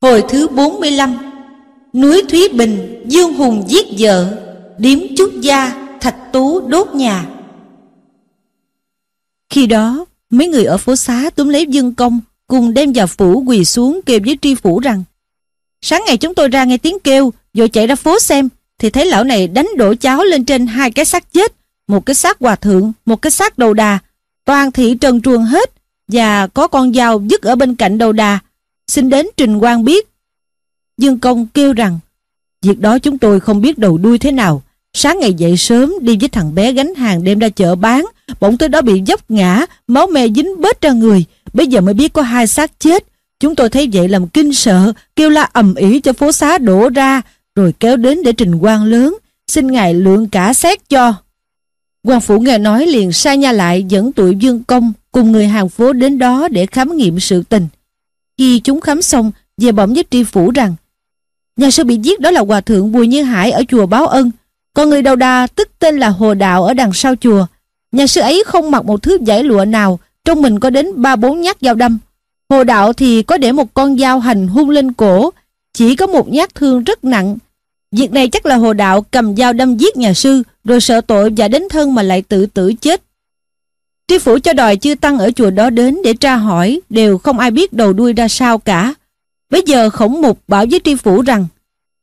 Hồi thứ 45 Núi Thúy Bình, Dương Hùng giết vợ, Điếm Trúc Gia, Thạch Tú đốt nhà. Khi đó, Mấy người ở phố xá túm lấy Dương Công Cùng đem vào phủ quỳ xuống kêu với tri phủ rằng, Sáng ngày chúng tôi ra nghe tiếng kêu Rồi chạy ra phố xem, Thì thấy lão này đánh đổ cháo lên trên hai cái xác chết, Một cái xác hòa thượng, Một cái xác đầu đà, Toàn thị trần truồng hết, Và có con dao dứt ở bên cạnh đầu đà Xin đến trình quan biết. Dương Công kêu rằng, Việc đó chúng tôi không biết đầu đuôi thế nào. Sáng ngày dậy sớm, đi với thằng bé gánh hàng đem ra chợ bán. Bỗng tới đó bị dốc ngã, Máu me dính bết ra người. Bây giờ mới biết có hai xác chết. Chúng tôi thấy vậy làm kinh sợ, Kêu la ầm ĩ cho phố xá đổ ra, Rồi kéo đến để trình quan lớn. Xin ngài lượng cả xét cho. Quan phủ nghe nói liền sai nha lại Dẫn tụi dương công Cùng người hàng phố đến đó để khám nghiệm sự tình. Khi chúng khám xong Về bẩm với tri phủ rằng Nhà sư bị giết đó là hòa thượng Bùi Như Hải ở chùa Báo Ân còn người đầu đà tức tên là Hồ Đạo ở đằng sau chùa. Nhà sư ấy không mặc một thứ giải lụa nào, trong mình có đến ba bốn nhát dao đâm. Hồ Đạo thì có để một con dao hành hung lên cổ, chỉ có một nhát thương rất nặng. Việc này chắc là Hồ Đạo cầm dao đâm giết nhà sư, rồi sợ tội và đến thân mà lại tự tử chết. Tri phủ cho đòi chư tăng ở chùa đó đến để tra hỏi, đều không ai biết đầu đuôi ra sao cả. Bây giờ khổng mục bảo với tri phủ rằng,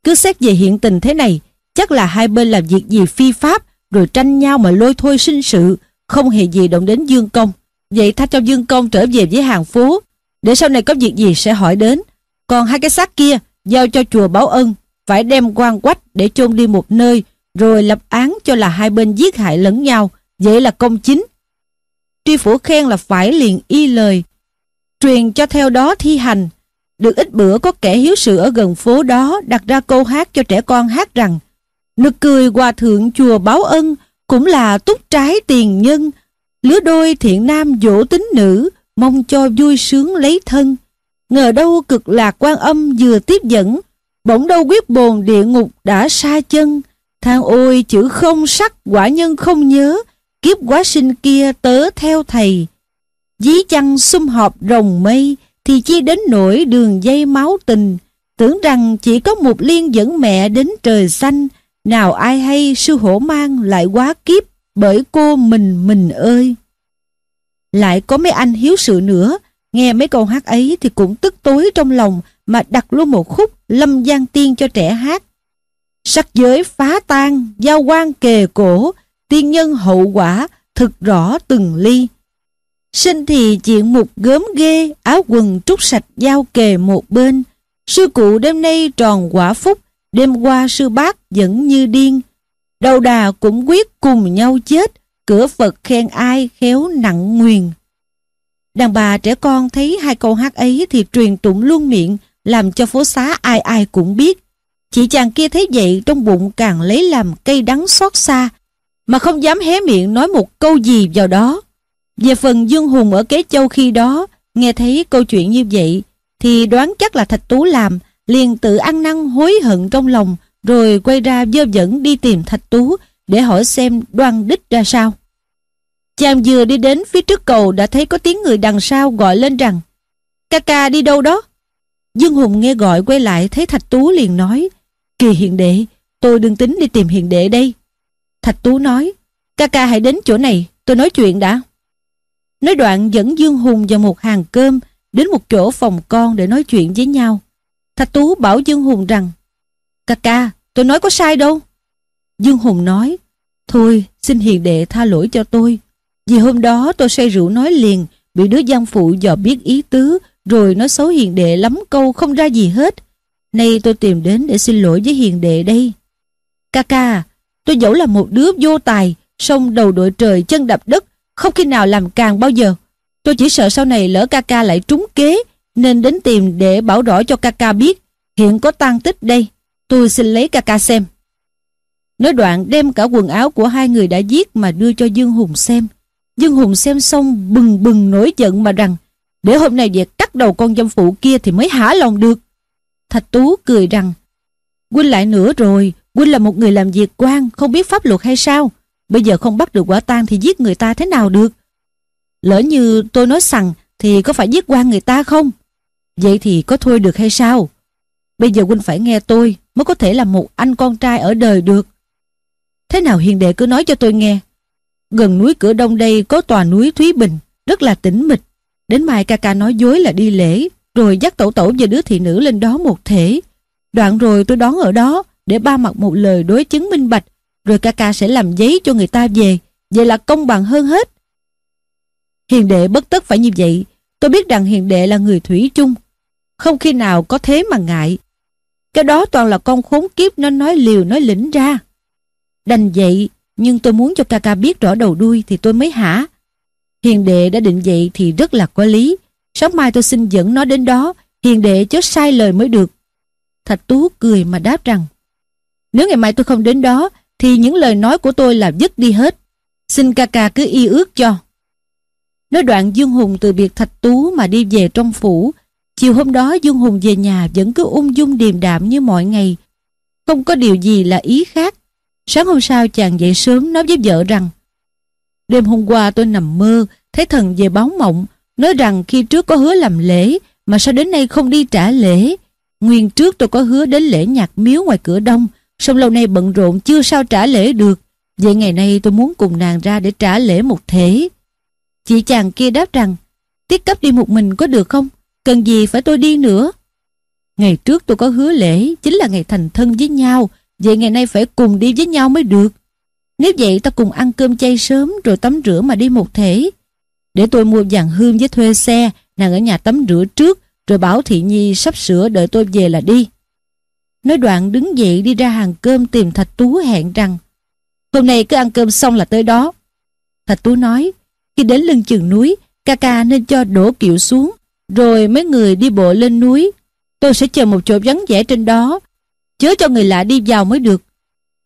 cứ xét về hiện tình thế này, Chắc là hai bên làm việc gì phi pháp rồi tranh nhau mà lôi thôi sinh sự, không hề gì động đến Dương Công. Vậy tha cho Dương Công trở về với hàng phố, để sau này có việc gì sẽ hỏi đến. Còn hai cái xác kia, giao cho chùa báo ân, phải đem quan quách để chôn đi một nơi, rồi lập án cho là hai bên giết hại lẫn nhau, vậy là công chính. Tri phủ khen là phải liền y lời, truyền cho theo đó thi hành. Được ít bữa có kẻ hiếu sự ở gần phố đó đặt ra câu hát cho trẻ con hát rằng Nực cười hòa thượng chùa báo ân cũng là túc trái tiền nhân. Lứa đôi thiện nam dỗ tính nữ mong cho vui sướng lấy thân. Ngờ đâu cực lạc quan âm vừa tiếp dẫn bỗng đâu quyết bồn địa ngục đã xa chân. Than ôi chữ không sắc quả nhân không nhớ kiếp quá sinh kia tớ theo thầy. Dí chăng sum họp rồng mây thì chi đến nỗi đường dây máu tình tưởng rằng chỉ có một liên dẫn mẹ đến trời xanh nào ai hay sư hổ mang lại quá kiếp bởi cô mình mình ơi. Lại có mấy anh hiếu sự nữa, nghe mấy câu hát ấy thì cũng tức tối trong lòng mà đặt luôn một khúc lâm gian tiên cho trẻ hát. Sắc giới phá tan, giao quan kề cổ, tiên nhân hậu quả, thực rõ từng ly. Sinh thì chuyện mục gớm ghê, áo quần trút sạch dao kề một bên. Sư cụ đêm nay tròn quả phúc, Đêm qua sư bác vẫn như điên. Đầu đà cũng quyết cùng nhau chết. Cửa Phật khen ai khéo nặng nguyền. Đàn bà trẻ con thấy hai câu hát ấy thì truyền tụng luôn miệng, làm cho phố xá ai ai cũng biết. Chị chàng kia thấy vậy trong bụng càng lấy làm cây đắng xót xa, mà không dám hé miệng nói một câu gì vào đó. Về phần Dương Hùng ở Kế Châu khi đó, nghe thấy câu chuyện như vậy, thì đoán chắc là Thạch Tú làm, liền tự ăn năn hối hận trong lòng rồi quay ra dơ dẫn đi tìm Thạch Tú để hỏi xem đoan đích ra sao. Chàng vừa đi đến phía trước cầu đã thấy có tiếng người đằng sau gọi lên rằng ca ca đi đâu đó? Dương Hùng nghe gọi quay lại thấy Thạch Tú liền nói Kỳ hiền đệ, tôi đừng tính đi tìm hiền đệ đây. Thạch Tú nói ca ca hãy đến chỗ này, tôi nói chuyện đã. Nói đoạn dẫn Dương Hùng vào một hàng cơm đến một chỗ phòng con để nói chuyện với nhau. Thạch Tú bảo Dương Hùng rằng Ca ca, tôi nói có sai đâu. Dương Hùng nói Thôi, xin hiền đệ tha lỗi cho tôi. Vì hôm đó tôi say rượu nói liền bị đứa gian phụ dò biết ý tứ rồi nói xấu hiền đệ lắm câu không ra gì hết. Nay tôi tìm đến để xin lỗi với hiền đệ đây. Ca ca, tôi dẫu là một đứa vô tài, sông đầu đội trời chân đập đất, không khi nào làm càng bao giờ. Tôi chỉ sợ sau này lỡ ca ca lại trúng kế nên đến tìm để bảo rõ cho ca ca biết hiện có tang tích đây. Tôi xin lấy ca ca xem. Nói đoạn đem cả quần áo của hai người đã giết mà đưa cho Dương Hùng xem. Dương Hùng xem xong bừng bừng nổi giận mà rằng để hôm nay về cắt đầu con dâm phụ kia thì mới hả lòng được. Thạch Tú cười rằng Huynh lại nữa rồi, Huynh là một người làm việc quan, không biết pháp luật hay sao? Bây giờ không bắt được quả tang thì giết người ta thế nào được? Lỡ như tôi nói rằng thì có phải giết quan người ta không? Vậy thì có thôi được hay sao? Bây giờ huynh phải nghe tôi mới có thể là một anh con trai ở đời được. Thế nào hiền đệ cứ nói cho tôi nghe. Gần núi cửa đông đây có tòa núi Thúy Bình, rất là tĩnh mịch. Đến mai ca ca nói dối là đi lễ, rồi dắt tẩu tẩu và đứa thị nữ lên đó một thể. Đoạn rồi tôi đón ở đó để ba mặt một lời đối chứng minh bạch, rồi ca ca sẽ làm giấy cho người ta về. Vậy là công bằng hơn hết. Hiền đệ bất tất phải như vậy. Tôi biết rằng hiền đệ là người thủy chung. Không khi nào có thế mà ngại. Cái đó toàn là con khốn kiếp nó nói liều nói lĩnh ra. Đành vậy, nhưng tôi muốn cho ca ca biết rõ đầu đuôi thì tôi mới hả. Hiền đệ đã định vậy thì rất là có lý. Sáng mai tôi xin dẫn nó đến đó, hiền đệ chớ sai lời mới được. Thạch Tú cười mà đáp rằng, nếu ngày mai tôi không đến đó, thì những lời nói của tôi là dứt đi hết. Xin ca ca cứ y ước cho. Nói đoạn Dương Hùng từ biệt Thạch Tú mà đi về trong phủ. Chiều hôm đó Dương Hùng về nhà vẫn cứ ung dung điềm đạm như mọi ngày. Không có điều gì là ý khác. Sáng hôm sau chàng dậy sớm nói với vợ rằng Đêm hôm qua tôi nằm mơ, thấy thần về báo mộng, nói rằng khi trước có hứa làm lễ, mà sao đến nay không đi trả lễ. Nguyên trước tôi có hứa đến lễ nhạc miếu ngoài cửa đông, song lâu nay bận rộn chưa sao trả lễ được. Vậy ngày nay tôi muốn cùng nàng ra để trả lễ một thể. Chị chàng kia đáp rằng, tiết cấp đi một mình có được không? Cần gì phải tôi đi nữa? Ngày trước tôi có hứa lễ, chính là ngày thành thân với nhau, vậy ngày nay phải cùng đi với nhau mới được. Nếu vậy ta cùng ăn cơm chay sớm rồi tắm rửa mà đi một thể. Để tôi mua vàng hương với thuê xe, nàng ở nhà tắm rửa trước, rồi bảo Thị Nhi sắp sửa đợi tôi về là đi. Nói đoạn đứng dậy đi ra hàng cơm tìm Thạch Tú hẹn rằng Hôm nay cứ ăn cơm xong là tới đó. Thạch Tú nói, khi đến lưng chừng núi, ca ca nên cho đổ kiệu xuống, rồi mấy người đi bộ lên núi. Tôi sẽ chờ một chỗ vắng vẻ trên đó, chớ cho người lạ đi vào mới được.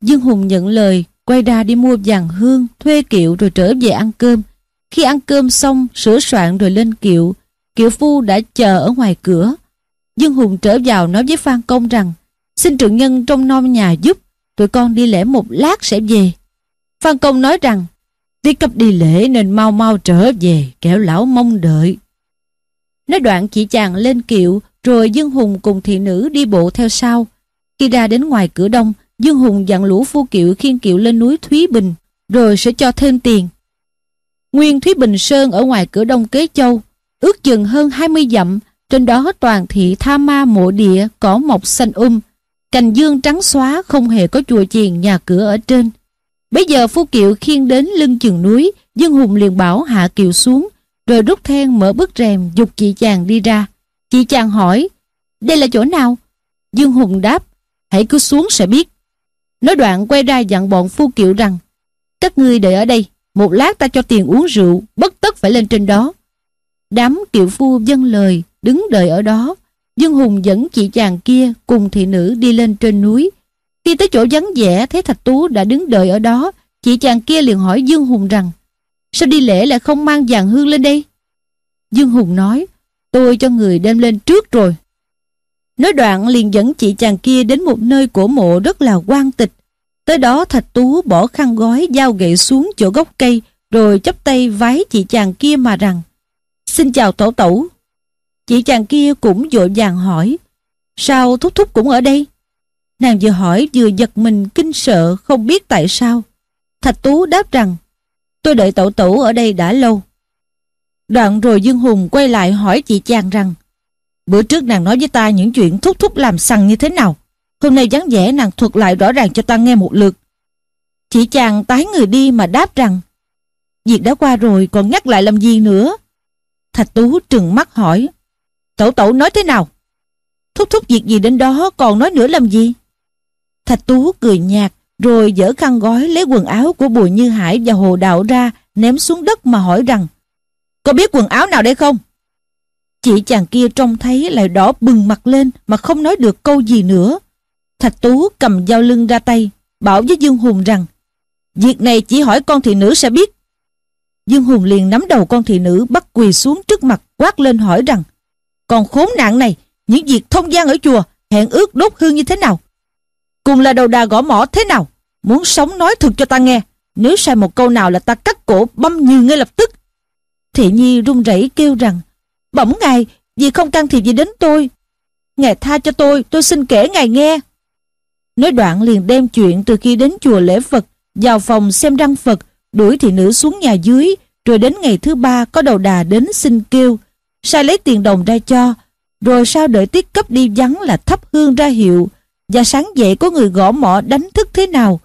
Dương Hùng nhận lời, quay ra đi mua vàng hương, thuê kiệu rồi trở về ăn cơm. Khi ăn cơm xong, sửa soạn rồi lên kiệu, kiệu phu đã chờ ở ngoài cửa. Dương Hùng trở vào nói với Phan Công rằng, xin trưởng nhân trong non nhà giúp, tụi con đi lễ một lát sẽ về. Phan Công nói rằng, tiết cấp đi lễ nên mau mau trở về, kẻo lão mong đợi. Nói đoạn chỉ chàng lên kiệu, rồi Dương Hùng cùng thị nữ đi bộ theo sau. Khi ra đến ngoài cửa đông, Dương Hùng dặn lũ phu kiệu khiên kiệu lên núi Thúy Bình, rồi sẽ cho thêm tiền. Nguyên Thúy Bình Sơn ở ngoài cửa đông Kế Châu, ước chừng hơn 20 dặm, trên đó toàn thị tha ma mộ địa, cỏ mọc xanh um, cành dương trắng xóa không hề có chùa chiền nhà cửa ở trên. Bây giờ phu kiệu khiêng đến lưng chừng núi, Dương Hùng liền bảo hạ kiệu xuống, rồi rút then mở bức rèm dục chị chàng đi ra. Chị chàng hỏi, đây là chỗ nào? Dương Hùng đáp, hãy cứ xuống sẽ biết. Nói đoạn quay ra dặn bọn phu kiệu rằng, các ngươi đợi ở đây, một lát ta cho tiền uống rượu, bất tất phải lên trên đó. Đám kiệu phu dâng lời, đứng đợi ở đó. Dương Hùng dẫn chị chàng kia cùng thị nữ đi lên trên núi. Khi tới chỗ vắng vẻ thấy Thạch Tú đã đứng đợi ở đó, chị chàng kia liền hỏi Dương Hùng rằng Sao đi lễ lại không mang vàng hương lên đây? Dương Hùng nói Tôi cho người đem lên trước rồi. Nói đoạn liền dẫn chị chàng kia đến một nơi cổ mộ rất là quan tịch. Tới đó Thạch Tú bỏ khăn gói dao gậy xuống chỗ gốc cây rồi chắp tay vái chị chàng kia mà rằng Xin chào tổ tẩu. Chị chàng kia cũng vội vàng hỏi, Sao thúc thúc cũng ở đây? Nàng vừa hỏi vừa giật mình kinh sợ không biết tại sao. Thạch Tú đáp rằng, Tôi đợi tẩu tẩu ở đây đã lâu. Đoạn rồi Dương Hùng quay lại hỏi chị chàng rằng, Bữa trước nàng nói với ta những chuyện thúc thúc làm sằng như thế nào. Hôm nay dáng vẻ nàng thuật lại rõ ràng cho ta nghe một lượt. Chị chàng tái người đi mà đáp rằng, Việc đã qua rồi còn nhắc lại làm gì nữa Thạch Tú trừng mắt hỏi Tẩu tẩu nói thế nào Thúc thúc việc gì đến đó còn nói nữa làm gì Thạch Tú cười nhạt rồi dở khăn gói lấy quần áo của Bùi Như Hải và Hồ Đạo ra ném xuống đất mà hỏi rằng Có biết quần áo nào đây không? Chị chàng kia trông thấy lại đỏ bừng mặt lên mà không nói được câu gì nữa. Thạch Tú cầm dao lưng ra tay, bảo với Dương Hùng rằng Việc này chỉ hỏi con thị nữ sẽ biết. Dương Hùng liền nắm đầu con thị nữ bắt quỳ xuống trước mặt quát lên hỏi rằng còn khốn nạn này, những việc thông gian ở chùa hẹn ước đốt hương như thế nào? Cùng là đầu đà gõ mỏ thế nào? Muốn sống nói thật cho ta nghe. Nếu sai một câu nào là ta cắt cổ băm như ngay lập tức. Thị Nhi run rẩy kêu rằng Bẩm ngài, vì không can thiệp gì đến tôi. Ngài tha cho tôi, tôi xin kể Ngài nghe. Nói đoạn liền đem chuyện từ khi đến chùa lễ Phật, vào phòng xem răng Phật, đuổi thị nữ xuống nhà dưới, rồi đến ngày thứ ba có đầu đà đến xin kêu, sai lấy tiền đồng ra cho, rồi sao đợi tiết cấp đi vắng là thắp hương ra hiệu, và sáng dậy có người gõ mỏ đánh thức thế nào.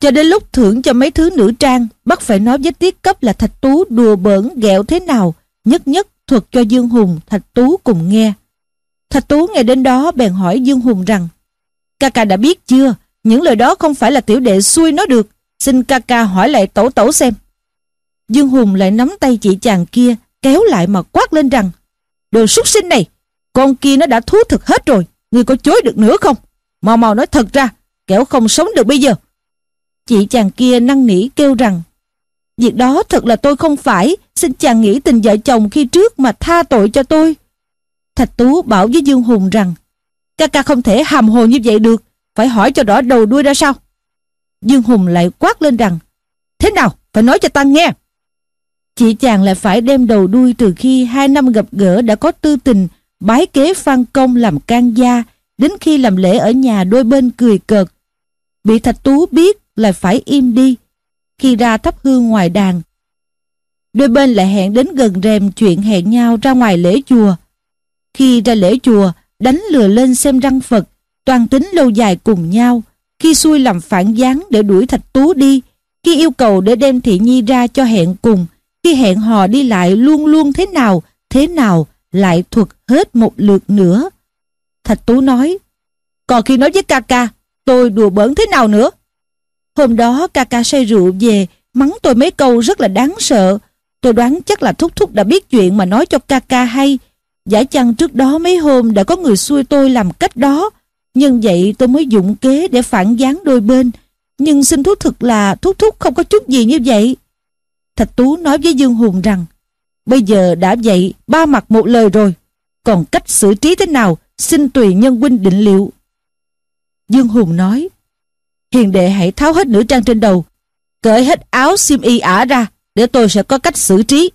Cho đến lúc thưởng cho mấy thứ nữ trang, bắt phải nói với tiết cấp là Thạch Tú đùa bỡn ghẹo thế nào, nhất nhất thuật cho Dương Hùng, Thạch Tú cùng nghe. Thạch Tú nghe đến đó bèn hỏi Dương Hùng rằng ca ca đã biết chưa, những lời đó không phải là tiểu đệ xui nó được, xin ca ca hỏi lại tẩu tẩu xem. Dương Hùng lại nắm tay chị chàng kia, kéo lại mà quát lên rằng Đồ súc sinh này, con kia nó đã thú thực hết rồi, ngươi có chối được nữa không? Mau mau nói thật ra, kẻo không sống được bây giờ. Chị chàng kia năn nỉ kêu rằng Việc đó thật là tôi không phải, xin chàng nghĩ tình vợ chồng khi trước mà tha tội cho tôi. Thạch Tú bảo với Dương Hùng rằng ca ca không thể hàm hồ như vậy được, phải hỏi cho rõ đầu đuôi ra sao. Dương Hùng lại quát lên rằng Thế nào, phải nói cho ta nghe. Chị chàng lại phải đem đầu đuôi từ khi hai năm gặp gỡ đã có tư tình, bái kế phan công làm can gia, đến khi làm lễ ở nhà đôi bên cười cợt. Bị Thạch Tú biết là phải im đi. Khi ra thắp hương ngoài đàn, đôi bên lại hẹn đến gần rèm chuyện hẹn nhau ra ngoài lễ chùa. Khi ra lễ chùa, đánh lừa lên xem răng Phật, toàn tính lâu dài cùng nhau. Khi xui làm phản gián để đuổi Thạch Tú đi, khi yêu cầu để đem Thị Nhi ra cho hẹn cùng, khi hẹn hò đi lại luôn luôn thế nào, thế nào, lại thuật hết một lượt nữa. Thạch Tú nói, còn khi nói với ca ca, tôi đùa bỡn thế nào nữa? Hôm đó ca ca say rượu về, mắng tôi mấy câu rất là đáng sợ. Tôi đoán chắc là Thúc Thúc đã biết chuyện mà nói cho ca ca hay. Giả chăng trước đó mấy hôm đã có người xui tôi làm cách đó. Nhưng vậy tôi mới dụng kế để phản gián đôi bên. Nhưng xin thú thực là Thúc Thúc không có chút gì như vậy. Thạch Tú nói với Dương Hùng rằng, Bây giờ đã vậy, ba mặt một lời rồi. Còn cách xử trí thế nào, Xin tùy nhân huynh định liệu. Dương Hùng nói, Hiền đệ hãy tháo hết nữ trang trên đầu, Cởi hết áo xiêm y ả ra, Để tôi sẽ có cách xử trí.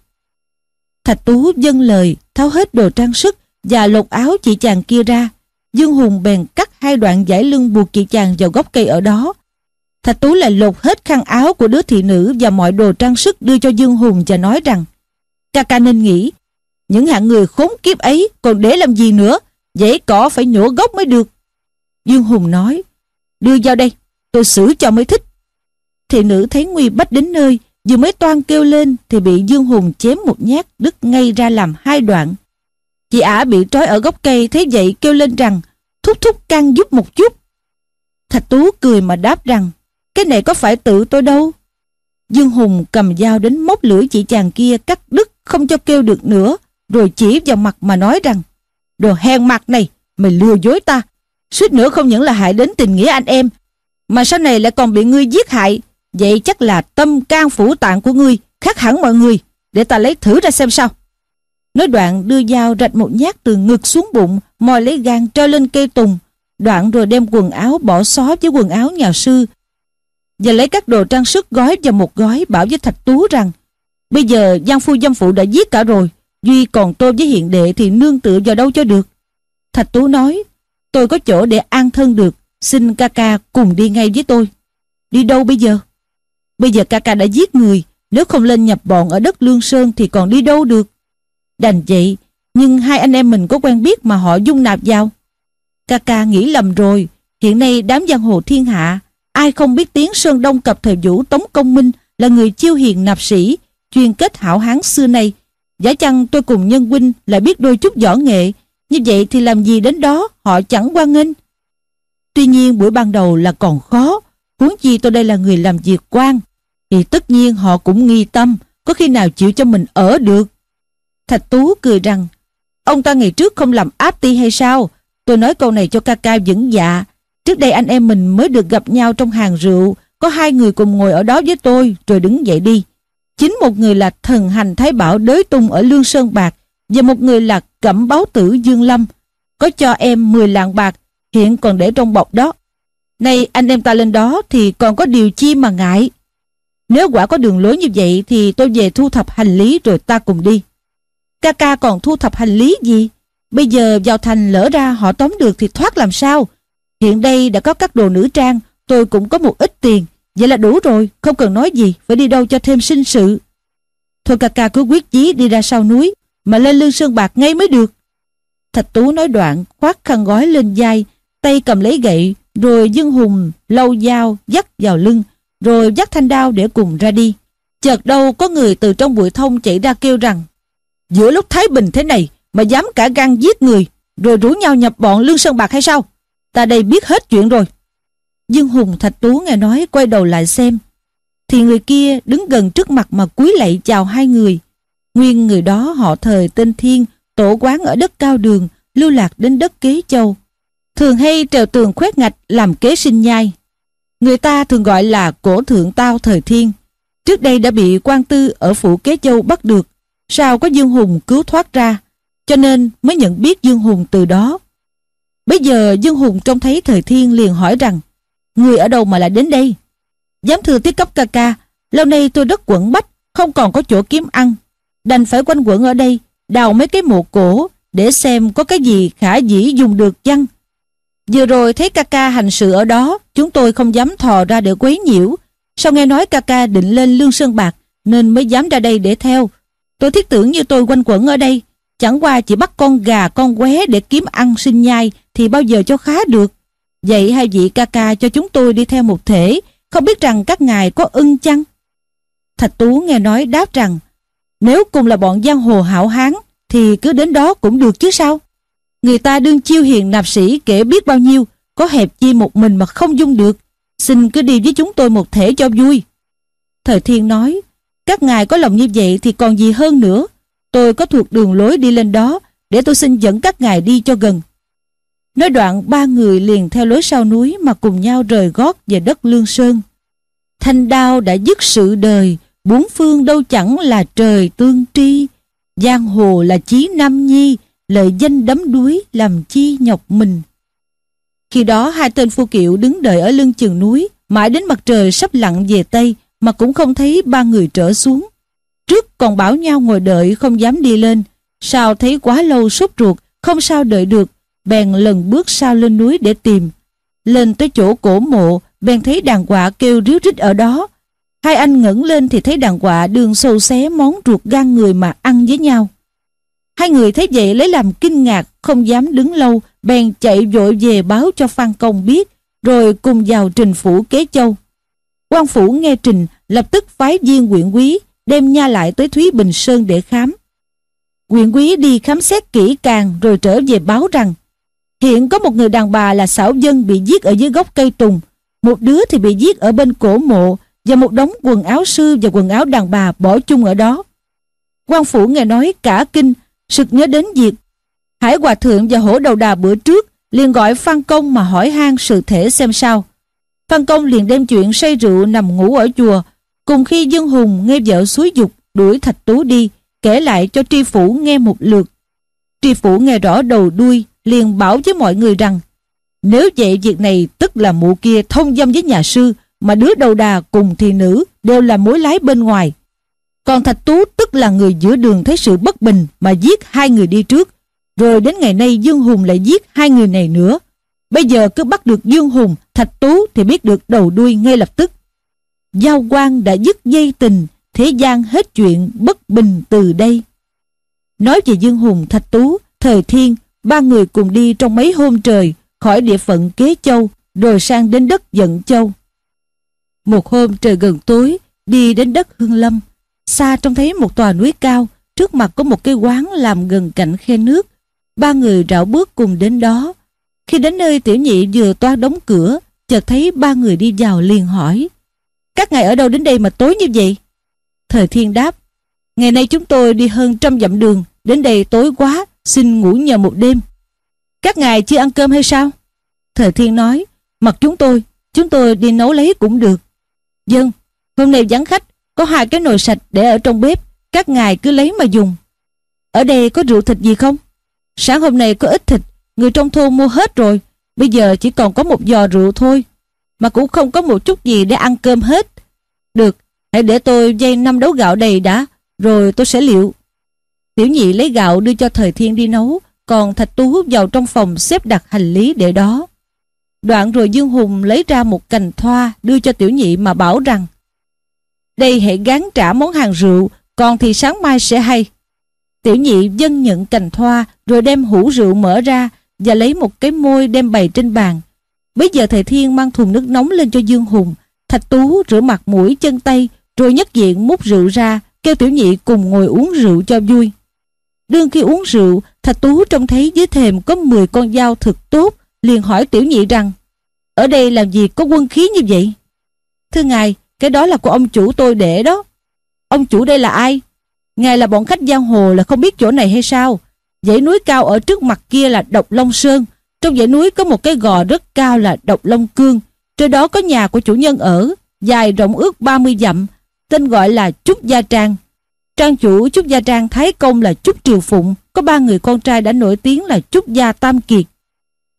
Thạch Tú dâng lời, Tháo hết đồ trang sức Và lột áo chị chàng kia ra. Dương Hùng bèn cắt hai đoạn giải lưng buộc chị chàng vào gốc cây ở đó. Thạch Tú lại lột hết khăn áo của đứa thị nữ và mọi đồ trang sức đưa cho Dương Hùng và nói rằng, ca ca nên nghĩ những hạng người khốn kiếp ấy còn để làm gì nữa? Dễ cỏ phải nhổ gốc mới được. Dương Hùng nói, đưa vào đây, tôi xử cho mới thích. Thị nữ thấy nguy bách đến nơi, vừa mới toan kêu lên thì bị Dương Hùng chém một nhát đứt ngay ra làm hai đoạn. Chị ả bị trói ở gốc cây thấy vậy kêu lên rằng, thúc thúc can giúp một chút. Thạch Tú cười mà đáp rằng cái này có phải tự tôi đâu. Dương Hùng cầm dao đến móc lưỡi chị chàng kia cắt đứt, không cho kêu được nữa, rồi chỉ vào mặt mà nói rằng, đồ hèn mặt này, mày lừa dối ta. Suýt nữa không những là hại đến tình nghĩa anh em, mà sau này lại còn bị ngươi giết hại. Vậy chắc là tâm can phủ tạng của ngươi, khác hẳn mọi người. Để ta lấy thử ra xem sao. Nói đoạn đưa dao rạch một nhát từ ngực xuống bụng, Mòi lấy gan treo lên cây tùng. Đoạn rồi đem quần áo bỏ xó với quần áo nhà sư và lấy các đồ trang sức gói vào một gói bảo với Thạch Tú rằng, bây giờ Giang Phu Dâm Phụ đã giết cả rồi, Duy còn tôi với hiện đệ thì nương tựa vào đâu cho được? Thạch Tú nói, tôi có chỗ để an thân được, xin ca ca cùng đi ngay với tôi. Đi đâu bây giờ? Bây giờ ca ca đã giết người, nếu không lên nhập bọn ở đất Lương Sơn thì còn đi đâu được? Đành vậy, nhưng hai anh em mình có quen biết mà họ dung nạp vào. Ca ca nghĩ lầm rồi, hiện nay đám giang hồ thiên hạ Ai không biết tiếng Sơn Đông cập thời Vũ Tống Công Minh là người chiêu hiền nạp sĩ, chuyên kết hảo hán xưa nay. Giả chăng tôi cùng nhân huynh lại biết đôi chút võ nghệ, như vậy thì làm gì đến đó họ chẳng quan nghênh. Tuy nhiên buổi ban đầu là còn khó, huống chi tôi đây là người làm việc quan, thì tất nhiên họ cũng nghi tâm, có khi nào chịu cho mình ở được. Thạch Tú cười rằng, ông ta ngày trước không làm áp ti hay sao? Tôi nói câu này cho ca ca vững dạ, Trước đây anh em mình mới được gặp nhau trong hàng rượu, có hai người cùng ngồi ở đó với tôi rồi đứng dậy đi. Chính một người là thần hành Thái Bảo đới tung ở Lương Sơn Bạc và một người là cẩm báo tử Dương Lâm. Có cho em 10 lạng bạc, hiện còn để trong bọc đó. Nay anh em ta lên đó thì còn có điều chi mà ngại. Nếu quả có đường lối như vậy thì tôi về thu thập hành lý rồi ta cùng đi. Ca ca còn thu thập hành lý gì? Bây giờ vào thành lỡ ra họ tóm được thì thoát làm sao? Hiện đây đã có các đồ nữ trang, tôi cũng có một ít tiền. Vậy là đủ rồi, không cần nói gì, phải đi đâu cho thêm sinh sự. Thôi ca ca cứ quyết chí đi ra sau núi, mà lên lưng sơn bạc ngay mới được. Thạch Tú nói đoạn, khoác khăn gói lên vai, tay cầm lấy gậy, rồi Dương Hùng lâu dao dắt vào lưng, rồi dắt thanh đao để cùng ra đi. Chợt đâu có người từ trong bụi thông chạy ra kêu rằng Giữa lúc Thái Bình thế này mà dám cả gan giết người rồi rủ nhau nhập bọn Lương Sơn Bạc hay sao? Ta đây biết hết chuyện rồi. Dương Hùng Thạch Tú nghe nói quay đầu lại xem. Thì người kia đứng gần trước mặt mà cúi lạy chào hai người. Nguyên người đó họ thời tên Thiên, tổ quán ở đất cao đường, lưu lạc đến đất kế châu. Thường hay trèo tường khoét ngạch làm kế sinh nhai. Người ta thường gọi là cổ thượng tao thời Thiên. Trước đây đã bị quan tư ở phủ kế châu bắt được. Sao có Dương Hùng cứu thoát ra cho nên mới nhận biết Dương Hùng từ đó. Bây giờ Dương Hùng trông thấy thời thiên liền hỏi rằng, Người ở đâu mà lại đến đây? Dám thưa tiết cấp ca ca, Lâu nay tôi rất quẩn bách, Không còn có chỗ kiếm ăn. Đành phải quanh quẩn ở đây, Đào mấy cái mộ cổ Để xem có cái gì khả dĩ dùng được chăng. Vừa rồi thấy ca ca hành sự ở đó, Chúng tôi không dám thò ra để quấy nhiễu. Sau nghe nói ca ca định lên lương sơn bạc, Nên mới dám ra đây để theo. Tôi thiết tưởng như tôi quanh quẩn ở đây Chẳng qua chỉ bắt con gà con qué để kiếm ăn sinh nhai thì bao giờ cho khá được. Vậy hai vị ca ca cho chúng tôi đi theo một thể, không biết rằng các ngài có ưng chăng? Thạch Tú nghe nói đáp rằng, nếu cùng là bọn giang hồ hảo hán thì cứ đến đó cũng được chứ sao? Người ta đương chiêu hiền nạp sĩ kể biết bao nhiêu, có hẹp chi một mình mà không dung được. Xin cứ đi với chúng tôi một thể cho vui. Thời Thiên nói, các ngài có lòng như vậy thì còn gì hơn nữa. Tôi có thuộc đường lối đi lên đó để tôi xin dẫn các ngài đi cho gần. Nói đoạn ba người liền theo lối sau núi mà cùng nhau rời gót về đất Lương Sơn. Thanh đao đã dứt sự đời, bốn phương đâu chẳng là trời tương tri. Giang hồ là chí nam nhi, lợi danh đấm đuối làm chi nhọc mình. Khi đó hai tên phu kiệu đứng đợi ở lưng chừng núi, mãi đến mặt trời sắp lặn về Tây mà cũng không thấy ba người trở xuống. Trước còn bảo nhau ngồi đợi không dám đi lên, sao thấy quá lâu sốt ruột, không sao đợi được, bèn lần bước sao lên núi để tìm. Lên tới chỗ cổ mộ, bèn thấy đàn quạ kêu ríu rít ở đó. Hai anh ngẩng lên thì thấy đàn quạ đường sâu xé món ruột gan người mà ăn với nhau. Hai người thấy vậy lấy làm kinh ngạc, không dám đứng lâu, bèn chạy vội về báo cho Phan Công biết, rồi cùng vào trình phủ kế châu. quan phủ nghe trình, lập tức phái viên quyện quý, đem nha lại tới Thúy Bình Sơn để khám. Quyện quý đi khám xét kỹ càng rồi trở về báo rằng hiện có một người đàn bà là xảo dân bị giết ở dưới gốc cây tùng, một đứa thì bị giết ở bên cổ mộ và một đống quần áo sư và quần áo đàn bà bỏ chung ở đó. quan phủ nghe nói cả kinh, sực nhớ đến việc Hải Hòa Thượng và Hổ Đầu Đà bữa trước liền gọi Phan Công mà hỏi han sự thể xem sao. Phan Công liền đem chuyện say rượu nằm ngủ ở chùa Cùng khi Dương Hùng nghe vợ suối dục đuổi Thạch Tú đi, kể lại cho Tri Phủ nghe một lượt. Tri Phủ nghe rõ đầu đuôi, liền bảo với mọi người rằng nếu vậy việc này tức là mụ kia thông dâm với nhà sư mà đứa đầu đà cùng thì nữ đều là mối lái bên ngoài. Còn Thạch Tú tức là người giữa đường thấy sự bất bình mà giết hai người đi trước. Rồi đến ngày nay Dương Hùng lại giết hai người này nữa. Bây giờ cứ bắt được Dương Hùng, Thạch Tú thì biết được đầu đuôi ngay lập tức. Giao quan đã dứt dây tình, thế gian hết chuyện bất bình từ đây. Nói về Dương Hùng Thạch Tú, thời thiên, ba người cùng đi trong mấy hôm trời, khỏi địa phận Kế Châu, rồi sang đến đất Dận Châu. Một hôm trời gần tối, đi đến đất Hương Lâm, xa trông thấy một tòa núi cao, trước mặt có một cái quán làm gần cạnh khe nước. Ba người rảo bước cùng đến đó. Khi đến nơi tiểu nhị vừa toa đóng cửa, chợt thấy ba người đi vào liền hỏi. Các ngài ở đâu đến đây mà tối như vậy? Thời thiên đáp, ngày nay chúng tôi đi hơn trăm dặm đường, đến đây tối quá, xin ngủ nhờ một đêm. Các ngài chưa ăn cơm hay sao? Thời thiên nói, mặc chúng tôi, chúng tôi đi nấu lấy cũng được. Dân, hôm nay vắng khách, có hai cái nồi sạch để ở trong bếp, các ngài cứ lấy mà dùng. Ở đây có rượu thịt gì không? Sáng hôm nay có ít thịt, người trong thôn mua hết rồi, bây giờ chỉ còn có một giò rượu thôi mà cũng không có một chút gì để ăn cơm hết. Được, hãy để tôi dây năm đấu gạo đầy đã, rồi tôi sẽ liệu. Tiểu nhị lấy gạo đưa cho thời thiên đi nấu, còn Thạch Tu hút vào trong phòng xếp đặt hành lý để đó. Đoạn rồi Dương Hùng lấy ra một cành thoa đưa cho tiểu nhị mà bảo rằng Đây hãy gán trả món hàng rượu, còn thì sáng mai sẽ hay. Tiểu nhị dân nhận cành thoa rồi đem hũ rượu mở ra và lấy một cái môi đem bày trên bàn. Bây giờ thầy Thiên mang thùng nước nóng lên cho Dương Hùng, Thạch Tú rửa mặt mũi chân tay rồi nhất diện múc rượu ra kêu tiểu nhị cùng ngồi uống rượu cho vui. Đương khi uống rượu, Thạch Tú trông thấy dưới thềm có 10 con dao thực tốt, liền hỏi tiểu nhị rằng Ở đây làm gì có quân khí như vậy? Thưa ngài, cái đó là của ông chủ tôi để đó. Ông chủ đây là ai? Ngài là bọn khách giang hồ là không biết chỗ này hay sao? Dãy núi cao ở trước mặt kia là Độc Long Sơn. Trong dãy núi có một cái gò rất cao là Độc Long Cương. Trên đó có nhà của chủ nhân ở, dài rộng ước 30 dặm, tên gọi là Trúc Gia Trang. Trang chủ Trúc Gia Trang Thái Công là Trúc Triều Phụng, có ba người con trai đã nổi tiếng là Trúc Gia Tam Kiệt.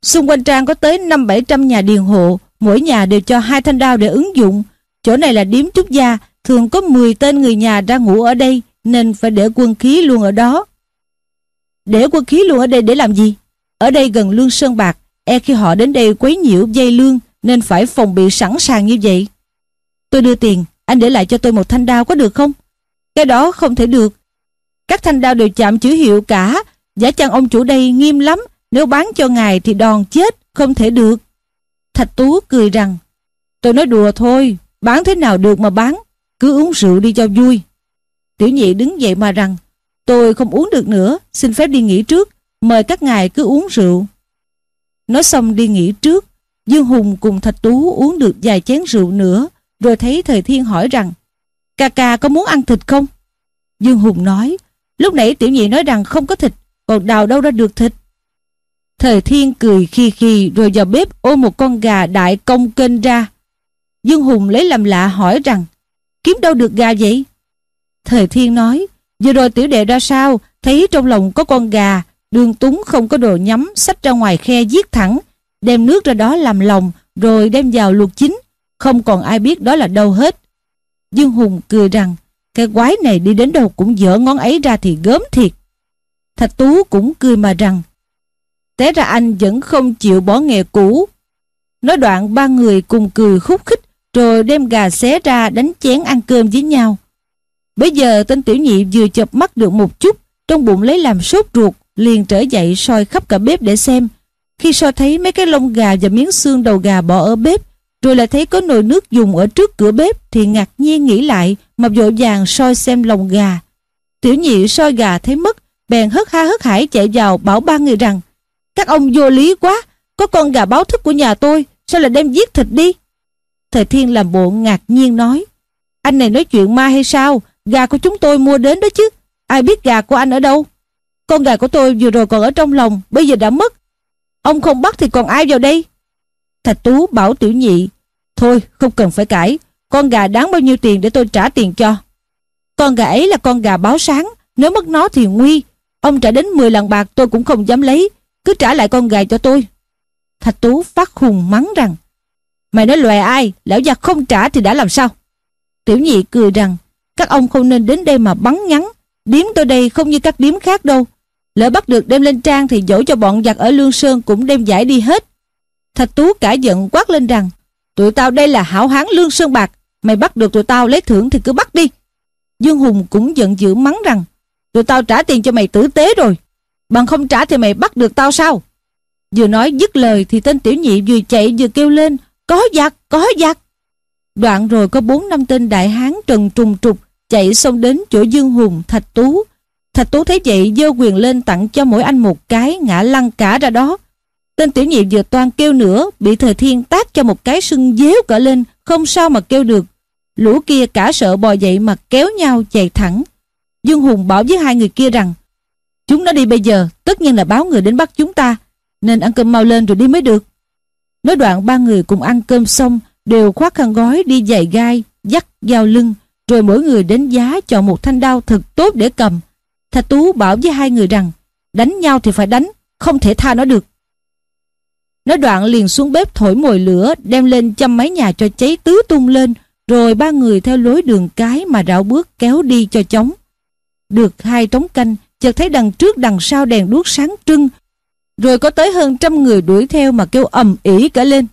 Xung quanh Trang có tới năm bảy trăm nhà điền hộ, mỗi nhà đều cho hai thanh đao để ứng dụng. Chỗ này là điếm Trúc Gia, thường có 10 tên người nhà ra ngủ ở đây, nên phải để quân khí luôn ở đó. Để quân khí luôn ở đây để làm gì? Ở đây gần lương sơn bạc, e khi họ đến đây quấy nhiễu dây lương, nên phải phòng bị sẵn sàng như vậy. Tôi đưa tiền, anh để lại cho tôi một thanh đao có được không? Cái đó không thể được. Các thanh đao đều chạm chữ hiệu cả. Giả chăng ông chủ đây nghiêm lắm. Nếu bán cho ngài thì đòn chết, không thể được. Thạch Tú cười rằng, tôi nói đùa thôi, bán thế nào được mà bán, cứ uống rượu đi cho vui. Tiểu nhị đứng dậy mà rằng, tôi không uống được nữa, xin phép đi nghỉ trước, mời các ngài cứ uống rượu. Nói xong đi nghỉ trước, Dương Hùng cùng Thạch Tú uống được vài chén rượu nữa, rồi thấy Thời Thiên hỏi rằng, ca ca có muốn ăn thịt không? Dương Hùng nói, lúc nãy tiểu nhị nói rằng không có thịt, còn đào đâu ra được thịt. Thời Thiên cười khi khi rồi vào bếp ôm một con gà đại công kênh ra. Dương Hùng lấy làm lạ hỏi rằng, kiếm đâu được gà vậy? Thời Thiên nói, vừa rồi tiểu đệ ra sao, thấy trong lòng có con gà, đường túng không có đồ nhắm, xách ra ngoài khe giết thẳng, đem nước ra đó làm lòng, rồi đem vào luộc chín, không còn ai biết đó là đâu hết. Dương Hùng cười rằng, cái quái này đi đến đâu cũng dở ngón ấy ra thì gớm thiệt. Thạch Tú cũng cười mà rằng, té ra anh vẫn không chịu bỏ nghề cũ. Nói đoạn ba người cùng cười khúc khích, rồi đem gà xé ra đánh chén ăn cơm với nhau. Bây giờ tên tiểu nhị vừa chập mắt được một chút, trong bụng lấy làm sốt ruột, liền trở dậy soi khắp cả bếp để xem. Khi soi thấy mấy cái lông gà và miếng xương đầu gà bỏ ở bếp, rồi lại thấy có nồi nước dùng ở trước cửa bếp thì ngạc nhiên nghĩ lại mà vội vàng soi xem lòng gà. Tiểu nhị soi gà thấy mất, bèn hất ha hất hải chạy vào bảo ba người rằng các ông vô lý quá, có con gà báo thức của nhà tôi, sao lại đem giết thịt đi? Thời Thiên làm bộ ngạc nhiên nói Anh này nói chuyện ma hay sao? Gà của chúng tôi mua đến đó chứ. Ai biết gà của anh ở đâu? Con gà của tôi vừa rồi còn ở trong lòng, bây giờ đã mất. Ông không bắt thì còn ai vào đây? Thạch Tú bảo tiểu nhị Thôi không cần phải cãi. Con gà đáng bao nhiêu tiền để tôi trả tiền cho? Con gà ấy là con gà báo sáng. Nếu mất nó thì nguy. Ông trả đến 10 lần bạc tôi cũng không dám lấy. Cứ trả lại con gà cho tôi. Thạch Tú phát hùng mắng rằng Mày nói loài ai? Lão già không trả thì đã làm sao? Tiểu nhị cười rằng Các ông không nên đến đây mà bắn ngắn Điếm tôi đây không như các điếm khác đâu. Lỡ bắt được đem lên trang thì dỗ cho bọn giặc ở Lương Sơn cũng đem giải đi hết. Thạch Tú cả giận quát lên rằng Tụi tao đây là hảo hán lương sơn bạc Mày bắt được tụi tao lấy thưởng thì cứ bắt đi. Dương Hùng cũng giận dữ mắng rằng Tụi tao trả tiền cho mày tử tế rồi Bằng không trả thì mày bắt được tao sao? Vừa nói dứt lời Thì tên tiểu nhị vừa chạy vừa kêu lên Có giặc, có giặc. Đoạn rồi có bốn năm tên đại hán trần trùng trục Chạy xông đến chỗ Dương Hùng, Thạch Tú. Thạch Tú thấy vậy dơ quyền lên tặng cho mỗi anh một cái Ngã lăn cả ra đó Tên tiểu nhị vừa toan kêu nữa, bị thời thiên tát cho một cái sưng déo cỡ lên, không sao mà kêu được. Lũ kia cả sợ bò dậy mà kéo nhau chạy thẳng. Dương Hùng bảo với hai người kia rằng, chúng nó đi bây giờ, tất nhiên là báo người đến bắt chúng ta, nên ăn cơm mau lên rồi đi mới được. Nói đoạn ba người cùng ăn cơm xong, đều khoác khăn gói đi giày gai, dắt dao lưng, rồi mỗi người đến giá chọn một thanh đao thật tốt để cầm. Thạch Tú bảo với hai người rằng, đánh nhau thì phải đánh, không thể tha nó được. Nói đoạn liền xuống bếp thổi mồi lửa, đem lên châm mấy nhà cho cháy tứ tung lên, rồi ba người theo lối đường cái mà rảo bước kéo đi cho chóng. Được hai trống canh, chợt thấy đằng trước đằng sau đèn đuốc sáng trưng, Rồi có tới hơn trăm người đuổi theo mà kêu ầm ĩ cả lên.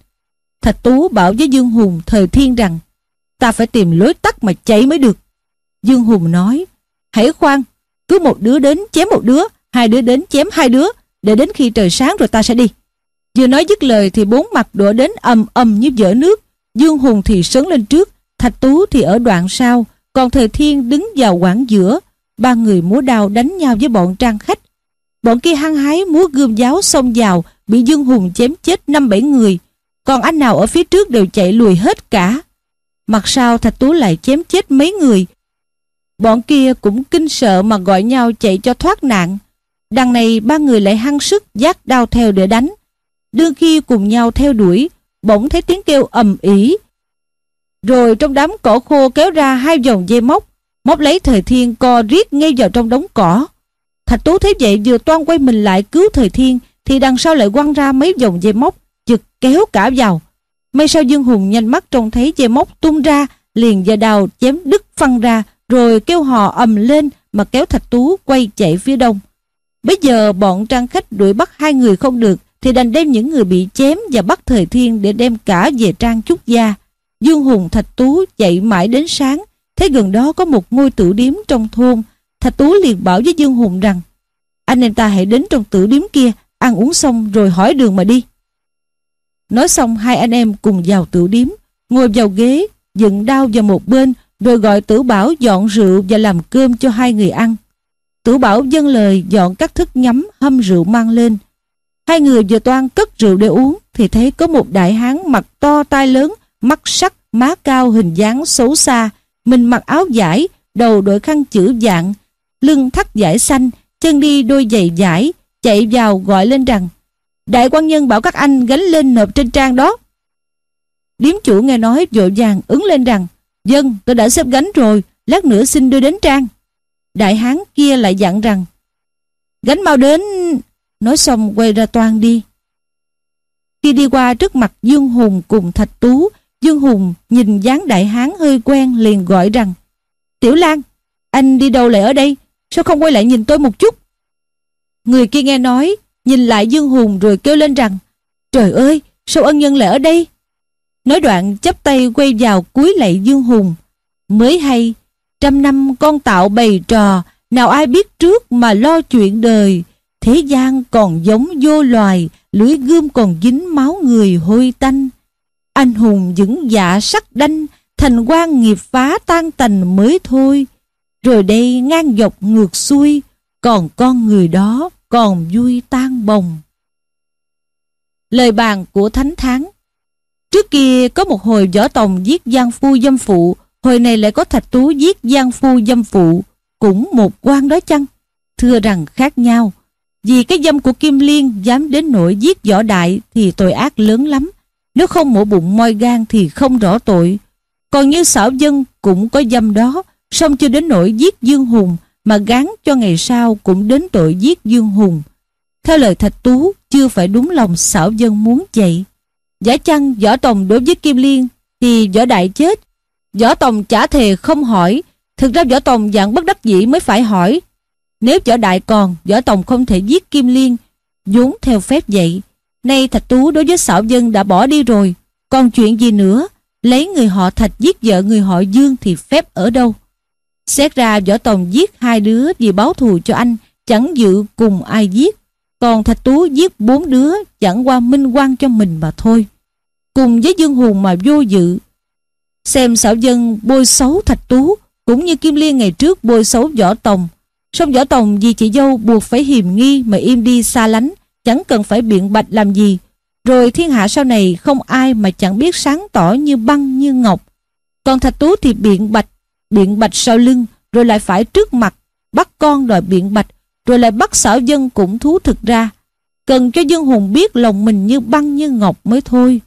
Thạch Tú bảo với Dương Hùng thời thiên rằng ta phải tìm lối tắt mà chạy mới được. Dương Hùng nói hãy khoan, cứ một đứa đến chém một đứa, hai đứa đến chém hai đứa, để đến khi trời sáng rồi ta sẽ đi. Vừa nói dứt lời thì bốn mặt đổ đến ầm ầm như dở nước. Dương Hùng thì sấn lên trước, Thạch Tú thì ở đoạn sau, còn Thời Thiên đứng vào quảng giữa. Ba người múa đao đánh nhau với bọn trang khách. Bọn kia hăng hái múa gươm giáo xông vào, bị Dương Hùng chém chết năm bảy người. Còn anh nào ở phía trước đều chạy lùi hết cả. Mặt sau Thạch Tú lại chém chết mấy người. Bọn kia cũng kinh sợ mà gọi nhau chạy cho thoát nạn. Đằng này ba người lại hăng sức giác đao theo để đánh. Đương khi cùng nhau theo đuổi, bỗng thấy tiếng kêu ầm ĩ. Rồi trong đám cỏ khô kéo ra hai dòng dây móc, móc lấy thời thiên co riết ngay vào trong đống cỏ. Thạch Tú thấy vậy vừa toan quay mình lại cứu thời thiên, thì đằng sau lại quăng ra mấy dòng dây móc, giật kéo cả vào. May sao Dương Hùng nhanh mắt trông thấy dây móc tung ra, liền và đào chém đứt phăng ra, rồi kêu hò ầm lên mà kéo Thạch Tú quay chạy phía đông. Bây giờ bọn trang khách đuổi bắt hai người không được thì đành đem những người bị chém và bắt thời thiên để đem cả về trang trúc gia. Dương Hùng Thạch Tú chạy mãi đến sáng, thấy gần đó có một ngôi tử điếm trong thôn. Thạch Tú liền bảo với Dương Hùng rằng anh em ta hãy đến trong tử điếm kia, ăn uống xong rồi hỏi đường mà đi. Nói xong hai anh em cùng vào tử điếm, ngồi vào ghế, dựng đao vào một bên, rồi gọi tử bảo dọn rượu và làm cơm cho hai người ăn. Tử bảo dâng lời dọn các thức nhắm hâm rượu mang lên. Hai người vừa toan cất rượu để uống thì thấy có một đại hán mặt to tai lớn, mắt sắc, má cao hình dáng xấu xa, mình mặc áo vải, đầu đội khăn chữ dạng, lưng thắt vải xanh, chân đi đôi giày vải, chạy vào gọi lên rằng Đại quan nhân bảo các anh gánh lên nộp trên trang đó. Điếm chủ nghe nói vội vàng ứng lên rằng Dân, tôi đã xếp gánh rồi, lát nữa xin đưa đến trang. Đại hán kia lại dặn rằng Gánh mau đến. Nói xong quay ra toan đi. Khi đi qua trước mặt Dương Hùng cùng Thạch Tú Dương Hùng nhìn dáng đại hán hơi quen liền gọi rằng Tiểu Lan Anh đi đâu lại ở đây? Sao không quay lại nhìn tôi một chút? Người kia nghe nói Nhìn lại Dương Hùng rồi kêu lên rằng Trời ơi sao ân nhân lại ở đây? Nói đoạn chắp tay quay vào cuối lạy Dương Hùng. Mới hay, Trăm năm con tạo bày trò, Nào ai biết trước mà lo chuyện đời. Thế gian còn giống vô loài Lưỡi gươm còn dính máu người hôi tanh. Anh hùng vững dạ sắc đanh, Thành quan nghiệp phá tan tành mới thôi. Rồi đây ngang dọc ngược xuôi, Còn con người đó còn vui tan bồng. Lời bàn của Thánh Tháng Trước kia có một hồi võ tòng giết giang phu dâm phụ, Hồi này lại có thạch tú giết giang phu dâm phụ. Cũng một quan đó chăng? Thưa rằng khác nhau. Vì cái dâm của Kim Liên Dám đến nỗi giết võ đại Thì tội ác lớn lắm. Nếu không mổ bụng moi gan thì không rõ tội. Còn như xảo dân cũng có dâm đó, song chưa đến nỗi giết Dương Hùng, Mà gán cho ngày sau cũng đến tội giết Dương Hùng. Theo lời Thạch Tú, Chưa phải đúng lòng xảo dân muốn vậy Giả chăng võ tòng đối với Kim Liên Thì võ đại chết? Võ Tòng trả thề không hỏi. Thực ra Võ Tòng dạng bất đắc dĩ mới phải hỏi. Nếu Võ Đại còn, Võ Tòng không thể giết Kim Liên. Vốn theo phép vậy, Nay Thạch Tú đối với xảo dân đã bỏ đi rồi. Còn chuyện gì nữa? Lấy người họ Thạch giết vợ người họ Dương Thì phép ở đâu? Xét ra Võ Tòng giết hai đứa Vì báo thù cho anh, Chẳng dự cùng ai giết. Còn Thạch Tú giết bốn đứa Chẳng qua minh quan cho mình mà thôi. Cùng với Dương Hùng mà vô dự, Xem xảo dân bôi xấu Thạch Tú, Cũng như Kim Liên ngày trước bôi xấu Võ Tòng. Song Võ Tòng vì chị dâu buộc phải hiềm nghi Mà im đi xa lánh, Chẳng cần phải biện bạch làm gì. Rồi thiên hạ sau này không ai mà chẳng biết sáng tỏ như băng như ngọc. Còn Thạch Tú thì biện bạch Biện bạch sau lưng, Rồi lại phải trước mặt, Bắt con đòi biện bạch. Rồi lại bắt xảo dân cũng thú thực ra. Cần cho dân hùng biết lòng mình như băng như ngọc mới thôi.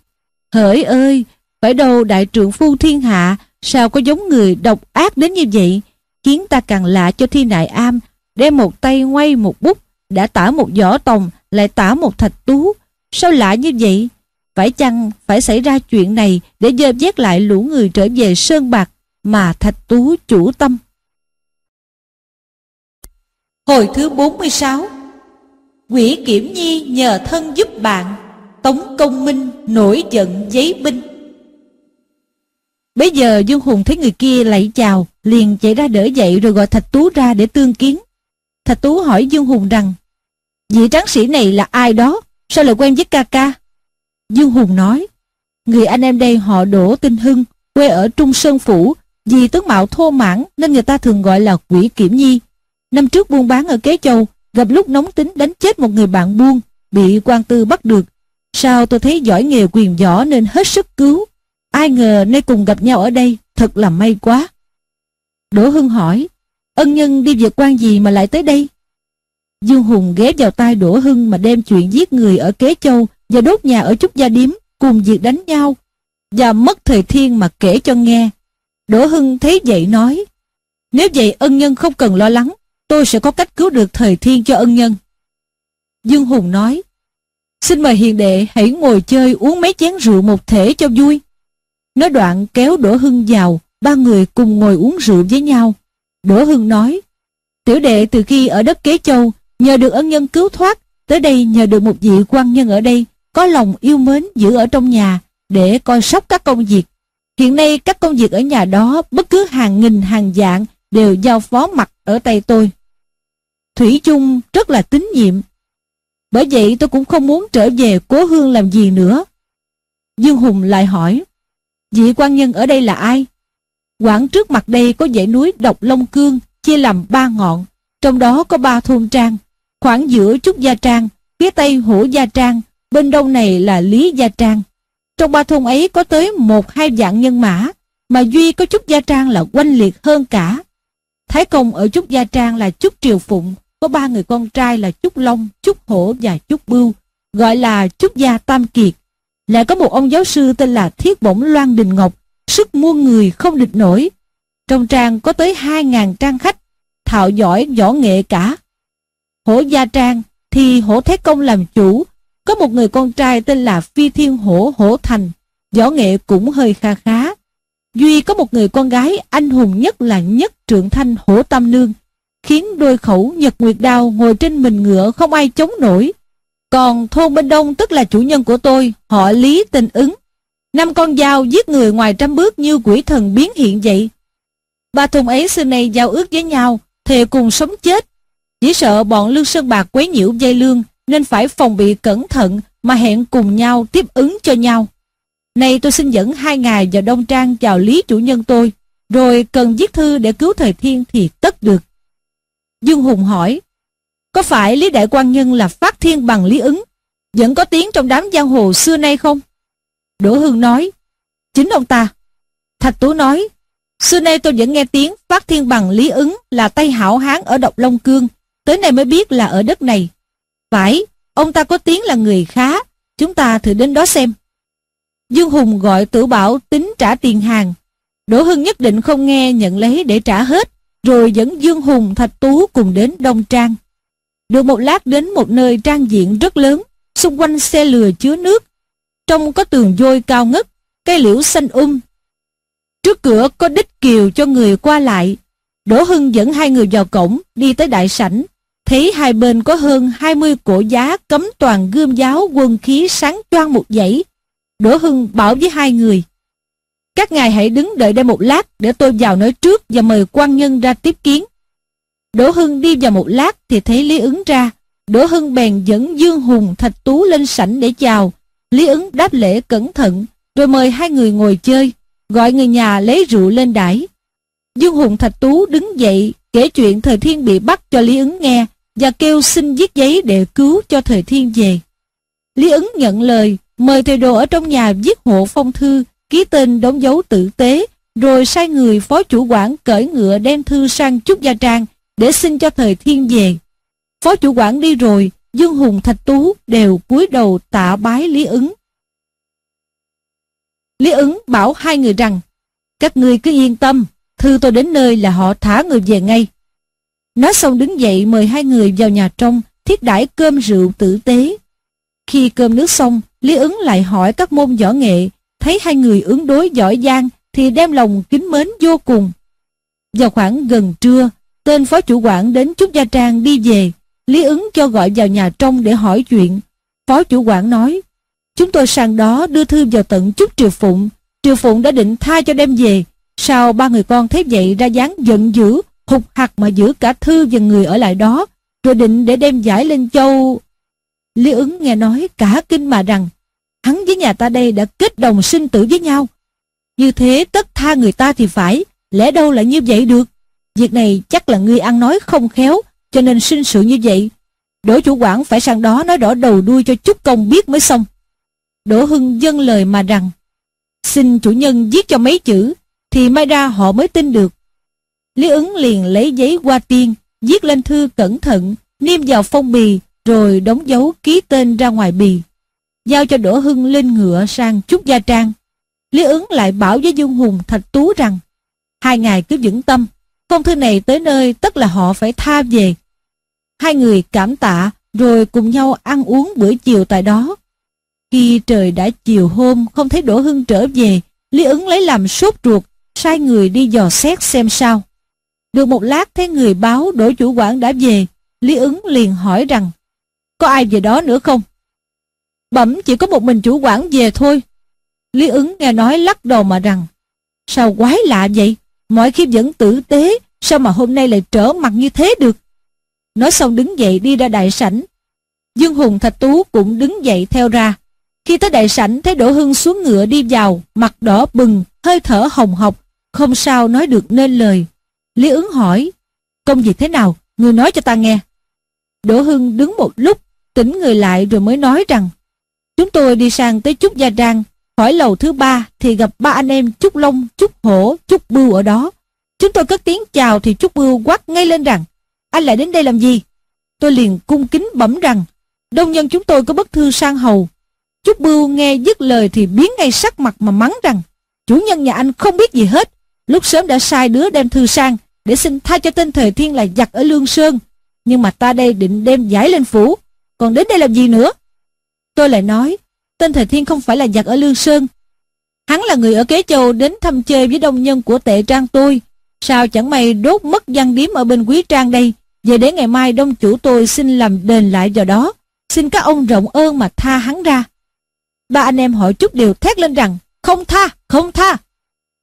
Hỡi ơi, phải đâu đại trưởng phu thiên hạ, Sao có giống người độc ác đến như vậy? Khiến ta càng lạ cho thi nại am, Đem một tay quay một bút, Đã tả một võ tòng, Lại tả một thạch tú. Sao lạ như vậy? Phải chăng phải xảy ra chuyện này Để dơ vét lại lũ người trở về Sơn Bạc Mà thạch tú chủ tâm? Hồi thứ 46 Quỷ Kiểm Nhi nhờ thân giúp bạn Tống Công Minh nổi giận giấy binh. Bây giờ Dương Hùng thấy người kia lạy chào, Liền chạy ra đỡ dậy rồi gọi Thạch Tú ra để tương kiến. Thạch Tú hỏi Dương Hùng rằng, Vị tráng sĩ này là ai đó? Sao lại quen với ca ca? Dương Hùng nói, Người anh em đây họ đổ tinh hưng, Quê ở Trung Sơn Phủ, Vì tướng mạo thô mãn Nên người ta thường gọi là quỷ kiểm nhi. Năm trước buôn bán ở Kế Châu, Gặp lúc nóng tính đánh chết một người bạn buôn, Bị quan tư bắt được. Sao tôi thấy giỏi nghề quyền võ nên hết sức cứu? Ai ngờ nay cùng gặp nhau ở đây, Thật là may quá. Đỗ Hưng hỏi, Ân nhân đi việc quan gì mà lại tới đây? Dương Hùng ghé vào tai Đỗ Hưng Mà đem chuyện giết người ở Kế Châu Và đốt nhà ở Trúc Gia Điếm Cùng việc đánh nhau. Và mất thời thiên mà kể cho nghe. Đỗ Hưng thấy vậy nói, Nếu vậy ân nhân không cần lo lắng Tôi sẽ có cách cứu được thời thiên cho ân nhân. Dương Hùng nói, Xin mời hiền đệ hãy ngồi chơi uống mấy chén rượu một thể cho vui. Nói đoạn kéo Đỗ Hưng vào, Ba người cùng ngồi uống rượu với nhau. Đỗ Hưng nói, Tiểu đệ từ khi ở đất Kế Châu, Nhờ được ân nhân cứu thoát, Tới đây nhờ được một vị quan nhân ở đây, Có lòng yêu mến giữ ở trong nhà Để coi sóc các công việc. Hiện nay các công việc ở nhà đó Bất cứ hàng nghìn hàng dạng Đều giao phó mặt ở tay tôi. Thủy chung rất là tín nhiệm Bởi vậy tôi cũng không muốn trở về cố hương làm gì nữa Dương Hùng lại hỏi Vị quan nhân ở đây là ai? Quảng trước mặt đây có dãy núi Độc Long Cương chia làm ba ngọn, trong đó có ba thôn trang. Khoảng giữa Trúc Gia Trang, phía tây Hổ Gia Trang, bên đông này là Lý Gia Trang. Trong ba thôn ấy có tới một hai dạng nhân mã, mà duy có Trúc Gia Trang là quanh liệt hơn cả. Thái công ở Trúc Gia Trang là Trúc Triều Phụng, có ba người con trai là Trúc Long, Trúc Hổ và Trúc Bưu, gọi là Trúc Gia Tam Kiệt. Lại có một ông giáo sư tên là Thiết Bổng Loan Đình Ngọc, sức muôn người không địch nổi. Trong trang có tới 2.000 trang khách, thạo giỏi võ nghệ cả. Hổ Gia Trang thì Hổ Thế Công làm chủ, có một người con trai tên là Phi Thiên Hổ Hổ Thành, võ nghệ cũng hơi kha khá. Duy có một người con gái anh hùng nhất là nhất trượng thanh Hổ Tam Nương, khiến đôi khẩu Nhật Nguyệt Đao ngồi trên mình ngựa không ai chống nổi. Còn thôn bên đông tức là chủ nhân của tôi, họ Lý tình ứng. Năm con dao giết người ngoài trăm bước như quỷ thần biến hiện vậy. Ba thùng ấy xưa nay giao ước với nhau, thề cùng sống chết. Chỉ sợ bọn Lương Sơn Bạc quấy nhiễu dây lương, nên phải phòng bị cẩn thận mà hẹn cùng nhau tiếp ứng cho nhau. Này tôi xin dẫn hai ngài vào Đông Trang chào Lý chủ nhân tôi, rồi cần viết thư để cứu thời thiên thì tất được. Dương Hùng hỏi, có phải Lý Đại quan Nhân là phát thiên bằng Lý ứng, vẫn có tiếng trong đám giang hồ xưa nay không? Đỗ Hưng nói, chính ông ta. Thạch Tú nói, xưa nay tôi vẫn nghe tiếng phát thiên bằng Lý ứng là tay Hảo Hán ở Độc Long Cương, tới nay mới biết là ở đất này. Phải, ông ta có tiếng là người khá, chúng ta thử đến đó xem. Dương Hùng gọi tử bảo tính trả tiền hàng. Đỗ Hưng nhất định không nghe nhận lấy để trả hết, rồi dẫn Dương Hùng Thạch Tú cùng đến Đông Trang. Được một lát đến một nơi trang diện rất lớn, xung quanh xe lừa chứa nước. Trong có tường vôi cao ngất, cây liễu xanh um. Trước cửa có đích kiều cho người qua lại. Đỗ Hưng dẫn hai người vào cổng, đi tới đại sảnh. Thấy hai bên có hơn 20 cổ giá cấm toàn gươm giáo quân khí sáng choang một dãy. Đỗ Hưng bảo với hai người. Các ngài hãy đứng đợi đây một lát để tôi vào nói trước và mời quan nhân ra tiếp kiến. Đỗ Hưng đi vào một lát thì thấy Lý ứng ra. Đỗ Hưng bèn dẫn Dương Hùng Thạch Tú lên sảnh để chào. Lý ứng đáp lễ cẩn thận, rồi mời hai người ngồi chơi, gọi người nhà lấy rượu lên đãi. Dương Hùng Thạch Tú đứng dậy kể chuyện Thời Thiên bị bắt cho Lý ứng nghe và kêu xin viết giấy để cứu cho Thời Thiên về. Lý ứng nhận lời, mời thầy đồ ở trong nhà viết hộ phong thư, ký tên đóng dấu tử tế, rồi sai người phó chủ quản cởi ngựa đem thư sang Trúc Gia Trang để xin cho thời thiên về. Phó chủ quản đi rồi, Dương Hùng Thạch Tú đều cúi đầu tạ bái Lý ứng. Lý ứng bảo hai người rằng, các ngươi cứ yên tâm, thư tôi đến nơi là họ thả người về ngay. Nói xong đứng dậy mời hai người vào nhà trong, thiết đãi cơm rượu tử tế. Khi cơm nước xong, Lý ứng lại hỏi các môn võ nghệ, thấy hai người ứng đối giỏi giang thì đem lòng kính mến vô cùng. Vào khoảng gần trưa, Tên phó chủ quản đến Trúc Gia Trang đi về, Lý ứng cho gọi vào nhà trong để hỏi chuyện. Phó chủ quản nói, chúng tôi sang đó đưa thư vào tận chúc Triều Phụng. Triều Phụng đã định tha cho đem về. Sao ba người con thấy vậy ra dáng giận dữ, hụt hạt mà giữ cả thư và người ở lại đó, rồi định để đem giải lên châu. Lý ứng nghe nói cả kinh mà rằng, hắn với nhà ta đây đã kết đồng sinh tử với nhau. Như thế tất tha người ta thì phải, lẽ đâu lại như vậy được. Việc này chắc là ngươi ăn nói không khéo, cho nên sinh sự như vậy. Đỗ chủ quản phải sang đó nói rõ đầu đuôi cho chút công biết mới xong. Đỗ Hưng dâng lời mà rằng, xin chủ nhân viết cho mấy chữ, thì mai ra họ mới tin được. Lý ứng liền lấy giấy qua tiên, viết lên thư cẩn thận, niêm vào phong bì, rồi đóng dấu ký tên ra ngoài bì. Giao cho Đỗ Hưng lên ngựa sang Trúc Gia Trang. Lý ứng lại bảo với Dương Hùng Thạch Tú rằng, hai ngài cứ vững tâm, phong thư này tới nơi tất là họ phải tha về. Hai người cảm tạ, rồi cùng nhau ăn uống bữa chiều tại đó. Khi trời đã chiều hôm không thấy Đỗ Hưng trở về, Lý ứng lấy làm sốt ruột, sai người đi dò xét xem sao. Được một lát thấy người báo Đỗ chủ quản đã về, Lý ứng liền hỏi rằng, có ai về đó nữa không? Bẩm chỉ có một mình chủ quản về thôi. Lý ứng nghe nói lắc đầu mà rằng, sao quái lạ vậy? Mọi khi vẫn tử tế, sao mà hôm nay lại trở mặt như thế được? Nói xong đứng dậy đi ra đại sảnh. Dương Hùng Thạch Tú cũng đứng dậy theo ra. Khi tới đại sảnh thấy Đỗ Hưng xuống ngựa đi vào, mặt đỏ bừng, hơi thở hồng hộc, không sao nói được nên lời. Lý ứng hỏi, công việc thế nào, người nói cho ta nghe. Đỗ Hưng đứng một lúc, tỉnh người lại rồi mới nói rằng, chúng tôi đi sang tới Trúc Gia Trang, hỏi lầu thứ ba thì gặp ba anh em Trúc Long, Trúc Hổ, Trúc Bưu ở đó. Chúng tôi cất tiếng chào thì Trúc Bưu quát ngay lên rằng, anh lại đến đây làm gì? Tôi liền cung kính bẩm rằng, đông nhân chúng tôi có bức thư sang hầu. Trúc Bưu nghe dứt lời thì biến ngay sắc mặt mà mắng rằng, chủ nhân nhà anh không biết gì hết, lúc sớm đã sai đứa đem thư sang để xin tha cho tên thời thiên là giặc ở Lương Sơn. Nhưng mà ta đây định đem giải lên phủ, còn đến đây làm gì nữa? Tôi lại nói, tên thời thiên không phải là giặc ở Lương Sơn. Hắn là người ở Kế Châu đến thăm chơi với đông nhân của tệ trang tôi. Sao chẳng may đốt mất văn điếm ở bên quý trang đây, về để ngày mai đông chủ tôi xin làm đền lại vào đó. Xin các ông rộng ơn mà tha hắn ra. Ba anh em hỏi chút đều thét lên rằng, không tha, không tha.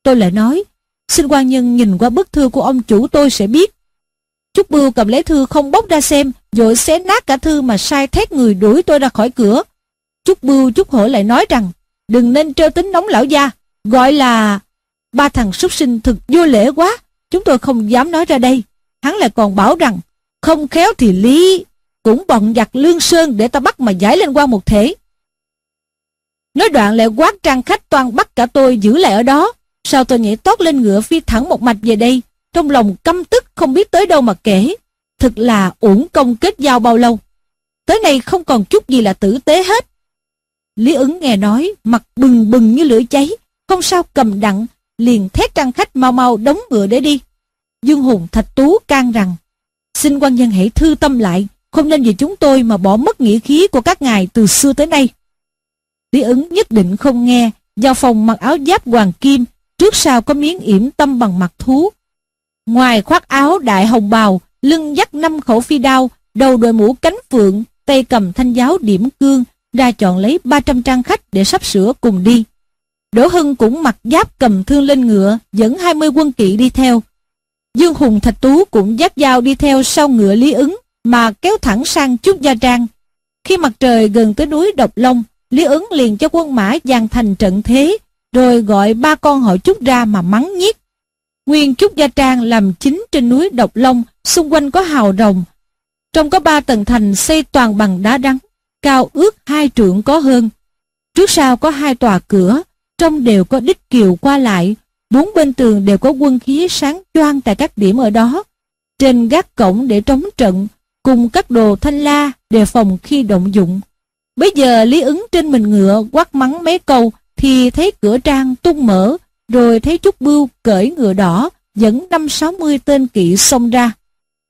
Tôi lại nói, xin quan nhân nhìn qua bức thư của ông chủ tôi sẽ biết. Trúc Bưu cầm lấy thư không bóc ra xem, rồi xé nát cả thư mà sai thét người đuổi tôi ra khỏi cửa. Trúc Bưu Trúc Hổ lại nói rằng, đừng nên trêu tính nóng lão gia, gọi là... Ba thằng súc sinh thực vô lễ quá, chúng tôi không dám nói ra đây. Hắn lại còn bảo rằng, không khéo thì Lý cũng bận giặt lương sơn để ta bắt mà giải lên quan một thể. Nói đoạn lại quát trang khách toàn bắt cả tôi giữ lại ở đó. Sao tôi nhảy tót lên ngựa phi thẳng một mạch về đây, trong lòng căm tức không biết tới đâu mà kể. Thực là uổng công kết giao bao lâu. Tới nay không còn chút gì là tử tế hết. Lý ứng nghe nói, mặt bừng bừng như lửa cháy, không sao cầm đặng, liền thét trang khách mau mau đóng ngựa để đi. Dương Hùng Thạch Tú can rằng, xin quan nhân hãy thư tâm lại, không nên vì chúng tôi mà bỏ mất nghĩa khí của các ngài từ xưa tới nay. Lý ứng nhất định không nghe, vào phòng mặc áo giáp hoàng kim, trước sau có miếng yểm tâm bằng mặt thú. Ngoài khoác áo đại hồng bào, lưng dắt năm khẩu phi đao, đầu đội mũ cánh phượng, tay cầm thanh giáo điểm cương, ra chọn lấy 300 trang khách để sắp sửa cùng đi. Đỗ Hưng cũng mặc giáp cầm thương lên ngựa, dẫn 20 quân kỵ đi theo. Dương Hùng Thạch Tú cũng dắt dao đi theo sau ngựa Lý ứng, mà kéo thẳng sang Trúc Gia Trang. Khi mặt trời gần tới núi Độc Long, Lý ứng liền cho quân mã dàn thành trận thế, rồi gọi ba con họ Trúc ra mà mắng nhiếc. Nguyên Trúc Gia Trang làm chính trên núi Độc Long, xung quanh có hào rồng. Trong có ba tầng thành xây toàn bằng đá đắng, cao ước hai trượng có hơn. Trước sau có hai tòa cửa, trong đều có đích kiều qua lại, bốn bên tường đều có quân khí sáng choang tại các điểm ở đó. Trên gác cổng để trống trận, cùng các đồ thanh la đề phòng khi động dụng. Bây giờ Lý ứng trên mình ngựa quát mắng mấy câu thì thấy cửa trang tung mở, rồi thấy Trúc Bưu cởi ngựa đỏ dẫn năm sáu mươi tên kỵ xông ra.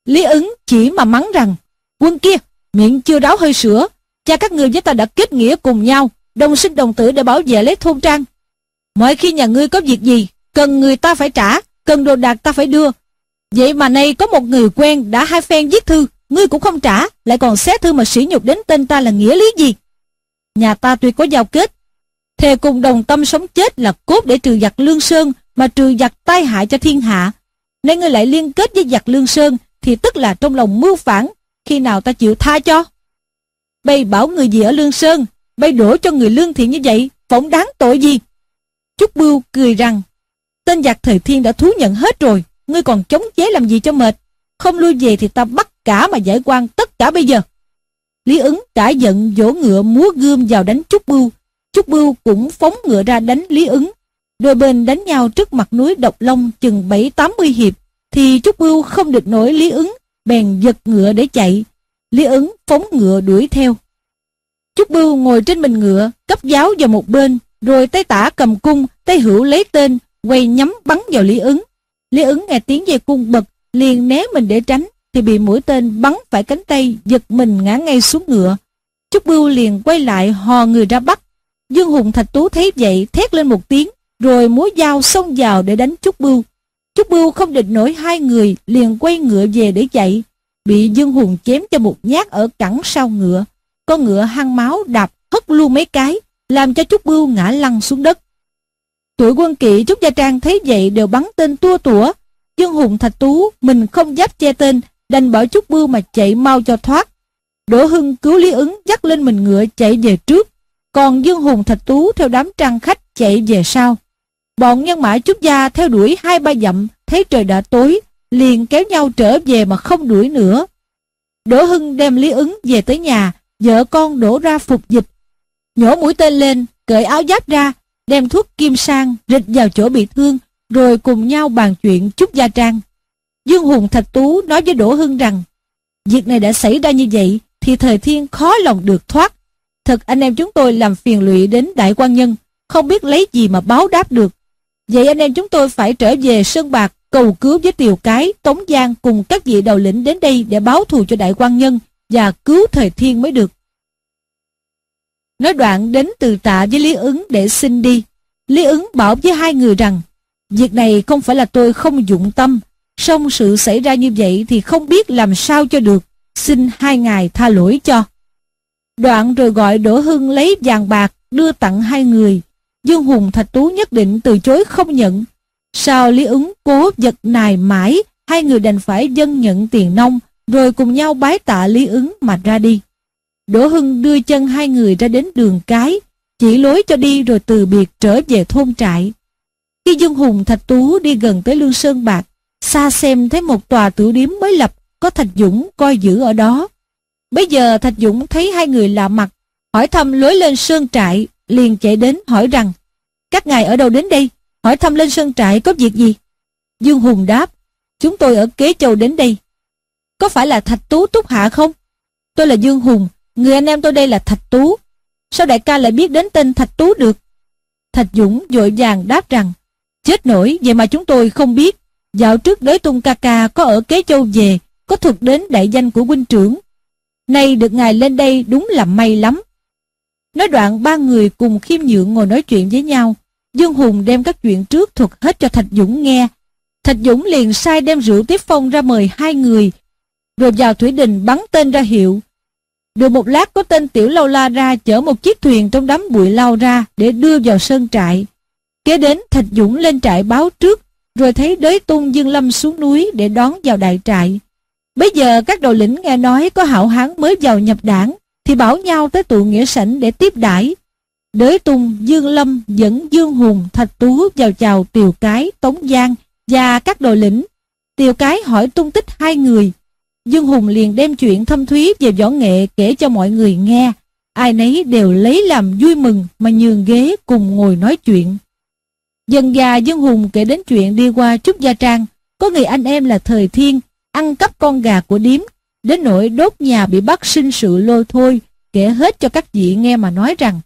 Lý ứng chỉ mà mắng rằng, quân kia, miệng chưa đáo hơi sữa, cha các người với ta đã kết nghĩa cùng nhau, đồng sinh đồng tử để bảo vệ lấy thôn trang. Mọi khi nhà ngươi có việc gì, cần người ta phải trả, cần đồ đạc ta phải đưa. Vậy mà nay có một người quen đã hai phen viết thư, ngươi cũng không trả, lại còn xé thư mà sỉ nhục đến tên ta là nghĩa lý gì? Nhà ta tuy có giao kết, thề cùng đồng tâm sống chết là cốt để trừ giặc lương sơn mà trừ giặc tai hại cho thiên hạ. Nên ngươi lại liên kết với giặc lương sơn thì tức là trong lòng mưu phản, khi nào ta chịu tha cho? Bây bảo người gì ở lương sơn, bây đổ cho người lương thiện như vậy, phỏng đáng tội gì? Trúc Bưu cười rằng, tên giặc thời thiên đã thú nhận hết rồi, ngươi còn chống chế làm gì cho mệt? Không lui về thì ta bắt cả mà giải quan tất cả bây giờ. Lý ứng cả giận vỗ ngựa múa gươm vào đánh Trúc Bưu. Trúc Bưu cũng phóng ngựa ra đánh Lý ứng. Đôi bên đánh nhau trước mặt núi Độc Long chừng 7-80 hiệp, thì Trúc Bưu không địch nổi Lý ứng, bèn giật ngựa để chạy. Lý ứng phóng ngựa đuổi theo. Trúc Bưu ngồi trên mình ngựa, cấp giáo vào một bên, rồi tay tả cầm cung, tay hữu lấy tên, quay nhắm bắn vào Lý ứng. Lý ứng nghe tiếng dây cung bật, liền né mình để tránh, thì bị mũi tên bắn phải cánh tay, giật mình ngã ngay xuống ngựa. Trúc Bưu liền quay lại hò người ra bắt. Dương Hùng Thạch Tú thấy vậy thét lên một tiếng, rồi múa dao xông vào để đánh Trúc Bưu. Trúc Bưu không địch nổi hai người, liền quay ngựa về để chạy. Bị Dương Hùng chém cho một nhát ở cẳng sau ngựa. Con ngựa hăng máu đạp hất luôn mấy cái, làm cho Trúc Bưu ngã lăn xuống đất. Tuổi quân kỵ Trúc Gia Trang thấy vậy đều bắn tên tua tủa. Dương Hùng Thạch Tú mình không giáp che tên, đành bảo Trúc Bưu mà chạy mau cho thoát. Đỗ Hưng cứu Lý ứng dắt lên mình ngựa chạy về trước, còn Dương Hùng Thạch Tú theo đám trang khách chạy về sau. Bọn nhân mã Trúc Gia theo đuổi hai ba dặm, thấy trời đã tối, liền kéo nhau trở về mà không đuổi nữa. Đỗ Hưng đem Lý ứng về tới nhà, vợ con đổ ra phục dịch. Nhổ mũi tên lên, cởi áo giáp ra, đem thuốc kim sang rịch vào chỗ bị thương, rồi cùng nhau bàn chuyện chút Gia Trang. Dương Hùng Thạch Tú nói với Đỗ Hưng rằng, việc này đã xảy ra như vậy, thì thời thiên khó lòng được thoát. Thật anh em chúng tôi làm phiền lụy đến đại quan nhân, không biết lấy gì mà báo đáp được. Vậy anh em chúng tôi phải trở về Sơn Bạc cầu cứu với Tiều Cái, Tống Giang cùng các vị đầu lĩnh đến đây để báo thù cho đại quan nhân và cứu thời thiên mới được. Nói đoạn đến từ tạ với Lý ứng để xin đi. Lý ứng bảo với hai người rằng Việc này không phải là tôi không dụng tâm. Song sự xảy ra như vậy thì không biết làm sao cho được. Xin hai ngài tha lỗi cho. Đoạn rồi gọi Đỗ Hưng lấy vàng bạc đưa tặng hai người. Dương Hùng Thạch Tú nhất định từ chối không nhận. Sao Lý ứng cố giật nài mãi, Hai người đành phải dân nhận tiền nông Rồi cùng nhau bái tạ Lý ứng mà ra đi. Đỗ Hưng đưa chân hai người ra đến đường cái, Chỉ lối cho đi rồi từ biệt trở về thôn trại. Khi Dương Hùng, Thạch Tú đi gần tới Lương Sơn Bạc, Xa xem thấy một tòa tử điếm mới lập, Có Thạch Dũng coi giữ ở đó. Bây giờ Thạch Dũng thấy hai người lạ mặt, Hỏi thăm lối lên Sơn Trại, Liền chạy đến hỏi rằng, Các ngài ở đâu đến đây? Hỏi thăm lên Sơn Trại có việc gì? Dương Hùng đáp, Chúng tôi ở Kế Châu đến đây. Có phải là Thạch Tú Túc Hạ không? Tôi là Dương Hùng, Người anh em tôi đây là Thạch Tú. Sao đại ca lại biết đến tên Thạch Tú được? Thạch Dũng vội vàng đáp rằng, Chết nổi, vậy mà chúng tôi không biết. Dạo trước đới tung ca ca có ở Kế Châu về, Có thuật đến đại danh của huynh trưởng. Nay được ngài lên đây đúng là may lắm. Nói đoạn, ba người cùng khiêm nhượng ngồi nói chuyện với nhau. Dương Hùng đem các chuyện trước thuật hết cho Thạch Dũng nghe Thạch Dũng liền sai đem rượu tiếp phong ra mời hai người Rồi vào Thủy Đình bắn tên ra hiệu được một lát có tên Tiểu Lâu La ra chở một chiếc thuyền trong đám bụi lao ra để đưa vào sơn trại. Kế đến Thạch Dũng lên trại báo trước, rồi thấy đới tung Dương Lâm xuống núi để đón vào đại trại. Bây giờ các đầu lĩnh nghe nói có hảo hán mới vào nhập đảng, thì bảo nhau tới tụ nghĩa sảnh để tiếp đãi. Đới tung, Dương Lâm dẫn Dương Hùng, Thạch Tú vào chào Tiều Cái, Tống Giang và các đội lĩnh. Tiều Cái hỏi tung tích hai người, Dương Hùng liền đem chuyện thâm thúy về võ nghệ kể cho mọi người nghe. Ai nấy đều lấy làm vui mừng mà nhường ghế cùng ngồi nói chuyện. Dần già Dương Hùng kể đến chuyện đi qua Trúc Gia Trang, có người anh em là Thời Thiên, ăn cắp con gà của điếm, đến nỗi đốt nhà bị bắt sinh sự lôi thôi, kể hết cho các vị nghe mà nói rằng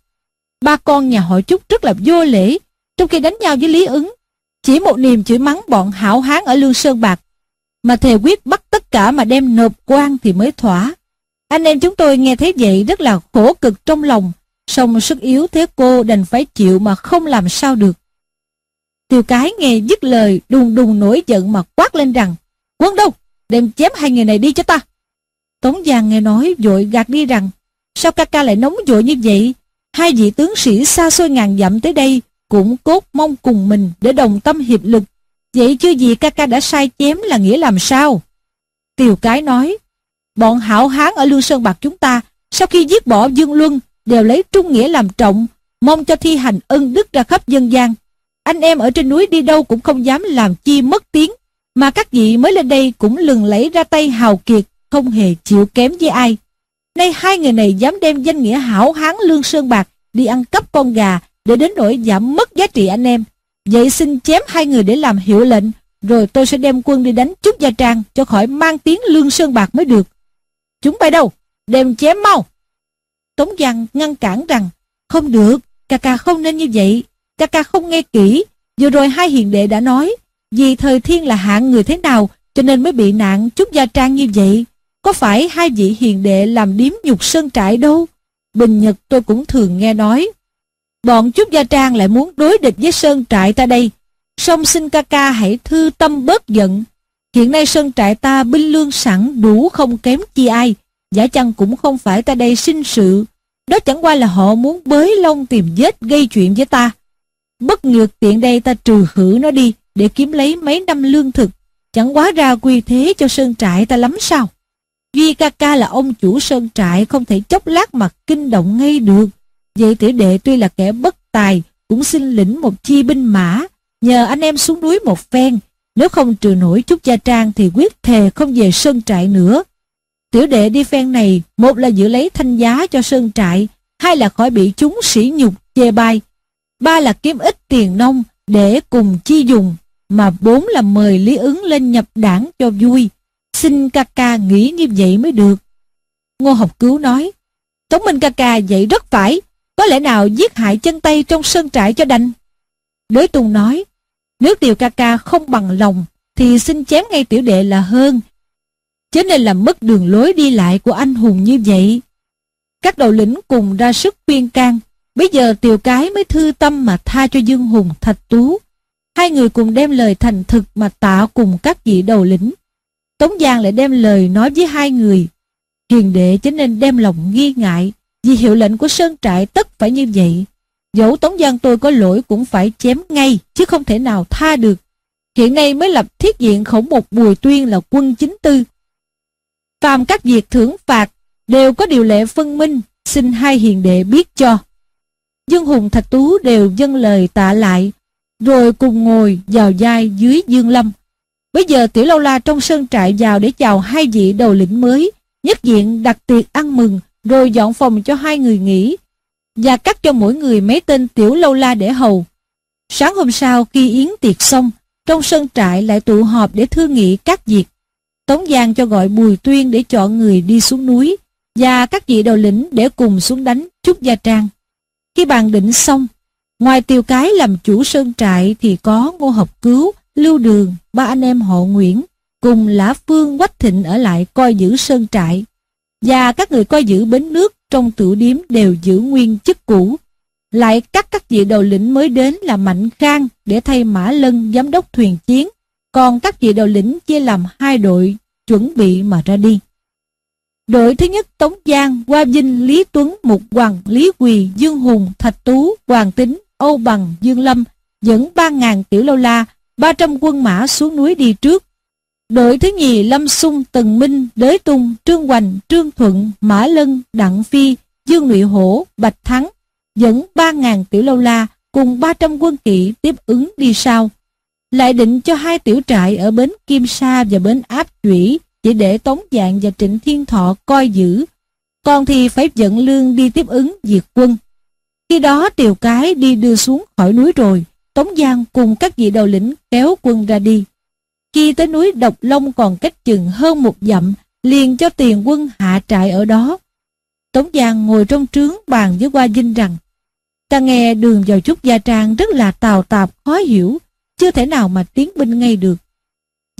ba con nhà họ Trúc rất là vô lễ, trong khi đánh nhau với Lý ứng. Chỉ một niềm chửi mắng bọn hảo hán ở Lương Sơn Bạc mà thề quyết bắt tất cả mà đem nộp quan thì mới thỏa. Anh em chúng tôi nghe thấy vậy rất là khổ cực trong lòng, song sức yếu thế cô đành phải chịu mà không làm sao được. Tiêu cái nghe dứt lời đùng đùng nổi giận mà quát lên rằng Quân đâu, đem chém hai người này đi cho ta. Tống Giang nghe nói vội gạt đi rằng Sao ca ca lại nóng vội như vậy Hai vị tướng sĩ xa xôi ngàn dặm tới đây Cũng cốt mong cùng mình Để đồng tâm hiệp lực. Vậy chưa gì ca ca đã sai chém là nghĩa làm sao? Tiều cái nói, Bọn hảo hán ở Lương Sơn Bạc chúng ta, Sau khi giết bỏ Dương Luân, Đều lấy trung nghĩa làm trọng, Mong cho thi hành ân đức ra khắp dân gian. Anh em ở trên núi đi đâu cũng không dám làm chi mất tiếng, Mà các vị mới lên đây cũng lừng lấy ra tay hào kiệt, Không hề chịu kém với ai. Nay hai người này dám đem danh nghĩa hảo hán Lương Sơn Bạc Đi ăn cắp con gà Để đến nỗi giảm mất giá trị anh em. Vậy xin chém hai người để làm hiệu lệnh, Rồi tôi sẽ đem quân đi đánh Trúc Gia Trang Cho khỏi mang tiếng Lương Sơn Bạc mới được. Chúng bay đâu? Đem chém mau. Tống Giang ngăn cản rằng, Không được, ca ca không nên như vậy. Ca ca không nghe kỹ. Vừa rồi hai hiền đệ đã nói, vì thời thiên là hạng người thế nào cho nên mới bị nạn chút gia trang như vậy có phải hai vị hiền đệ làm điếm nhục sơn trại đâu bình nhật tôi cũng thường nghe nói bọn chút gia trang lại muốn đối địch với sơn trại ta đây song xin ca ca hãy thư tâm bớt giận hiện nay sơn trại ta binh lương sẵn đủ không kém chi ai giả chăng cũng không phải ta đây sinh sự đó chẳng qua là họ muốn bới lông tìm vết gây chuyện với ta. Bất ngược tiện đây ta trừ khử nó đi, để kiếm lấy mấy năm lương thực. Chẳng quá ra quy thế cho sơn trại ta lắm sao. Duy ca ca là ông chủ sơn trại không thể chốc lát mà kinh động ngay được. Vậy tiểu đệ tuy là kẻ bất tài cũng xin lĩnh một chi binh mã nhờ anh em xuống núi một phen. Nếu không trừ nổi chút gia trang thì quyết thề không về sơn trại nữa. Tiểu đệ đi phen này, một là giữ lấy thanh giá cho sơn trại, hai là khỏi bị chúng sỉ nhục, chê bai, ba là kiếm ít tiền nông để cùng chi dùng, mà bốn là mời Lý ứng lên nhập đảng cho vui. Xin ca ca nghĩ như vậy mới được. Ngô Học Cứu nói, Tống Minh ca ca vậy rất phải, có lẽ nào giết hại chân tay trong sơn trại cho đành. Đới Tùng nói, nếu điều ca ca không bằng lòng, thì xin chém ngay tiểu đệ là hơn, Chứ nên làm mất đường lối đi lại của anh hùng như vậy. Các đầu lĩnh cùng ra sức khuyên can. Bây giờ tiểu cái mới thư tâm mà tha cho Dương Hùng Thạch Tú. Hai người cùng đem lời thành thực mà tạ cùng các vị đầu lĩnh. Tống Giang lại đem lời nói với hai người. Hiền đệ cho nên đem lòng nghi ngại, vì hiệu lệnh của Sơn Trại tất phải như vậy. Dẫu Tống Giang tôi có lỗi cũng phải chém ngay, chứ không thể nào tha được. Hiện nay mới lập thiết diện khổng một bùi tuyên là quân chính tư, phàm các việc thưởng phạt đều có điều lệ phân minh, xin hai hiền đệ biết cho. Dương Hùng Thạch Tú đều dâng lời tạ lại, rồi cùng ngồi vào vai dưới Dương Lâm. Bây giờ Tiểu Lâu La trong sân trại vào để chào hai vị đầu lĩnh mới, nhất diện đặt tiệc ăn mừng, rồi dọn phòng cho hai người nghỉ, và cắt cho mỗi người mấy tên Tiểu Lâu La để hầu. Sáng hôm sau khi yến tiệc xong, trong sân trại lại tụ họp để thương nghị các việc. Tống Giang cho gọi Bùi Tuyên để chọn người đi xuống núi và các vị đầu lĩnh để cùng xuống đánh Trúc Gia Trang. Khi bàn định xong, ngoài tiêu cái làm chủ sơn trại thì có Ngô Học Cứu, Lưu Đường, ba anh em họ Nguyễn, cùng Lã Phương Quách Thịnh ở lại coi giữ sơn trại. Và các người coi giữ bến nước trong tử điếm đều giữ nguyên chức cũ. Lại cắt các vị đầu lĩnh mới đến là Mạnh Khang để thay Mã Lân giám đốc thuyền chiến còn các vị đầu lĩnh chia làm hai đội chuẩn bị mà ra đi. Đội thứ nhất Tống Giang, Hoa Vinh, Lý Tuấn, Mục Hoàng, Lý Quỳ, Dương Hùng, Thạch Tú, Hoàng Tính, Âu Bằng, Dương Lâm dẫn 3.000 tiểu lâu la, 300 quân mã xuống núi đi trước. Đội thứ nhì Lâm Sung, Tần Minh, Đới Tung, Trương Hoành, Trương Thuận, Mã Lân, Đặng Phi, Dương Ngụy Hổ, Bạch Thắng dẫn 3.000 tiểu lâu la cùng 300 quân kỵ tiếp ứng đi sau lại định cho hai tiểu trại ở bến Kim Sa và bến Áp Chủy chỉ để Tống Dạng và Trịnh Thiên Thọ coi giữ, còn thì phải dẫn lương đi tiếp ứng diệt quân. Khi đó Tiều Cái đi đưa xuống khỏi núi rồi, Tống Giang cùng các vị đầu lĩnh kéo quân ra đi. Khi tới núi Độc Long còn cách chừng hơn một dặm, liền cho tiền quân hạ trại ở đó. Tống Giang ngồi trong trướng bàn với Hoa Vinh rằng, ta nghe đường vào chút gia trang rất là tào tạp khó hiểu, chưa thể nào mà tiến binh ngay được.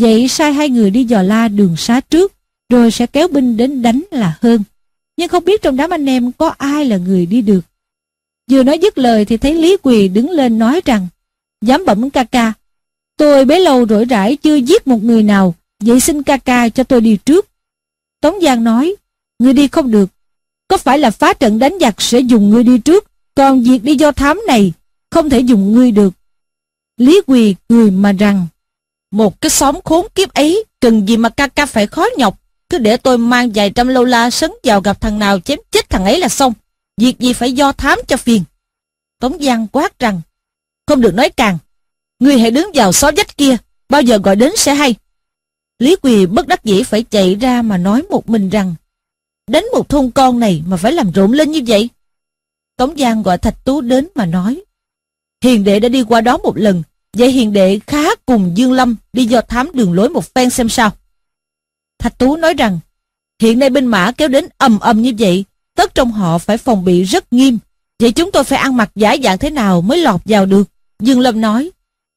Vậy sai hai người đi dò la đường xá trước, rồi sẽ kéo binh đến đánh là hơn. Nhưng không biết trong đám anh em có ai là người đi được. Vừa nói dứt lời thì thấy Lý Quỳ đứng lên nói rằng, dám bẩm ca ca, tôi bấy lâu rỗi rãi chưa giết một người nào, vậy xin ca ca cho tôi đi trước. Tống Giang nói, ngươi đi không được. Có phải là phá trận đánh giặc sẽ dùng ngươi đi trước, còn việc đi do thám này không thể dùng ngươi được. Lý Quỳ cười mà rằng, một cái xóm khốn kiếp ấy, cần gì mà ca ca phải khó nhọc, cứ để tôi mang vài trăm lâu la sấn vào gặp thằng nào chém chết thằng ấy là xong, việc gì phải do thám cho phiền. Tống Giang quát rằng, không được nói càng, ngươi hãy đứng vào xó dách kia, bao giờ gọi đến sẽ hay. Lý Quỳ bất đắc dĩ phải chạy ra mà nói một mình rằng, đánh một thôn con này mà phải làm rộn lên như vậy. Tống Giang gọi Thạch Tú đến mà nói, Hiền đệ đã đi qua đó một lần, vậy hiền đệ khá cùng Dương Lâm đi do thám đường lối một phen xem sao. Thạch Tú nói rằng, hiện nay binh mã kéo đến ầm ầm như vậy, tất trong họ phải phòng bị rất nghiêm, vậy chúng tôi phải ăn mặc giả dạng thế nào mới lọt vào được? Dương Lâm nói,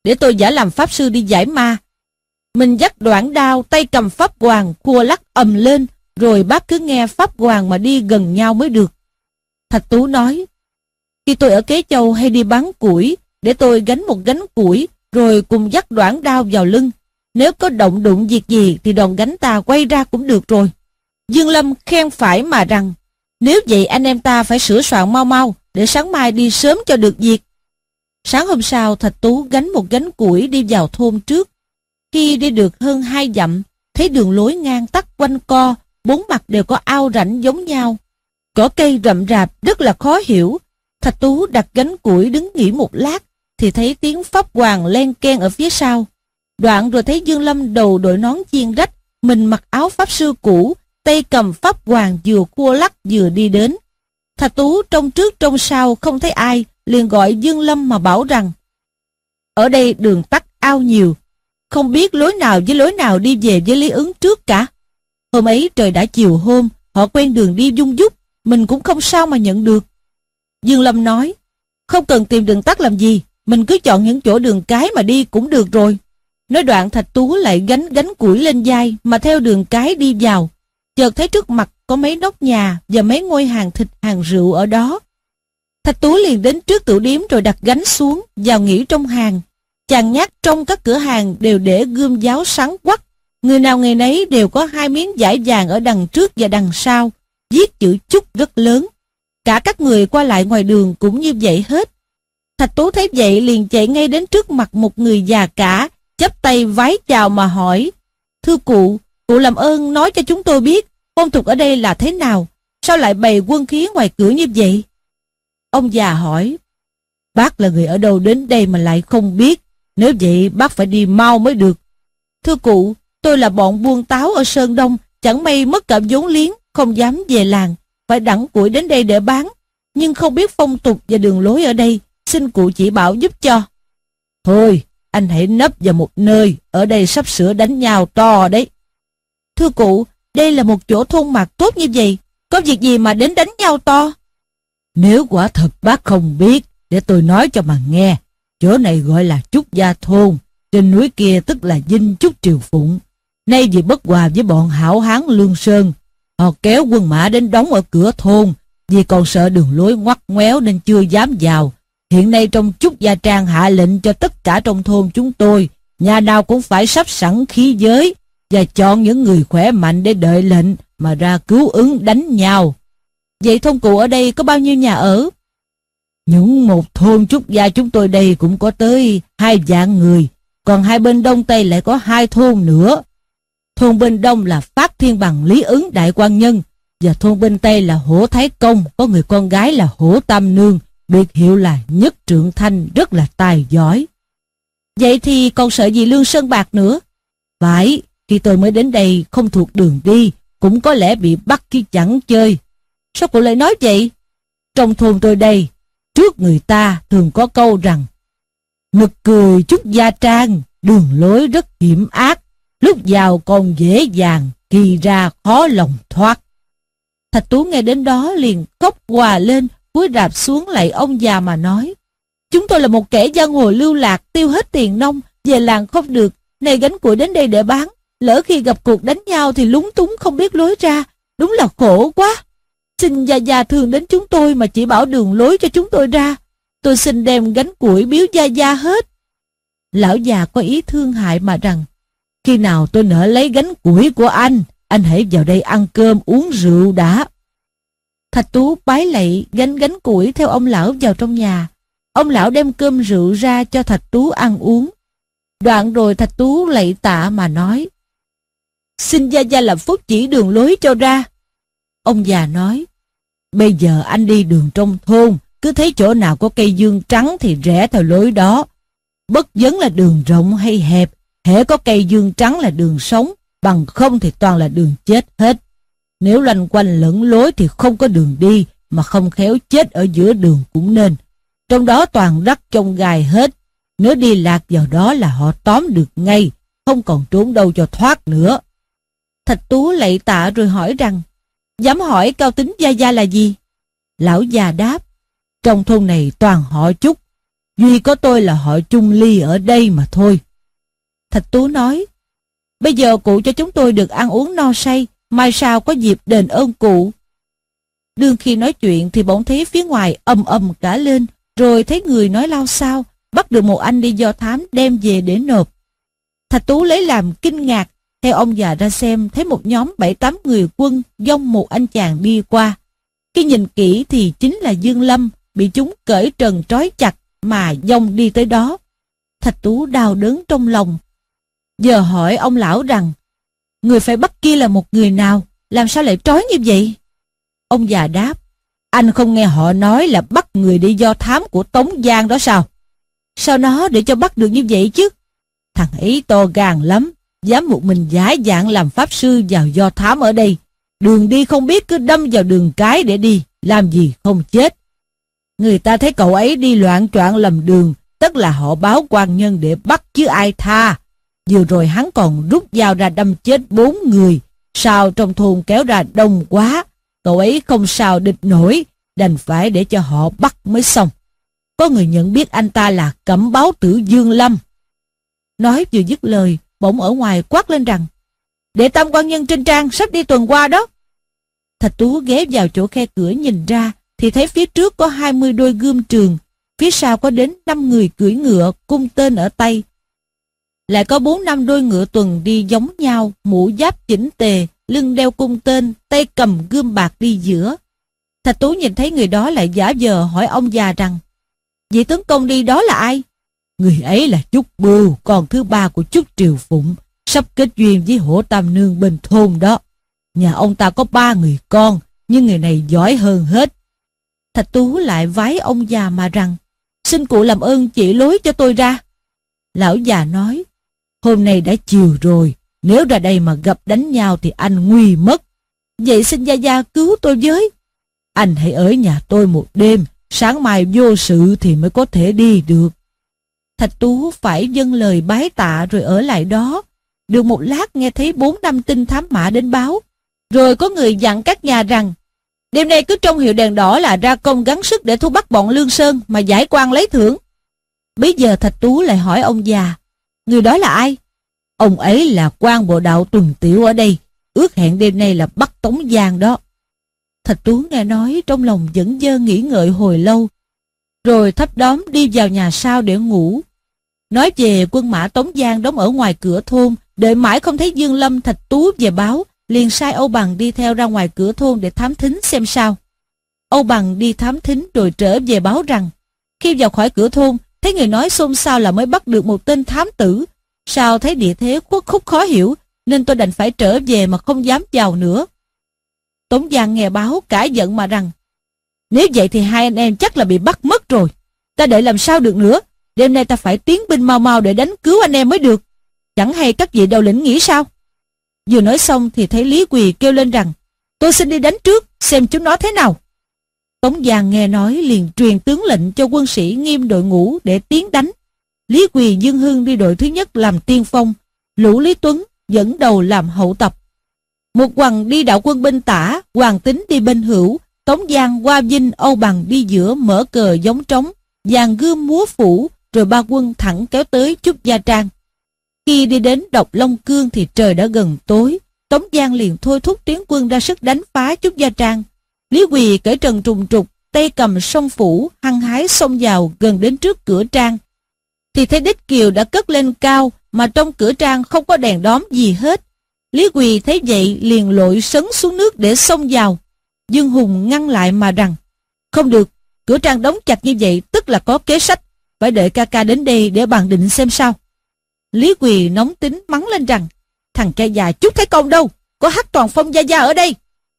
để tôi giả làm pháp sư đi giải ma. Mình dắt đoạn đao, tay cầm pháp hoàng, cua lắc ầm lên, rồi bác cứ nghe pháp hoàng mà đi gần nhau mới được. Thạch Tú nói, khi tôi ở Kế Châu hay đi bán củi, để tôi gánh một gánh củi, rồi cùng dắt đoạn đao vào lưng. Nếu có động đụng việc gì thì đòn gánh ta quay ra cũng được rồi. Dương Lâm khen phải mà rằng, nếu vậy anh em ta phải sửa soạn mau mau, để sáng mai đi sớm cho được việc. Sáng hôm sau Thạch Tú gánh một gánh củi đi vào thôn trước. Khi đi được hơn hai dặm, thấy đường lối ngang tắt quanh co, bốn mặt đều có ao rảnh giống nhau. Cỏ cây rậm rạp rất là khó hiểu. Thạch Tú đặt gánh củi đứng nghỉ một lát, thì thấy tiếng pháp hoàng len ken ở phía sau. Đoạn rồi thấy Dương Lâm đầu đội nón chiên rách, mình mặc áo pháp sư cũ, tay cầm pháp hoàng vừa cua lắc vừa đi đến. Thạch Tú trong trước trong sau không thấy ai, liền gọi Dương Lâm mà bảo rằng Ở đây đường tắt ao nhiều, không biết lối nào với lối nào đi về với Lý ứng trước cả. Hôm ấy trời đã chiều hôm, họ quen đường đi dung dúc, mình cũng không sao mà nhận được. Dương Lâm nói, không cần tìm đường tắt làm gì, mình cứ chọn những chỗ đường cái mà đi cũng được rồi. Nói đoạn Thạch Tú lại gánh gánh củi lên vai mà theo đường cái đi vào. Chợt thấy trước mặt có mấy nóc nhà và mấy ngôi hàng thịt hàng rượu ở đó. Thạch Tú liền đến trước tủ điếm rồi đặt gánh xuống, vào nghỉ trong hàng. Chàng nhát trong các cửa hàng đều để gươm giáo sáng quắc. Người nào người nấy đều có hai miếng giải vàng ở đằng trước và đằng sau, viết chữ chúc rất lớn. Cả các người qua lại ngoài đường cũng như vậy hết. Thạch Tú thấy vậy liền chạy ngay đến trước mặt một người già cả, chắp tay vái chào mà hỏi. Thưa cụ, cụ làm ơn nói cho chúng tôi biết, phong tục ở đây là thế nào? Sao lại bày quân khí ngoài cửa như vậy? Ông già hỏi, bác là người ở đâu đến đây mà lại không biết, nếu vậy bác phải đi mau mới được. Thưa cụ, tôi là bọn buôn táo ở Sơn Đông, chẳng may mất cả vốn liếng, không dám về làng, phải đẳng củi đến đây để bán, nhưng không biết phong tục và đường lối ở đây, xin cụ chỉ bảo giúp cho. Thôi, anh hãy nấp vào một nơi, ở đây sắp sửa đánh nhau to đấy. Thưa cụ, đây là một chỗ thôn mạc tốt như vậy, có việc gì mà đến đánh nhau to? Nếu quả thật bác không biết, để tôi nói cho mà nghe. Chỗ này gọi là Trúc Gia Thôn, trên núi kia tức là Dinh Trúc Triều Phụng. Nay vì bất hòa với bọn hảo hán Lương Sơn, họ kéo quân mã đến đóng ở cửa thôn, vì còn sợ đường lối ngoắt ngoéo nên chưa dám vào. Hiện nay trong Trúc Gia Trang hạ lệnh cho tất cả trong thôn chúng tôi, nhà nào cũng phải sắp sẵn khí giới và chọn những người khỏe mạnh để đợi lệnh mà ra cứu ứng đánh nhau. Vậy thôn cụ ở đây có bao nhiêu nhà ở? Những một thôn Trúc Gia chúng tôi đây cũng có tới hai vạn người, còn hai bên đông tây lại có hai thôn nữa. Thôn bên đông là Phát Thiên Bằng Lý Ứng Đại quan Nhân, và thôn bên tây là Hổ Thái Công, có người con gái là Hổ Tam Nương, biệt hiệu là Nhất Trượng Thanh rất là tài giỏi. Vậy thì còn sợ gì Lương Sơn Bạc nữa? Phải, khi tôi mới đến đây không thuộc đường đi, cũng có lẽ bị bắt khi chẳng chơi. Sao cô lại nói vậy? Trong thôn tôi đây, trước người ta thường có câu rằng Nực cười chút gia trang, đường lối rất hiểm ác, lúc vào còn dễ dàng, khi ra khó lòng thoát. Thạch Tú nghe đến đó liền khóc hòa lên, cúi rạp xuống lại ông già mà nói. Chúng tôi là một kẻ giang hồ lưu lạc, tiêu hết tiền nông, về làng không được, nay gánh củi đến đây để bán. Lỡ khi gặp cuộc đánh nhau thì lúng túng không biết lối ra, đúng là khổ quá. Xin gia gia thường đến chúng tôi mà chỉ bảo đường lối cho chúng tôi ra. Tôi xin đem gánh củi biếu gia gia hết. Lão già có ý thương hại mà rằng, khi nào tôi nỡ lấy gánh củi của anh, anh hãy vào đây ăn cơm uống rượu đã. Thạch Tú bái lạy gánh gánh củi theo ông lão vào trong nhà. Ông lão đem cơm rượu ra cho Thạch Tú ăn uống. Đoạn rồi Thạch Tú lạy tạ mà nói Xin Gia Gia làm phúc chỉ đường lối cho ra. Ông già nói Bây giờ anh đi đường trong thôn cứ thấy chỗ nào có cây dương trắng thì rẽ theo lối đó. Bất vấn là đường rộng hay hẹp, hễ có cây dương trắng là đường sống, bằng không thì toàn là đường chết hết. Nếu loanh quanh lẫn lối thì không có đường đi, mà không khéo chết ở giữa đường cũng nên. Trong đó toàn rắc trong gai hết. Nếu đi lạc vào đó là họ tóm được ngay, không còn trốn đâu cho thoát nữa. Thạch Tú lạy tạ rồi hỏi rằng, dám hỏi cao tính gia gia là gì? Lão già đáp, trong thôn này toàn họ chúc, duy có tôi là họ chung ly ở đây mà thôi. Thạch Tú nói, bây giờ cụ cho chúng tôi được ăn uống no say, mai sau có dịp đền ơn cụ. Đương khi nói chuyện thì bỗng thấy phía ngoài ầm ầm cả lên, rồi thấy người nói lao sao, bắt được một anh đi do thám đem về để nộp. Thạch Tú lấy làm kinh ngạc, theo ông già ra xem thấy một nhóm bảy tám người quân dông một anh chàng đi qua. Khi nhìn kỹ thì chính là Dương Lâm, bị chúng cởi trần trói chặt mà dông đi tới đó. Thạch Tú đau đớn trong lòng. Giờ hỏi ông lão rằng, người phải bắt kia là một người nào, làm sao lại trói như vậy? Ông già đáp, anh không nghe họ nói là bắt người đi do thám của Tống Giang đó sao? Sao nó để cho bắt được như vậy chứ? Thằng ấy to gan lắm, dám một mình giải dạng làm pháp sư vào do thám ở đây. Đường đi không biết cứ đâm vào đường cái để đi, làm gì không chết. Người ta thấy cậu ấy đi loạn troạn lầm đường, tức là họ báo quan nhân để bắt chứ ai tha. Vừa rồi hắn còn rút dao ra đâm chết bốn người, sao trong thôn kéo ra đông quá, cậu ấy không sao địch nổi, đành phải để cho họ bắt mới xong. Có người nhận biết anh ta là cẩm báo tử Dương Lâm. Nói vừa dứt lời, bỗng ở ngoài quát lên rằng, để tam quan nhân trên trang sắp đi tuần qua đó. Thạch Tú ghé vào chỗ khe cửa nhìn ra, thì thấy phía trước có 20 đôi gươm trường, phía sau có đến 5 người cưỡi ngựa, cung tên ở tay. Lại có 4 năm đôi ngựa tuần đi giống nhau, mũ giáp chỉnh tề, lưng đeo cung tên, tay cầm gươm bạc đi giữa. Thạch Tú nhìn thấy người đó lại giả vờ hỏi ông già rằng, vị tướng công đi đó là ai? Người ấy là Trúc Bưu, con thứ ba của Trúc Triều Phụng, sắp kết duyên với hổ tam nương bên thôn đó. Nhà ông ta có ba người con, nhưng người này giỏi hơn hết. Thạch Tú lại vái ông già mà rằng, xin cụ làm ơn chỉ lối cho tôi ra. Lão già nói, hôm nay đã chiều rồi, nếu ra đây mà gặp đánh nhau thì anh nguy mất. Vậy xin Gia Gia cứu tôi với. Anh hãy ở nhà tôi một đêm, sáng mai vô sự thì mới có thể đi được. Thạch Tú phải dâng lời bái tạ rồi ở lại đó. Được một lát nghe thấy bốn năm tin thám mã đến báo. Rồi có người dặn các nhà rằng Đêm nay cứ trông hiệu đèn đỏ là ra công gắng sức để thu bắt bọn Lương Sơn mà giải quan lấy thưởng. Bây giờ Thạch Tú lại hỏi ông già, người đó là ai? Ông ấy là quan bộ đạo tuần tiểu ở đây, ước hẹn đêm nay là bắt Tống Giang đó. Thạch Tú nghe nói trong lòng vẫn dơ nghĩ ngợi hồi lâu, rồi thấp đóm đi vào nhà sau để ngủ. Nói về quân mã Tống Giang đóng ở ngoài cửa thôn, đợi mãi không thấy Dương Lâm Thạch Tú về báo, liền sai Âu Bằng đi theo ra ngoài cửa thôn để thám thính xem sao. Âu Bằng đi thám thính rồi trở về báo rằng, khi vào khỏi cửa thôn, thấy người nói xôn xao là mới bắt được một tên thám tử. Sao thấy địa thế khuất khúc khó hiểu, nên tôi đành phải trở về mà không dám vào nữa. Tống Giang nghe báo cả giận mà rằng, nếu vậy thì hai anh em chắc là bị bắt mất rồi. Ta đợi làm sao được nữa, đêm nay ta phải tiến binh mau mau để đánh cứu anh em mới được. Chẳng hay các vị đầu lĩnh nghĩ sao? Vừa nói xong thì thấy Lý Quỳ kêu lên rằng tôi xin đi đánh trước xem chúng nó thế nào. Tống Giang nghe nói liền truyền tướng lệnh cho quân sĩ nghiêm đội ngũ để tiến đánh. Lý Quỳ Dương Hưng đi đội thứ nhất làm tiên phong, Lũ Lý Tuấn dẫn đầu làm hậu tập. Một hoàng đi đạo quân bên tả, hoàng tính đi bên hữu, Tống Giang, qua Vinh, Âu Bằng đi giữa mở cờ giống trống, dàn gươm múa phủ, rồi ba quân thẳng kéo tới chút gia trang. Khi đi đến độc Long Cương thì trời đã gần tối, Tống Giang liền thôi thúc tiến quân ra sức đánh phá chút gia trang. Lý Quỳ cởi trần trùng trục, tay cầm sông phủ, hăng hái xông vào gần đến trước cửa trang. Thì thấy đích kiều đã cất lên cao mà trong cửa trang không có đèn đóm gì hết. Lý Quỳ thấy vậy liền lội sấn xuống nước để xông vào. Dương Hùng ngăn lại mà rằng, không được, cửa trang đóng chặt như vậy tức là có kế sách, phải đợi ca ca đến đây để bàn định xem sao. Lý Quỳ nóng tính mắng lên rằng, thằng cha già chút thấy công đâu, có hát toàn phong gia gia ở đây.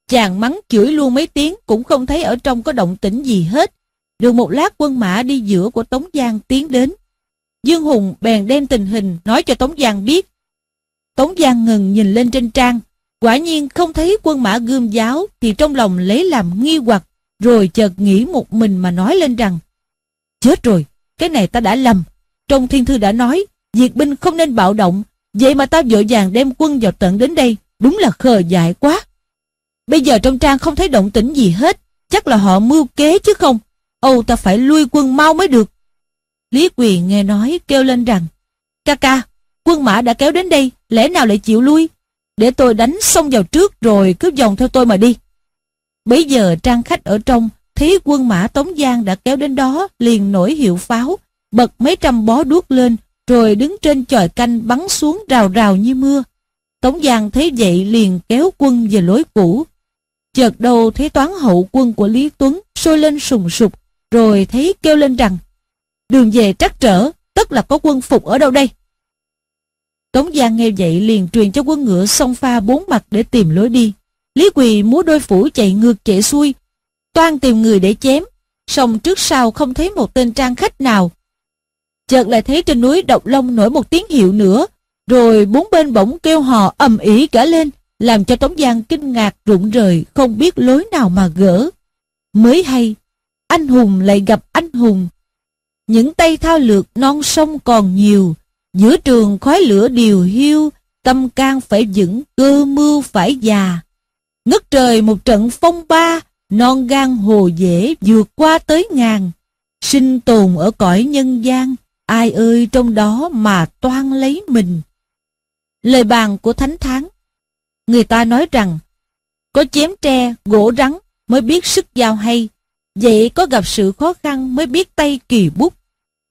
Chàng mắng chửi luôn mấy tiếng cũng không thấy ở trong có động tĩnh gì hết. Được một lát quân mã đi giữa của Tống Giang tiến đến. Dương Hùng bèn đem tình hình nói cho Tống Giang biết. Tống Giang ngừng nhìn lên trên trang, quả nhiên không thấy quân mã gươm giáo thì trong lòng lấy làm nghi hoặc, rồi chợt nghĩ một mình mà nói lên rằng Chết rồi, cái này ta đã lầm. Trong thiên thư đã nói, diệt binh không nên bạo động, vậy mà ta vội vàng đem quân vào tận đến đây, đúng là khờ dại quá. Bây giờ trong trang không thấy động tĩnh gì hết, chắc là họ mưu kế chứ không. Âu ta phải lui quân mau mới được. Lý Quyền nghe nói kêu lên rằng, ca ca, quân mã đã kéo đến đây, lẽ nào lại chịu lui? Để tôi đánh xông vào trước rồi cứ vòng theo tôi mà đi. Bây giờ trang khách ở trong, thấy quân mã Tống Giang đã kéo đến đó, liền nổi hiệu pháo, bật mấy trăm bó đuốc lên, rồi đứng trên chòi canh bắn xuống rào rào như mưa. Tống Giang thấy vậy liền kéo quân về lối cũ. Chợt đầu thấy toán hậu quân của Lý Tuấn sôi lên sùng sục, rồi thấy kêu lên rằng đường về trắc trở, tất là có quân phục ở đâu đây? Tống Giang nghe vậy liền truyền cho quân ngựa song pha bốn mặt để tìm lối đi. Lý Quỳ múa đôi phủ chạy ngược chạy xuôi, toan tìm người để chém, song trước sau không thấy một tên trang khách nào. Chợt lại thấy trên núi Độc Long nổi một tiếng hiệu nữa, rồi bốn bên bỗng kêu hò ầm ĩ cả lên, làm cho Tống Giang kinh ngạc rụng rời, không biết lối nào mà gỡ. Mới hay, anh hùng lại gặp anh hùng. Những tay thao lược non sông còn nhiều, giữa trường khói lửa điều hiu, tâm can phải vững, cơ mưu phải già. Ngất trời một trận phong ba, non gan hồ dễ vượt qua tới ngàn. Sinh tồn ở cõi nhân gian, ai ơi trong đó mà toan lấy mình. Lời bàn của Thánh Tháng Người ta nói rằng, có chém tre, gỗ rắn mới biết sức giao hay, vậy có gặp sự khó khăn mới biết tay kỳ bút.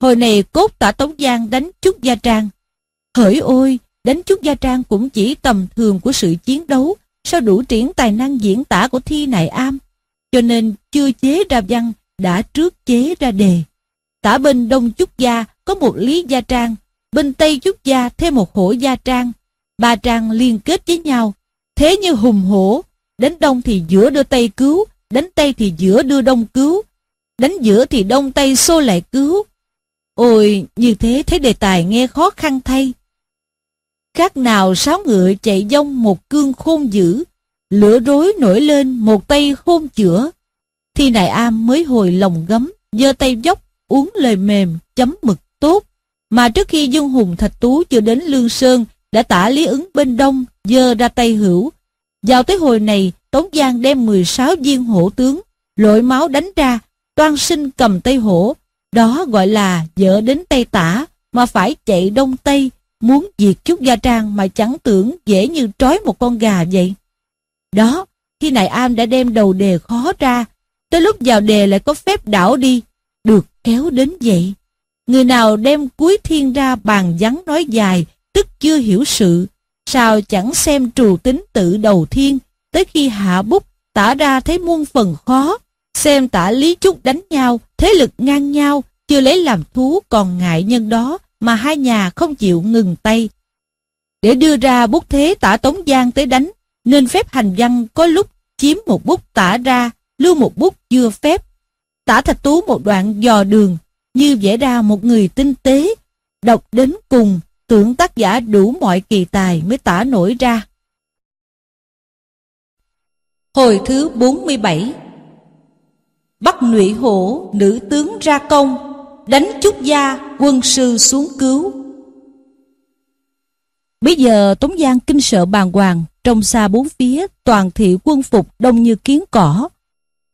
Hồi này cốt tả Tống Giang đánh chút Gia Trang. Hỡi ôi, đánh chút Gia Trang cũng chỉ tầm thường của sự chiến đấu, sao đủ triển tài năng diễn tả của thi nại am. Cho nên chưa chế ra văn, đã trước chế ra đề. Tả bên Đông Trúc Gia có một Lý Gia Trang, bên Tây Trúc Gia thêm một Hổ Gia Trang. Ba trang liên kết với nhau, thế như hùng hổ, đánh Đông thì giữa đưa Tây cứu, đánh Tây thì giữa đưa Đông cứu, đánh giữa thì Đông Tây xô lại cứu. Ôi, như thế thấy đề tài nghe khó khăn thay. Khác nào sáu ngựa chạy dông một cương khôn dữ, lửa rối nổi lên một tay khôn chữa. Thi nại am mới hồi lòng gấm, giơ tay dốc, uống lời mềm, chấm mực tốt. Mà trước khi Dương Hùng Thạch Tú chưa đến Lương Sơn, đã tả lý ứng bên đông, giơ ra tay hữu. Vào tới hồi này, Tống Giang đem 16 viên hổ tướng, lội máu đánh ra, toan sinh cầm tay hổ. Đó gọi là dở đến tây tả, mà phải chạy đông tây, muốn diệt chút gia trang mà chẳng tưởng dễ như trói một con gà vậy. Đó, khi nại am đã đem đầu đề khó ra, tới lúc vào đề lại có phép đảo đi, được kéo đến vậy. Người nào đem cuối thiên ra bàn vắng nói dài, tức chưa hiểu sự, sao chẳng xem trù tính tự đầu thiên, tới khi hạ bút tả ra thấy muôn phần khó, xem tả lý trúc đánh nhau, thế lực ngang nhau, chưa lấy làm thú còn ngại nhân đó mà hai nhà không chịu ngừng tay. Để đưa ra bút thế tả Tống Giang tới đánh, nên phép hành văn có lúc chiếm một bút tả ra, lưu một bút chưa phép. Tả thạch tú một đoạn dò đường, như vẽ ra một người tinh tế, đọc đến cùng, tưởng tác giả đủ mọi kỳ tài mới tả nổi ra. Hồi thứ 47 Bắt Nụy Hổ, nữ tướng ra công, đánh chút gia, quân sư xuống cứu. Bây giờ Tống Giang kinh sợ bàng hoàng, trong xa bốn phía, toàn thị quân phục đông như kiến cỏ.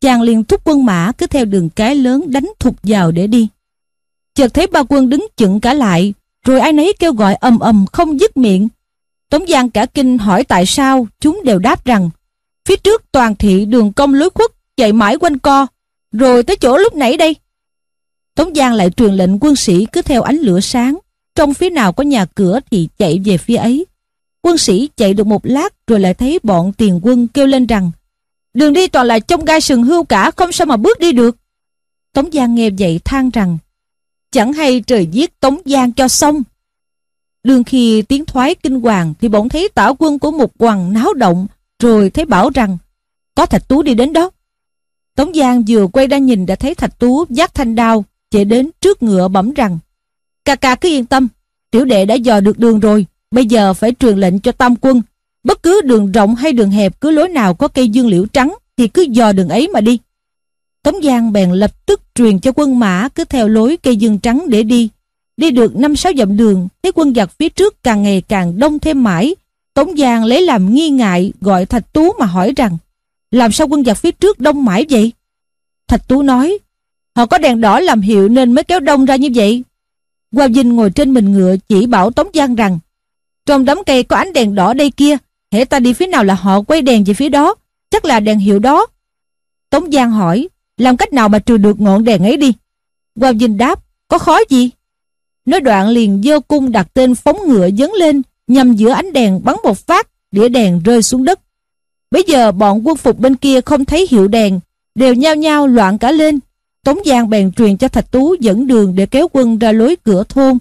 Chàng liền thúc quân mã cứ theo đường cái lớn đánh thục vào để đi. Chợt thấy ba quân đứng chững cả lại, rồi ai nấy kêu gọi ầm ầm không dứt miệng. Tống Giang cả kinh hỏi tại sao, chúng đều đáp rằng phía trước toàn thị đường công lối khuất chạy mãi quanh co, rồi tới chỗ lúc nãy đây. Tống Giang lại truyền lệnh quân sĩ cứ theo ánh lửa sáng, trong phía nào có nhà cửa thì chạy về phía ấy. Quân sĩ chạy được một lát rồi lại thấy bọn tiền quân kêu lên rằng Đường đi toàn là trong gai sừng hưu cả, không sao mà bước đi được. Tống Giang nghe vậy than rằng Chẳng hay trời giết Tống Giang cho xong. Đương khi tiếng thoái kinh hoàng thì bỗng thấy tả quân của một hoàng náo động rồi thấy bảo rằng có Thạch Tú đi đến đó. Tống Giang vừa quay ra nhìn đã thấy Thạch Tú giác thanh đao chạy đến trước ngựa bẩm rằng, ca ca cứ yên tâm, tiểu đệ đã dò được đường rồi, bây giờ phải truyền lệnh cho tam quân. Bất cứ đường rộng hay đường hẹp, cứ lối nào có cây dương liễu trắng thì cứ dò đường ấy mà đi. Tống Giang bèn lập tức truyền cho quân mã cứ theo lối cây dương trắng để đi. Đi được năm sáu dặm đường, thấy quân giặc phía trước càng ngày càng đông thêm mãi, Tống Giang lấy làm nghi ngại gọi Thạch Tú mà hỏi rằng làm sao quân giặc phía trước đông mãi vậy? Thạch Tú nói, Họ có đèn đỏ làm hiệu nên mới kéo đông ra như vậy. Qua Vinh ngồi trên mình ngựa chỉ bảo Tống Giang rằng, Trong đám cây có ánh đèn đỏ đây kia, Hễ ta đi phía nào là họ quay đèn về phía đó, Chắc là đèn hiệu đó Tống Giang hỏi, Làm cách nào mà trừ được ngọn đèn ấy đi Qua Vinh đáp, Có khó gì Nói đoạn liền dơ cung đặt tên phóng ngựa dấn lên, Nhằm giữa ánh đèn bắn một phát, Đĩa đèn rơi xuống đất Bây giờ bọn quân phục bên kia không thấy hiệu đèn Đều nhao nhao loạn cả lên Tống Giang bèn truyền cho Thạch Tú dẫn đường để kéo quân ra lối cửa thôn.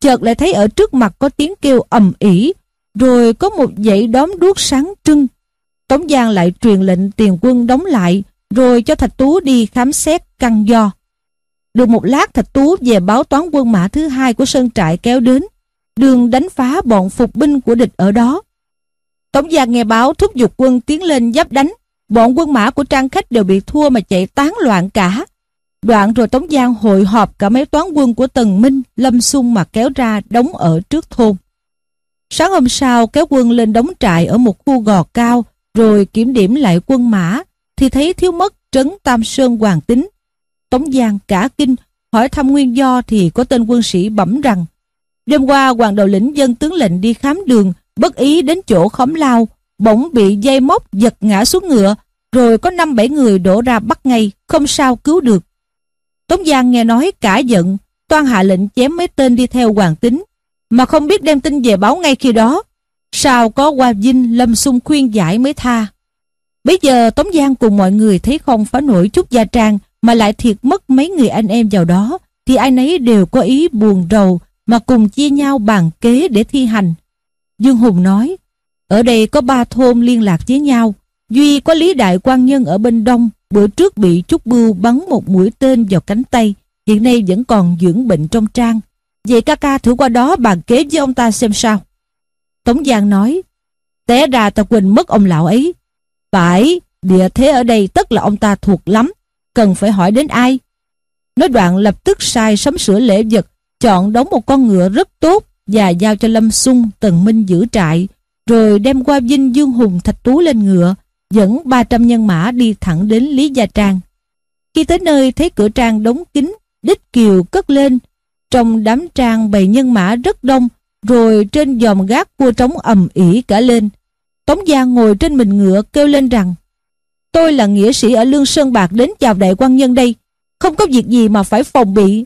Chợt lại thấy ở trước mặt có tiếng kêu ầm ỉ, rồi có một dãy đóm đuốc sáng trưng. Tống Giang lại truyền lệnh tiền quân đóng lại, rồi cho Thạch Tú đi khám xét căn do. Được một lát Thạch Tú về báo toán quân mã thứ hai của Sơn Trại kéo đến, đường đánh phá bọn phục binh của địch ở đó. Tống Giang nghe báo thúc giục quân tiến lên giáp đánh, bọn quân mã của Trang Khách đều bị thua mà chạy tán loạn cả. Đoạn rồi Tống Giang hội họp cả mấy toán quân của Tần Minh, Lâm Xung mà kéo ra đóng ở trước thôn. Sáng hôm sau kéo quân lên đóng trại ở một khu gò cao, rồi kiểm điểm lại quân mã, thì thấy thiếu mất trấn Tam Sơn Hoàng Tính. Tống Giang cả kinh, hỏi thăm nguyên do thì có tên quân sĩ bẩm rằng Đêm qua hoàng đầu lĩnh dân tướng lệnh đi khám đường, bất ý đến chỗ khóm lao, bỗng bị dây móc giật ngã xuống ngựa, rồi có năm bảy người đổ ra bắt ngay, không sao cứu được. Tống Giang nghe nói cả giận, toan hạ lệnh chém mấy tên đi theo hoàng tính, mà không biết đem tin về báo ngay khi đó. Sao có Hoa Vinh lâm xung khuyên giải mới tha. Bây giờ Tống Giang cùng mọi người thấy không phá nổi chút gia trang mà lại thiệt mất mấy người anh em vào đó, thì ai nấy đều có ý buồn rầu mà cùng chia nhau bàn kế để thi hành. Dương Hùng nói, ở đây có ba thôn liên lạc với nhau, Duy có Lý Đại quan Nhân ở bên đông, bữa trước bị Trúc Bưu bắn một mũi tên vào cánh tay, hiện nay vẫn còn dưỡng bệnh trong trang. Vậy ca ca thử qua đó bàn kế với ông ta xem sao. Tống Giang nói, té ra ta quên mất ông lão ấy. Phải, địa thế ở đây tất là ông ta thuộc lắm, cần phải hỏi đến ai. Nói đoạn lập tức sai sắm sửa lễ vật, chọn đóng một con ngựa rất tốt và giao cho Lâm Xung, Tần Minh giữ trại, rồi đem qua Vinh Dương Hùng Thạch Tú lên ngựa, dẫn 300 nhân mã đi thẳng đến Lý Gia Trang. Khi tới nơi thấy cửa trang đóng kín, đích kiều cất lên. Trong đám trang bầy nhân mã rất đông, rồi trên dòm gác cua trống ầm ỉ cả lên. Tống Giang ngồi trên mình ngựa kêu lên rằng Tôi là nghĩa sĩ ở Lương Sơn Bạc đến chào đại quan nhân đây, không có việc gì mà phải phòng bị.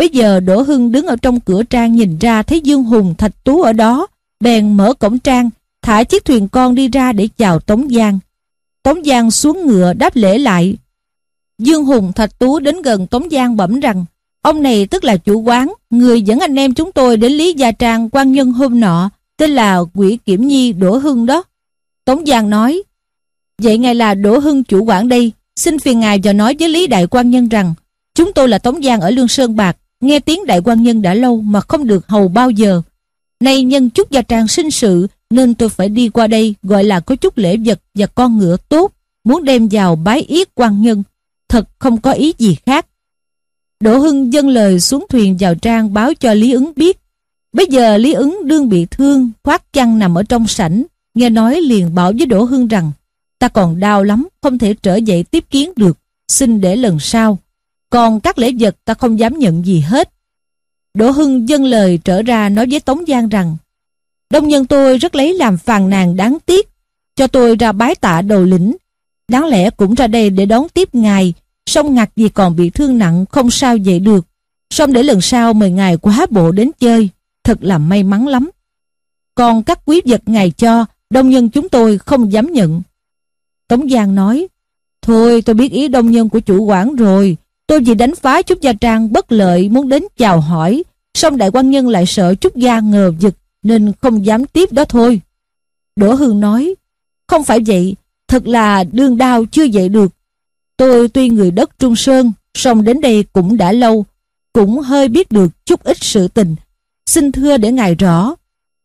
Bây giờ Đỗ Hưng đứng ở trong cửa trang nhìn ra thấy Dương Hùng Thạch Tú ở đó, bèn mở cổng trang, thả chiếc thuyền con đi ra để chào Tống Giang. Tống Giang xuống ngựa đáp lễ lại. Dương Hùng Thạch Tú đến gần Tống Giang bẩm rằng ông này tức là chủ quán, người dẫn anh em chúng tôi đến Lý Gia Trang quan nhân hôm nọ, tên là Quỷ Kiểm Nhi Đỗ Hưng đó. Tống Giang nói, vậy ngài là Đỗ Hưng chủ quản đây, xin phiền ngài vào nói với Lý Đại quan Nhân rằng chúng tôi là Tống Giang ở Lương Sơn Bạc, nghe tiếng Đại quan Nhân đã lâu mà không được hầu bao giờ. Nay nhân chút Gia Trang sinh sự nên tôi phải đi qua đây gọi là có chút lễ vật và con ngựa tốt, muốn đem vào bái yết quan nhân, thật không có ý gì khác. Đỗ Hưng dâng lời xuống thuyền vào trang báo cho Lý ứng biết. Bây giờ Lý ứng đương bị thương, khoác chăn nằm ở trong sảnh, nghe nói liền bảo với Đỗ Hưng rằng ta còn đau lắm, không thể trở dậy tiếp kiến được, xin để lần sau. Còn các lễ vật ta không dám nhận gì hết. Đỗ Hưng dâng lời trở ra nói với Tống Giang rằng Đông nhân tôi rất lấy làm phàn nàn đáng tiếc, cho tôi ra bái tạ đầu lĩnh. Đáng lẽ cũng ra đây để đón tiếp ngài, song ngặt vì còn bị thương nặng không sao dậy được. Song để lần sau mời ngài quá bộ đến chơi, thật là may mắn lắm. Còn các quý vật ngài cho, đông nhân chúng tôi không dám nhận. Tống Giang nói, Thôi tôi biết ý đông nhân của chủ quản rồi, tôi vì đánh phá chút gia trang bất lợi muốn đến chào hỏi, song đại quan nhân lại sợ chút gia ngờ vực nên không dám tiếp đó thôi. Đỗ Hương nói, không phải vậy, thật là đương đao chưa dậy được. Tôi tuy người đất Trung Sơn, song đến đây cũng đã lâu, cũng hơi biết được chút ít sự tình. Xin thưa để ngài rõ,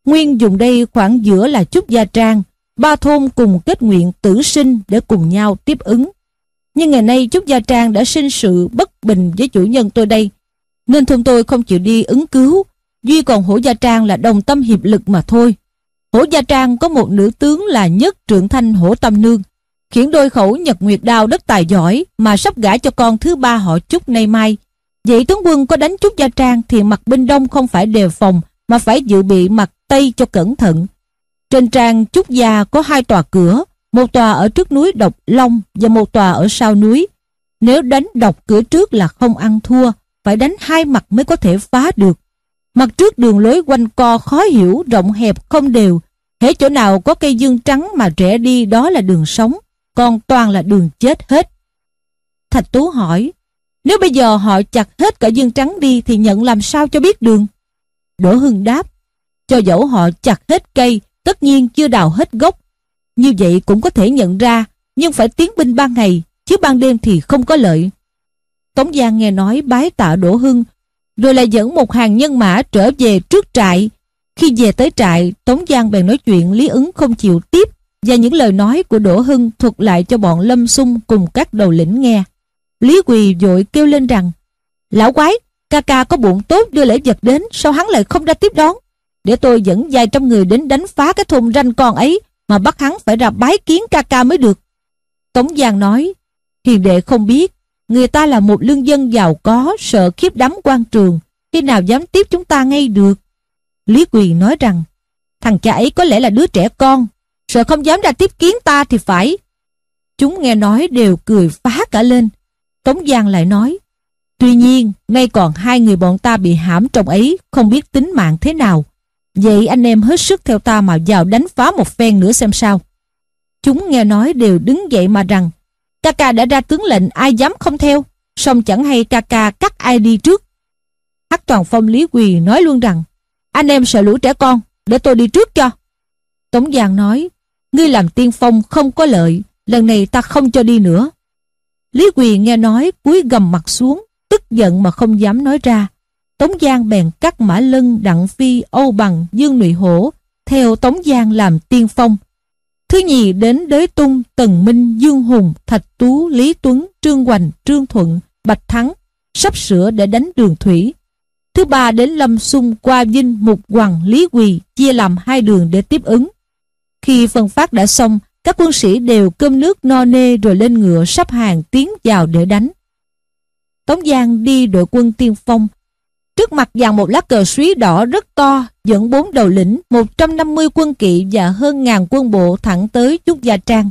nguyên dùng đây khoảng giữa là chút gia trang, ba thôn cùng kết nguyện tử sinh để cùng nhau tiếp ứng. Nhưng ngày nay chúc Gia Trang đã sinh sự bất bình với chủ nhân tôi đây, nên thôn tôi không chịu đi ứng cứu, duy còn Hổ Gia Trang là đồng tâm hiệp lực mà thôi. Hổ Gia Trang có một nữ tướng là nhất trượng thanh Hổ Tâm Nương, khiến đôi khẩu Nhật Nguyệt Đao đất tài giỏi mà sắp gả cho con thứ ba họ chúc nay mai. Vậy tướng quân có đánh chút Gia Trang thì mặt bên đông không phải đề phòng mà phải dự bị mặt tây cho cẩn thận. Trên trang chúc Gia có hai tòa cửa, một tòa ở trước núi Độc Long và một tòa ở sau núi. Nếu đánh độc cửa trước là không ăn thua, phải đánh hai mặt mới có thể phá được. Mặt trước đường lối quanh co khó hiểu, rộng hẹp không đều. Hễ chỗ nào có cây dương trắng mà rẽ đi đó là đường sống, còn toàn là đường chết hết. Thạch Tú hỏi, nếu bây giờ họ chặt hết cả dương trắng đi thì nhận làm sao cho biết đường? Đỗ Hưng đáp, cho dẫu họ chặt hết cây, tất nhiên chưa đào hết gốc, như vậy cũng có thể nhận ra, nhưng phải tiến binh ban ngày, chứ ban đêm thì không có lợi. Tống Giang nghe nói bái tạ Đỗ Hưng, rồi lại dẫn một hàng nhân mã trở về trước trại. Khi về tới trại, Tống Giang bèn nói chuyện Lý ứng không chịu tiếp và những lời nói của Đỗ Hưng thuật lại cho bọn Lâm Xung cùng các đầu lĩnh nghe. Lý Quỳ vội kêu lên rằng Lão quái, ca ca có bụng tốt đưa lễ vật đến, sao hắn lại không ra tiếp đón? Để tôi dẫn vài trăm người đến đánh phá cái thùng ranh con ấy mà bắt hắn phải ra bái kiến ca ca mới được. Tống Giang nói, hiền đệ không biết, người ta là một lương dân giàu có, sợ khiếp đắm quan trường, khi nào dám tiếp chúng ta ngay được. Lý Quỳ nói rằng, thằng cha ấy có lẽ là đứa trẻ con, sợ không dám ra tiếp kiến ta thì phải. Chúng nghe nói đều cười phá cả lên. Tống Giang lại nói, tuy nhiên, ngay còn hai người bọn ta bị hãm trong ấy, không biết tính mạng thế nào. Vậy anh em hết sức theo ta mà vào đánh phá một phen nữa xem sao. Chúng nghe nói đều đứng dậy mà rằng ca ca đã ra tướng lệnh ai dám không theo, song chẳng hay ca ca cắt ai đi trước. Hắc Toàn Phong Lý Quỳ nói luôn rằng anh em sợ lũ trẻ con, để tôi đi trước cho. Tống Giang nói ngươi làm tiên phong không có lợi, lần này ta không cho đi nữa. Lý Quỳ nghe nói cúi gầm mặt xuống, tức giận mà không dám nói ra. Tống Giang bèn cắt Mã Lân, Đặng Phi, Âu Bằng, Dương Nụy Hổ, theo Tống Giang làm tiên phong. Thứ nhì đến Đới Tung, Tần Minh, Dương Hùng, Thạch Tú, Lý Tuấn, Trương Hoành, Trương Thuận, Bạch Thắng, sắp sửa để đánh đường thủy. Thứ ba đến Lâm Xung, qua Vinh, Mục Hoàng, Lý Quỳ, chia làm hai đường để tiếp ứng. Khi phân phát đã xong, các quân sĩ đều cơm nước no nê rồi lên ngựa sắp hàng tiến vào để đánh. Tống Giang đi đội quân tiên phong, Trước mặt dàn một lá cờ suý đỏ rất to, dẫn bốn đầu lĩnh, 150 quân kỵ và hơn ngàn quân bộ thẳng tới trúc Gia Trang.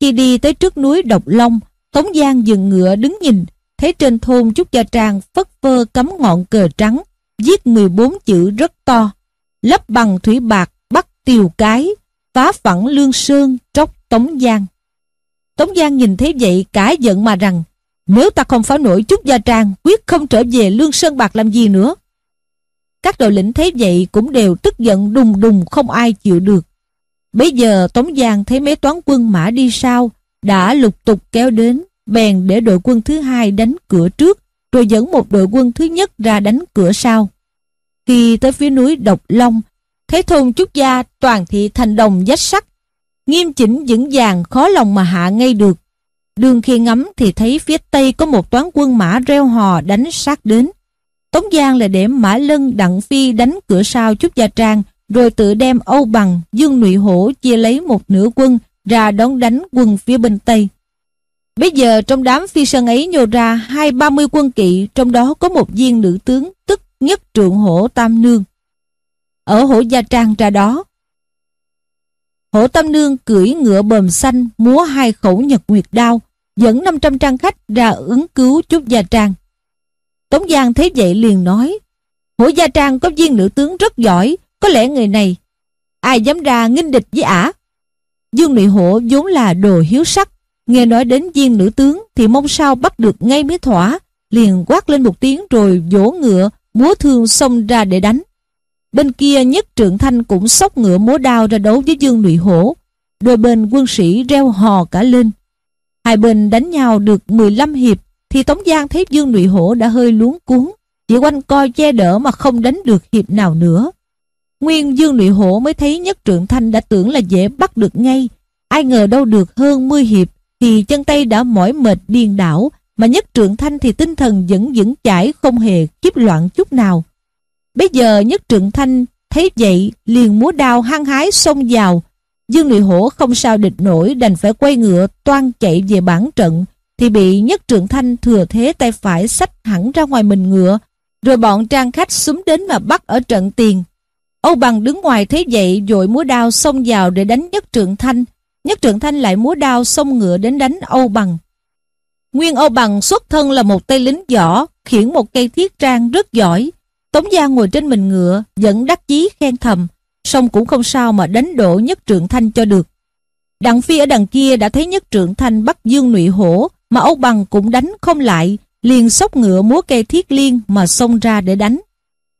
Khi đi tới trước núi Độc Long, Tống Giang dừng ngựa đứng nhìn, thấy trên thôn trúc Gia Trang phất phơ cắm ngọn cờ trắng, viết 14 chữ rất to, lấp bằng thủy bạc bắt tiều cái, phá phẳng lương sơn tróc Tống Giang. Tống Giang nhìn thấy vậy cả giận mà rằng nếu ta không phá nổi chút gia trang, quyết không trở về Lương Sơn Bạc làm gì nữa. Các đội lĩnh thấy vậy cũng đều tức giận đùng đùng không ai chịu được. Bây giờ Tống Giang thấy mấy toán quân mã đi sau, đã lục tục kéo đến, bèn để đội quân thứ hai đánh cửa trước, rồi dẫn một đội quân thứ nhất ra đánh cửa sau. Khi tới phía núi Độc Long, thấy thôn Trúc Gia toàn thị thành đồng dách sắt, nghiêm chỉnh vững vàng khó lòng mà hạ ngay được. Đường khi ngắm thì thấy phía tây có một toán quân mã reo hò đánh sát đến. Tống Giang là để Mã Lân Đặng Phi đánh cửa sau chút gia trang, rồi tự đem Âu Bằng, Dương Nụy Hổ chia lấy một nửa quân ra đón đánh quân phía bên Tây. Bây giờ trong đám phi sơn ấy nhô ra hai ba mươi quân kỵ, trong đó có một viên nữ tướng tức nhất trượng hổ Tam Nương. Ở hổ gia trang ra đó, Hổ Tâm Nương cưỡi ngựa bờm xanh, múa hai khẩu nhật nguyệt đao, dẫn 500 trang khách ra ứng cứu Trúc Gia Trang. Tống Giang thấy vậy liền nói, Hổ Gia Trang có viên nữ tướng rất giỏi, có lẽ người này, ai dám ra nghinh địch với ả. Dương Nụy Hổ vốn là đồ hiếu sắc, nghe nói đến viên nữ tướng thì mong sao bắt được ngay mới thỏa, liền quát lên một tiếng rồi vỗ ngựa, múa thương xông ra để đánh. Bên kia nhất trượng thanh cũng sóc ngựa múa đao ra đấu với Dương Lụy Hổ. Đôi bên quân sĩ reo hò cả lên. Hai bên đánh nhau được 15 hiệp thì Tống Giang thấy Dương Lụy Hổ đã hơi luống cuốn, chỉ quanh coi che đỡ mà không đánh được hiệp nào nữa. Nguyên Dương Lụy Hổ mới thấy nhất trượng thanh đã tưởng là dễ bắt được ngay, ai ngờ đâu được hơn 10 hiệp thì chân tay đã mỏi mệt điên đảo, mà nhất trượng thanh thì tinh thần vẫn vững chãi không hề kiếp loạn chút nào. Bây giờ nhất trượng thanh thấy vậy liền múa đao hăng hái xông vào. Dương Lị Hổ không sao địch nổi đành phải quay ngựa toan chạy về bản trận thì bị nhất trượng thanh thừa thế tay phải xách hẳn ra ngoài mình ngựa rồi bọn trang khách súng đến mà bắt ở trận tiền. Âu Bằng đứng ngoài thấy vậy dội múa đao xông vào để đánh nhất trượng thanh. Nhất trượng thanh lại múa đao xông ngựa đến đánh Âu Bằng. Nguyên Âu Bằng xuất thân là một tay lính võ, khiển một cây thiết trang rất giỏi. Tống Giang ngồi trên mình ngựa, vẫn đắc chí khen thầm, song cũng không sao mà đánh đổ nhất trượng thanh cho được. Đặng Phi ở đằng kia đã thấy nhất trượng thanh bắt Dương Nụy Hổ, mà Âu Bằng cũng đánh không lại, liền sốc ngựa múa cây thiết liên mà xông ra để đánh.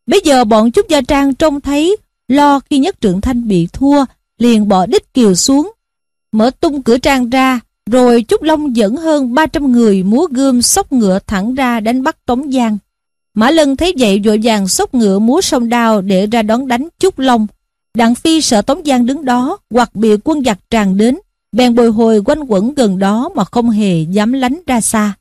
Bây giờ bọn Trúc Gia Trang trông thấy, lo khi nhất trượng thanh bị thua, liền bỏ đích kiều xuống, mở tung cửa trang ra, rồi Trúc Long dẫn hơn 300 người múa gươm sóc ngựa thẳng ra đánh bắt Tống Giang. Mã Lân thấy vậy vội vàng xốc ngựa múa sông đao để ra đón đánh Trúc Long. Đặng Phi sợ Tống Giang đứng đó hoặc bị quân giặc tràn đến, bèn bồi hồi quanh quẩn gần đó mà không hề dám lánh ra xa.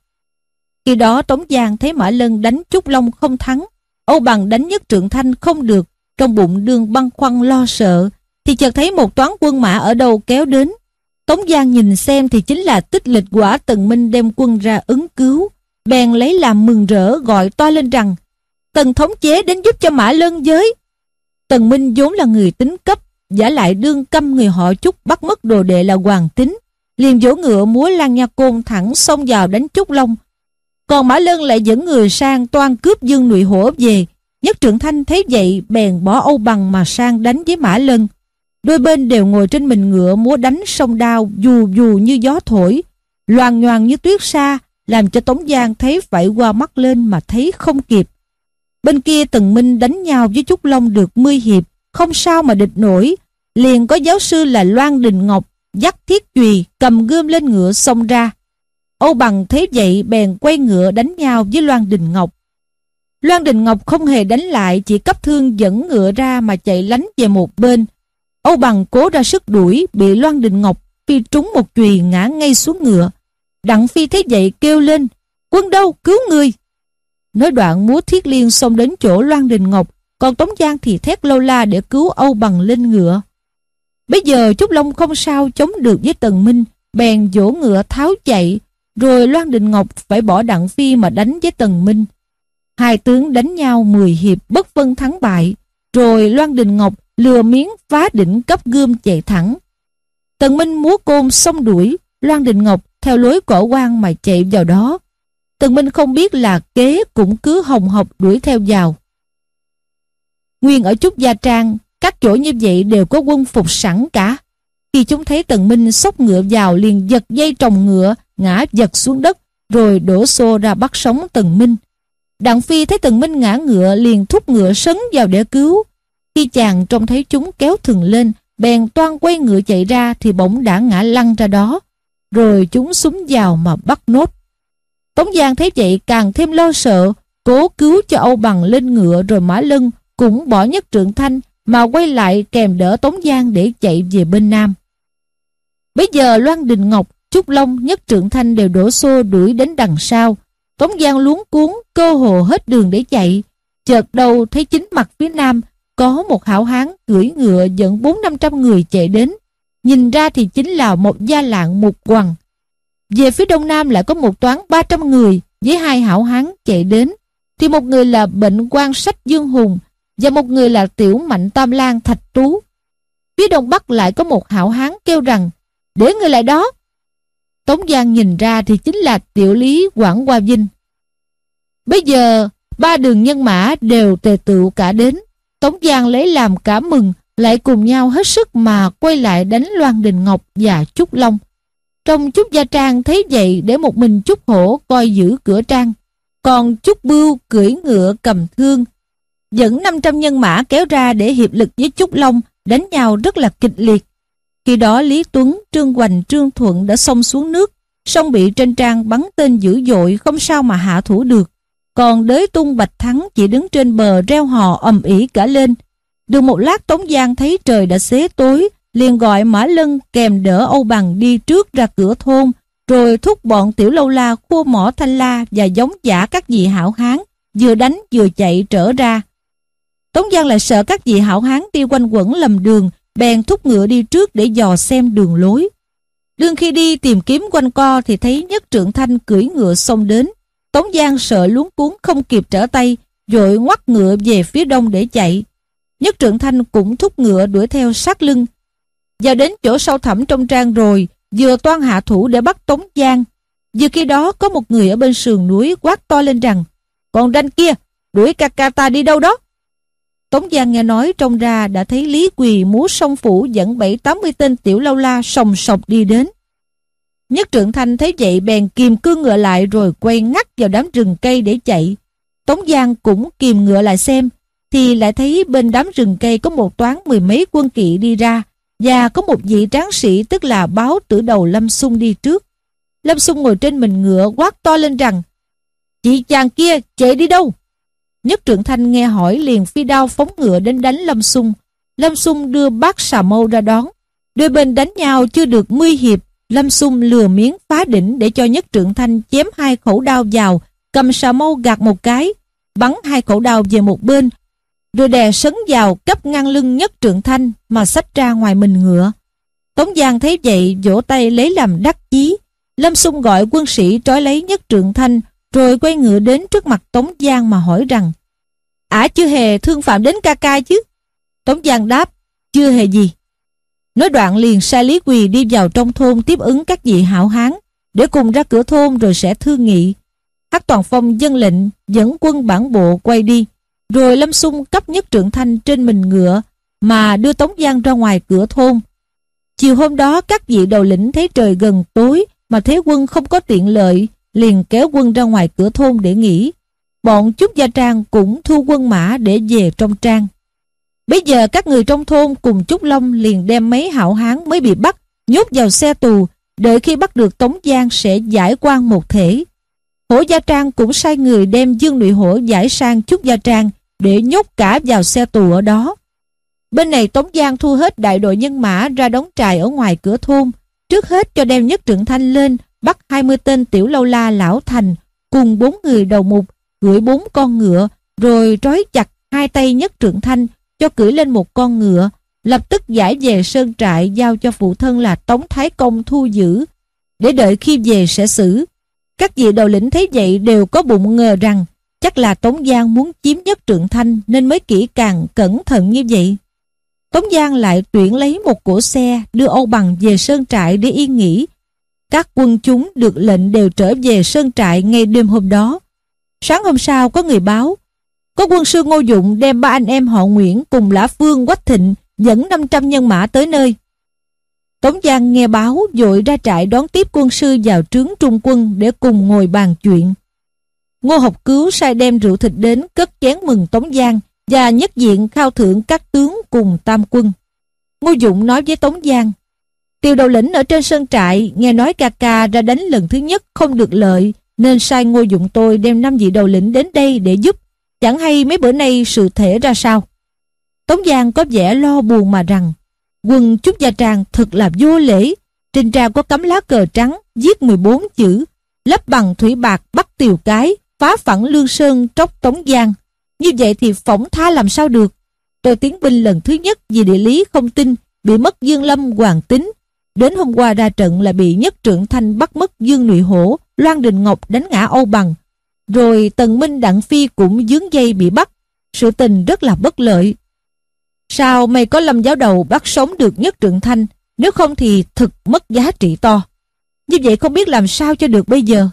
Khi đó Tống Giang thấy Mã Lân đánh Trúc Long không thắng, Âu Bằng đánh nhất trượng thanh không được, trong bụng đương băng khoăn lo sợ, thì chợt thấy một toán quân mã ở đâu kéo đến. Tống Giang nhìn xem thì chính là tích lịch quả Tần Minh đem quân ra ứng cứu, bèn lấy làm mừng rỡ gọi to lên rằng Tần thống chế đến giúp cho Mã Lân giới. Tần Minh vốn là người tính cấp, giả lại đương căm người họ chúc bắt mất đồ đệ là Hoàng Tính, liền vỗ ngựa múa lan nha côn thẳng xông vào đánh Trúc Long. Còn Mã Lân lại dẫn người sang toan cướp Dương Nụy Hổ về. Nhất trưởng Thanh thấy vậy bèn bỏ Âu Bằng mà sang đánh với Mã Lân. Đôi bên đều ngồi trên mình ngựa múa đánh sông đao dù dù như gió thổi, loàn nhoàn như tuyết sa, làm cho Tống Giang thấy phải qua mắt lên mà thấy không kịp. Bên kia Tần Minh đánh nhau với Trúc Long được mươi hiệp, không sao mà địch nổi. Liền có giáo sư là Loan Đình Ngọc, dắt thiết chùy, cầm gươm lên ngựa xông ra. Âu Bằng thấy vậy bèn quay ngựa đánh nhau với Loan Đình Ngọc. Loan Đình Ngọc không hề đánh lại, chỉ cấp thương dẫn ngựa ra mà chạy lánh về một bên. Âu Bằng cố ra sức đuổi, bị Loan Đình Ngọc phi trúng một chùy ngã ngay xuống ngựa. Đặng Phi thấy vậy kêu lên, quân đâu, cứu người. Nói đoạn múa thiết liên xông đến chỗ Loan Đình Ngọc, còn Tống Giang thì thét lâu la để cứu Âu Bằng lên ngựa. Bây giờ Trúc Long không sao chống được với Tần Minh, bèn dỗ ngựa tháo chạy, rồi Loan Đình Ngọc phải bỏ Đặng Phi mà đánh với Tần Minh. Hai tướng đánh nhau 10 hiệp bất phân thắng bại, rồi Loan Đình Ngọc lừa miếng phá đỉnh cấp gươm chạy thẳng. Tần Minh múa côn xông đuổi, Loan Đình Ngọc theo lối cổ quan mà chạy vào đó. Tần Minh không biết là kế cũng cứ hồng học đuổi theo vào. Nguyên ở Trúc Gia Trang, các chỗ như vậy đều có quân phục sẵn cả. Khi chúng thấy Tần Minh xốc ngựa vào liền giật dây trồng ngựa, ngã giật xuống đất, rồi đổ xô ra bắt sống Tần Minh. Đặng Phi thấy Tần Minh ngã ngựa liền thúc ngựa sấn vào để cứu. Khi chàng trông thấy chúng kéo thừng lên, bèn toan quay ngựa chạy ra thì bỗng đã ngã lăn ra đó. Rồi chúng súng vào mà bắt nốt. Tống Giang thấy vậy càng thêm lo sợ, cố cứu cho Âu Bằng lên ngựa rồi Mã lưng cũng bỏ nhất trượng thanh mà quay lại kèm đỡ Tống Giang để chạy về bên Nam. Bây giờ Loan Đình Ngọc, Trúc Long, Nhất Trượng Thanh đều đổ xô đuổi đến đằng sau. Tống Giang luống cuốn, cơ hồ hết đường để chạy. Chợt đầu thấy chính mặt phía Nam có một hảo hán cưỡi ngựa dẫn bốn năm trăm người chạy đến. Nhìn ra thì chính là một gia lạng một quằng. Về phía đông nam lại có một toán 300 người với hai hảo hán chạy đến. Thì một người là bệnh quan sách Dương Hùng và một người là tiểu mạnh tam lan thạch tú. Phía đông bắc lại có một hảo hán kêu rằng để người lại đó. Tống Giang nhìn ra thì chính là tiểu lý Quảng Hoa Vinh. Bây giờ ba đường nhân mã đều tề tựu cả đến. Tống Giang lấy làm cả mừng, lại cùng nhau hết sức mà quay lại đánh Loan Đình Ngọc và Trúc Long. Trong Trúc Gia Trang thấy vậy để một mình Trúc Hổ coi giữ cửa trang, còn Trúc Bưu cưỡi ngựa cầm thương, dẫn 500 nhân mã kéo ra để hiệp lực với Trúc Long đánh nhau rất là kịch liệt. Khi đó Lý Tuấn, Trương Hoành, Trương Thuận đã xông xuống nước, song bị trên trang bắn tên dữ dội không sao mà hạ thủ được. Còn đới tung bạch thắng chỉ đứng trên bờ reo hò ầm ĩ cả lên. Được một lát Tống Giang thấy trời đã xế tối, liền gọi Mã Lân kèm đỡ Âu Bằng đi trước ra cửa thôn, rồi thúc bọn tiểu lâu la khua mỏ thanh la và giống giả các vị hảo hán, vừa đánh vừa chạy trở ra. Tống Giang lại sợ các vị hảo hán đi quanh quẩn lầm đường, bèn thúc ngựa đi trước để dò xem đường lối. Đương khi đi tìm kiếm quanh co thì thấy nhất trượng thanh cưỡi ngựa xông đến. Tống Giang sợ luống cuốn không kịp trở tay, dội ngoắt ngựa về phía đông để chạy. Nhất trượng thanh cũng thúc ngựa đuổi theo sát lưng. và đến chỗ sâu thẳm trong trang rồi, vừa toan hạ thủ để bắt Tống Giang. Vừa khi đó có một người ở bên sườn núi quát to lên rằng Còn ranh kia, đuổi ca ca ta đi đâu đó? Tống Giang nghe nói trong ra đã thấy Lý Quỳ múa sông phủ dẫn bảy tám mươi tên tiểu lâu la sòng sọc đi đến. Nhất trượng thanh thấy vậy bèn kìm cương ngựa lại rồi quay ngắt vào đám rừng cây để chạy. Tống Giang cũng kìm ngựa lại xem, thì lại thấy bên đám rừng cây có một toán mười mấy quân kỵ đi ra, và có một vị tráng sĩ tức là báo tử đầu Lâm Xung đi trước. Lâm Xung ngồi trên mình ngựa quát to lên rằng, Chị chàng kia chạy đi đâu? Nhất Trưởng thanh nghe hỏi liền phi đao phóng ngựa đến đánh Lâm Xung. Lâm Xung đưa bác xà mâu ra đón. Đôi bên đánh nhau chưa được mươi hiệp, Lâm Xung lừa miếng phá đỉnh để cho Nhất Trưởng thanh chém hai khẩu đao vào, cầm xà mâu gạt một cái, bắn hai khẩu đao về một bên, rồi đè sấn vào cấp ngăn lưng Nhất trượng thanh mà xách ra ngoài mình ngựa. Tống Giang thấy vậy, vỗ tay lấy làm đắc chí. Lâm Xung gọi quân sĩ trói lấy Nhất trượng thanh, rồi quay ngựa đến trước mặt Tống Giang mà hỏi rằng, Ả chưa hề thương phạm đến ca ca chứ? Tống Giang đáp, Chưa hề gì Nói đoạn liền sai Lý Quỳ đi vào trong thôn tiếp ứng các vị hảo hán, để cùng ra cửa thôn rồi sẽ thương nghị. Hắc Toàn Phong dân lệnh, dẫn quân bản bộ quay đi rồi Lâm Xung cấp nhất trượng thanh trên mình ngựa mà đưa Tống Giang ra ngoài cửa thôn. Chiều hôm đó các vị đầu lĩnh thấy trời gần tối mà thế quân không có tiện lợi liền kéo quân ra ngoài cửa thôn để nghỉ. Bọn Trúc Gia Trang cũng thu quân mã để về trong trang. Bây giờ các người trong thôn cùng Trúc Long liền đem mấy hảo hán mới bị bắt, nhốt vào xe tù, đợi khi bắt được Tống Giang sẽ giải quan một thể. Hổ Gia Trang cũng sai người đem Dương Nụy Hổ giải sang Trúc Gia Trang để nhốt cả vào xe tù ở đó. Bên này Tống Giang thu hết đại đội nhân mã ra đóng trại ở ngoài cửa thôn, trước hết cho đem nhất trượng thanh lên bắt 20 tên tiểu lâu la lão thành cùng bốn người đầu mục gửi bốn con ngựa rồi trói chặt hai tay nhất trượng thanh cho cưỡi lên một con ngựa lập tức giải về sơn trại giao cho phụ thân là Tống Thái Công thu giữ để đợi khi về sẽ xử. Các vị đầu lĩnh thấy vậy đều có bụng ngờ rằng chắc là Tống Giang muốn chiếm nhất trượng thanh nên mới kỹ càng cẩn thận như vậy. Tống Giang lại tuyển lấy một cỗ xe đưa Âu Bằng về sơn trại để yên nghỉ các quân chúng được lệnh đều trở về sơn trại ngay đêm hôm đó. Sáng hôm sau có người báo, có quân sư Ngô Dụng đem ba anh em họ Nguyễn cùng Lã Phương Quách Thịnh dẫn 500 nhân mã tới nơi. Tống Giang nghe báo dội ra trại đón tiếp quân sư vào trướng trung quân để cùng ngồi bàn chuyện. Ngô Học Cứu sai đem rượu thịt đến, cất chén mừng Tống Giang và nhất diện khao thưởng các tướng cùng tam quân. Ngô Dụng nói với Tống Giang, Tiêu đầu lĩnh ở trên sân trại, nghe nói ca ca ra đánh lần thứ nhất không được lợi, nên sai ngô dụng tôi đem năm vị đầu lĩnh đến đây để giúp. Chẳng hay mấy bữa nay sự thể ra sao. Tống Giang có vẻ lo buồn mà rằng, quân chúc Gia tràng thật là vô lễ. Trên trang có cắm lá cờ trắng, viết 14 chữ, lấp bằng thủy bạc bắt tiều cái phá phẳng lương sơn tróc Tống Giang. Như vậy thì phỏng tha làm sao được. Tôi tiến binh lần thứ nhất vì địa lý không tin bị mất Dương Lâm Hoàng Tính Đến hôm qua ra trận là bị nhất trưởng thanh bắt mất Dương Nụy Hổ, Loan Đình Ngọc đánh ngã Âu Bằng. Rồi Tần Minh Đặng Phi cũng dướng dây bị bắt. Sự tình rất là bất lợi. Sao mày có lâm giáo đầu bắt sống được nhất trưởng thanh, nếu không thì thực mất giá trị to. Như vậy không biết làm sao cho được bây giờ.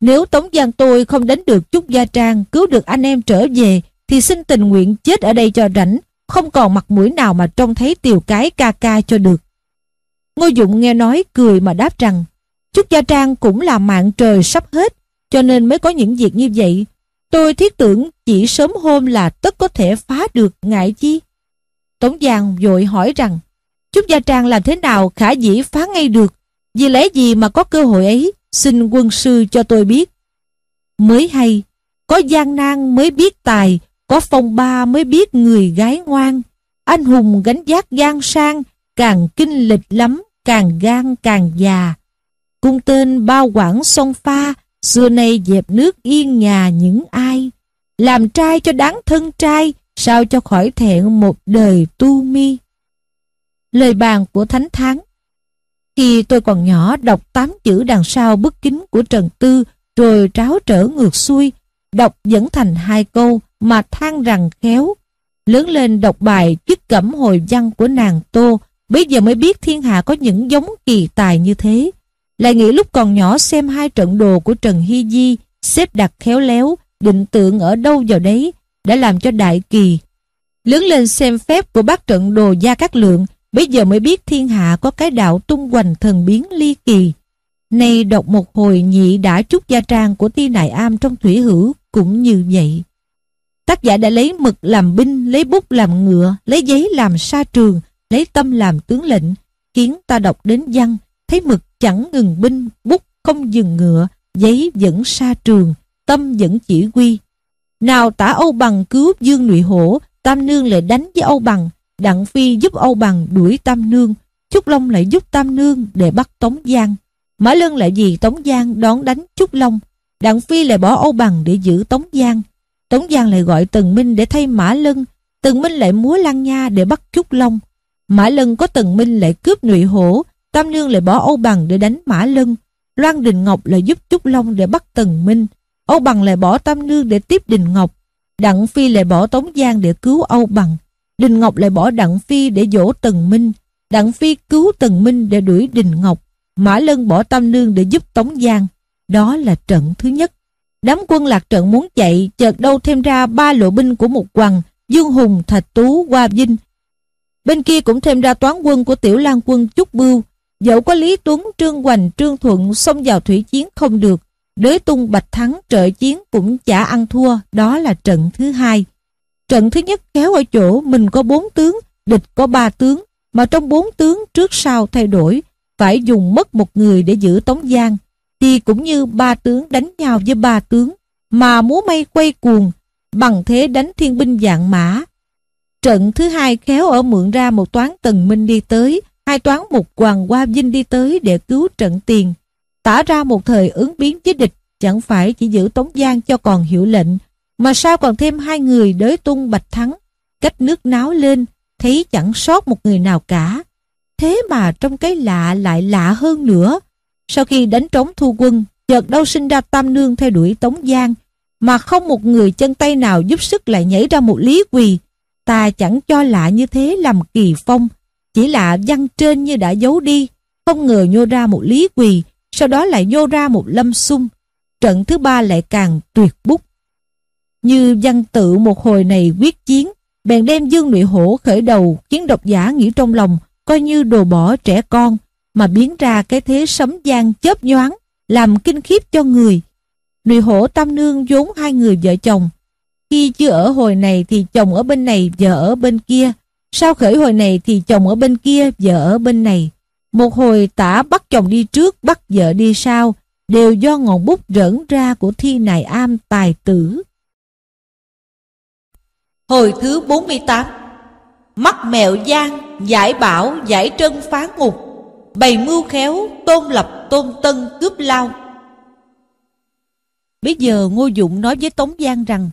Nếu Tống Giang tôi không đánh được chút gia trang, cứu được anh em trở về, thì xin tình nguyện chết ở đây cho rảnh, không còn mặt mũi nào mà trông thấy tiều cái ca ca cho được. Ngô Dụng nghe nói cười mà đáp rằng, Trúc Gia Trang cũng là mạng trời sắp hết, cho nên mới có những việc như vậy. Tôi thiết tưởng chỉ sớm hôm là tất có thể phá được ngại chi. Tống Giang vội hỏi rằng, Trúc Gia Trang làm thế nào khả dĩ phá ngay được vì lẽ gì mà có cơ hội ấy xin quân sư cho tôi biết. Mới hay, có gian nan mới biết tài, có phong ba mới biết người gái ngoan. Anh hùng gánh giác gian sang, càng kinh lịch lắm, càng gan càng già. Cung tên bao quảng sông pha, xưa nay dẹp nước yên nhà những ai. Làm trai cho đáng thân trai, sao cho khỏi thẹn một đời tu mi. Lời bàn của Thánh Thắng khi tôi còn nhỏ đọc tám chữ đằng sau bức kính của Trần Tư rồi tráo trở ngược xuôi, đọc dẫn thành hai câu mà than rằng khéo. Lớn lên đọc bài chức cẩm hồi văn của nàng Tô, bây giờ mới biết thiên hạ có những giống kỳ tài như thế. Lại nghĩ lúc còn nhỏ xem hai trận đồ của Trần Hy Di xếp đặt khéo léo, định tượng ở đâu vào đấy, đã làm cho đại kỳ. Lớn lên xem phép của bác trận đồ Gia Cát Lượng, bây giờ mới biết thiên hạ có cái đạo tung hoành thần biến ly kỳ. Nay đọc một hồi nhị đã trúc gia trang của Ti Nại Am trong thủy hữu cũng như vậy. Tác giả đã lấy mực làm binh, lấy bút làm ngựa, lấy giấy làm sa trường, lấy tâm làm tướng lệnh, khiến ta đọc đến văn, thấy mực chẳng ngừng binh, bút không dừng ngựa, giấy vẫn sa trường, tâm vẫn chỉ huy. Nào tả Âu Bằng cứu Dương Nụy Hổ, Tam Nương lại đánh với Âu Bằng, Đặng Phi giúp Âu Bằng đuổi Tam Nương, Trúc Long lại giúp Tam Nương để bắt Tống Giang. Mã Lân lại vì Tống Giang đón đánh Trúc Long, Đặng Phi lại bỏ Âu Bằng để giữ Tống Giang. Tống Giang lại gọi Tần Minh để thay Mã Lân, Tần Minh lại múa lăng nha để bắt Trúc Long. Mã Lân có Tần Minh lại cướp Nụy Hổ, Tam Nương lại bỏ Âu Bằng để đánh Mã Lân, Loan Đình Ngọc lại giúp Trúc Long để bắt Tần Minh, Âu Bằng lại bỏ Tam Nương để tiếp Đình Ngọc, Đặng Phi lại bỏ Tống Giang để cứu Âu Bằng, Đình Ngọc lại bỏ Đặng Phi để dỗ Tần Minh, Đặng Phi cứu Tần Minh để đuổi Đình Ngọc, Mã Lân bỏ Tam Nương để giúp Tống Giang. Đó là trận thứ nhất. Đám quân lạc trận muốn chạy, chợt đâu thêm ra ba lộ binh của một quằng, Dương Hùng, Thạch Tú, Hoa Vinh. Bên kia cũng thêm ra toán quân của Tiểu Lan quân Trúc Bưu. Dẫu có Lý Tuấn, Trương Hoành, Trương Thuận xông vào thủy chiến không được, đới tung bạch thắng trợ chiến cũng chả ăn thua, đó là trận thứ hai. Trận thứ nhất kéo ở chỗ mình có bốn tướng, địch có ba tướng, mà trong bốn tướng trước sau thay đổi, phải dùng mất một người để giữ Tống Giang, thì cũng như ba tướng đánh nhau với ba tướng, mà múa may quay cuồng, bằng thế đánh thiên binh dạng mã. Trận thứ hai khéo ở mượn ra một toán tần minh đi tới, hai toán một hoàng hoa vinh đi tới để cứu trận tiền. Tả ra một thời ứng biến với địch, chẳng phải chỉ giữ Tống Giang cho còn hiệu lệnh, mà sao còn thêm hai người đới tung bạch thắng, cách nước náo lên, thấy chẳng sót một người nào cả. Thế mà trong cái lạ lại lạ hơn nữa. Sau khi đánh trống thu quân, chợt đâu sinh ra Tam Nương theo đuổi Tống Giang, mà không một người chân tay nào giúp sức lại nhảy ra một lý quỳ. Ta chẳng cho lạ như thế làm kỳ phong, chỉ lạ văn trên như đã giấu đi, không ngờ nhô ra một lý quỳ, sau đó lại nhô ra một lâm xung, Trận thứ ba lại càng tuyệt bút. Như văn tự một hồi này quyết chiến, bèn đem Dương Nụy Hổ khởi đầu khiến độc giả nghĩ trong lòng coi như đồ bỏ trẻ con mà biến ra cái thế sấm gian chớp nhoáng làm kinh khiếp cho người. Nụy hổ tam nương vốn hai người vợ chồng. Khi chưa ở hồi này thì chồng ở bên này, vợ ở bên kia. Sau khởi hồi này thì chồng ở bên kia, vợ ở bên này. Một hồi tả bắt chồng đi trước, bắt vợ đi sau, đều do ngọn bút rỡn ra của thi nài am tài tử. Hồi thứ 48 Mắt mèo giang, giải bảo, giải trân phá ngục Bày mưu khéo, tôn lập, tôn tân, cướp lao. Bây giờ Ngô Dụng nói với Tống Giang rằng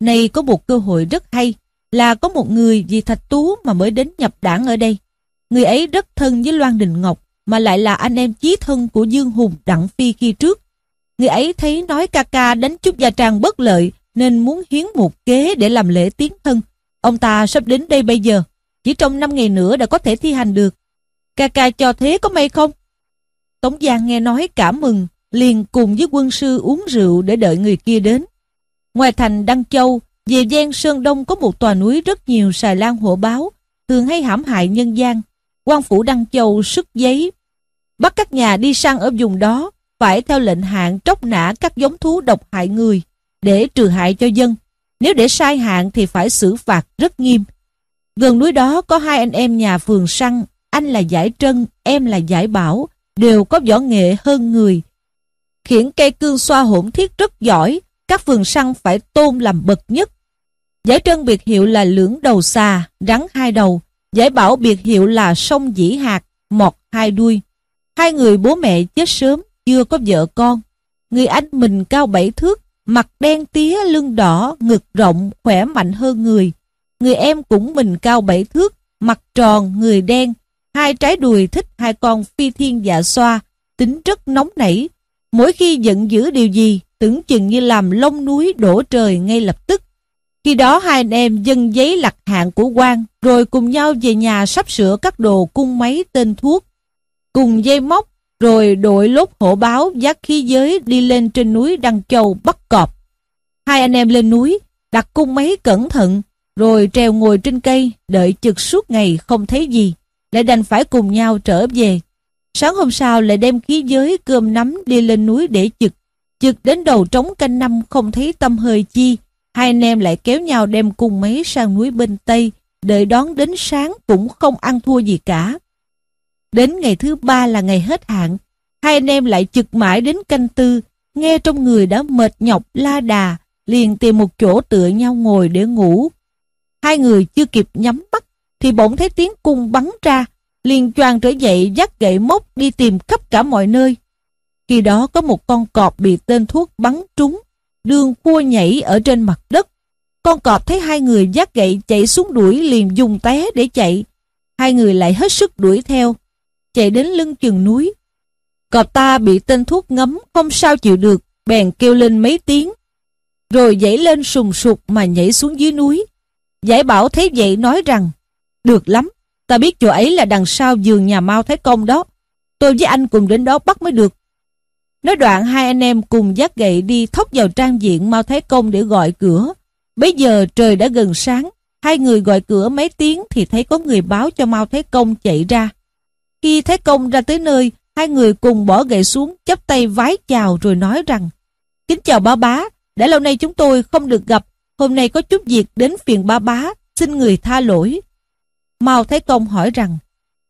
Này có một cơ hội rất hay Là có một người vì Thạch Tú mà mới đến nhập đảng ở đây. Người ấy rất thân với Loan Đình Ngọc Mà lại là anh em chí thân của Dương Hùng Đặng Phi khi trước. Người ấy thấy nói ca ca đánh chút gia trang bất lợi nên muốn hiến một kế để làm lễ tiến thân Ông ta sắp đến đây bây giờ Chỉ trong 5 ngày nữa đã có thể thi hành được Ca ca cho thế có may không? Tống Giang nghe nói cảm mừng liền cùng với quân sư uống rượu để đợi người kia đến. Ngoài thành Đăng Châu, Về gian Sơn Đông có một tòa núi rất nhiều xài lan hổ báo, thường hay hãm hại nhân gian. quan phủ Đăng Châu sức giấy, bắt các nhà đi săn ở vùng đó, phải theo lệnh hạn tróc nã các giống thú độc hại người, để trừ hại cho dân. Nếu để sai hạn thì phải xử phạt rất nghiêm. Gần núi đó có hai anh em nhà phường săn, anh là Giải Trân, em là Giải Bảo, đều có võ nghệ hơn người. Khiển cây cương xoa hỗn thiết rất giỏi, các phường săn phải tôn làm bậc nhất. Giải Trân biệt hiệu là lưỡng đầu xà, rắn hai đầu. Giải Bảo biệt hiệu là sông dĩ hạt, mọt hai đuôi. Hai người bố mẹ chết sớm, chưa có vợ con. Người anh mình cao bảy thước, mặt đen tía, lưng đỏ, ngực rộng, khỏe mạnh hơn người. Người em cũng mình cao bảy thước, mặt tròn, người đen. Hai trái đùi thích hai con phi thiên dạ xoa, tính rất nóng nảy. Mỗi khi giận dữ điều gì, tưởng chừng như làm lông núi đổ trời ngay lập tức. Khi đó hai anh em dân giấy lặt hạng của quan, rồi cùng nhau về nhà sắp sửa các đồ cung máy tên thuốc. Cùng dây móc, rồi đội lốt hổ báo giác khí giới đi lên trên núi Đăng Châu bắt cọp. Hai anh em lên núi, đặt cung máy cẩn thận, rồi treo ngồi trên cây, đợi chực suốt ngày không thấy gì, lại đành phải cùng nhau trở về. Sáng hôm sau lại đem khí giới cơm nắm đi lên núi để chực. Chực đến đầu trống canh năm không thấy tâm hơi chi, hai anh em lại kéo nhau đem cung máy sang núi bên Tây, đợi đón đến sáng cũng không ăn thua gì cả. Đến ngày thứ ba là ngày hết hạn, hai anh em lại chực mãi đến canh tư, nghe trong người đã mệt nhọc la đà, liền tìm một chỗ tựa nhau ngồi để ngủ. Hai người chưa kịp nhắm mắt, thì bỗng thấy tiếng cung bắn ra, liền choàng trở dậy dắt gậy mốc đi tìm khắp cả mọi nơi. Khi đó có một con cọp bị tên thuốc bắn trúng, đường cua nhảy ở trên mặt đất. Con cọp thấy hai người dắt gậy chạy xuống đuổi liền dùng té để chạy. Hai người lại hết sức đuổi theo, chạy đến lưng chừng núi. Cọp ta bị tên thuốc ngấm không sao chịu được, bèn kêu lên mấy tiếng. Rồi dãy lên sùng sục mà nhảy xuống dưới núi. Giải bảo thấy vậy nói rằng, được lắm, ta biết chỗ ấy là đằng sau giường nhà Mao Thái Công đó. Tôi với anh cùng đến đó bắt mới được. Nói đoạn hai anh em cùng dắt gậy đi thốc vào trang diện Mao Thái Công để gọi cửa. Bây giờ trời đã gần sáng, hai người gọi cửa mấy tiếng thì thấy có người báo cho Mao Thái Công chạy ra. Khi Thái Công ra tới nơi, hai người cùng bỏ gậy xuống, chắp tay vái chào rồi nói rằng Kính chào ba bá, đã lâu nay chúng tôi không được gặp, hôm nay có chút việc đến phiền ba bá, xin người tha lỗi. Mao Thái Công hỏi rằng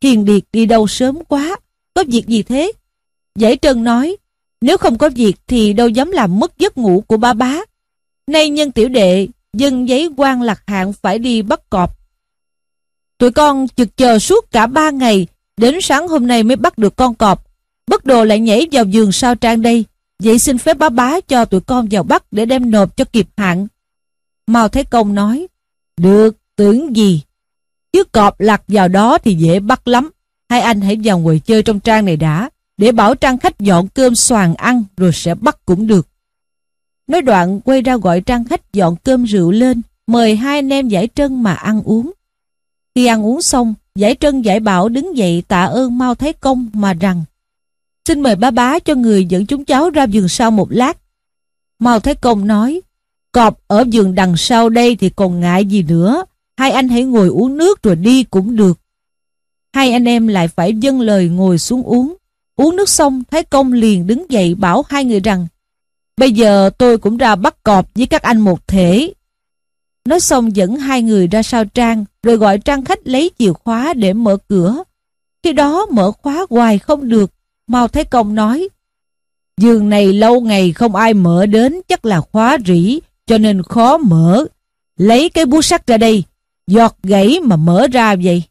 Hiền Điệt đi đâu sớm quá, có việc gì thế? Giải Trân nói nếu không có việc thì đâu dám làm mất giấc ngủ của ba bá. Nay nhân tiểu đệ, dân giấy quan lạc hạng phải đi bắt cọp. Tụi con trực chờ suốt cả ba ngày, đến sáng hôm nay mới bắt được con cọp. Bất đồ lại nhảy vào giường sao trang đây, vậy xin phép bá bá cho tụi con vào bắt để đem nộp cho kịp hạn. Mao Thế Công nói, được, tưởng gì? Chứ cọp lạc vào đó thì dễ bắt lắm. Hai anh hãy vào ngồi chơi trong trang này đã để bảo trang khách dọn cơm xoàn ăn rồi sẽ bắt cũng được. Nói đoạn quay ra gọi trang khách dọn cơm rượu lên, mời hai anh em giải trân mà ăn uống. Khi ăn uống xong, giải trân giải bảo đứng dậy tạ ơn Mao Thái Công mà rằng Xin mời ba bá cho người dẫn chúng cháu ra vườn sau một lát. Mao Thái Công nói Cọp ở vườn đằng sau đây thì còn ngại gì nữa, hai anh hãy ngồi uống nước rồi đi cũng được. Hai anh em lại phải dâng lời ngồi xuống uống. Uống nước xong, Thái Công liền đứng dậy bảo hai người rằng Bây giờ tôi cũng ra bắt cọp với các anh một thể. Nói xong dẫn hai người ra sau trang, rồi gọi trang khách lấy chìa khóa để mở cửa. Khi đó mở khóa hoài không được, Mao Thái Công nói Giường này lâu ngày không ai mở đến chắc là khóa rỉ, cho nên khó mở. Lấy cái búa sắt ra đây, giọt gãy mà mở ra vậy.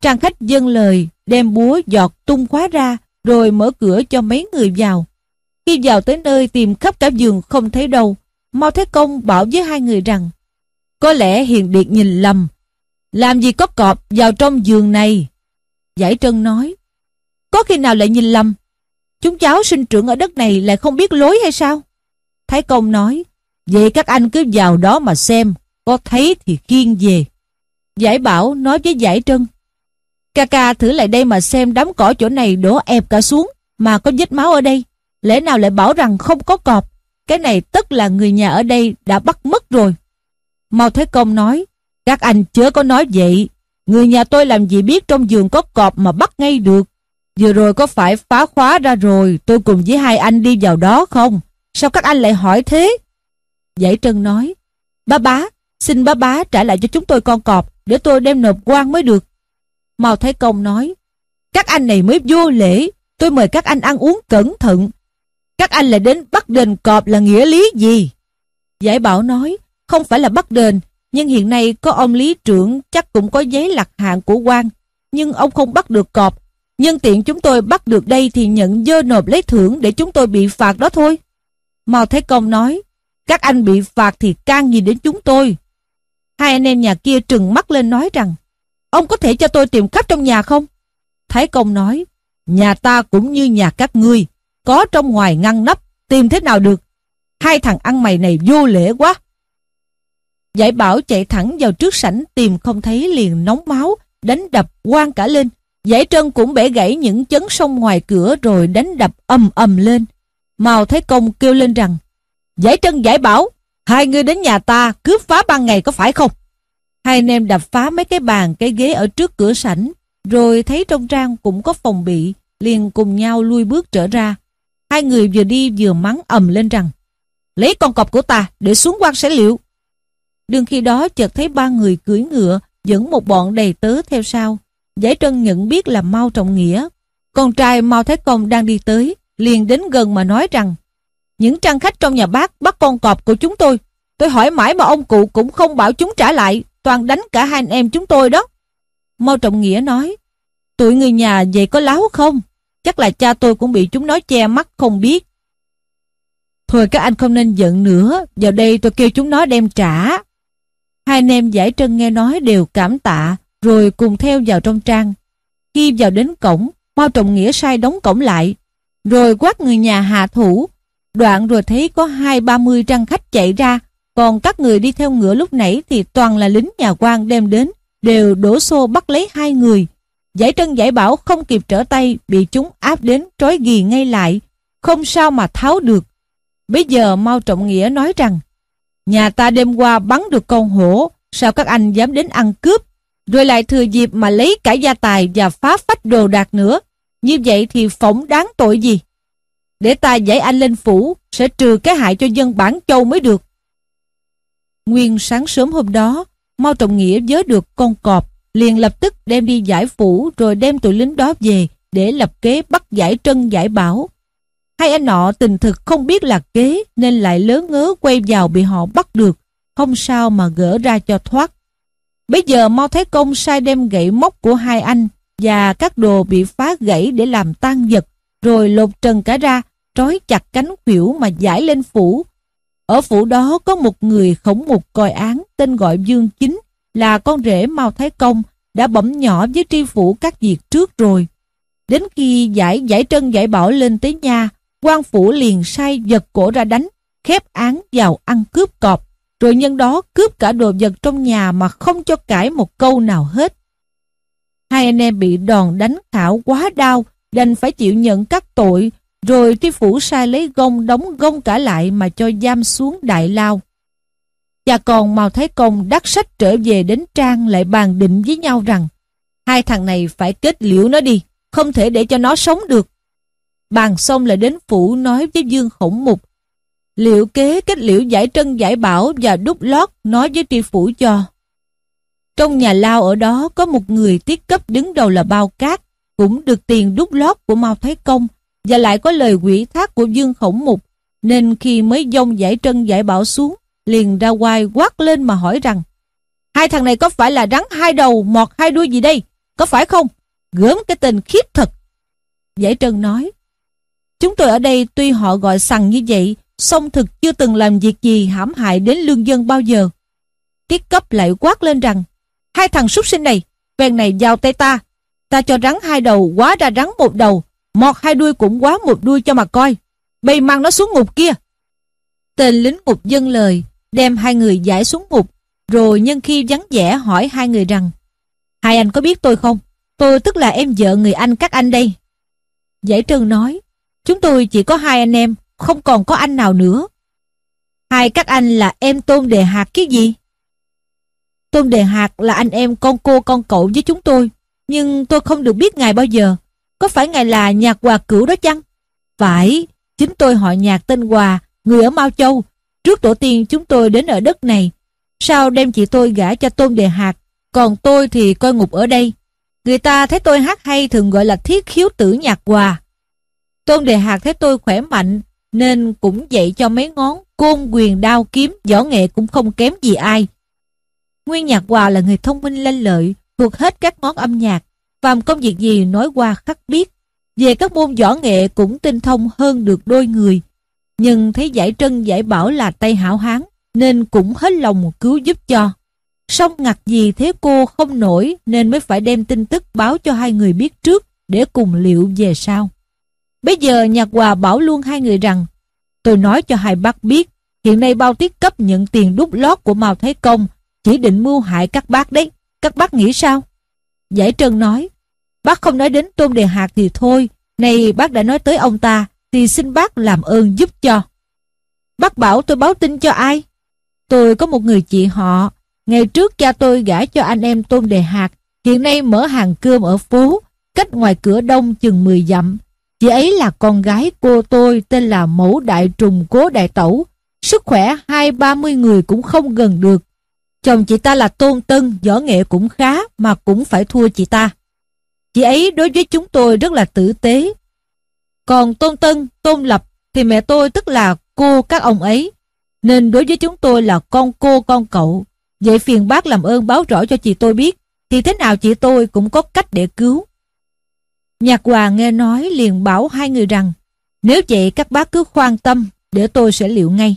Trang khách dâng lời, đem búa giọt tung khóa ra, rồi mở cửa cho mấy người vào. Khi vào tới nơi tìm khắp cả giường không thấy đâu, Mao Thế Công bảo với hai người rằng, có lẽ Hiền Điệt nhìn lầm, làm gì có cọp vào trong giường này. Giải Trân nói, có khi nào lại nhìn lầm, chúng cháu sinh trưởng ở đất này lại không biết lối hay sao? Thái Công nói, vậy các anh cứ vào đó mà xem, có thấy thì kiên về. Giải Bảo nói với Giải Trân, Ca ca thử lại đây mà xem đám cỏ chỗ này đổ ẹp cả xuống mà có vết máu ở đây. Lẽ nào lại bảo rằng không có cọp cái này tất là người nhà ở đây đã bắt mất rồi. Mao Thế Công nói, các anh chớ có nói vậy. Người nhà tôi làm gì biết trong giường có cọp mà bắt ngay được. Vừa rồi có phải phá khóa ra rồi, tôi cùng với hai anh đi vào đó không? Sao các anh lại hỏi thế? Giải Trân nói, Bá bá, xin bá bá trả lại cho chúng tôi con cọp, để tôi đem nộp quan mới được. Mao Thái Công nói, các anh này mới vô lễ, tôi mời các anh ăn uống cẩn thận. Các anh lại đến bắt đền cọp là nghĩa lý gì? Giải Bảo nói, không phải là bắt đền, nhưng hiện nay có ông lý trưởng chắc cũng có giấy lạc hạng của quan, nhưng ông không bắt được cọp. Nhân tiện chúng tôi bắt được đây thì nhận dơ nộp lấy thưởng để chúng tôi bị phạt đó thôi. Mao Thái Công nói, các anh bị phạt thì can gì đến chúng tôi. Hai anh em nhà kia trừng mắt lên nói rằng, ông có thể cho tôi tìm khắp trong nhà không? Thái Công nói, nhà ta cũng như nhà các ngươi, có trong ngoài ngăn nắp, tìm thế nào được. Hai thằng ăn mày này vô lễ quá. Giải bảo chạy thẳng vào trước sảnh tìm không thấy liền nóng máu, đánh đập quan cả lên. Giải trân cũng bẻ gãy những chấn sông ngoài cửa rồi đánh đập ầm ầm lên. Mao Thái Công kêu lên rằng, Giải trân giải bảo, hai người đến nhà ta cướp phá ban ngày có phải không? Hai anh em đập phá mấy cái bàn, cái ghế ở trước cửa sảnh, rồi thấy trong trang cũng có phòng bị, liền cùng nhau lui bước trở ra. Hai người vừa đi vừa mắng ầm lên rằng, lấy con cọp của ta để xuống quan sẽ liệu. Đương khi đó chợt thấy ba người cưỡi ngựa, dẫn một bọn đầy tớ theo sau. Giải Trân nhận biết là Mao Trọng Nghĩa. Con trai Mao Thái Công đang đi tới, liền đến gần mà nói rằng những trang khách trong nhà bác bắt con cọp của chúng tôi. Tôi hỏi mãi mà ông cụ cũng không bảo chúng trả lại, toàn đánh cả hai anh em chúng tôi đó. Mao Trọng Nghĩa nói, tụi người nhà vậy có láo không? Chắc là cha tôi cũng bị chúng nói che mắt không biết. Thôi các anh không nên giận nữa, vào đây tôi kêu chúng nó đem trả. Hai anh em giải trân nghe nói đều cảm tạ, rồi cùng theo vào trong trang. Khi vào đến cổng, Mao Trọng Nghĩa sai đóng cổng lại, rồi quát người nhà hạ thủ. Đoạn rồi thấy có hai ba mươi trang khách chạy ra, còn các người đi theo ngựa lúc nãy thì toàn là lính nhà quan đem đến, đều đổ xô bắt lấy hai người. Giải trân giải bảo không kịp trở tay, bị chúng áp đến trói ghi ngay lại, không sao mà tháo được. Bây giờ Mao Trọng Nghĩa nói rằng, nhà ta đêm qua bắn được con hổ, sao các anh dám đến ăn cướp, rồi lại thừa dịp mà lấy cả gia tài và phá phách đồ đạc nữa. Như vậy thì phỏng đáng tội gì? Để ta giải anh lên phủ, sẽ trừ cái hại cho dân bản châu mới được. Nguyên sáng sớm hôm đó, Mao Trọng Nghĩa vớ được con cọp, liền lập tức đem đi giải phủ rồi đem tụi lính đó về để lập kế bắt giải trân giải bảo. Hai anh nọ tình thực không biết là kế nên lại lớn ngớ quay vào bị họ bắt được, không sao mà gỡ ra cho thoát. Bây giờ mau thấy Công sai đem gậy móc của hai anh và các đồ bị phá gãy để làm tan vật, rồi lột trần cả ra, trói chặt cánh khuỷu mà giải lên phủ. Ở phủ đó có một người khổng mục coi án tên gọi Dương Chính là con rể Mao Thái Công đã bẩm nhỏ với tri phủ các việc trước rồi. Đến khi giải giải trân giải bảo lên tới nhà, quan phủ liền sai giật cổ ra đánh, khép án vào ăn cướp cọp, rồi nhân đó cướp cả đồ vật trong nhà mà không cho cãi một câu nào hết. Hai anh em bị đòn đánh khảo quá đau, đành phải chịu nhận các tội, rồi tri phủ sai lấy gông đóng gông cả lại mà cho giam xuống đại lao. Cha con Mao Thái Công đắc sách trở về đến Trang lại bàn định với nhau rằng hai thằng này phải kết liễu nó đi, không thể để cho nó sống được. Bàn xong lại đến phủ nói với Dương Khổng Mục liệu kế kết liễu giải trân giải bảo và đúc lót nói với tri phủ cho. Trong nhà lao ở đó có một người tiết cấp đứng đầu là Bao Cát, cũng được tiền đúc lót của Mao Thái Công và lại có lời quỷ thác của Dương Khổng Mục, nên khi mới dông giải trân giải bảo xuống, liền ra ngoài quát lên mà hỏi rằng Hai thằng này có phải là rắn hai đầu, mọt hai đuôi gì đây? Có phải không? Gớm cái tên khiếp thật. Giải trân nói Chúng tôi ở đây tuy họ gọi sằng như vậy, song thực chưa từng làm việc gì hãm hại đến lương dân bao giờ. Tiết cấp lại quát lên rằng Hai thằng súc sinh này, ven này giao tay ta. Ta cho rắn hai đầu quá ra rắn một đầu, mọt hai đuôi cũng quá một đuôi cho mà coi. Bây mang nó xuống ngục kia. Tên lính ngục dân lời, đem hai người giải xuống ngục, rồi nhân khi vắng vẻ hỏi hai người rằng Hai anh có biết tôi không? Tôi tức là em vợ người anh các anh đây. Giải trân nói, chúng tôi chỉ có hai anh em, không còn có anh nào nữa. Hai các anh là em Tôn Đề Hạt cái gì? Tôn Đề Hạt là anh em con cô con cậu với chúng tôi, nhưng tôi không được biết ngài bao giờ. Có phải ngài là nhạc hòa cửu đó chăng? Phải, chính tôi họ nhạc tên Hòa, người ở Mao Châu. Trước tổ tiên chúng tôi đến ở đất này. Sao đem chị tôi gả cho Tôn Đề Hạt, còn tôi thì coi ngục ở đây. Người ta thấy tôi hát hay thường gọi là thiết khiếu tử nhạc hòa. Tôn Đề Hạt thấy tôi khỏe mạnh, nên cũng dạy cho mấy ngón côn quyền đao kiếm võ nghệ cũng không kém gì ai. Nguyên Nhạc Hòa là người thông minh lanh lợi, thuộc hết các món âm nhạc, phàm công việc gì nói qua khắc biết. Về các môn võ nghệ cũng tinh thông hơn được đôi người. Nhưng thấy giải trân giải bảo là tay hảo hán, nên cũng hết lòng cứu giúp cho. Song ngặt gì thế cô không nổi nên mới phải đem tin tức báo cho hai người biết trước để cùng liệu về sau. Bây giờ Nhạc Hòa bảo luôn hai người rằng Tôi nói cho hai bác biết Hiện nay bao tiết cấp nhận tiền đút lót của Mao Thái Công Chỉ định mưu hại các bác đấy Các bác nghĩ sao? Giải Trân nói Bác không nói đến Tôn Đề Hạt thì thôi Này bác đã nói tới ông ta thì xin bác làm ơn giúp cho Bác bảo tôi báo tin cho ai? Tôi có một người chị họ Ngày trước cha tôi gả cho anh em Tôn Đề Hạt Hiện nay mở hàng cơm ở phố Cách ngoài cửa đông chừng 10 dặm Chị ấy là con gái cô tôi tên là Mẫu Đại Trùng Cố Đại Tẩu. Sức khỏe hai ba mươi người cũng không gần được. Chồng chị ta là Tôn Tân, võ nghệ cũng khá mà cũng phải thua chị ta. Chị ấy đối với chúng tôi rất là tử tế. Còn Tôn Tân, Tôn Lập thì mẹ tôi tức là cô các ông ấy. Nên đối với chúng tôi là con cô con cậu. Vậy phiền bác làm ơn báo rõ cho chị tôi biết. Thì thế nào chị tôi cũng có cách để cứu. Nhạc Hòa nghe nói liền bảo hai người rằng nếu vậy các bác cứ khoan tâm để tôi sẽ liệu ngay.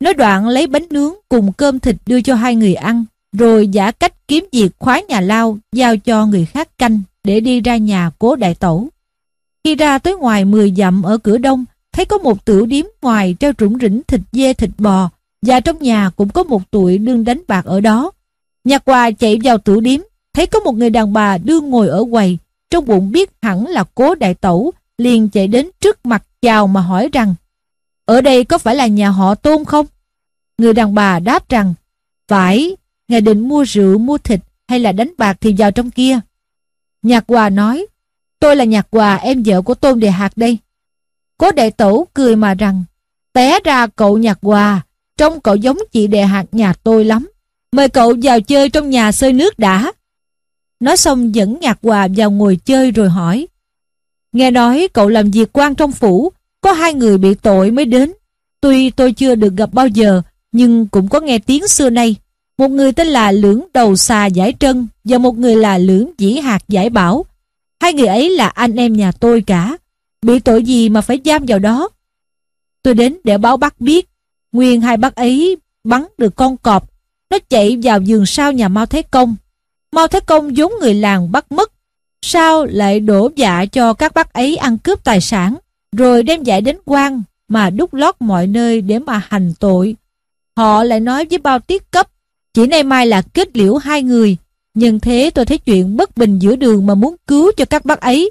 Nói đoạn lấy bánh nướng cùng cơm thịt đưa cho hai người ăn rồi giả cách kiếm việc khóa nhà lao giao cho người khác canh để đi ra nhà cố đại tẩu. Khi ra tới ngoài 10 dặm ở cửa đông thấy có một tiểu điếm ngoài treo trũng rỉnh thịt dê thịt bò và trong nhà cũng có một tuổi đương đánh bạc ở đó. Nhạc Hòa chạy vào tiểu điếm thấy có một người đàn bà đương ngồi ở quầy trong bụng biết hẳn là cố đại tẩu, liền chạy đến trước mặt chào mà hỏi rằng Ở đây có phải là nhà họ tôn không? Người đàn bà đáp rằng Phải, ngài định mua rượu, mua thịt hay là đánh bạc thì vào trong kia. Nhạc Hòa nói Tôi là Nhạc Hòa, em vợ của Tôn Đề Hạt đây. Cố đại tẩu cười mà rằng Té ra cậu Nhạc Hòa, trông cậu giống chị Đề Hạt nhà tôi lắm. Mời cậu vào chơi trong nhà sơi nước đã. Nói xong dẫn Nhạc Hòa vào ngồi chơi rồi hỏi. Nghe nói cậu làm việc quan trong phủ, có hai người bị tội mới đến. Tuy tôi chưa được gặp bao giờ, nhưng cũng có nghe tiếng xưa nay. Một người tên là Lưỡng Đầu Xà Giải Trân và một người là Lưỡng Dĩ Hạt Giải Bảo. Hai người ấy là anh em nhà tôi cả. Bị tội gì mà phải giam vào đó? Tôi đến để báo bác biết. Nguyên hai bác ấy bắn được con cọp. Nó chạy vào giường sau nhà Mao Thế Công Mao Thế Công vốn người làng bắt mất, sao lại đổ dạ cho các bác ấy ăn cướp tài sản, rồi đem giải đến quan mà đúc lót mọi nơi để mà hành tội. Họ lại nói với bao tiết cấp, chỉ nay mai là kết liễu hai người, nhưng thế tôi thấy chuyện bất bình giữa đường mà muốn cứu cho các bác ấy.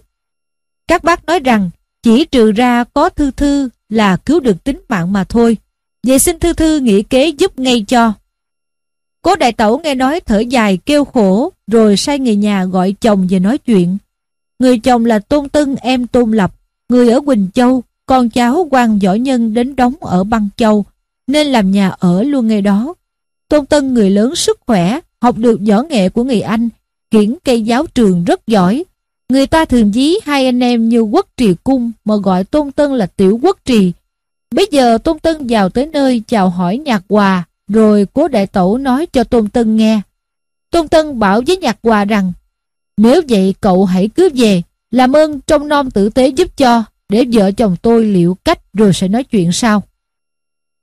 Các bác nói rằng, chỉ trừ ra có thư thư là cứu được tính mạng mà thôi. Vậy xin thư thư nghĩ kế giúp ngay cho. Cố đại tẩu nghe nói thở dài kêu khổ, rồi sai người nhà gọi chồng về nói chuyện. Người chồng là Tôn Tân em Tôn Lập, người ở Quỳnh Châu, con cháu quan võ nhân đến đóng ở Băng Châu, nên làm nhà ở luôn ngay đó. Tôn Tân người lớn sức khỏe, học được võ nghệ của người Anh, kiển cây giáo trường rất giỏi. Người ta thường dí hai anh em như quốc trì cung mà gọi Tôn Tân là tiểu quốc trì. Bây giờ Tôn Tân vào tới nơi chào hỏi nhạc hòa, rồi cố đại tẩu nói cho Tôn Tân nghe. Tôn Tân bảo với Nhạc Hòa rằng Nếu vậy cậu hãy cứ về Làm ơn trong non tử tế giúp cho Để vợ chồng tôi liệu cách Rồi sẽ nói chuyện sau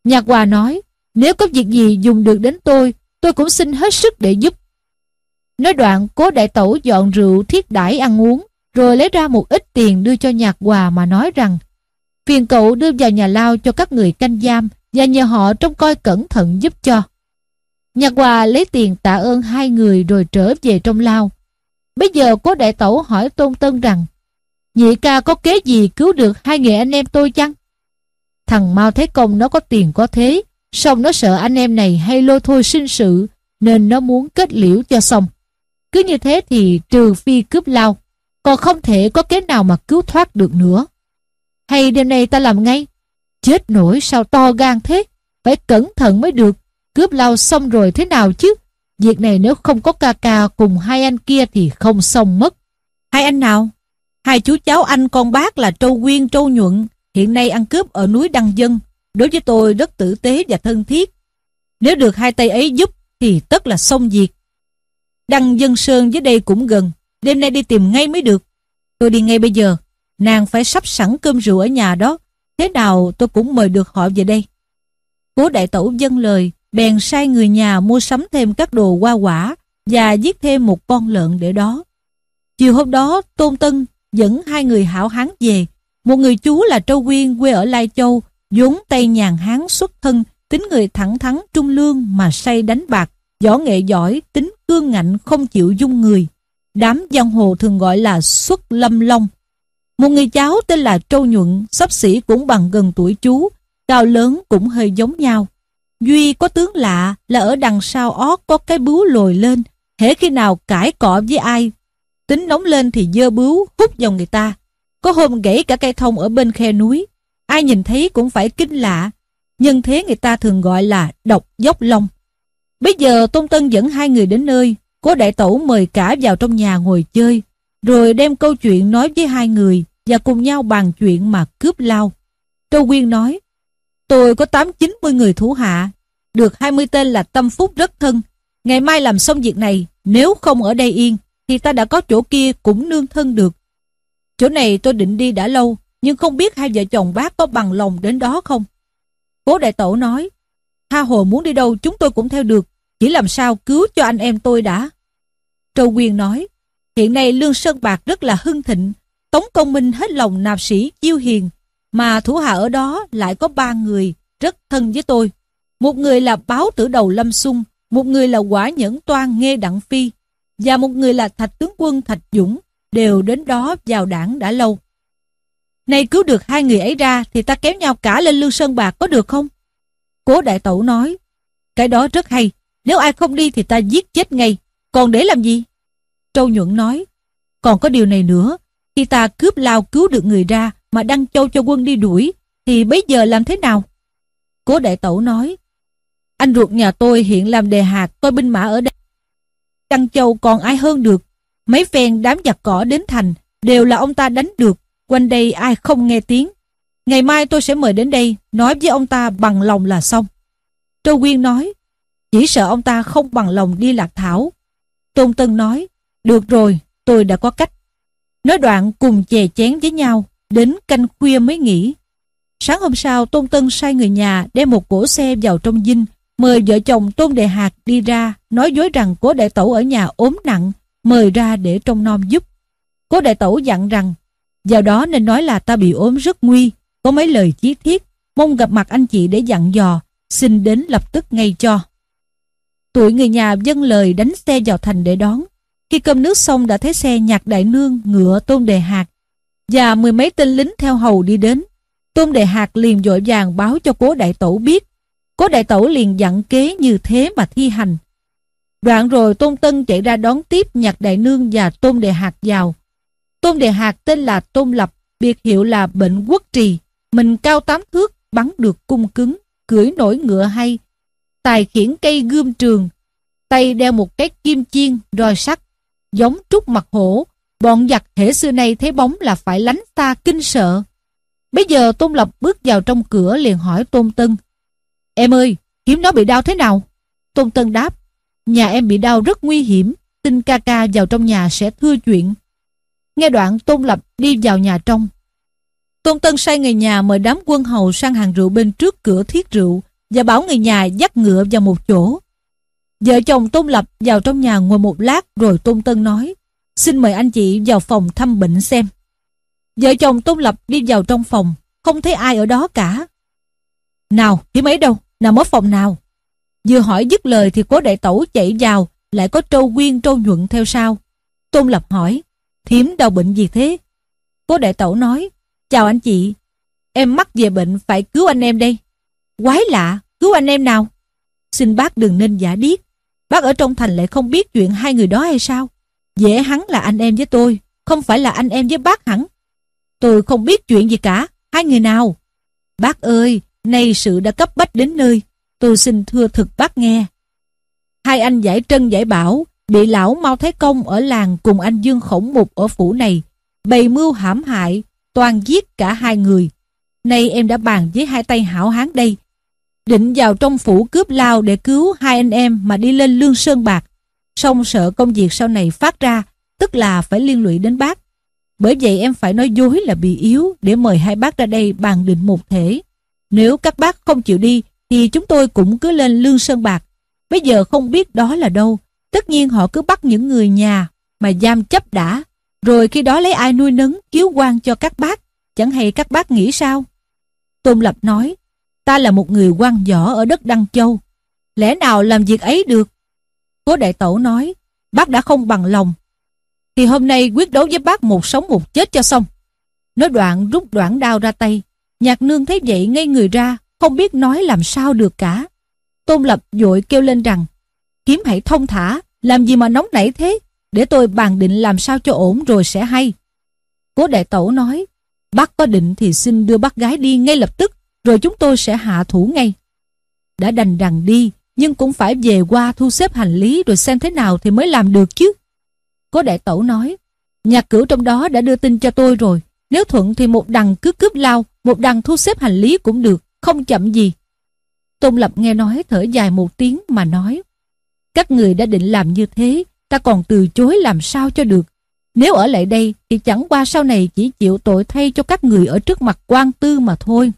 Nhạc Hòa nói Nếu có việc gì dùng được đến tôi Tôi cũng xin hết sức để giúp Nói đoạn cố đại tẩu dọn rượu thiết đãi ăn uống Rồi lấy ra một ít tiền đưa cho Nhạc Hòa mà nói rằng Phiền cậu đưa vào nhà lao cho các người canh giam và nhờ họ trông coi cẩn thận giúp cho. Nhạc Hòa lấy tiền tạ ơn hai người rồi trở về trong lao. Bây giờ cố đại tẩu hỏi Tôn Tân rằng Nhị ca có kế gì cứu được hai người anh em tôi chăng? Thằng Mao Thế Công nó có tiền có thế, Xong nó sợ anh em này hay lôi thôi sinh sự nên nó muốn kết liễu cho xong. Cứ như thế thì trừ phi cướp lao, còn không thể có kế nào mà cứu thoát được nữa. Hay đêm nay ta làm ngay? Chết nổi sao to gan thế? Phải cẩn thận mới được. Cướp lao xong rồi thế nào chứ? Việc này nếu không có ca ca cùng hai anh kia thì không xong mất. Hai anh nào? Hai chú cháu anh con bác là Trâu Quyên, Trâu Nhuận hiện nay ăn cướp ở núi Đăng Dân. Đối với tôi rất tử tế và thân thiết. Nếu được hai tay ấy giúp thì tất là xong việc. Đăng Dân Sơn dưới đây cũng gần. Đêm nay đi tìm ngay mới được. Tôi đi ngay bây giờ. Nàng phải sắp sẵn cơm rượu ở nhà đó. Thế nào tôi cũng mời được họ về đây. Cố đại tẩu dân lời, bèn sai người nhà mua sắm thêm các đồ hoa quả và giết thêm một con lợn để đó. Chiều hôm đó, Tôn Tân dẫn hai người hảo hán về. Một người chú là Trâu Quyên quê ở Lai Châu, vốn Tây nhàn hán xuất thân, tính người thẳng thắn trung lương mà say đánh bạc, võ nghệ giỏi, tính cương ngạnh không chịu dung người. Đám giang hồ thường gọi là xuất lâm long. Một người cháu tên là Trâu Nhuận, sắp xỉ cũng bằng gần tuổi chú, cao lớn cũng hơi giống nhau. Duy có tướng lạ là ở đằng sau ót có cái bướu lồi lên, hễ khi nào cãi cọ với ai. Tính nóng lên thì dơ bướu hút vào người ta. Có hôm gãy cả cây thông ở bên khe núi. Ai nhìn thấy cũng phải kinh lạ. Nhân thế người ta thường gọi là độc dốc long. Bây giờ Tôn Tân dẫn hai người đến nơi, cố đại tẩu mời cả vào trong nhà ngồi chơi, rồi đem câu chuyện nói với hai người và cùng nhau bàn chuyện mà cướp lao. Châu Quyên nói, Tôi có 8-90 người thủ hạ, được 20 tên là tâm phúc rất thân. Ngày mai làm xong việc này, nếu không ở đây yên, thì ta đã có chỗ kia cũng nương thân được. Chỗ này tôi định đi đã lâu, nhưng không biết hai vợ chồng bác có bằng lòng đến đó không? Cố đại tổ nói, Tha hồ muốn đi đâu chúng tôi cũng theo được, chỉ làm sao cứu cho anh em tôi đã. Trâu Quyên nói, hiện nay Lương Sơn Bạc rất là hưng thịnh, Tống Công Minh hết lòng nạp sĩ chiêu hiền, mà thủ hạ ở đó lại có ba người rất thân với tôi. Một người là báo tử đầu Lâm Sung, một người là quả nhẫn toan nghe đặng phi, và một người là thạch tướng quân Thạch Dũng, đều đến đó vào đảng đã lâu. Nay cứu được hai người ấy ra thì ta kéo nhau cả lên lương sơn bạc có được không? Cố đại tẩu nói, cái đó rất hay, nếu ai không đi thì ta giết chết ngay, còn để làm gì? Trâu nhuận nói, còn có điều này nữa, khi ta cướp lao cứu được người ra mà Đăng Châu cho quân đi đuổi, thì bây giờ làm thế nào? Cố đại tẩu nói, anh ruột nhà tôi hiện làm đề hạt coi binh mã ở đây. Đăng Châu còn ai hơn được, mấy phen đám giặc cỏ đến thành, đều là ông ta đánh được, quanh đây ai không nghe tiếng. Ngày mai tôi sẽ mời đến đây, nói với ông ta bằng lòng là xong. Tô Quyên nói, chỉ sợ ông ta không bằng lòng đi lạc thảo. Tôn Tân nói, được rồi, tôi đã có cách. Nói đoạn cùng chè chén với nhau, Đến canh khuya mới nghỉ. Sáng hôm sau, Tôn Tân sai người nhà đem một cỗ xe vào trong dinh, mời vợ chồng Tôn Đề Hạc đi ra, nói dối rằng cố đại tẩu ở nhà ốm nặng, mời ra để trông nom giúp. Cố đại tẩu dặn rằng, vào đó nên nói là ta bị ốm rất nguy, có mấy lời chí thiết, mong gặp mặt anh chị để dặn dò, xin đến lập tức ngay cho. Tụi người nhà dâng lời đánh xe vào thành để đón. Khi cơm nước xong đã thấy xe nhạc đại nương, ngựa tôn đề hạt và mười mấy tên lính theo hầu đi đến. Tôn đề hạt liền vội vàng báo cho cố đại tẩu biết. Cố đại tẩu liền dặn kế như thế mà thi hành. Đoạn rồi Tôn Tân chạy ra đón tiếp nhạc đại nương và Tôn đề hạt vào. Tôn Đề Hạc tên là Tôn Lập, biệt hiệu là bệnh quốc trì. Mình cao tám thước, bắn được cung cứng, cưỡi nổi ngựa hay. Tài khiển cây gươm trường, tay đeo một cái kim chiên, roi sắt, giống trúc mặt hổ, Bọn giặc thể xưa nay thấy bóng là phải lánh xa kinh sợ. Bây giờ Tôn Lập bước vào trong cửa liền hỏi Tôn Tân. Em ơi, kiếm nó bị đau thế nào? Tôn Tân đáp. Nhà em bị đau rất nguy hiểm. Tin ca ca vào trong nhà sẽ thưa chuyện. Nghe đoạn Tôn Lập đi vào nhà trong. Tôn Tân sai người nhà mời đám quân hầu sang hàng rượu bên trước cửa thiết rượu và bảo người nhà dắt ngựa vào một chỗ. Vợ chồng Tôn Lập vào trong nhà ngồi một lát rồi Tôn Tân nói Xin mời anh chị vào phòng thăm bệnh xem. Vợ chồng Tôn Lập đi vào trong phòng, không thấy ai ở đó cả. Nào, kiếm ấy đâu, nằm ở phòng nào? Vừa hỏi dứt lời thì cố đại tẩu chạy vào, lại có trâu quyên trâu nhuận theo sau. Tôn Lập hỏi, thiếm đau bệnh gì thế? Cố đại tẩu nói, chào anh chị, em mắc về bệnh phải cứu anh em đây. Quái lạ, Cứu anh em nào? Xin bác đừng nên giả điếc. Bác ở trong thành lại không biết chuyện hai người đó hay sao? Dễ hắn là anh em với tôi, không phải là anh em với bác hẳn. Tôi không biết chuyện gì cả, hai người nào? Bác ơi, nay sự đã cấp bách đến nơi, tôi xin thưa thực bác nghe. Hai anh giải trân giải bảo, bị lão Mao Thái Công ở làng cùng anh Dương Khổng Mục ở phủ này, bày mưu hãm hại, toàn giết cả hai người. Nay em đã bàn với hai tay hảo hán đây, định vào trong phủ cướp lao để cứu hai anh em mà đi lên lương sơn bạc. Song sợ công việc sau này phát ra, tức là phải liên lụy đến bác. Bởi vậy em phải nói dối là bị yếu để mời hai bác ra đây bàn định một thể. Nếu các bác không chịu đi thì chúng tôi cũng cứ lên lương sơn bạc. Bây giờ không biết đó là đâu. Tất nhiên họ cứ bắt những người nhà mà giam chấp đã. Rồi khi đó lấy ai nuôi nấng cứu quan cho các bác. Chẳng hay các bác nghĩ sao? Tôn Lập nói Ta là một người quan võ ở đất Đăng Châu. Lẽ nào làm việc ấy được? Cố đại tẩu nói, bác đã không bằng lòng. Thì hôm nay quyết đấu với bác một sống một chết cho xong. Nói đoạn rút đoạn đao ra tay. Nhạc nương thấy vậy ngây người ra, không biết nói làm sao được cả. Tôn Lập dội kêu lên rằng, kiếm hãy thông thả, làm gì mà nóng nảy thế, để tôi bàn định làm sao cho ổn rồi sẽ hay. Cố đại tẩu nói, bác có định thì xin đưa bác gái đi ngay lập tức, rồi chúng tôi sẽ hạ thủ ngay. Đã đành rằng đi, nhưng cũng phải về qua thu xếp hành lý rồi xem thế nào thì mới làm được chứ. Cố đại tẩu nói, nhà cửu trong đó đã đưa tin cho tôi rồi, nếu thuận thì một đằng cứ cướp lao, một đằng thu xếp hành lý cũng được, không chậm gì. Tôn Lập nghe nói thở dài một tiếng mà nói, các người đã định làm như thế, ta còn từ chối làm sao cho được. Nếu ở lại đây thì chẳng qua sau này chỉ chịu tội thay cho các người ở trước mặt quan tư mà thôi.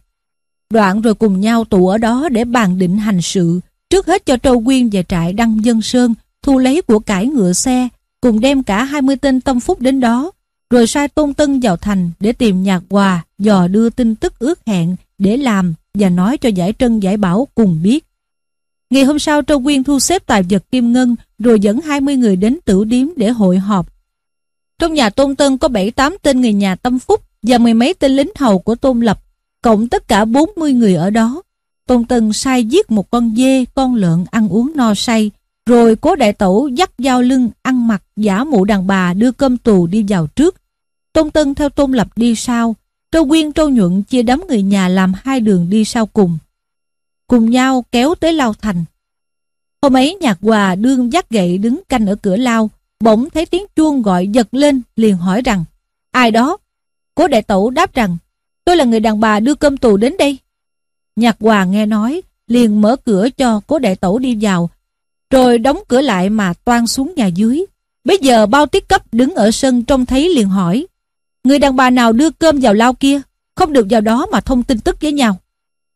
Đoạn rồi cùng nhau tụ ở đó để bàn định hành sự, trước hết cho Trâu Quyên và trại Đăng Dân Sơn thu lấy của cải ngựa xe, cùng đem cả 20 tên tâm phúc đến đó, rồi sai Tôn Tân vào thành để tìm nhạc hòa, dò đưa tin tức ước hẹn để làm và nói cho giải trân giải bảo cùng biết. Ngày hôm sau Trâu Quyên thu xếp tài vật kim ngân rồi dẫn 20 người đến tử điếm để hội họp. Trong nhà Tôn Tân có 7-8 tên người nhà tâm phúc và mười mấy tên lính hầu của Tôn Lập cộng tất cả 40 người ở đó. Tôn Tân sai giết một con dê, con lợn ăn uống no say, rồi cố đại tẩu dắt dao lưng, ăn mặc, giả mụ đàn bà đưa cơm tù đi vào trước. Tôn Tân theo Tôn Lập đi sau, Trâu Quyên Trâu Nhuận chia đám người nhà làm hai đường đi sau cùng. Cùng nhau kéo tới Lao Thành. Hôm ấy nhạc hòa đương dắt gậy đứng canh ở cửa Lao, bỗng thấy tiếng chuông gọi giật lên, liền hỏi rằng, ai đó? Cố đại tẩu đáp rằng, Tôi là người đàn bà đưa cơm tù đến đây. Nhạc hòa nghe nói, liền mở cửa cho cố đại tẩu đi vào, rồi đóng cửa lại mà toan xuống nhà dưới. Bây giờ bao tiết cấp đứng ở sân trông thấy liền hỏi, người đàn bà nào đưa cơm vào lao kia, không được vào đó mà thông tin tức với nhau.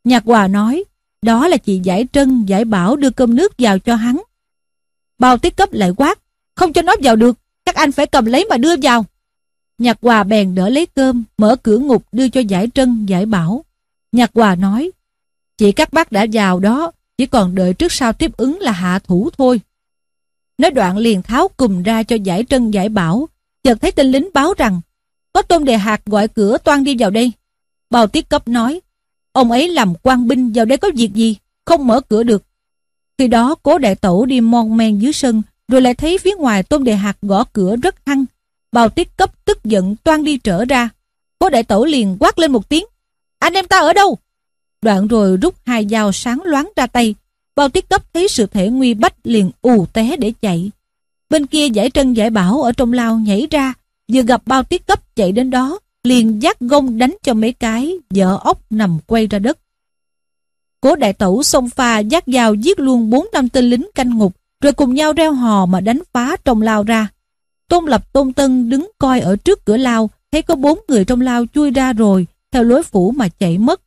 Nhạc hòa nói, đó là chị Giải Trân, Giải Bảo đưa cơm nước vào cho hắn. Bao tiết cấp lại quát, không cho nó vào được, các anh phải cầm lấy mà đưa vào. Nhạc Hòa bèn đỡ lấy cơm, mở cửa ngục đưa cho giải trân, giải bảo. Nhạc Hòa nói, chị các bác đã vào đó, chỉ còn đợi trước sau tiếp ứng là hạ thủ thôi. Nói đoạn liền tháo cùm ra cho giải trân giải bảo, chợt thấy tên lính báo rằng, có tôn đề hạt gọi cửa toan đi vào đây. Bào tiết cấp nói, ông ấy làm quan binh vào đây có việc gì, không mở cửa được. Khi đó cố đại tẩu đi mon men dưới sân, rồi lại thấy phía ngoài tôn đề hạt gõ cửa rất hăng, Bào tiết cấp tức giận toan đi trở ra. Cố đại tẩu liền quát lên một tiếng. Anh em ta ở đâu? Đoạn rồi rút hai dao sáng loáng ra tay. Bào tiết cấp thấy sự thể nguy bách liền ù té để chạy. Bên kia giải trân giải bảo ở trong lao nhảy ra. Vừa gặp bao tiết cấp chạy đến đó. Liền giác gông đánh cho mấy cái. Vợ ốc nằm quay ra đất. Cố đại tẩu xông pha giác dao giết luôn bốn năm tên lính canh ngục. Rồi cùng nhau reo hò mà đánh phá trong lao ra. Tôn Lập Tôn Tân đứng coi ở trước cửa lao, thấy có bốn người trong lao chui ra rồi, theo lối phủ mà chạy mất.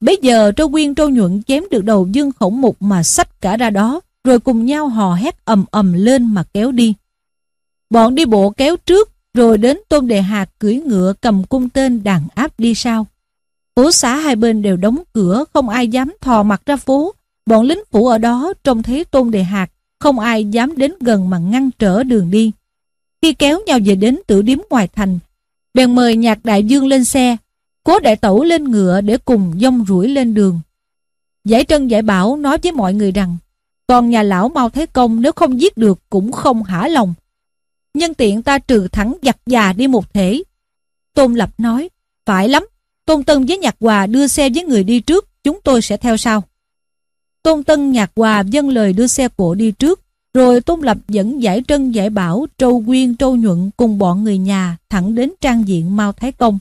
Bây giờ Trâu Quyên Trâu Nhuận chém được đầu dương khổng mục mà sách cả ra đó, rồi cùng nhau hò hét ầm ầm lên mà kéo đi. Bọn đi bộ kéo trước, rồi đến Tôn Đề Hạt cưỡi ngựa cầm cung tên đàn áp đi sau. Phố xá hai bên đều đóng cửa, không ai dám thò mặt ra phố. Bọn lính phủ ở đó trông thấy Tôn Đề Hạt, không ai dám đến gần mà ngăn trở đường đi. Khi kéo nhau về đến tử điếm ngoài thành, bèn mời nhạc đại dương lên xe, cố đại tẩu lên ngựa để cùng dông rủi lên đường. Giải Trân Giải Bảo nói với mọi người rằng còn nhà lão mau Thế Công nếu không giết được cũng không hả lòng. Nhân tiện ta trừ thẳng giặc già đi một thể. Tôn Lập nói, phải lắm, Tôn Tân với Nhạc Hòa đưa xe với người đi trước, chúng tôi sẽ theo sau. Tôn Tân Nhạc Hòa dâng lời đưa xe cổ đi trước, rồi Tôn Lập dẫn Giải Trân Giải Bảo, Trâu Quyên, Trâu Nhuận cùng bọn người nhà thẳng đến trang diện Mao Thái Công.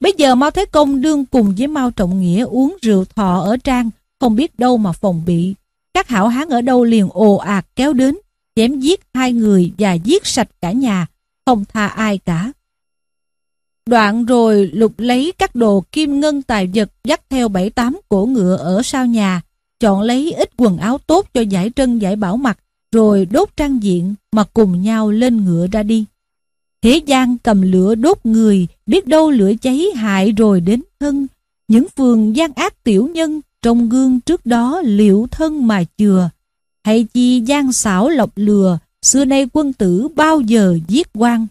Bây giờ Mao Thái Công đương cùng với Mao Trọng Nghĩa uống rượu thọ ở trang, không biết đâu mà phòng bị. Các hảo hán ở đâu liền ồ ạt kéo đến, chém giết hai người và giết sạch cả nhà, không tha ai cả. Đoạn rồi lục lấy các đồ kim ngân tài vật dắt theo bảy tám cổ ngựa ở sau nhà, chọn lấy ít quần áo tốt cho giải trân giải bảo mặt, rồi đốt trang diện mà cùng nhau lên ngựa ra đi. Thế gian cầm lửa đốt người, biết đâu lửa cháy hại rồi đến thân. Những phường gian ác tiểu nhân trong gương trước đó liệu thân mà chừa. Hay chi gian xảo lọc lừa, xưa nay quân tử bao giờ giết quan.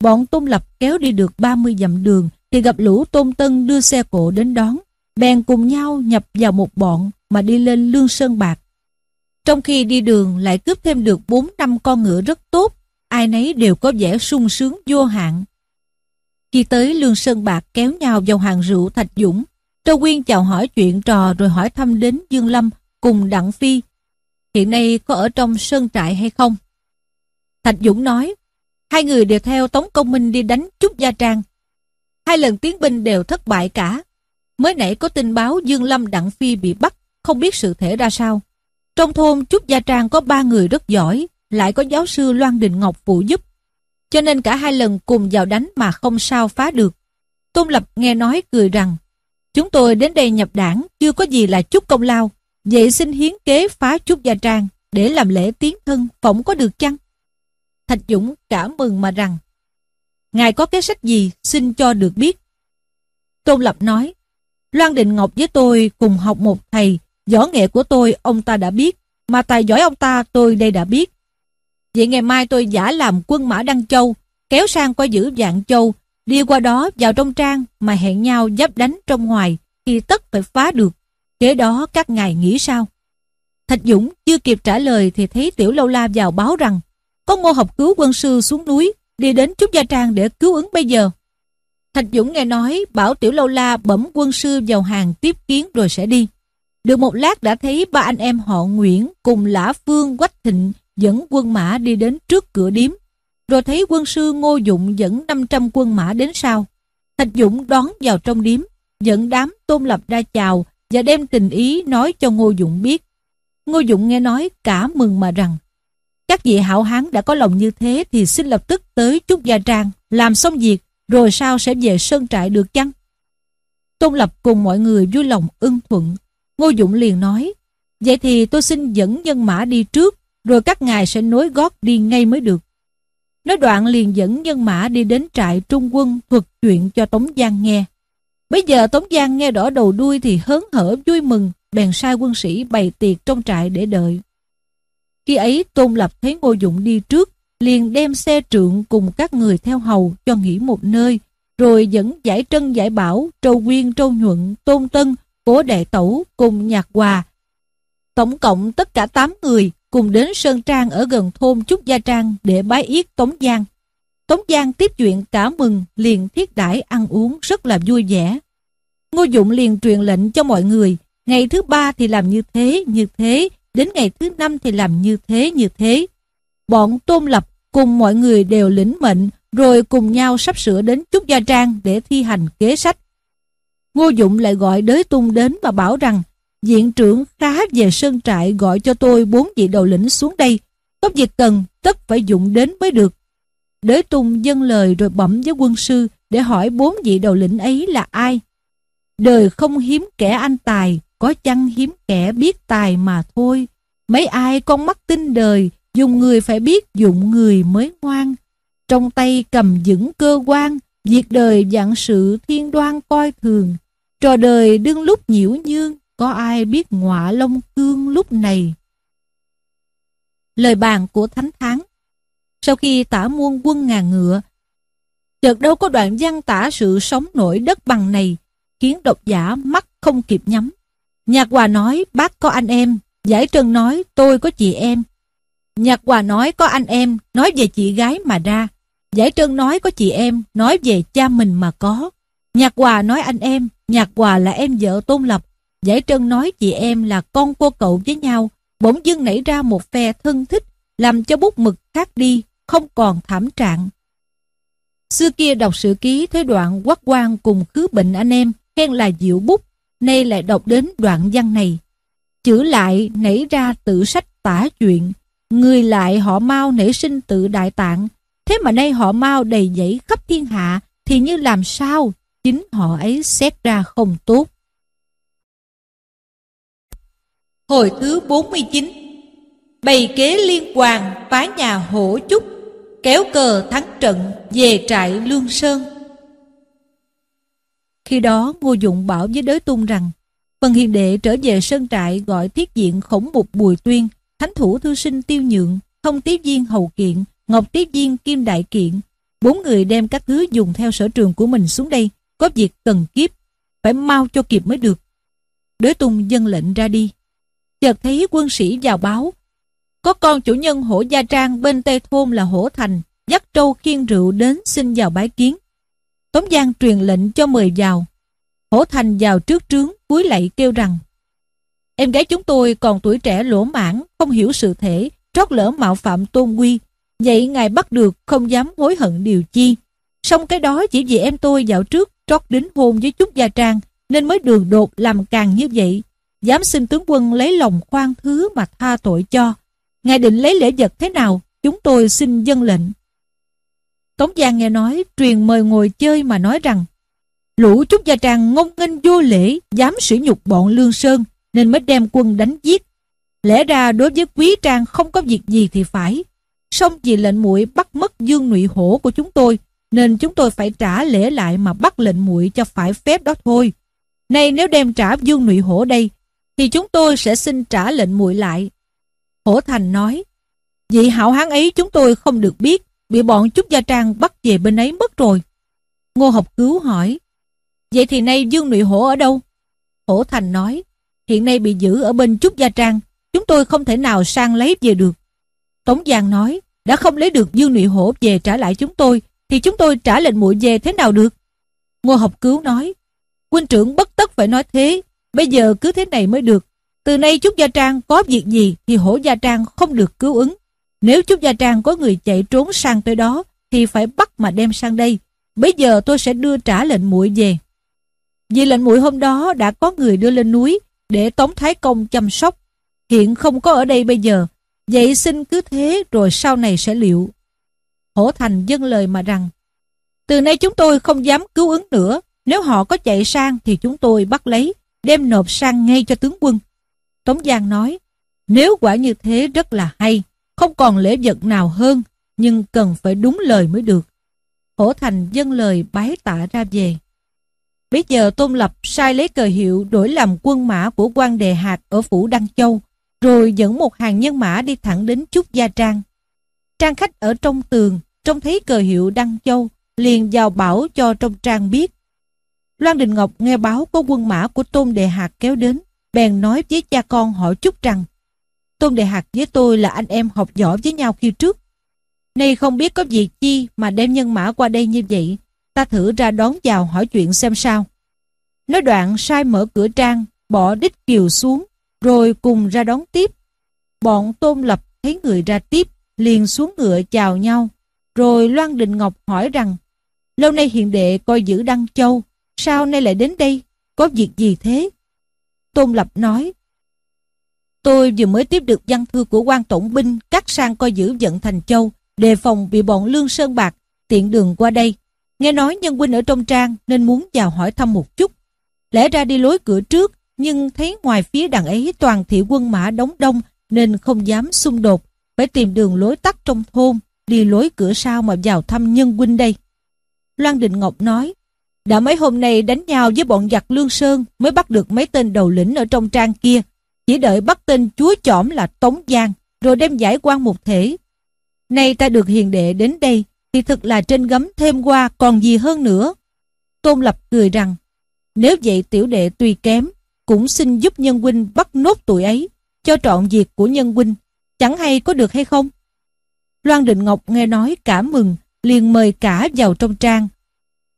Bọn Tôn Lập kéo đi được 30 dặm đường thì gặp lũ Tôn Tân đưa xe cộ đến đón. Bèn cùng nhau nhập vào một bọn mà đi lên Lương Sơn Bạc. Trong khi đi đường lại cướp thêm được 4 năm con ngựa rất tốt, ai nấy đều có vẻ sung sướng vô hạn. Khi tới Lương Sơn Bạc kéo nhau vào hàng rượu Thạch Dũng, Trâu Quyên chào hỏi chuyện trò rồi hỏi thăm đến Dương Lâm cùng Đặng Phi. Hiện nay có ở trong sơn trại hay không? Thạch Dũng nói, hai người đều theo Tống Công Minh đi đánh Trúc Gia Trang. Hai lần tiến binh đều thất bại cả. Mới nãy có tin báo Dương Lâm Đặng Phi bị bắt, không biết sự thể ra sao. Trong thôn Trúc Gia Trang có ba người rất giỏi, lại có giáo sư Loan Đình Ngọc phụ giúp. Cho nên cả hai lần cùng vào đánh mà không sao phá được. Tôn Lập nghe nói cười rằng, chúng tôi đến đây nhập đảng chưa có gì là chút công lao, vậy xin hiến kế phá Trúc Gia Trang để làm lễ tiến thân phỏng có được chăng? Thạch Dũng cảm mừng mà rằng, Ngài có kế sách gì xin cho được biết. Tôn Lập nói, Loan Định Ngọc với tôi cùng học một thầy, võ nghệ của tôi ông ta đã biết, mà tài giỏi ông ta tôi đây đã biết. Vậy ngày mai tôi giả làm quân mã Đăng Châu, kéo sang qua giữ dạng Châu, đi qua đó vào trong trang mà hẹn nhau giáp đánh trong ngoài, thì tất phải phá được. Kế đó các ngài nghĩ sao? Thạch Dũng chưa kịp trả lời thì thấy Tiểu Lâu La vào báo rằng có ngô học cứu quân sư xuống núi, đi đến Trúc Gia Trang để cứu ứng bây giờ. Thạch Dũng nghe nói bảo Tiểu Lâu La bẩm quân sư vào hàng tiếp kiến rồi sẽ đi. Được một lát đã thấy ba anh em họ Nguyễn cùng Lã Phương Quách Thịnh dẫn quân mã đi đến trước cửa điếm. Rồi thấy quân sư Ngô Dụng dẫn 500 quân mã đến sau. Thạch Dũng đón vào trong điếm, dẫn đám tôn lập ra chào và đem tình ý nói cho Ngô Dụng biết. Ngô Dụng nghe nói cả mừng mà rằng các vị hảo hán đã có lòng như thế thì xin lập tức tới Trúc Gia Trang, làm xong việc, rồi sao sẽ về sơn trại được chăng? Tôn Lập cùng mọi người vui lòng ưng thuận. Ngô Dụng liền nói, vậy thì tôi xin dẫn nhân mã đi trước, rồi các ngài sẽ nối gót đi ngay mới được. Nói đoạn liền dẫn nhân mã đi đến trại trung quân thuật chuyện cho Tống Giang nghe. Bây giờ Tống Giang nghe đỏ đầu đuôi thì hớn hở vui mừng, bèn sai quân sĩ bày tiệc trong trại để đợi. Khi ấy Tôn Lập thấy Ngô Dụng đi trước, liền đem xe trượng cùng các người theo hầu cho nghỉ một nơi, rồi dẫn giải trân giải bảo, trâu quyên trâu nhuận, tôn tân, cố đệ tẩu cùng nhạc hòa. Tổng cộng tất cả 8 người cùng đến Sơn Trang ở gần thôn Trúc Gia Trang để bái yết Tống Giang. Tống Giang tiếp chuyện cả mừng, liền thiết đãi ăn uống rất là vui vẻ. Ngô Dụng liền truyền lệnh cho mọi người, ngày thứ ba thì làm như thế, như thế, đến ngày thứ năm thì làm như thế, như thế. Bọn Tôn Lập cùng mọi người đều lĩnh mệnh, rồi cùng nhau sắp sửa đến Trúc Gia Trang để thi hành kế sách. Ngô Dụng lại gọi đới tung đến và bảo rằng Diện trưởng khá về sơn trại gọi cho tôi bốn vị đầu lĩnh xuống đây. Có việc cần, tất phải dụng đến mới được. Đới tung dâng lời rồi bẩm với quân sư để hỏi bốn vị đầu lĩnh ấy là ai. Đời không hiếm kẻ anh tài, có chăng hiếm kẻ biết tài mà thôi. Mấy ai con mắt tin đời, dùng người phải biết dụng người mới ngoan. Trong tay cầm vững cơ quan, việc đời dạng sự thiên đoan coi thường. Trò đời đương lúc nhiễu nhương, có ai biết ngọa long cương lúc này? Lời bàn của Thánh Thắng sau khi tả muôn quân ngàn ngựa, chợt đâu có đoạn văn tả sự sống nổi đất bằng này, khiến độc giả mắt không kịp nhắm. Nhạc Hòa nói bác có anh em, Giải Trân nói tôi có chị em. Nhạc Hòa nói có anh em, nói về chị gái mà ra. Giải Trân nói có chị em, nói về cha mình mà có. Nhạc Hòa nói anh em, Nhạc Hòa là em vợ Tôn Lập. Giải Trân nói chị em là con cô cậu với nhau. Bỗng dưng nảy ra một phe thân thích, làm cho bút mực khác đi, không còn thảm trạng. Xưa kia đọc sử ký thấy đoạn quắc quan cùng khứ bệnh anh em, khen là diệu bút, nay lại đọc đến đoạn văn này. Chữ lại nảy ra tự sách tả chuyện, người lại họ mau nảy sinh tự đại tạng, thế mà nay họ mau đầy dẫy khắp thiên hạ, thì như làm sao chính họ ấy xét ra không tốt. Hồi thứ 49 Bày kế liên hoàng phá nhà hổ chúc Kéo cờ thắng trận về trại Lương Sơn. Khi đó Ngô Dụng bảo với đới tung rằng, Phần hiền đệ trở về sơn trại gọi thiết diện khổng mục bùi tuyên, Thánh thủ thư sinh tiêu nhượng, Thông tiếp viên hầu kiện, Ngọc tiếp viên kim đại kiện. Bốn người đem các thứ dùng theo sở trường của mình xuống đây, Có việc cần kiếp, Phải mau cho kịp mới được. Đới tung dân lệnh ra đi. Chợt thấy quân sĩ vào báo có con chủ nhân hổ gia trang bên tây thôn là hổ thành, dắt trâu khiên rượu đến xin vào bái kiến. Tống Giang truyền lệnh cho mời vào. Hổ thành vào trước trướng, cúi lạy kêu rằng Em gái chúng tôi còn tuổi trẻ lỗ mãn, không hiểu sự thể, trót lỡ mạo phạm tôn quy. Vậy ngài bắt được, không dám hối hận điều chi. Xong cái đó chỉ vì em tôi dạo trước trót đính hôn với Trúc Gia Trang, nên mới đường đột làm càng như vậy. Dám xin tướng quân lấy lòng khoan thứ mà tha tội cho. Ngài định lấy lễ vật thế nào? Chúng tôi xin dân lệnh. Tống Giang nghe nói, truyền mời ngồi chơi mà nói rằng Lũ Trúc Gia Trang ngông nghênh vô lễ, dám sử nhục bọn Lương Sơn, nên mới đem quân đánh giết. Lẽ ra đối với Quý Trang không có việc gì thì phải. Xong vì lệnh muội bắt mất dương nụy hổ của chúng tôi, nên chúng tôi phải trả lễ lại mà bắt lệnh muội cho phải phép đó thôi. Nay nếu đem trả dương nụy hổ đây, thì chúng tôi sẽ xin trả lệnh muội lại Hổ Thành nói, Vị hảo hán ấy chúng tôi không được biết, bị bọn Trúc Gia Trang bắt về bên ấy mất rồi. Ngô Học Cứu hỏi, Vậy thì nay Dương Nụy Hổ ở đâu? Hổ Thành nói, hiện nay bị giữ ở bên Trúc Gia Trang, chúng tôi không thể nào sang lấy về được. Tống Giang nói, đã không lấy được Dương Nụy Hổ về trả lại chúng tôi, thì chúng tôi trả lệnh muội về thế nào được? Ngô Học Cứu nói, huynh trưởng bất tất phải nói thế, bây giờ cứ thế này mới được, từ nay Trúc Gia Trang có việc gì thì hổ Gia Trang không được cứu ứng. Nếu Trúc Gia Trang có người chạy trốn sang tới đó thì phải bắt mà đem sang đây. Bây giờ tôi sẽ đưa trả lệnh muội về. Vì lệnh muội hôm đó đã có người đưa lên núi để Tống Thái Công chăm sóc. Hiện không có ở đây bây giờ. Vậy xin cứ thế rồi sau này sẽ liệu. Hổ Thành dâng lời mà rằng Từ nay chúng tôi không dám cứu ứng nữa. Nếu họ có chạy sang thì chúng tôi bắt lấy, đem nộp sang ngay cho tướng quân. Tống Giang nói, nếu quả như thế rất là hay, không còn lễ vật nào hơn, nhưng cần phải đúng lời mới được. Hổ Thành dâng lời bái tạ ra về. Bây giờ Tôn Lập sai lấy cờ hiệu đổi làm quân mã của quan đề hạt ở phủ Đăng Châu, rồi dẫn một hàng nhân mã đi thẳng đến Trúc Gia Trang. Trang khách ở trong tường, trông thấy cờ hiệu Đăng Châu, liền vào bảo cho trong trang biết. Loan Đình Ngọc nghe báo có quân mã của Tôn Đề Hạt kéo đến, bèn nói với cha con họ chút rằng Tôn Đại Hạc với tôi là anh em học võ với nhau khi trước. Nay không biết có việc chi mà đem nhân mã qua đây như vậy, ta thử ra đón vào hỏi chuyện xem sao. Nói đoạn sai mở cửa trang, bỏ đích kiều xuống, rồi cùng ra đón tiếp. Bọn Tôn Lập thấy người ra tiếp, liền xuống ngựa chào nhau. Rồi Loan Đình Ngọc hỏi rằng, lâu nay hiện đệ coi giữ Đăng Châu, sao nay lại đến đây, có việc gì thế? Tôn Lập nói, Tôi vừa mới tiếp được văn thư của quan tổng binh cắt sang coi giữ giận Thành Châu, đề phòng bị bọn Lương Sơn Bạc tiện đường qua đây. Nghe nói nhân huynh ở trong trang nên muốn vào hỏi thăm một chút. Lẽ ra đi lối cửa trước, nhưng thấy ngoài phía đằng ấy toàn thị quân mã đóng đông nên không dám xung đột, phải tìm đường lối tắt trong thôn, đi lối cửa sau mà vào thăm nhân huynh đây. Loan Định Ngọc nói, đã mấy hôm nay đánh nhau với bọn giặc Lương Sơn mới bắt được mấy tên đầu lĩnh ở trong trang kia. Chỉ đợi bắt tên chúa chỏm là Tống Giang rồi đem giải quan một thể. Nay ta được hiền đệ đến đây thì thực là trên gấm thêm qua còn gì hơn nữa. Tôn Lập cười rằng nếu vậy tiểu đệ tuy kém cũng xin giúp nhân huynh bắt nốt tụi ấy, cho trọn việc của nhân huynh, chẳng hay có được hay không? Loan Định Ngọc nghe nói cả mừng, liền mời cả vào trong trang,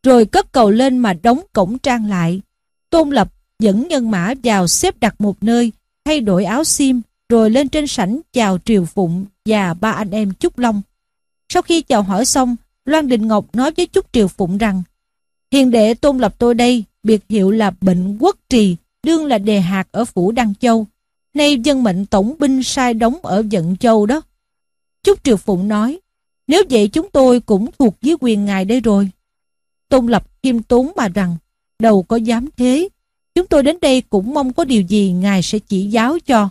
rồi cất cầu lên mà đóng cổng trang lại. Tôn Lập dẫn nhân mã vào xếp đặt một nơi, thay đổi áo sim rồi lên trên sảnh chào Triều Phụng và ba anh em Trúc Long. Sau khi chào hỏi xong, Loan Định Ngọc nói với Trúc Triều Phụng rằng Hiền đệ Tôn Lập tôi đây, biệt hiệu là Bệnh Quốc Trì, đương là đề hạt ở Phủ Đăng Châu. Nay dân mệnh tổng binh sai đóng ở Dận Châu đó. Trúc Triều Phụng nói, nếu vậy chúng tôi cũng thuộc dưới quyền ngài đây rồi. Tôn Lập kim tốn mà rằng, đầu có dám thế, chúng tôi đến đây cũng mong có điều gì ngài sẽ chỉ giáo cho.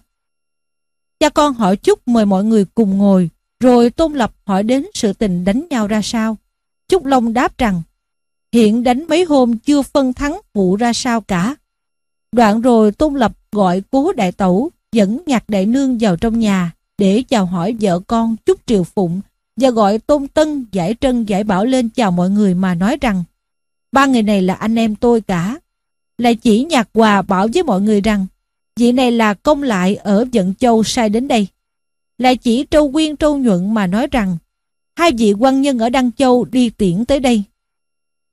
Cha con hỏi Trúc mời mọi người cùng ngồi, rồi Tôn Lập hỏi đến sự tình đánh nhau ra sao. Trúc Long đáp rằng, hiện đánh mấy hôm chưa phân thắng phụ ra sao cả. Đoạn rồi Tôn Lập gọi cố đại tẩu, dẫn nhạc đại nương vào trong nhà để chào hỏi vợ con Trúc Triều Phụng và gọi Tôn Tân giải trân giải bảo lên chào mọi người mà nói rằng ba người này là anh em tôi cả. Lại chỉ nhạc hòa bảo với mọi người rằng vị này là công lại ở Dận Châu sai đến đây. Lại chỉ Trâu Quyên Trâu Nhuận mà nói rằng hai vị quan nhân ở Đăng Châu đi tiễn tới đây.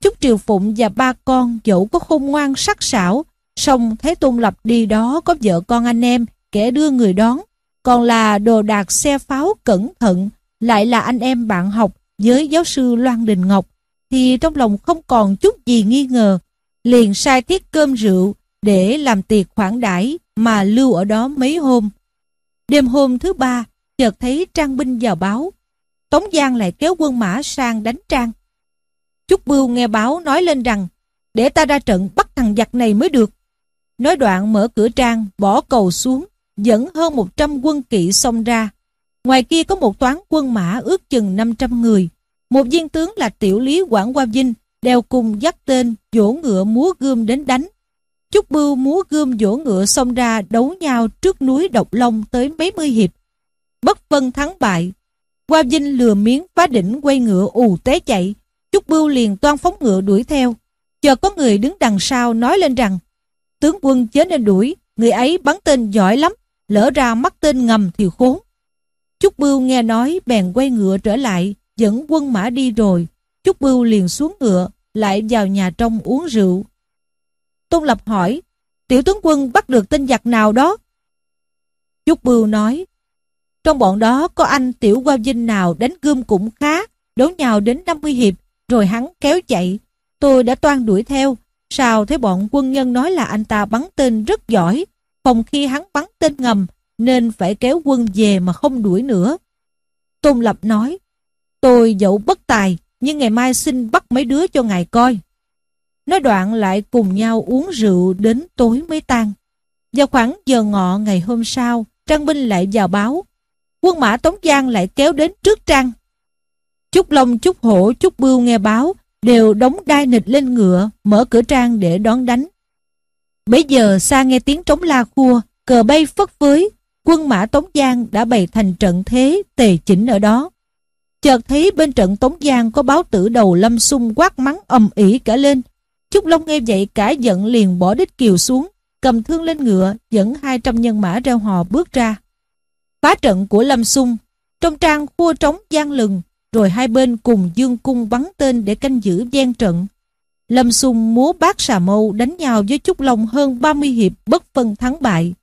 Chúc Triều Phụng và ba con dẫu có khôn ngoan sắc sảo, song thấy Tôn Lập đi đó có vợ con anh em, kẻ đưa người đón, còn là đồ đạc xe pháo cẩn thận, lại là anh em bạn học với giáo sư Loan Đình Ngọc, thì trong lòng không còn chút gì nghi ngờ, liền sai tiết cơm rượu để làm tiệc khoản đãi mà lưu ở đó mấy hôm. Đêm hôm thứ ba, chợt thấy Trang binh vào báo, Tống Giang lại kéo quân mã sang đánh Trang. Chúc Bưu nghe báo nói lên rằng, để ta ra trận bắt thằng giặc này mới được. Nói đoạn mở cửa Trang, bỏ cầu xuống, dẫn hơn 100 quân kỵ xông ra. Ngoài kia có một toán quân mã ước chừng 500 người. Một viên tướng là tiểu lý Quảng Hoa Vinh, đeo cùng dắt tên, vỗ ngựa múa gươm đến đánh. Chúc Bưu múa gươm vỗ ngựa xông ra đấu nhau trước núi Độc Long tới mấy mươi hiệp. Bất phân thắng bại. Hoa Vinh lừa miếng phá đỉnh quay ngựa ù té chạy. Chúc Bưu liền toan phóng ngựa đuổi theo. Chờ có người đứng đằng sau nói lên rằng tướng quân chớ nên đuổi, người ấy bắn tên giỏi lắm, lỡ ra mắc tên ngầm thì khốn. Chúc Bưu nghe nói bèn quay ngựa trở lại, dẫn quân mã đi rồi. Chúc Bưu liền xuống ngựa, lại vào nhà trong uống rượu. Tôn Lập hỏi, tiểu tướng quân bắt được tên giặc nào đó? Chúc Bưu nói, trong bọn đó có anh tiểu qua vinh nào đánh gươm cũng khá, đấu nhau đến 50 hiệp, rồi hắn kéo chạy. Tôi đã toan đuổi theo, sao thấy bọn quân nhân nói là anh ta bắn tên rất giỏi, phòng khi hắn bắn tên ngầm, nên phải kéo quân về mà không đuổi nữa. Tôn Lập nói, tôi dẫu bất tài, nhưng ngày mai xin bắt mấy đứa cho ngài coi. Nói đoạn lại cùng nhau uống rượu đến tối mới tan. Vào khoảng giờ ngọ ngày hôm sau, Trang binh lại vào báo. Quân mã Tống Giang lại kéo đến trước Trang. Chúc Long, Chúc Hổ, Chúc Bưu nghe báo, đều đóng đai nịch lên ngựa, mở cửa Trang để đón đánh. Bây giờ xa nghe tiếng trống la khua, cờ bay phất phới, quân mã Tống Giang đã bày thành trận thế tề chỉnh ở đó. Chợt thấy bên trận Tống Giang có báo tử đầu lâm sung quát mắng ầm ĩ cả lên. Trúc Long nghe vậy cả giận liền bỏ đích kiều xuống, cầm thương lên ngựa, dẫn 200 nhân mã reo hò bước ra. Phá trận của Lâm Sung, trong trang khua trống gian lừng, rồi hai bên cùng dương cung bắn tên để canh giữ gian trận. Lâm Sung múa bát xà mâu đánh nhau với Trúc Long hơn 30 hiệp bất phân thắng bại.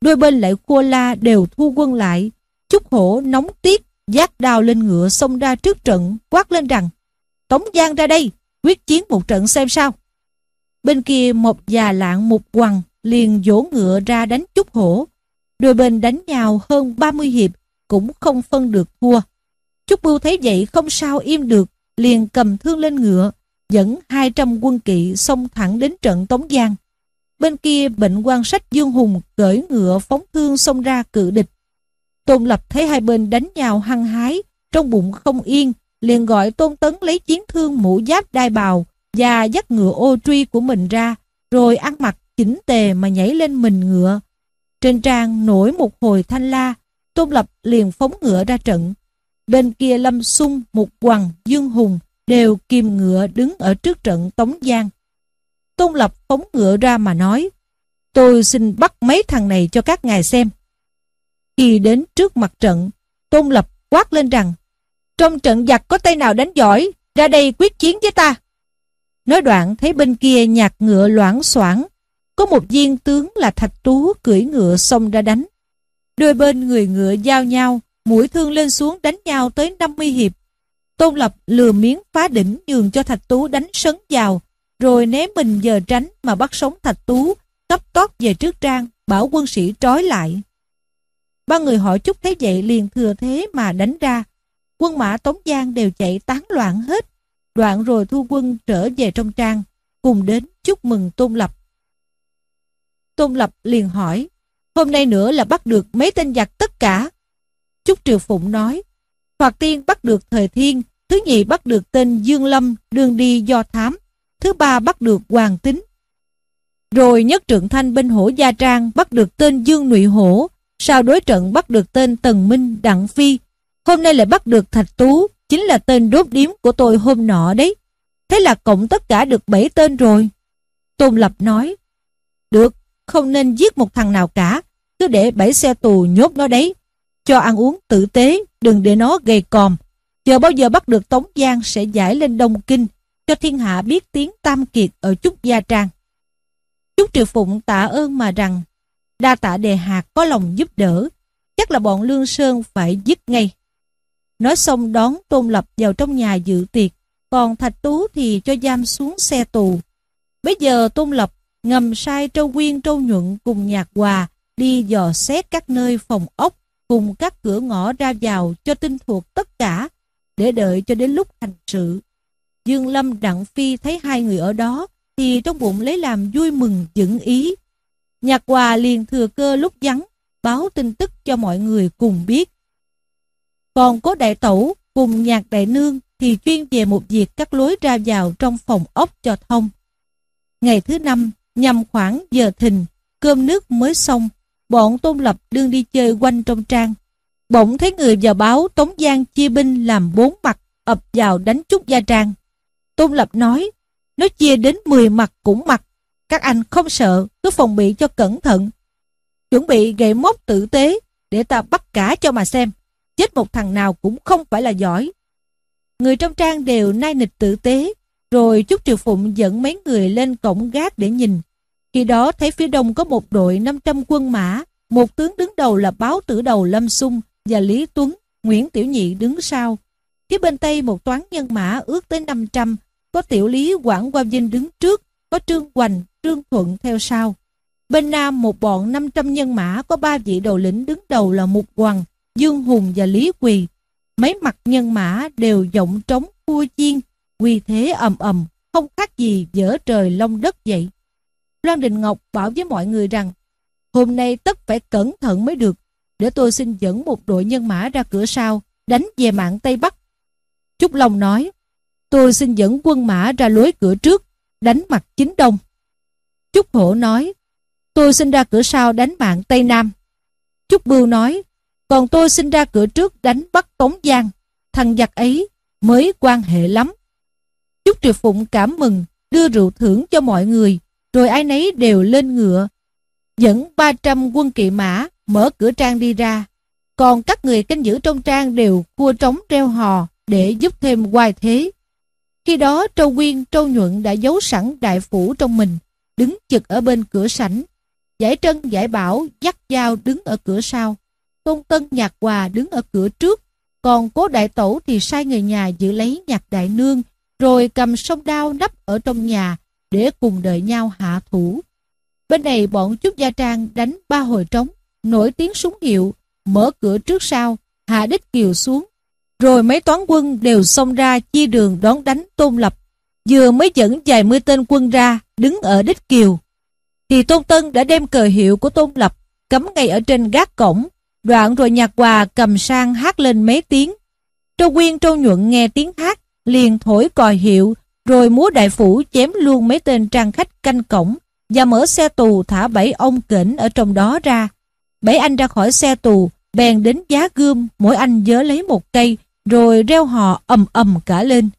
Đôi bên lại khua la đều thu quân lại. Chúc Hổ nóng tiết, giác đào lên ngựa xông ra trước trận, quát lên rằng Tống Giang ra đây, quyết chiến một trận xem sao. Bên kia một già lạng một quằn liền dỗ ngựa ra đánh Chúc Hổ. Đôi bên đánh nhau hơn 30 hiệp, cũng không phân được thua. Chúc Bưu thấy vậy không sao im được, liền cầm thương lên ngựa, dẫn 200 quân kỵ xông thẳng đến trận Tống Giang. Bên kia bệnh quan sách Dương Hùng cởi ngựa phóng thương xông ra cự địch. Tôn Lập thấy hai bên đánh nhau hăng hái, trong bụng không yên, liền gọi Tôn Tấn lấy chiến thương mũ giáp đai bào và dắt ngựa ô truy của mình ra, rồi ăn mặc chỉnh tề mà nhảy lên mình ngựa. Trên trang nổi một hồi thanh la, Tôn Lập liền phóng ngựa ra trận. Bên kia Lâm xung Mục Hoàng, Dương Hùng đều kìm ngựa đứng ở trước trận Tống Giang. Tôn Lập phóng ngựa ra mà nói, Tôi xin bắt mấy thằng này cho các ngài xem. Khi đến trước mặt trận, Tôn Lập quát lên rằng Trong trận giặc có tay nào đánh giỏi, ra đây quyết chiến với ta. Nói đoạn thấy bên kia nhạc ngựa loãng xoảng có một viên tướng là Thạch Tú cưỡi ngựa xông ra đánh. Đôi bên người ngựa giao nhau, mũi thương lên xuống đánh nhau tới 50 hiệp. Tôn Lập lừa miếng phá đỉnh nhường cho Thạch Tú đánh sấn vào, rồi ném mình giờ tránh mà bắt sống Thạch Tú, cấp tót về trước trang, bảo quân sĩ trói lại. Ba người họ chúc thấy vậy liền thừa thế mà đánh ra. Quân mã Tống Giang đều chạy tán loạn hết. Đoạn rồi thu quân trở về trong trang, cùng đến chúc mừng Tôn Lập. Tôn Lập liền hỏi, hôm nay nữa là bắt được mấy tên giặc tất cả. Chúc Triều Phụng nói, Hoạt Tiên bắt được Thời Thiên, thứ nhì bắt được tên Dương Lâm đường đi do thám, thứ ba bắt được Hoàng Tính. Rồi nhất trượng thanh bên hổ Gia Trang bắt được tên Dương Nụy Hổ, sau đối trận bắt được tên Tần Minh Đặng Phi, hôm nay lại bắt được Thạch Tú, chính là tên đốt điếm của tôi hôm nọ đấy. Thế là cộng tất cả được bảy tên rồi. Tôn Lập nói, được, không nên giết một thằng nào cả, cứ để bảy xe tù nhốt nó đấy. Cho ăn uống tử tế, đừng để nó gầy còm. Chờ bao giờ bắt được Tống Giang sẽ giải lên Đông Kinh, cho thiên hạ biết tiếng Tam Kiệt ở Trúc Gia Trang. Trúc Triều Phụng tạ ơn mà rằng, đa tạ đề hạt có lòng giúp đỡ, chắc là bọn Lương Sơn phải dứt ngay. Nói xong đón Tôn Lập vào trong nhà dự tiệc, còn Thạch Tú thì cho giam xuống xe tù. Bây giờ Tôn Lập ngầm sai Trâu Quyên Trâu Nhuận cùng Nhạc Hòa đi dò xét các nơi phòng ốc cùng các cửa ngõ ra vào cho tinh thuộc tất cả để đợi cho đến lúc hành sự. Dương Lâm Đặng Phi thấy hai người ở đó thì trong bụng lấy làm vui mừng dững ý. Nhạc Hòa liền thừa cơ lúc vắng báo tin tức cho mọi người cùng biết. Còn cố đại tẩu cùng nhạc đại nương thì chuyên về một việc các lối ra vào trong phòng ốc cho thông. Ngày thứ năm, nhằm khoảng giờ thìn, cơm nước mới xong, bọn Tôn Lập đương đi chơi quanh trong trang. Bỗng thấy người vào báo Tống Giang chia binh làm bốn mặt, ập vào đánh Trúc Gia Trang. Tôn Lập nói, nó chia đến 10 mặt cũng mặt, các anh không sợ, cứ phòng bị cho cẩn thận. Chuẩn bị gậy mốc tử tế, để ta bắt cả cho mà xem. Chết một thằng nào cũng không phải là giỏi. Người trong trang đều nai nịch tử tế, rồi Trúc Triều Phụng dẫn mấy người lên cổng gác để nhìn. Khi đó thấy phía đông có một đội 500 quân mã, một tướng đứng đầu là báo tử đầu Lâm Sung và Lý Tuấn, Nguyễn Tiểu Nhị đứng sau. Phía bên Tây một toán nhân mã ước tới 500, có Tiểu Lý Quảng Qua Vinh đứng trước, có Trương Hoành, Trương Thuận theo sau. Bên Nam một bọn 500 nhân mã có ba vị đầu lĩnh đứng đầu là Mục Hoàng, Dương Hùng và Lý Quỳ. Mấy mặt nhân mã đều giọng trống cua chiên, quy thế ầm ầm, không khác gì dở trời long đất vậy. Loan Đình Ngọc bảo với mọi người rằng hôm nay tất phải cẩn thận mới được, để tôi xin dẫn một đội nhân mã ra cửa sau, đánh về mạng Tây Bắc. Trúc Long nói, tôi xin dẫn quân mã ra lối cửa trước, đánh mặt chính đông. Trúc Hổ nói, tôi xin ra cửa sau đánh mạng Tây Nam. Trúc Bưu nói, còn tôi xin ra cửa trước đánh Bắc Tống Giang. Thằng giặc ấy mới quan hệ lắm. Trúc Triều Phụng cảm mừng, đưa rượu thưởng cho mọi người, rồi ai nấy đều lên ngựa. Dẫn 300 quân kỵ mã, mở cửa trang đi ra. Còn các người canh giữ trong trang đều cua trống reo hò để giúp thêm hoài thế. Khi đó Trâu nguyên Trâu Nhuận đã giấu sẵn đại phủ trong mình, đứng chực ở bên cửa sảnh. Giải Trân, Giải Bảo dắt dao đứng ở cửa sau. Tôn Tân Nhạc Hòa đứng ở cửa trước. Còn cố đại tổ thì sai người nhà giữ lấy nhạc đại nương, rồi cầm sông đao nắp ở trong nhà để cùng đợi nhau hạ thủ. Bên này bọn Trúc Gia Trang đánh ba hồi trống, nổi tiếng súng hiệu, mở cửa trước sau, hạ đích kiều xuống. Rồi mấy toán quân đều xông ra chia đường đón đánh Tôn Lập. Vừa mới dẫn vài mươi tên quân ra, đứng ở đích kiều. Thì Tôn Tân đã đem cờ hiệu của Tôn Lập cắm ngay ở trên gác cổng. Đoạn rồi nhạc hòa cầm sang hát lên mấy tiếng. Trâu Quyên Trâu Nhuận nghe tiếng hát, liền thổi còi hiệu, rồi múa đại phủ chém luôn mấy tên trang khách canh cổng và mở xe tù thả bảy ông kỉnh ở trong đó ra. Bảy anh ra khỏi xe tù, bèn đến giá gươm, mỗi anh dớ lấy một cây, rồi reo hò ầm ầm cả lên.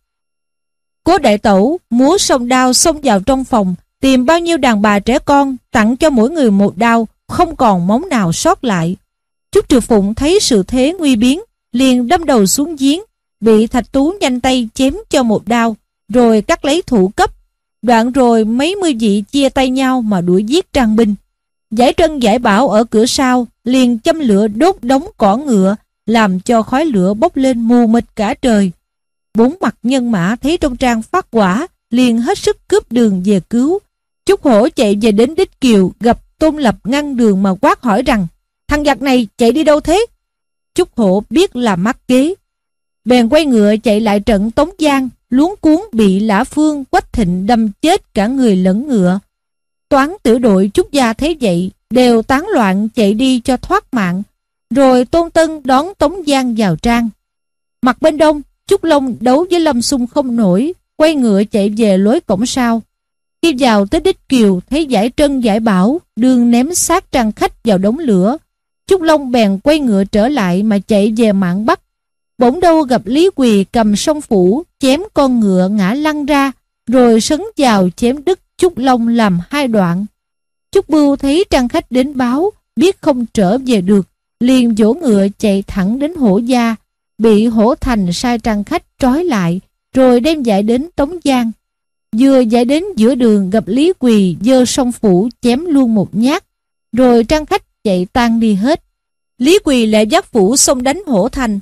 Cố đại tẩu múa sông đao xông vào trong phòng, tìm bao nhiêu đàn bà trẻ con, tặng cho mỗi người một đao, không còn móng nào sót lại. Trúc Triều Phụng thấy sự thế nguy biến, liền đâm đầu xuống giếng, bị Thạch Tú nhanh tay chém cho một đao, rồi cắt lấy thủ cấp. Đoạn rồi mấy mươi vị chia tay nhau mà đuổi giết Trang Binh. Giải Trân giải bảo ở cửa sau, liền châm lửa đốt đống cỏ ngựa, làm cho khói lửa bốc lên mù mịt cả trời. Bốn mặt nhân mã thấy trong trang phát quả, liền hết sức cướp đường về cứu. Trúc Hổ chạy về đến Đích Kiều, gặp Tôn Lập ngăn đường mà quát hỏi rằng, thằng giặc này chạy đi đâu thế? Trúc Hổ biết là mắc kế. Bèn quay ngựa chạy lại trận Tống Giang, luống cuốn bị Lã Phương Quách Thịnh đâm chết cả người lẫn ngựa. Toán tiểu đội Trúc Gia thấy vậy, đều tán loạn chạy đi cho thoát mạng, rồi Tôn Tân đón Tống Giang vào trang. Mặt bên đông, Trúc Long đấu với Lâm Xung không nổi, quay ngựa chạy về lối cổng sau. Khi vào tới đích kiều, thấy giải trân giải bảo, đường ném xác trang khách vào đống lửa. Trúc Long bèn quay ngựa trở lại mà chạy về mạng Bắc. Bỗng đâu gặp Lý Quỳ cầm sông phủ, chém con ngựa ngã lăn ra, rồi sấn vào chém đứt Trúc Long làm hai đoạn. Trúc Bưu thấy trang khách đến báo, biết không trở về được, liền vỗ ngựa chạy thẳng đến hổ gia, bị hổ thành sai trang khách trói lại, rồi đem giải đến Tống Giang. Vừa giải đến giữa đường gặp Lý Quỳ dơ song phủ chém luôn một nhát, rồi trang khách chạy tan đi hết. Lý Quỳ lại dắt phủ xông đánh hổ thành.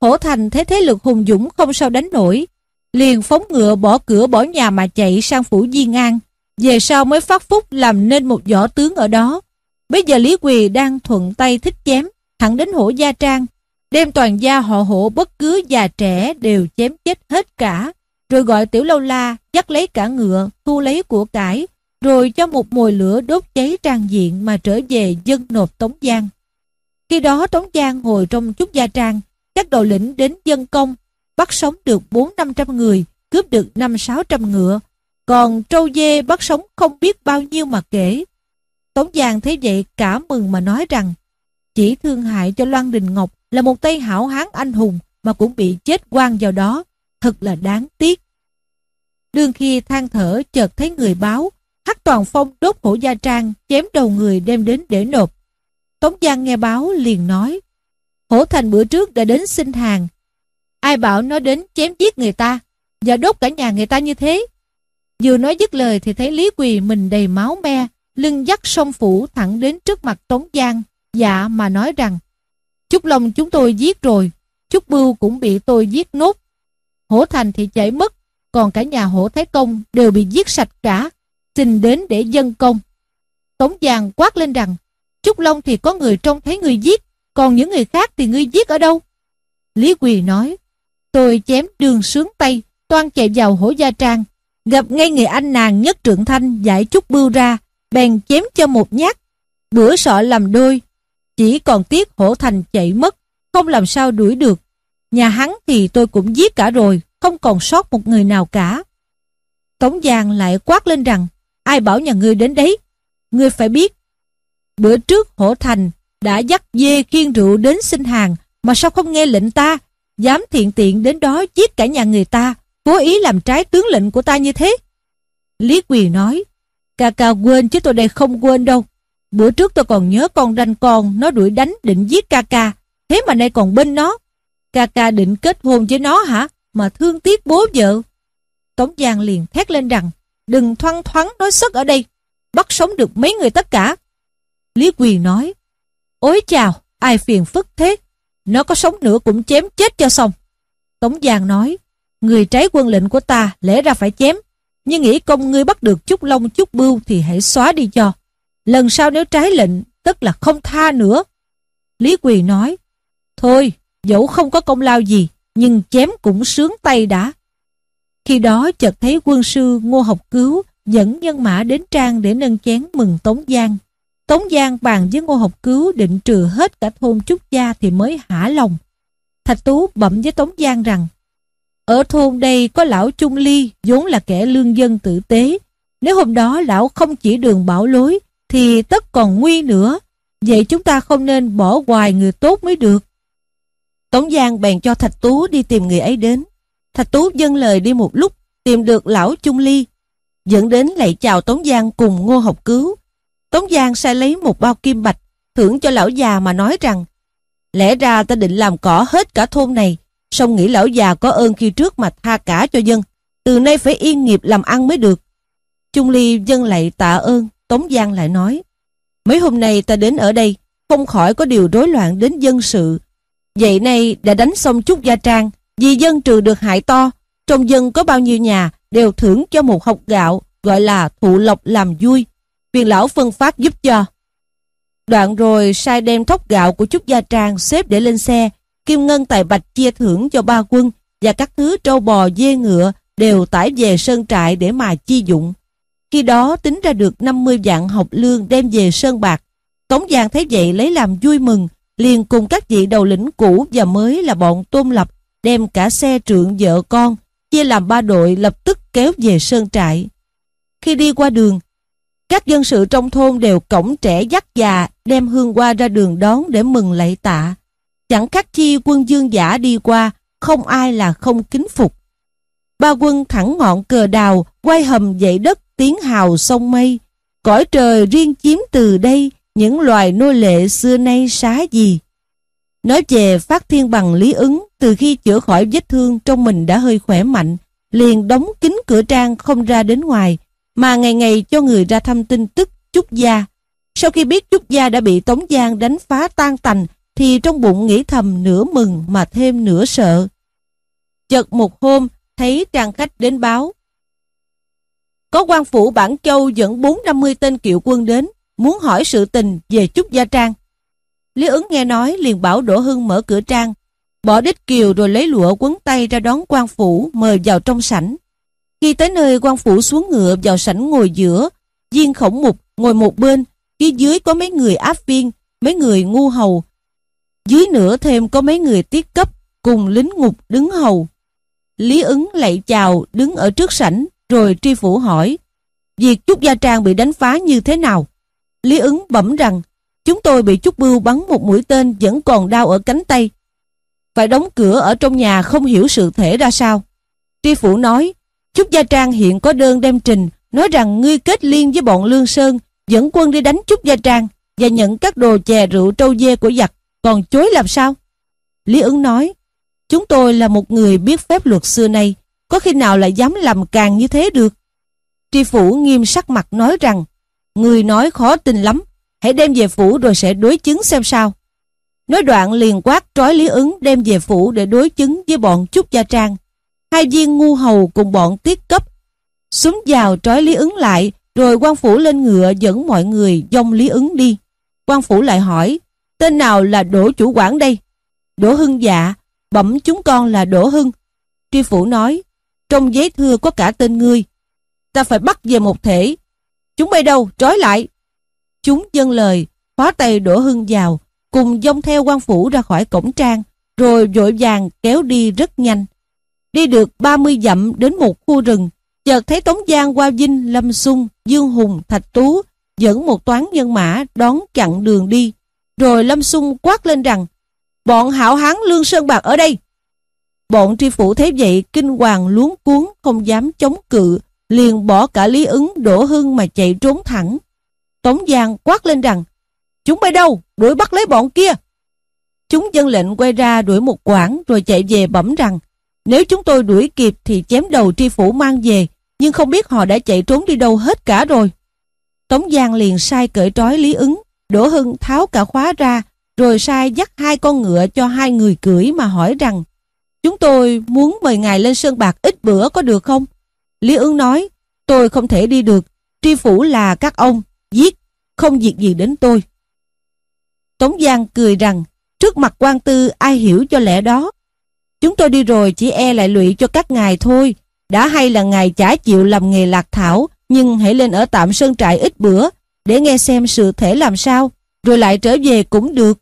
Hổ thành thấy thế lực hùng dũng không sao đánh nổi, liền phóng ngựa bỏ cửa bỏ nhà mà chạy sang phủ Di An. Về sau mới phát phúc làm nên một võ tướng ở đó. Bây giờ Lý Quỳ đang thuận tay thích chém, thẳng đến hổ gia trang, đem toàn gia họ hổ bất cứ già trẻ đều chém chết hết cả, rồi gọi tiểu lâu la dắt lấy cả ngựa, thu lấy của cải, rồi cho một mồi lửa đốt cháy trang diện mà trở về dân nộp Tống Giang. Khi đó Tống Giang ngồi trong chút gia trang, các đầu lĩnh đến dân công, bắt sống được bốn năm trăm người, cướp được năm sáu trăm ngựa, còn trâu dê bắt sống không biết bao nhiêu mà kể. Tống Giang thấy vậy cả mừng mà nói rằng chỉ thương hại cho Loan Đình Ngọc là một tay hảo hán anh hùng mà cũng bị chết quan vào đó, thật là đáng tiếc. Đương khi than thở chợt thấy người báo, Hắc Toàn Phong đốt hổ gia trang, chém đầu người đem đến để nộp. Tống Giang nghe báo liền nói, Hổ Thành bữa trước đã đến xin hàng, ai bảo nó đến chém giết người ta, và đốt cả nhà người ta như thế. Vừa nói dứt lời thì thấy Lý Quỳ mình đầy máu me, lưng dắt sông phủ thẳng đến trước mặt Tống Giang, dạ mà nói rằng Trúc Long chúng tôi giết rồi, Trúc Bưu cũng bị tôi giết nốt. Hổ Thành thì chạy mất, còn cả nhà Hổ Thái Công đều bị giết sạch cả, xin đến để dân công. Tống Giang quát lên rằng, Trúc Long thì có người trông thấy người giết, còn những người khác thì ngươi giết ở đâu? Lý Quỳ nói, tôi chém đường sướng tay, toan chạy vào hổ gia trang, gặp ngay người anh nàng nhất trượng thanh giải Trúc Bưu ra, bèn chém cho một nhát. Bữa sọ làm đôi, chỉ còn tiếc hổ thành chạy mất, không làm sao đuổi được. Nhà hắn thì tôi cũng giết cả rồi, không còn sót một người nào cả. Tống Giang lại quát lên rằng, ai bảo nhà ngươi đến đấy? Ngươi phải biết, bữa trước hổ thành đã dắt dê khiên rượu đến xin hàng, mà sao không nghe lệnh ta, dám thiện tiện đến đó giết cả nhà người ta, cố ý làm trái tướng lệnh của ta như thế. Lý Quỳ nói, ca ca quên chứ tôi đây không quên đâu. Bữa trước tôi còn nhớ con ranh con nó đuổi đánh định giết ca ca, thế mà nay còn bên nó. Ca ca định kết hôn với nó hả? Mà thương tiếc bố vợ. Tống Giang liền thét lên rằng, đừng thoăn thoắn nói sức ở đây, bắt sống được mấy người tất cả. Lý Quyền nói, ôi chào, ai phiền phức thế, nó có sống nữa cũng chém chết cho xong. Tống Giang nói, người trái quân lệnh của ta lẽ ra phải chém, nhưng nghĩ công ngươi bắt được chút lông chút bưu thì hãy xóa đi cho. Lần sau nếu trái lệnh, tức là không tha nữa. Lý Quỳ nói, Thôi, dẫu không có công lao gì, nhưng chém cũng sướng tay đã. Khi đó chợt thấy quân sư Ngô Học Cứu dẫn nhân mã đến trang để nâng chén mừng Tống Giang. Tống Giang bàn với Ngô Học Cứu định trừ hết cả thôn Trúc Gia thì mới hả lòng. Thạch Tú bẩm với Tống Giang rằng Ở thôn đây có lão Trung Ly vốn là kẻ lương dân tử tế. Nếu hôm đó lão không chỉ đường bảo lối thì tất còn nguy nữa. Vậy chúng ta không nên bỏ hoài người tốt mới được. Tống Giang bèn cho Thạch Tú đi tìm người ấy đến. Thạch Tú dâng lời đi một lúc, tìm được lão Trung Ly. dẫn đến lại chào Tống Giang cùng Ngô Học Cứu. Tống Giang sai lấy một bao kim bạch, thưởng cho lão già mà nói rằng Lẽ ra ta định làm cỏ hết cả thôn này, song nghĩ lão già có ơn khi trước mà tha cả cho dân. Từ nay phải yên nghiệp làm ăn mới được. Trung Ly dân lại tạ ơn, Tống Giang lại nói Mấy hôm nay ta đến ở đây, không khỏi có điều rối loạn đến dân sự. Vậy nay đã đánh xong chút gia trang, vì dân trừ được hại to, trong dân có bao nhiêu nhà đều thưởng cho một hộp gạo, gọi là thụ lộc làm vui. Viên lão phân phát giúp cho. Đoạn rồi sai đem thóc gạo của Trúc Gia Trang xếp để lên xe, Kim Ngân Tài Bạch chia thưởng cho ba quân và các thứ trâu bò dê ngựa đều tải về sơn trại để mà chi dụng. Khi đó tính ra được 50 vạn học lương đem về sơn bạc. Tống Giang thấy vậy lấy làm vui mừng, liền cùng các vị đầu lĩnh cũ và mới là bọn Tôn Lập đem cả xe trượng vợ con chia làm ba đội lập tức kéo về sơn trại. Khi đi qua đường, các dân sự trong thôn đều cổng trẻ dắt già đem hương hoa ra đường đón để mừng lạy tạ. Chẳng khác chi quân dương giả đi qua, không ai là không kính phục. Ba quân thẳng ngọn cờ đào, quay hầm dậy đất tiếng hào sông mây. Cõi trời riêng chiếm từ đây, những loài nô lệ xưa nay xá gì. Nói về phát thiên bằng lý ứng, từ khi chữa khỏi vết thương trong mình đã hơi khỏe mạnh, liền đóng kín cửa trang không ra đến ngoài, mà ngày ngày cho người ra thăm tin tức Trúc Gia. Sau khi biết Trúc Gia đã bị Tống Giang đánh phá tan tành, thì trong bụng nghĩ thầm nửa mừng mà thêm nửa sợ. Chợt một hôm, thấy trang khách đến báo. Có quan phủ Bản Châu dẫn 450 tên kiệu quân đến, muốn hỏi sự tình về Trúc Gia Trang. Lý ứng nghe nói liền bảo Đỗ Hưng mở cửa trang, bỏ đít kiều rồi lấy lụa quấn tay ra đón quan phủ mời vào trong sảnh. Khi tới nơi quan phủ xuống ngựa vào sảnh ngồi giữa, viên khổng mục ngồi một bên, phía dưới có mấy người áp viên, mấy người ngu hầu. Dưới nữa thêm có mấy người tiết cấp, cùng lính ngục đứng hầu. Lý ứng lạy chào, đứng ở trước sảnh, rồi tri phủ hỏi, việc Trúc Gia Trang bị đánh phá như thế nào? Lý ứng bẩm rằng, chúng tôi bị Trúc Bưu bắn một mũi tên vẫn còn đau ở cánh tay. Phải đóng cửa ở trong nhà không hiểu sự thể ra sao. Tri phủ nói, Trúc Gia Trang hiện có đơn đem trình nói rằng ngươi kết liên với bọn Lương Sơn dẫn quân đi đánh Trúc Gia Trang và nhận các đồ chè rượu trâu dê của giặc còn chối làm sao? Lý ứng nói chúng tôi là một người biết phép luật xưa nay có khi nào lại dám làm càng như thế được? Tri phủ nghiêm sắc mặt nói rằng người nói khó tin lắm hãy đem về phủ rồi sẽ đối chứng xem sao. Nói đoạn liền quát trói Lý ứng đem về phủ để đối chứng với bọn Trúc Gia Trang hai viên ngu hầu cùng bọn tiết cấp súng vào trói Lý ứng lại rồi quan phủ lên ngựa dẫn mọi người dông Lý ứng đi. quan phủ lại hỏi tên nào là Đỗ chủ quản đây? Đỗ Hưng dạ, bẩm chúng con là Đỗ Hưng. Tri phủ nói trong giấy thưa có cả tên ngươi. Ta phải bắt về một thể. Chúng bay đâu? Trói lại. Chúng dâng lời, khóa tay Đỗ Hưng vào, cùng dông theo quan phủ ra khỏi cổng trang, rồi vội vàng kéo đi rất nhanh. Đi được 30 dặm đến một khu rừng, chợt thấy Tống Giang qua Vinh, Lâm xung Dương Hùng, Thạch Tú dẫn một toán nhân mã đón chặn đường đi. Rồi Lâm xung quát lên rằng Bọn hảo hán Lương Sơn Bạc ở đây. Bọn tri phủ thấy vậy kinh hoàng luống cuốn không dám chống cự liền bỏ cả lý ứng đổ hưng mà chạy trốn thẳng. Tống Giang quát lên rằng Chúng bay đâu? Đuổi bắt lấy bọn kia. Chúng dân lệnh quay ra đuổi một quãng rồi chạy về bẩm rằng nếu chúng tôi đuổi kịp thì chém đầu tri phủ mang về, nhưng không biết họ đã chạy trốn đi đâu hết cả rồi. Tống Giang liền sai cởi trói Lý ứng, Đỗ Hưng tháo cả khóa ra, rồi sai dắt hai con ngựa cho hai người cưỡi mà hỏi rằng Chúng tôi muốn mời ngài lên Sơn Bạc ít bữa có được không? Lý ứng nói, tôi không thể đi được, tri phủ là các ông, giết, không việc gì đến tôi. Tống Giang cười rằng, trước mặt quan tư ai hiểu cho lẽ đó, Chúng tôi đi rồi chỉ e lại lụy cho các ngài thôi. Đã hay là ngài chả chịu làm nghề lạc thảo, nhưng hãy lên ở tạm sơn trại ít bữa, để nghe xem sự thể làm sao, rồi lại trở về cũng được.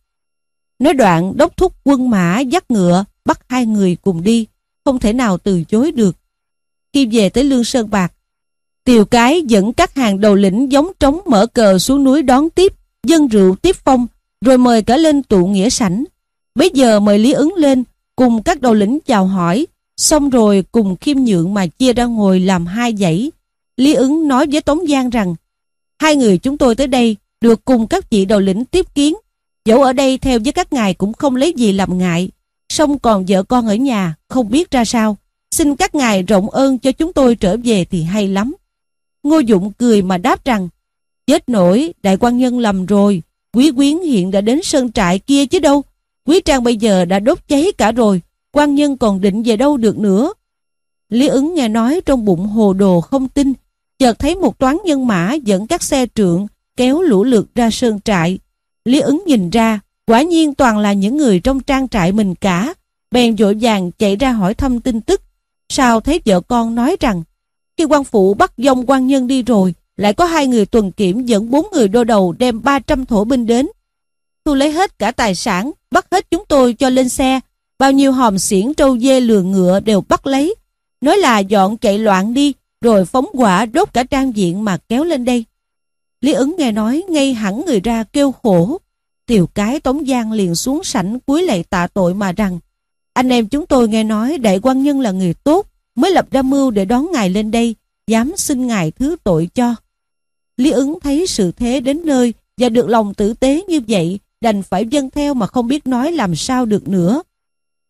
Nói đoạn đốc thúc quân mã dắt ngựa, bắt hai người cùng đi, không thể nào từ chối được. Khi về tới Lương Sơn Bạc, Tiều Cái dẫn các hàng đầu lĩnh giống trống mở cờ xuống núi đón tiếp, dân rượu tiếp phong, rồi mời cả lên tụ nghĩa sảnh. Bây giờ mời Lý ứng lên, cùng các đầu lĩnh chào hỏi, xong rồi cùng khiêm nhượng mà chia ra ngồi làm hai dãy. Lý ứng nói với Tống Giang rằng hai người chúng tôi tới đây được cùng các vị đầu lĩnh tiếp kiến. Dẫu ở đây theo với các ngài cũng không lấy gì làm ngại. Song còn vợ con ở nhà, không biết ra sao. Xin các ngài rộng ơn cho chúng tôi trở về thì hay lắm. Ngô Dụng cười mà đáp rằng Chết nổi, đại quan nhân lầm rồi. Quý quyến hiện đã đến sơn trại kia chứ đâu. Quý trang bây giờ đã đốt cháy cả rồi. quan nhân còn định về đâu được nữa. Lý ứng nghe nói trong bụng hồ đồ không tin. Chợt thấy một toán nhân mã dẫn các xe trượng kéo lũ lượt ra sơn trại. Lý ứng nhìn ra, quả nhiên toàn là những người trong trang trại mình cả. Bèn vội vàng chạy ra hỏi thăm tin tức. Sao thấy vợ con nói rằng khi quan phụ bắt dông quan nhân đi rồi lại có hai người tuần kiểm dẫn bốn người đô đầu đem 300 thổ binh đến. Thu lấy hết cả tài sản, bắt hết chúng tôi cho lên xe. Bao nhiêu hòm xiển trâu dê lừa ngựa đều bắt lấy. Nói là dọn chạy loạn đi, rồi phóng quả đốt cả trang diện mà kéo lên đây. Lý ứng nghe nói ngay hẳn người ra kêu khổ tiểu cái Tống Giang liền xuống sảnh cuối lạy tạ tội mà rằng, anh em chúng tôi nghe nói đại quan nhân là người tốt, mới lập ra mưu để đón ngài lên đây, dám xin ngài thứ tội cho. Lý ứng thấy sự thế đến nơi và được lòng tử tế như vậy, đành phải dân theo mà không biết nói làm sao được nữa.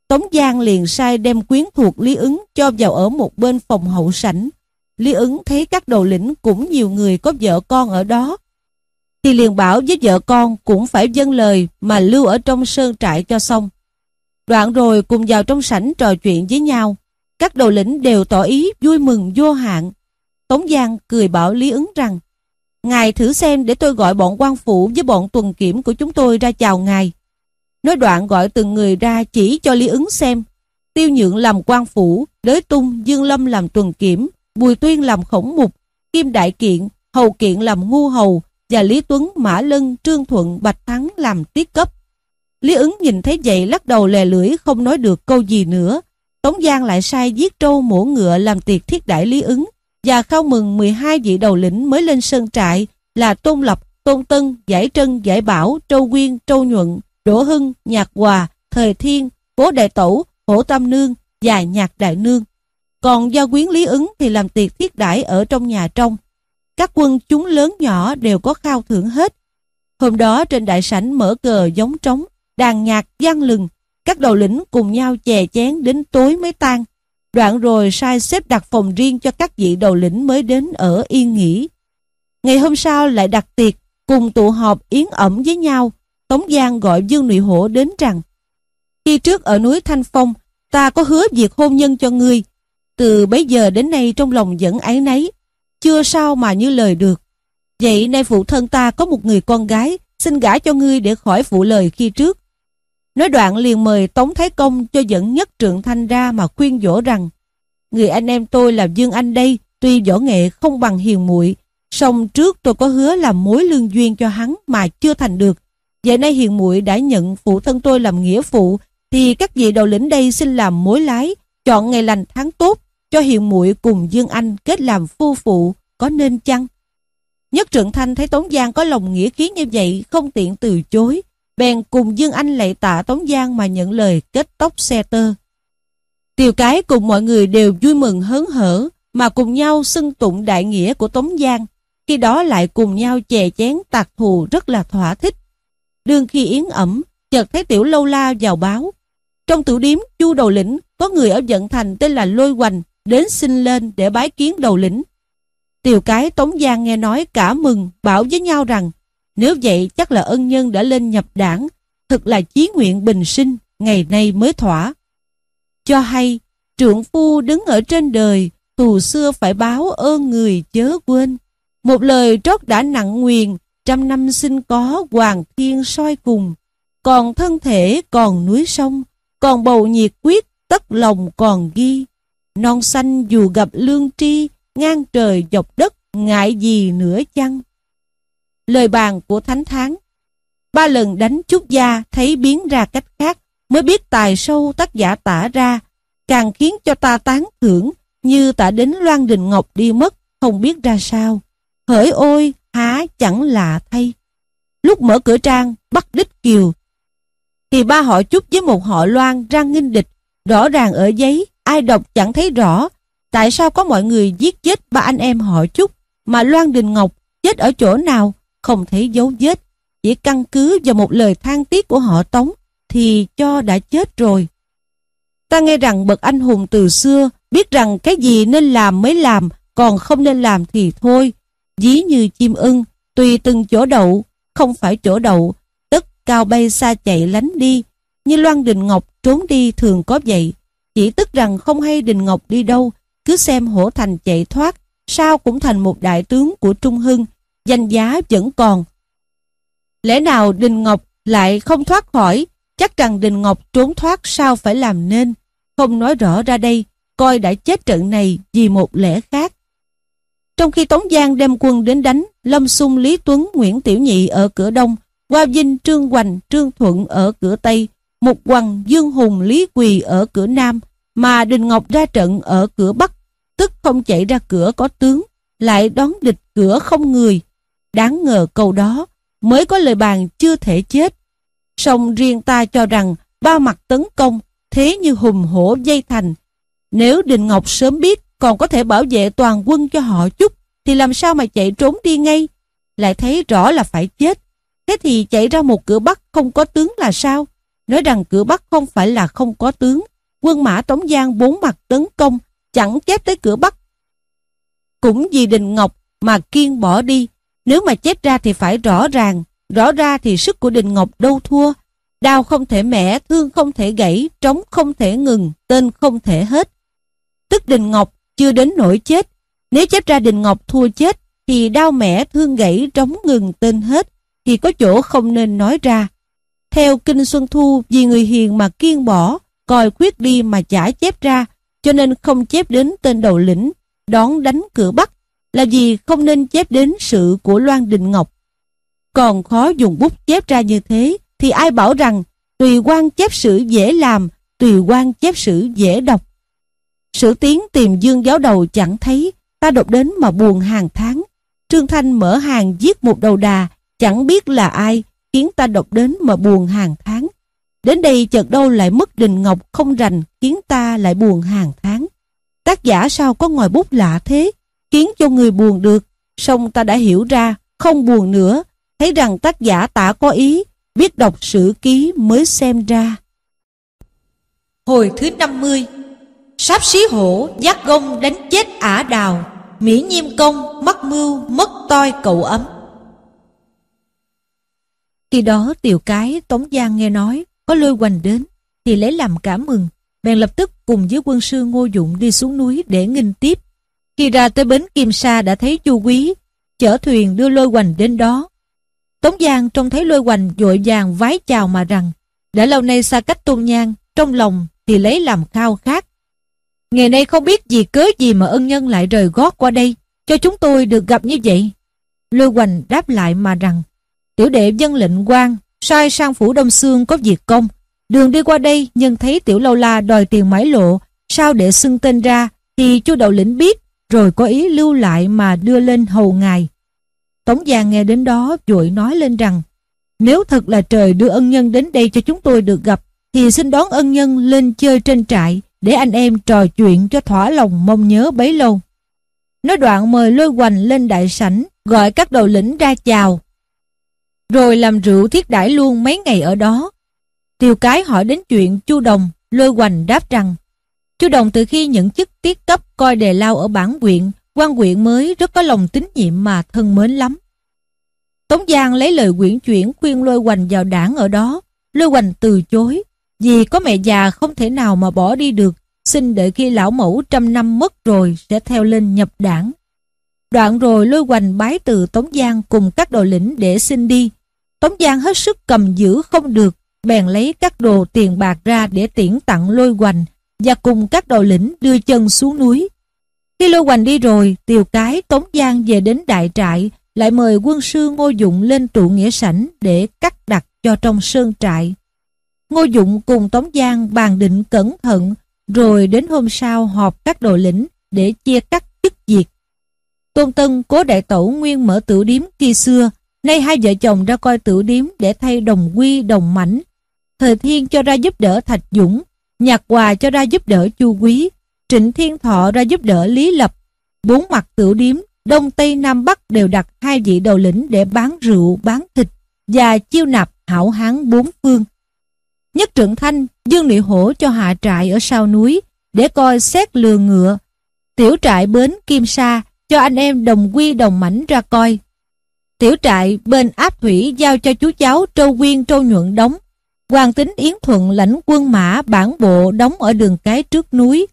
Tống Giang liền sai đem quyến thuộc Lý ứng cho vào ở một bên phòng hậu sảnh. Lý ứng thấy các đầu lĩnh cũng nhiều người có vợ con ở đó. Thì liền bảo với vợ con cũng phải dâng lời mà lưu ở trong sơn trại cho xong. Đoạn rồi cùng vào trong sảnh trò chuyện với nhau. Các đầu lĩnh đều tỏ ý vui mừng vô hạn. Tống Giang cười bảo Lý ứng rằng Ngài thử xem để tôi gọi bọn quan phủ với bọn tuần kiểm của chúng tôi ra chào ngài. Nói đoạn gọi từng người ra chỉ cho Lý ứng xem. Tiêu nhượng làm quan phủ, đới tung, dương lâm làm tuần kiểm, bùi tuyên làm khổng mục, kim đại kiện, hầu kiện làm ngu hầu, và Lý Tuấn, Mã Lân, Trương Thuận, Bạch Thắng làm tiết cấp. Lý ứng nhìn thấy vậy lắc đầu lè lưỡi không nói được câu gì nữa. Tống Giang lại sai giết trâu mổ ngựa làm tiệc thiết đại Lý ứng và khao mừng 12 vị đầu lĩnh mới lên sơn trại là Tôn Lập, Tôn Tân, Giải Trân, Giải Bảo, Trâu Quyên, Trâu Nhuận, Đỗ Hưng, Nhạc Hòa, Thời Thiên, Cố Đại Tẩu, Hổ Tam Nương và Nhạc Đại Nương. Còn do quyến Lý ứng thì làm tiệc thiết đãi ở trong nhà trong. Các quân chúng lớn nhỏ đều có khao thưởng hết. Hôm đó trên đại sảnh mở cờ giống trống, đàn nhạc gian lừng, các đầu lĩnh cùng nhau chè chén đến tối mới tan. Đoạn rồi sai xếp đặt phòng riêng cho các vị đầu lĩnh mới đến ở yên nghỉ. Ngày hôm sau lại đặt tiệc, cùng tụ họp yến ẩm với nhau. Tống Giang gọi Dương Nụy Hổ đến rằng Khi trước ở núi Thanh Phong, ta có hứa việc hôn nhân cho ngươi. Từ bấy giờ đến nay trong lòng vẫn ái nấy, chưa sao mà như lời được. Vậy nay phụ thân ta có một người con gái, xin gả cho ngươi để khỏi phụ lời khi trước. Nói đoạn liền mời Tống Thái Công cho dẫn nhất trượng thanh ra mà khuyên dỗ rằng Người anh em tôi là Dương Anh đây, tuy võ nghệ không bằng hiền muội song trước tôi có hứa làm mối lương duyên cho hắn mà chưa thành được. Vậy nay hiền muội đã nhận phụ thân tôi làm nghĩa phụ, thì các vị đầu lĩnh đây xin làm mối lái, chọn ngày lành tháng tốt, cho hiền muội cùng Dương Anh kết làm phu phụ, có nên chăng? Nhất trượng thanh thấy Tống Giang có lòng nghĩa khí như vậy, không tiện từ chối, bèn cùng Dương Anh lạy tạ Tống Giang mà nhận lời kết tóc xe tơ. Tiều cái cùng mọi người đều vui mừng hớn hở mà cùng nhau xưng tụng đại nghĩa của Tống Giang, khi đó lại cùng nhau chè chén tạc thù rất là thỏa thích. Đương khi yến ẩm, chợt thấy Tiểu Lâu La vào báo. Trong tiểu điếm Chu Đầu Lĩnh có người ở Dận Thành tên là Lôi Hoành đến xin lên để bái kiến Đầu Lĩnh. Tiều cái Tống Giang nghe nói cả mừng, bảo với nhau rằng nếu vậy chắc là ân nhân đã lên nhập đảng, thật là chí nguyện bình sinh, ngày nay mới thỏa. Cho hay, trượng phu đứng ở trên đời, thù xưa phải báo ơn người chớ quên. Một lời trót đã nặng nguyền, trăm năm sinh có hoàng thiên soi cùng. Còn thân thể còn núi sông, còn bầu nhiệt quyết tất lòng còn ghi. Non xanh dù gặp lương tri, ngang trời dọc đất, ngại gì nữa chăng? lời bàn của Thánh Tháng. Ba lần đánh chút gia thấy biến ra cách khác, mới biết tài sâu tác giả tả ra, càng khiến cho ta tán thưởng, như tả đến Loan Đình Ngọc đi mất, không biết ra sao. Hỡi ôi, há chẳng lạ thay. Lúc mở cửa trang, bắt đích kiều, thì ba họ chúc với một họ Loan ra nghinh địch, rõ ràng ở giấy, ai đọc chẳng thấy rõ, Tại sao có mọi người giết chết ba anh em họ Trúc mà Loan Đình Ngọc chết ở chỗ nào không thấy dấu vết chỉ căn cứ vào một lời than tiếc của họ Tống thì cho đã chết rồi. Ta nghe rằng bậc anh hùng từ xưa biết rằng cái gì nên làm mới làm còn không nên làm thì thôi. Dí như chim ưng, tùy từng chỗ đậu, không phải chỗ đậu, tất cao bay xa chạy lánh đi. Như Loan Đình Ngọc trốn đi thường có vậy. Chỉ tức rằng không hay Đình Ngọc đi đâu, cứ xem hổ thành chạy thoát, sao cũng thành một đại tướng của Trung Hưng, danh giá vẫn còn. Lẽ nào Đình Ngọc lại không thoát khỏi, chắc rằng Đình Ngọc trốn thoát sao phải làm nên, không nói rõ ra đây, coi đã chết trận này vì một lẽ khác. Trong khi Tống Giang đem quân đến đánh, Lâm Xung Lý Tuấn Nguyễn Tiểu Nhị ở cửa Đông, Hoa Vinh Trương Hoành Trương Thuận ở cửa Tây, Mục Hoàng Dương Hùng Lý Quỳ ở cửa Nam, mà Đình Ngọc ra trận ở cửa Bắc, tức không chạy ra cửa có tướng, lại đón địch cửa không người. Đáng ngờ câu đó, mới có lời bàn chưa thể chết. Song riêng ta cho rằng ba mặt tấn công, thế như hùng hổ dây thành. Nếu Đình Ngọc sớm biết còn có thể bảo vệ toàn quân cho họ chút, thì làm sao mà chạy trốn đi ngay? Lại thấy rõ là phải chết. Thế thì chạy ra một cửa Bắc không có tướng là sao? Nói rằng cửa Bắc không phải là không có tướng. Quân mã Tống Giang bốn mặt tấn công, chẳng chép tới cửa Bắc. Cũng vì Đình Ngọc mà kiên bỏ đi. Nếu mà chép ra thì phải rõ ràng. Rõ ra thì sức của Đình Ngọc đâu thua. Đao không thể mẻ, thương không thể gãy, trống không thể ngừng, tên không thể hết. Tức Đình Ngọc chưa đến nỗi chết. Nếu chép ra Đình Ngọc thua chết, thì đau mẻ thương gãy trống ngừng tên hết, thì có chỗ không nên nói ra. Theo Kinh Xuân Thu, vì người hiền mà kiên bỏ, coi quyết đi mà chả chép ra, cho nên không chép đến tên đầu lĩnh, đón đánh cửa Bắc, là vì không nên chép đến sự của Loan Đình Ngọc. Còn khó dùng bút chép ra như thế, thì ai bảo rằng tùy quan chép sử dễ làm, tùy quan chép sử dễ đọc. Sử tiến tìm dương giáo đầu chẳng thấy, ta đột đến mà buồn hàng tháng. Trương Thanh mở hàng giết một đầu đà, chẳng biết là ai, khiến ta đọc đến mà buồn hàng tháng. Đến đây chợt đâu lại mất đình ngọc không rành, khiến ta lại buồn hàng tháng. Tác giả sao có ngòi bút lạ thế, khiến cho người buồn được, Xong ta đã hiểu ra, không buồn nữa, thấy rằng tác giả tả có ý, biết đọc sử ký mới xem ra. Hồi thứ 50 Sáp xí hổ giác gông đánh chết ả đào Mỹ nhiêm công mắc mưu mất toi cậu ấm khi đó tiểu cái Tống Giang nghe nói Có lôi hoành đến Thì lấy làm cảm mừng. Bèn lập tức cùng với quân sư Ngô Dụng đi xuống núi để nghinh tiếp. Khi ra tới bến Kim Sa đã thấy chu quý Chở thuyền đưa lôi hoành đến đó. Tống Giang trông thấy lôi hoành vội vàng vái chào mà rằng Đã lâu nay xa cách tôn nhang Trong lòng thì lấy làm khao khát. Ngày nay không biết gì cớ gì mà ân nhân lại rời gót qua đây, cho chúng tôi được gặp như vậy. Lôi Hoành đáp lại mà rằng, tiểu đệ dân lệnh quan sai sang phủ Đông xương có việc công. Đường đi qua đây nhân thấy tiểu lâu la đòi tiền mãi lộ, sao để xưng tên ra thì chu đầu lĩnh biết, rồi có ý lưu lại mà đưa lên hầu ngài. Tống Giang nghe đến đó vội nói lên rằng, nếu thật là trời đưa ân nhân đến đây cho chúng tôi được gặp, thì xin đón ân nhân lên chơi trên trại, để anh em trò chuyện cho thỏa lòng mong nhớ bấy lâu. Nói đoạn mời lôi hoành lên đại sảnh, gọi các đầu lĩnh ra chào. Rồi làm rượu thiết đãi luôn mấy ngày ở đó. Tiêu cái hỏi đến chuyện chu Đồng, lôi hoành đáp rằng chu Đồng từ khi nhận chức tiết cấp coi đề lao ở bản quyện, quan quyện mới rất có lòng tín nhiệm mà thân mến lắm. Tống Giang lấy lời quyển chuyển khuyên lôi hoành vào đảng ở đó, lôi hoành từ chối, vì có mẹ già không thể nào mà bỏ đi được, xin đợi khi lão mẫu trăm năm mất rồi sẽ theo lên nhập đảng. Đoạn rồi lôi hoành bái từ Tống Giang cùng các đội lĩnh để xin đi. Tống Giang hết sức cầm giữ không được, bèn lấy các đồ tiền bạc ra để tiễn tặng lôi hoành và cùng các đội lĩnh đưa chân xuống núi. Khi lôi hoành đi rồi, tiều cái Tống Giang về đến đại trại, lại mời quân sư Ngô Dụng lên trụ nghĩa sảnh để cắt đặt cho trong sơn trại. Ngô Dụng cùng Tống Giang bàn định cẩn thận, rồi đến hôm sau họp các đội lĩnh để chia cắt chức việc. Tôn Tân cố đại tổ nguyên mở tử điếm khi xưa, nay hai vợ chồng ra coi tử điếm để thay đồng quy đồng mảnh. Thời Thiên cho ra giúp đỡ Thạch Dũng, Nhạc Hòa cho ra giúp đỡ Chu Quý, Trịnh Thiên Thọ ra giúp đỡ Lý Lập. Bốn mặt tiểu điếm, Đông Tây Nam Bắc đều đặt hai vị đầu lĩnh để bán rượu, bán thịt và chiêu nạp hảo hán bốn phương. Nhất Trượng Thanh, Dương Nị Hổ cho hạ trại ở sau núi để coi xét lừa ngựa. Tiểu trại bến Kim Sa cho anh em đồng quy đồng mảnh ra coi. Tiểu trại bên áp thủy giao cho chú cháu Trâu Quyên Trâu Nhuận đóng. Hoàng tính Yến Thuận lãnh quân mã bản bộ đóng ở đường cái trước núi.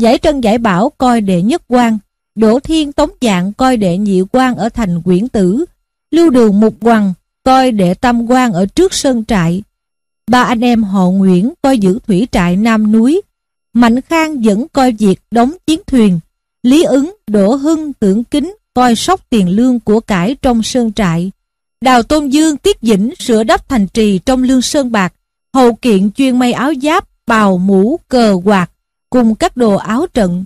Giải Trân Giải Bảo coi đệ nhất quan. Đỗ Thiên Tống Dạng coi đệ nhị quan ở thành Quyển Tử. Lưu Đường Mục Hoàng coi đệ tam quan ở trước sơn trại. Ba anh em họ Nguyễn coi giữ thủy trại Nam núi. Mạnh Khang vẫn coi việc đóng chiến thuyền. Lý ứng, Đỗ Hưng, Tưởng Kính coi sóc tiền lương của cải trong sơn trại. Đào Tôn Dương tiết dĩnh sửa đắp thành trì trong lương sơn bạc, hậu kiện chuyên may áo giáp, bào mũ, cờ quạt, cùng các đồ áo trận.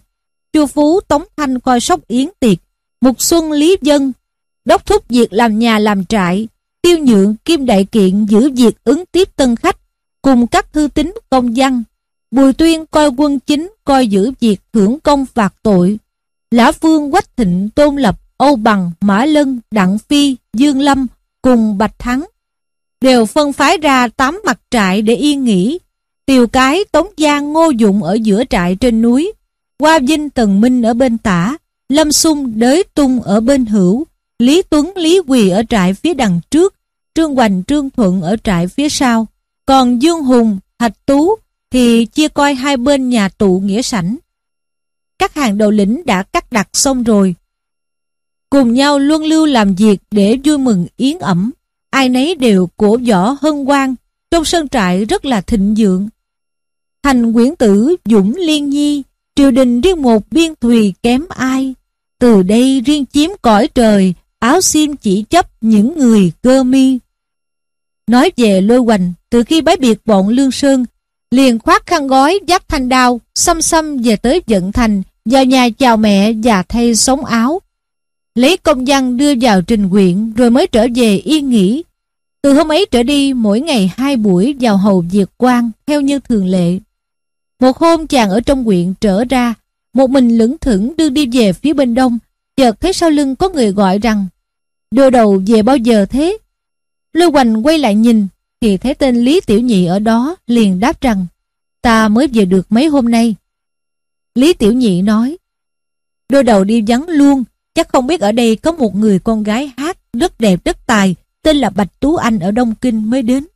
Chu Phú Tống Thanh coi sóc yến tiệc, Mục Xuân Lý Dân, đốc thúc việc làm nhà làm trại, tiêu nhượng Kim Đại Kiện giữ việc ứng tiếp tân khách, cùng các thư tín công văn. Bùi Tuyên coi quân chính coi giữ việc hưởng công phạt tội. Lã Phương Quách Thịnh Tôn Lập Âu Bằng, Mã Lân, Đặng Phi, Dương Lâm cùng Bạch Thắng đều phân phái ra tám mặt trại để yên nghỉ. Tiều Cái, Tống Giang, Ngô Dụng ở giữa trại trên núi, Hoa Vinh, Tần Minh ở bên tả, Lâm Xung, Đới Tung ở bên hữu, Lý Tuấn, Lý Quỳ ở trại phía đằng trước, Trương Hoành, Trương Thuận ở trại phía sau. Còn Dương Hùng, Thạch Tú thì chia coi hai bên nhà tụ nghĩa sảnh. Các hàng đầu lĩnh đã cắt đặt xong rồi, cùng nhau luân lưu làm việc để vui mừng yến ẩm. Ai nấy đều cổ võ hân hoan, trong sân trại rất là thịnh vượng. Thành quyển tử Dũng Liên Nhi, triều đình riêng một biên thùy kém ai. Từ đây riêng chiếm cõi trời, áo xiêm chỉ chấp những người cơ mi. Nói về lôi hoành, từ khi bái biệt bọn Lương Sơn, liền khoác khăn gói giáp thanh đao, xăm xăm về tới vận thành, vào nhà chào mẹ và thay sống áo, lấy công văn đưa vào trình quyện rồi mới trở về yên nghỉ. Từ hôm ấy trở đi mỗi ngày hai buổi vào hầu diệt quan theo như thường lệ. Một hôm chàng ở trong quyện trở ra, một mình lững thững đưa đi về phía bên đông, chợt thấy sau lưng có người gọi rằng Đưa đầu về bao giờ thế? Lưu Hoành quay lại nhìn, thì thấy tên Lý Tiểu Nhị ở đó liền đáp rằng Ta mới về được mấy hôm nay. Lý Tiểu Nhị nói Đôi đầu đi vắng luôn, Chắc không biết ở đây có một người con gái hát rất đẹp rất tài, tên là Bạch Tú Anh ở Đông Kinh mới đến.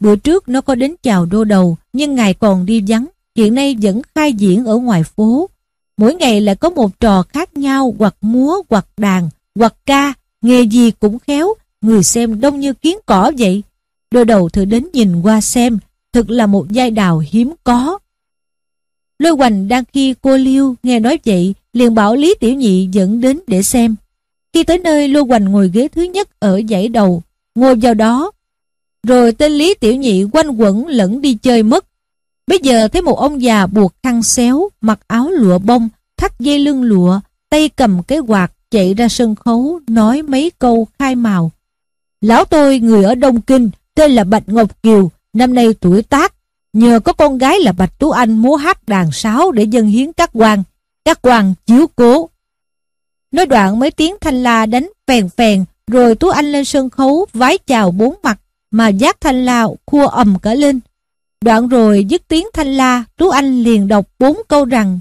Bữa trước nó có đến chào đô đầu, nhưng ngài còn đi vắng, hiện nay vẫn khai diễn ở ngoài phố. Mỗi ngày lại có một trò khác nhau hoặc múa hoặc đàn hoặc ca, nghề gì cũng khéo, người xem đông như kiến cỏ vậy. Đô đầu thử đến nhìn qua xem, thực là một giai đào hiếm có. Lôi hoành đang khi cô Liêu nghe nói vậy liền bảo Lý Tiểu Nhị dẫn đến để xem. Khi tới nơi Lôi Hoành ngồi ghế thứ nhất ở dãy đầu, ngồi vào đó. Rồi tên Lý Tiểu Nhị quanh quẩn lẫn đi chơi mất. Bây giờ thấy một ông già buộc khăn xéo, mặc áo lụa bông, thắt dây lưng lụa, tay cầm cái quạt chạy ra sân khấu nói mấy câu khai màu. Lão tôi người ở Đông Kinh tên là Bạch Ngọc Kiều, năm nay tuổi tác. Nhờ có con gái là Bạch Tú Anh múa hát đàn sáo để dân hiến các quan các quan chiếu cố. Nói đoạn mấy tiếng thanh la đánh phèn phèn, rồi Tú Anh lên sân khấu vái chào bốn mặt, mà giác thanh la khua ầm cả lên. Đoạn rồi dứt tiếng thanh la, Tú Anh liền đọc bốn câu rằng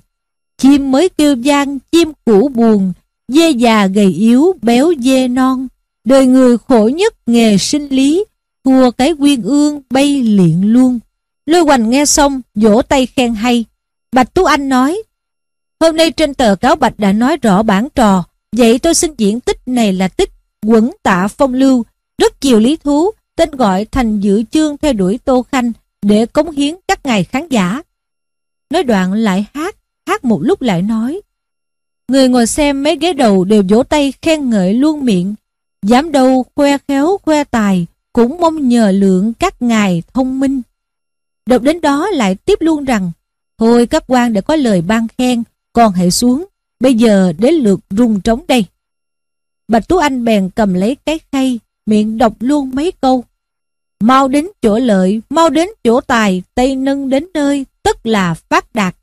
Chim mới kêu gian, chim cũ buồn, dê già gầy yếu, béo dê non. Đời người khổ nhất nghề sinh lý, thua cái quyên ương bay liện luôn. Lôi hoành nghe xong, vỗ tay khen hay. Bạch Tú Anh nói, Hôm nay trên tờ cáo bạch đã nói rõ bản trò, vậy tôi xin diễn tích này là tích quẩn tạ phong lưu, rất chiều lý thú, tên gọi thành dự chương theo đuổi Tô Khanh để cống hiến các ngài khán giả. Nói đoạn lại hát, hát một lúc lại nói. Người ngồi xem mấy ghế đầu đều vỗ tay khen ngợi luôn miệng, dám đâu khoe khéo khoe tài, cũng mong nhờ lượng các ngài thông minh. Đọc đến đó lại tiếp luôn rằng, thôi các quan đã có lời ban khen, còn hãy xuống, bây giờ đến lượt rung trống đây. Bạch Tú Anh bèn cầm lấy cái khay, miệng đọc luôn mấy câu. Mau đến chỗ lợi, mau đến chỗ tài, tay nâng đến nơi, tức là phát đạt.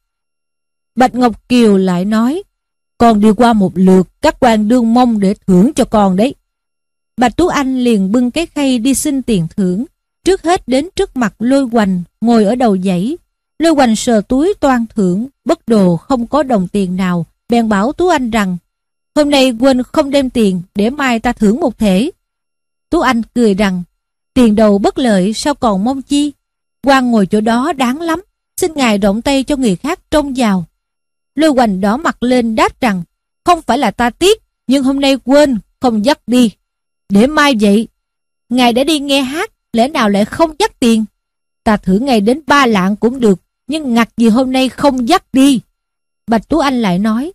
Bạch Ngọc Kiều lại nói, con đi qua một lượt, các quan đương mong để thưởng cho con đấy. Bạch Tú Anh liền bưng cái khay đi xin tiền thưởng, trước hết đến trước mặt lôi hoành, ngồi ở đầu dãy. Lôi hoành sờ túi toan thưởng, bất đồ không có đồng tiền nào, bèn bảo Tú Anh rằng, hôm nay quên không đem tiền, để mai ta thưởng một thể. Tú Anh cười rằng, tiền đầu bất lợi sao còn mong chi, quan ngồi chỗ đó đáng lắm, xin ngài rộng tay cho người khác trông vào. Lôi hoành đỏ mặt lên đáp rằng, không phải là ta tiếc, nhưng hôm nay quên, không dắt đi. Để mai vậy, ngài đã đi nghe hát, lẽ nào lại không dắt tiền? Ta thử ngày đến ba lạng cũng được, nhưng ngặt gì hôm nay không dắt đi. Bạch Tú Anh lại nói,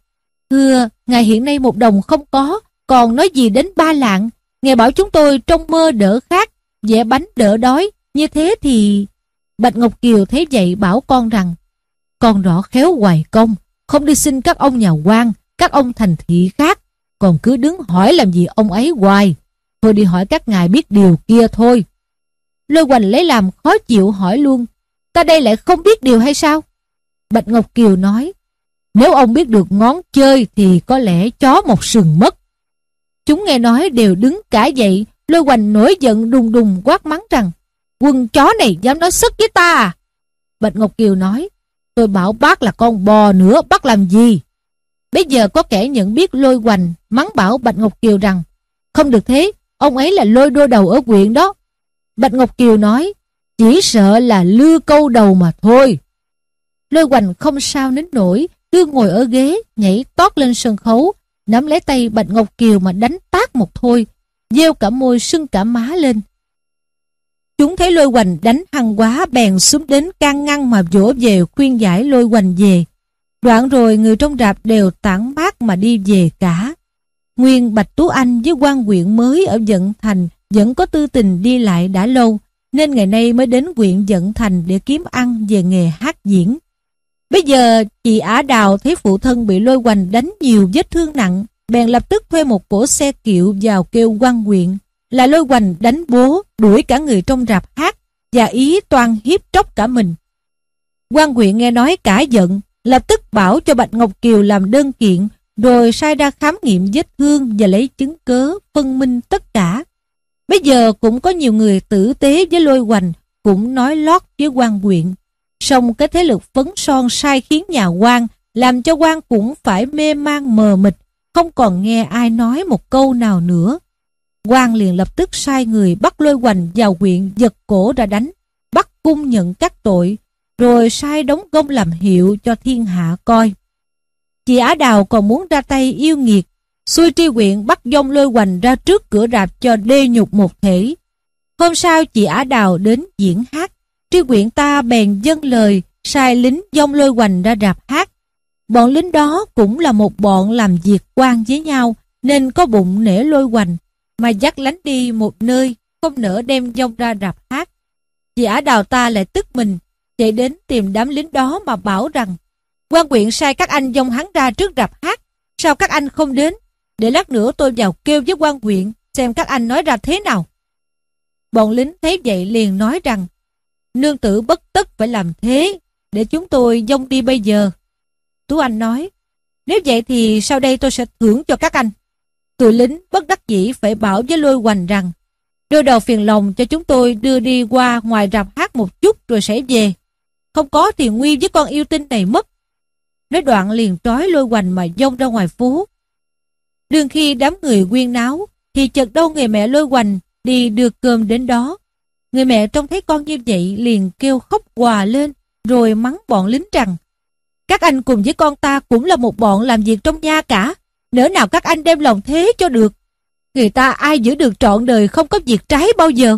thưa, ngài hiện nay một đồng không có, còn nói gì đến ba lạng, ngài bảo chúng tôi trong mơ đỡ khát, vẽ bánh đỡ đói, như thế thì... Bạch Ngọc Kiều thấy vậy bảo con rằng, con rõ khéo hoài công, không đi xin các ông nhà quan, các ông thành thị khác, còn cứ đứng hỏi làm gì ông ấy hoài. Thôi đi hỏi các ngài biết điều kia thôi. Lôi Hoành lấy làm khó chịu hỏi luôn, ta đây lại không biết điều hay sao? Bạch Ngọc Kiều nói, nếu ông biết được ngón chơi thì có lẽ chó một sừng mất. Chúng nghe nói đều đứng cả dậy, lôi hoành nổi giận đùng đùng quát mắng rằng, quân chó này dám nói sức với ta à? Bạch Ngọc Kiều nói, tôi bảo bác là con bò nữa, bác làm gì? Bây giờ có kẻ nhận biết lôi hoành, mắng bảo Bạch Ngọc Kiều rằng, không được thế, ông ấy là lôi đô đầu ở quyện đó. Bạch Ngọc Kiều nói, chỉ sợ là lư câu đầu mà thôi. Lôi hoành không sao nín nổi, cứ ngồi ở ghế, nhảy tót lên sân khấu, nắm lấy tay Bạch Ngọc Kiều mà đánh tát một thôi, gieo cả môi sưng cả má lên. Chúng thấy lôi hoành đánh hăng quá bèn xuống đến can ngăn mà vỗ về khuyên giải lôi hoành về. Đoạn rồi người trong rạp đều tản mát mà đi về cả. Nguyên Bạch Tú Anh với quan huyện mới ở Dận Thành vẫn có tư tình đi lại đã lâu, nên ngày nay mới đến huyện Dận Thành để kiếm ăn về nghề hát diễn. Bây giờ chị Ả Đào thấy phụ thân bị lôi hoành đánh nhiều vết thương nặng, bèn lập tức thuê một cỗ xe kiệu vào kêu quan huyện, là lôi hoành đánh bố, đuổi cả người trong rạp hát và ý toàn hiếp tróc cả mình. quan huyện nghe nói cả giận, lập tức bảo cho Bạch Ngọc Kiều làm đơn kiện, rồi sai ra khám nghiệm vết thương và lấy chứng cớ phân minh tất cả. Bây giờ cũng có nhiều người tử tế với lôi hoành, cũng nói lót với quan Quyện, Xong cái thế lực phấn son sai khiến nhà quan, làm cho quan cũng phải mê man mờ mịt, không còn nghe ai nói một câu nào nữa. quan liền lập tức sai người bắt lôi hoành vào huyện giật cổ ra đánh, bắt cung nhận các tội, rồi sai đóng công làm hiệu cho thiên hạ coi. Chị Á Đào còn muốn ra tay yêu nghiệt, xui tri huyện bắt dông lôi hoành ra trước cửa rạp cho đê nhục một thể. Hôm sau chị Á Đào đến diễn hát, tri huyện ta bèn dâng lời, sai lính dông lôi hoành ra rạp hát. Bọn lính đó cũng là một bọn làm việc quan với nhau, nên có bụng nể lôi hoành, mà dắt lánh đi một nơi, không nỡ đem dông ra rạp hát. Chị Ả Đào ta lại tức mình, chạy đến tìm đám lính đó mà bảo rằng quan quyện sai các anh dông hắn ra trước rạp hát, sao các anh không đến? Để lát nữa tôi vào kêu với quan huyện, xem các anh nói ra thế nào. Bọn lính thấy vậy liền nói rằng, nương tử bất tất phải làm thế, để chúng tôi dông đi bây giờ. Tú Anh nói, nếu vậy thì sau đây tôi sẽ thưởng cho các anh. Tụi lính bất đắc dĩ phải bảo với lôi hoành rằng, đưa đầu phiền lòng cho chúng tôi đưa đi qua ngoài rạp hát một chút rồi sẽ về. Không có thì nguy với con yêu tinh này mất. Nói đoạn liền trói lôi hoành mà dông ra ngoài phố. Đương khi đám người quyên náo, thì chợt đâu người mẹ lôi hoành đi đưa cơm đến đó. Người mẹ trông thấy con như vậy liền kêu khóc hòa lên, rồi mắng bọn lính rằng Các anh cùng với con ta cũng là một bọn làm việc trong nhà cả, nỡ nào các anh đem lòng thế cho được. Người ta ai giữ được trọn đời không có việc trái bao giờ.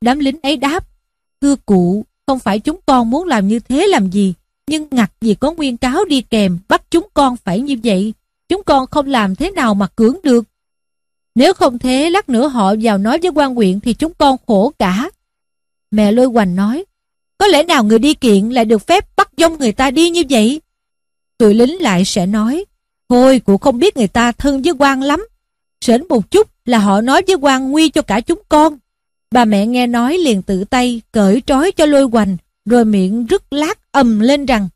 Đám lính ấy đáp, thưa cụ, không phải chúng con muốn làm như thế làm gì, nhưng ngặt vì có nguyên cáo đi kèm bắt chúng con phải như vậy. Chúng con không làm thế nào mà cưỡng được. Nếu không thế, lát nữa họ vào nói với quan huyện thì chúng con khổ cả. Mẹ lôi hoành nói, có lẽ nào người đi kiện lại được phép bắt dông người ta đi như vậy? Tụi lính lại sẽ nói, thôi cụ không biết người ta thân với quan lắm. Sến một chút là họ nói với quan nguy cho cả chúng con. Bà mẹ nghe nói liền tự tay cởi trói cho lôi hoành, rồi miệng rứt lát ầm lên rằng,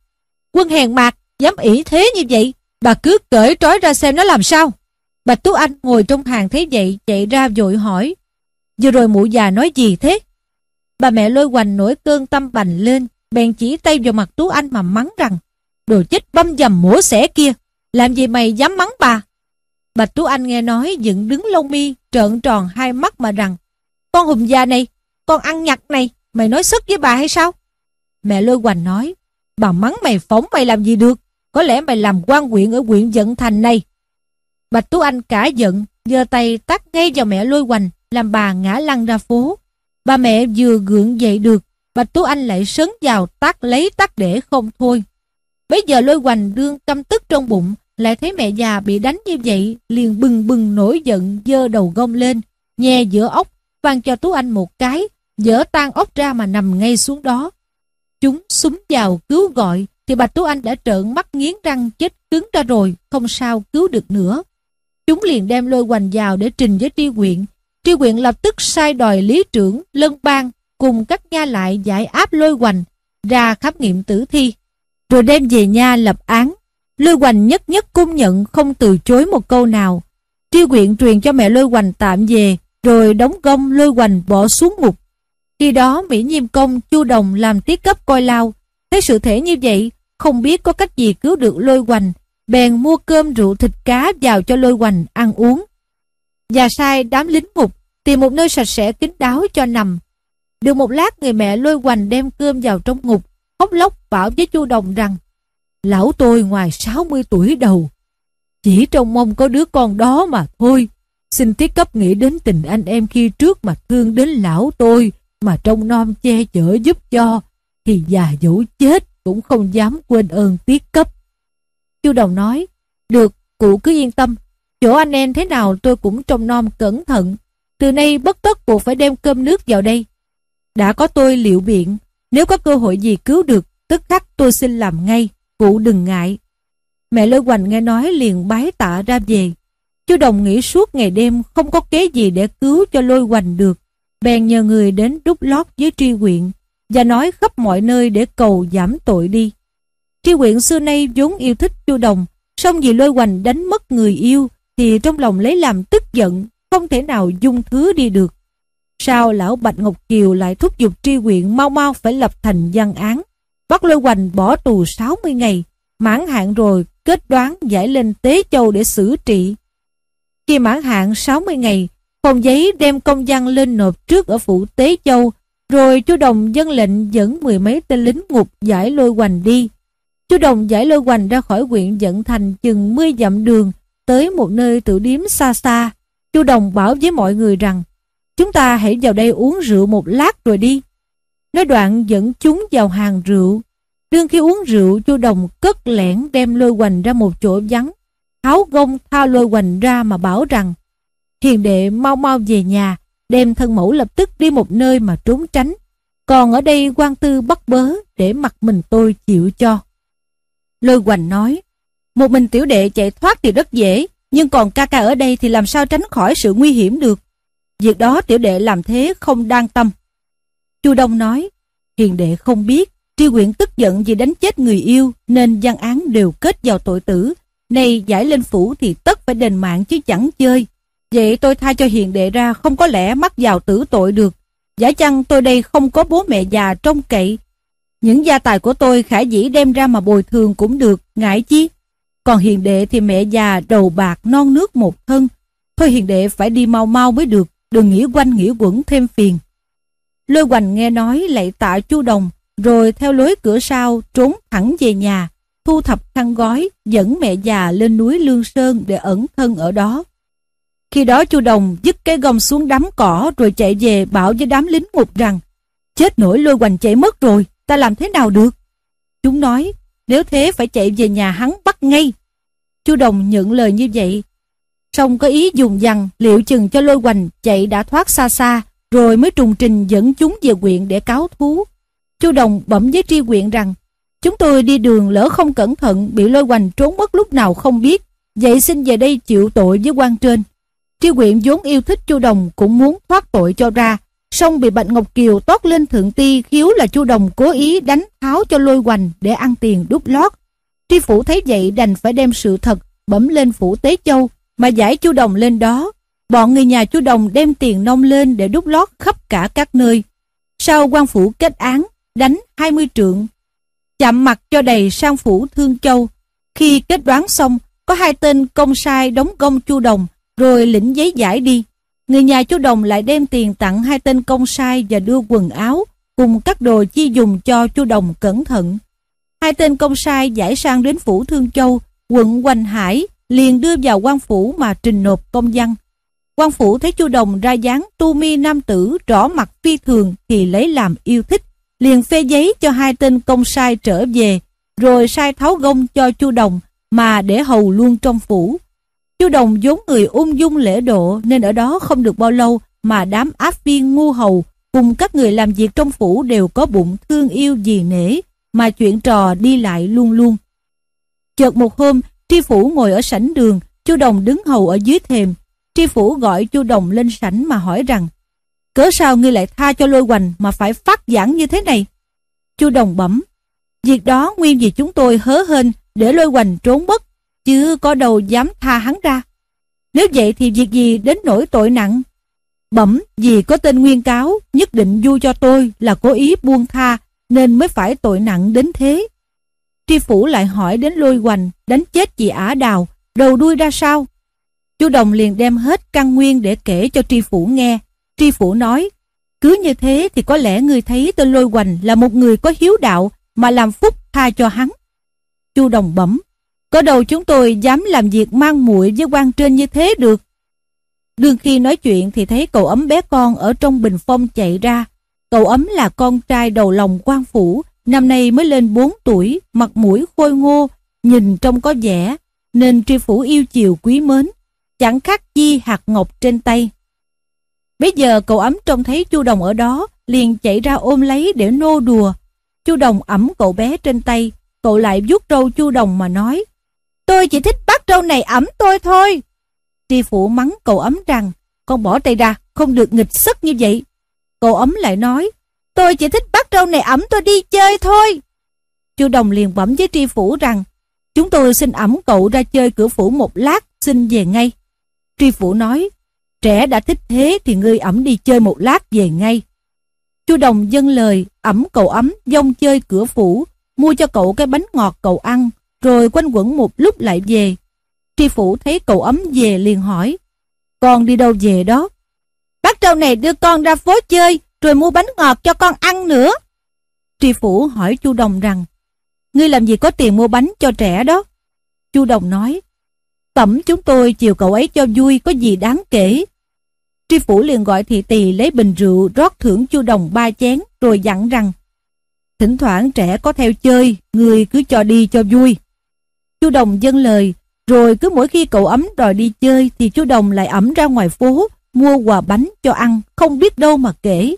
quân hèn mạc, Dám ỷ thế như vậy, bà cứ cởi trói ra xem nó làm sao. Bạch Tú Anh ngồi trong hàng thấy vậy chạy ra vội hỏi. Vừa rồi mụ già nói gì thế? Bà mẹ lôi hoành nổi cơn tâm bành lên, bèn chỉ tay vào mặt Tú Anh mà mắng rằng Đồ chết băm dầm mổ xẻ kia, làm gì mày dám mắng bà? Bạch Tú Anh nghe nói dựng đứng lông mi, trợn tròn hai mắt mà rằng Con hùng già này, con ăn nhặt này, mày nói sức với bà hay sao? Mẹ lôi hoành nói Bà mắng mày phóng mày làm gì được, có lẽ mày làm quan huyện ở huyện Dận Thành này. Bạch Tú Anh cả giận, giơ tay tát ngay vào mẹ lôi hoành, làm bà ngã lăn ra phố. Bà mẹ vừa gượng dậy được, Bạch Tú Anh lại sấn vào tát lấy tát để không thôi. Bây giờ lôi hoành đương căm tức trong bụng, lại thấy mẹ già bị đánh như vậy, liền bừng bừng nổi giận, giơ đầu gông lên, nhè giữa ốc, vang cho Tú Anh một cái, dỡ tan ốc ra mà nằm ngay xuống đó. Chúng súng vào cứu gọi, thì Bạch Tú Anh đã trợn mắt nghiến răng chết cứng ra rồi, không sao cứu được nữa. Chúng liền đem lôi hoành vào để trình với tri huyện. Tri huyện lập tức sai đòi lý trưởng, lân bang cùng các nha lại giải áp lôi hoành ra khám nghiệm tử thi, rồi đem về nha lập án. Lôi hoành nhất nhất cung nhận không từ chối một câu nào. Tri huyện truyền cho mẹ lôi hoành tạm về, rồi đóng gông lôi hoành bỏ xuống ngục. Khi đó Mỹ Nhiêm Công, Chu Đồng làm tiết cấp coi lao, thấy sự thể như vậy, không biết có cách gì cứu được lôi hoành, bèn mua cơm rượu thịt cá vào cho lôi hoành ăn uống. Và sai đám lính ngục tìm một nơi sạch sẽ kín đáo cho nằm. Được một lát người mẹ lôi hoành đem cơm vào trong ngục, khóc lóc bảo với chu Đồng rằng Lão tôi ngoài 60 tuổi đầu, chỉ trong mong có đứa con đó mà thôi. Xin tiết cấp nghĩ đến tình anh em khi trước mà thương đến lão tôi, mà trông non che chở giúp cho, thì già dẫu chết cũng không dám quên ơn tiết cấp. Chu Đồng nói, được, cụ cứ yên tâm, chỗ anh em thế nào tôi cũng trông nom cẩn thận, từ nay bất tất buộc phải đem cơm nước vào đây. Đã có tôi liệu biện, nếu có cơ hội gì cứu được, tức khắc tôi xin làm ngay, cụ đừng ngại. Mẹ Lôi Hoành nghe nói liền bái tạ ra về. Chu Đồng nghĩ suốt ngày đêm không có kế gì để cứu cho Lôi Hoành được. Bèn nhờ người đến đúc lót dưới tri huyện và nói khắp mọi nơi để cầu giảm tội đi. Tri huyện xưa nay vốn yêu thích Chu Đồng, song vì lôi hoành đánh mất người yêu thì trong lòng lấy làm tức giận, không thể nào dung thứ đi được. Sao lão Bạch Ngọc Kiều lại thúc giục tri huyện mau mau phải lập thành văn án, bắt lôi hoành bỏ tù 60 ngày, mãn hạn rồi kết đoán giải lên Tế Châu để xử trị. Khi mãn hạn 60 ngày, phòng giấy đem công văn lên nộp trước ở phủ Tế Châu, rồi chu Đồng dân lệnh dẫn mười mấy tên lính ngục giải lôi hoành đi. Chu Đồng giải lôi hoành ra khỏi huyện dẫn thành chừng 10 dặm đường, tới một nơi tự điếm xa xa. Chu Đồng bảo với mọi người rằng, chúng ta hãy vào đây uống rượu một lát rồi đi. Nói đoạn dẫn chúng vào hàng rượu. Đương khi uống rượu, Chu Đồng cất lẻn đem lôi hoành ra một chỗ vắng, tháo gông thao lôi hoành ra mà bảo rằng, hiền đệ mau mau về nhà, đem thân mẫu lập tức đi một nơi mà trốn tránh. Còn ở đây quan tư bắt bớ để mặt mình tôi chịu cho. Lôi hoành nói, một mình tiểu đệ chạy thoát thì rất dễ, nhưng còn ca ca ở đây thì làm sao tránh khỏi sự nguy hiểm được. Việc đó tiểu đệ làm thế không đang tâm. Chu Đông nói, hiền đệ không biết, tri huyện tức giận vì đánh chết người yêu nên gian án đều kết vào tội tử. Nay giải lên phủ thì tất phải đền mạng chứ chẳng chơi. Vậy tôi tha cho hiền đệ ra không có lẽ mắc vào tử tội được. Giả chăng tôi đây không có bố mẹ già trông cậy. Những gia tài của tôi khả dĩ đem ra mà bồi thường cũng được, ngại chi. Còn hiền đệ thì mẹ già đầu bạc non nước một thân. Thôi hiền đệ phải đi mau mau mới được, đừng nghĩ quanh nghĩ quẩn thêm phiền. Lôi hoành nghe nói lại tạ chu đồng, rồi theo lối cửa sau trốn thẳng về nhà, thu thập khăn gói, dẫn mẹ già lên núi Lương Sơn để ẩn thân ở đó. Khi đó chu Đồng dứt cái gông xuống đám cỏ rồi chạy về bảo với đám lính ngục rằng Chết nổi lôi hoành chạy mất rồi, ta làm thế nào được? Chúng nói, nếu thế phải chạy về nhà hắn bắt ngay. chu Đồng nhận lời như vậy. Xong có ý dùng dằn liệu chừng cho lôi hoành chạy đã thoát xa xa rồi mới trùng trình dẫn chúng về quyện để cáo thú. chu Đồng bẩm với tri quyện rằng Chúng tôi đi đường lỡ không cẩn thận bị lôi hoành trốn mất lúc nào không biết. Vậy xin về đây chịu tội với quan trên. Tri huyện vốn yêu thích Chu Đồng cũng muốn thoát tội cho ra, song bị Bạch Ngọc Kiều tót lên thượng ti khiếu là Chu Đồng cố ý đánh tháo cho lôi hoành để ăn tiền đút lót. Tri phủ thấy vậy đành phải đem sự thật bẩm lên phủ Tế Châu mà giải chu đồng lên đó. Bọn người nhà chu đồng đem tiền nông lên để đút lót khắp cả các nơi. Sau quan phủ kết án, đánh 20 trượng. Chạm mặt cho đầy sang phủ Thương Châu. Khi kết đoán xong, có hai tên công sai đóng công chu đồng, rồi lĩnh giấy giải đi. Người nhà chú đồng lại đem tiền tặng hai tên công sai và đưa quần áo, cùng các đồ chi dùng cho chú đồng cẩn thận. Hai tên công sai giải sang đến phủ Thương Châu, quận Hoành Hải, liền đưa vào quan phủ mà trình nộp công văn. quan phủ thấy chu đồng ra dáng tu mi nam tử rõ mặt phi thường thì lấy làm yêu thích, liền phê giấy cho hai tên công sai trở về, rồi sai tháo gông cho chu đồng mà để hầu luôn trong phủ. Chu đồng vốn người ung dung lễ độ nên ở đó không được bao lâu mà đám áp viên ngu hầu cùng các người làm việc trong phủ đều có bụng thương yêu gì nể mà chuyện trò đi lại luôn luôn. Chợt một hôm, Tri Phủ ngồi ở sảnh đường, Chu Đồng đứng hầu ở dưới thềm. Tri Phủ gọi Chu Đồng lên sảnh mà hỏi rằng Cớ sao ngươi lại tha cho lôi hoành mà phải phát giảng như thế này? Chu Đồng bẩm Việc đó nguyên vì chúng tôi hớ hên để lôi hoành trốn bất, chứ có đâu dám tha hắn ra. Nếu vậy thì việc gì đến nỗi tội nặng? Bẩm vì có tên nguyên cáo nhất định du cho tôi là cố ý buông tha nên mới phải tội nặng đến thế. Tri Phủ lại hỏi đến lôi hoành đánh chết chị ả đào, đầu đuôi ra sao? Chu Đồng liền đem hết căn nguyên để kể cho Tri Phủ nghe. Tri Phủ nói, cứ như thế thì có lẽ người thấy tên lôi hoành là một người có hiếu đạo mà làm phúc tha cho hắn. Chu Đồng bẩm, có đầu chúng tôi dám làm việc mang muội với quan trên như thế được. Đương khi nói chuyện thì thấy cậu ấm bé con ở trong bình phong chạy ra. Cậu ấm là con trai đầu lòng quan phủ, năm nay mới lên 4 tuổi, mặt mũi khôi ngô, nhìn trông có vẻ, nên tri phủ yêu chiều quý mến, chẳng khác chi hạt ngọc trên tay. Bây giờ cậu ấm trông thấy chu đồng ở đó, liền chạy ra ôm lấy để nô đùa. Chu đồng ẩm cậu bé trên tay, cậu lại vuốt râu chu đồng mà nói, tôi chỉ thích bắt trâu này ẩm tôi thôi. Tri phủ mắng cậu ấm rằng, con bỏ tay ra, không được nghịch sức như vậy. Cậu ấm lại nói, tôi chỉ thích bắt trâu này ẩm tôi đi chơi thôi. Chu Đồng liền bẩm với tri phủ rằng, chúng tôi xin ẩm cậu ra chơi cửa phủ một lát, xin về ngay. Tri phủ nói, trẻ đã thích thế thì ngươi ẩm đi chơi một lát về ngay. Chu Đồng dâng lời, ẩm cậu ấm, dông chơi cửa phủ, mua cho cậu cái bánh ngọt cậu ăn, rồi quanh quẩn một lúc lại về. Tri phủ thấy cậu ấm về liền hỏi, con đi đâu về đó? Bác trâu này đưa con ra phố chơi, rồi mua bánh ngọt cho con ăn nữa. Tri phủ hỏi Chu Đồng rằng, ngươi làm gì có tiền mua bánh cho trẻ đó? Chu Đồng nói, tẩm chúng tôi chiều cậu ấy cho vui có gì đáng kể. Tri phủ liền gọi thị tỳ lấy bình rượu rót thưởng Chu Đồng ba chén rồi dặn rằng, thỉnh thoảng trẻ có theo chơi, người cứ cho đi cho vui. Chu Đồng dâng lời, rồi cứ mỗi khi cậu ấm đòi đi chơi thì chú Đồng lại ẩm ra ngoài phố mua quà bánh cho ăn, không biết đâu mà kể.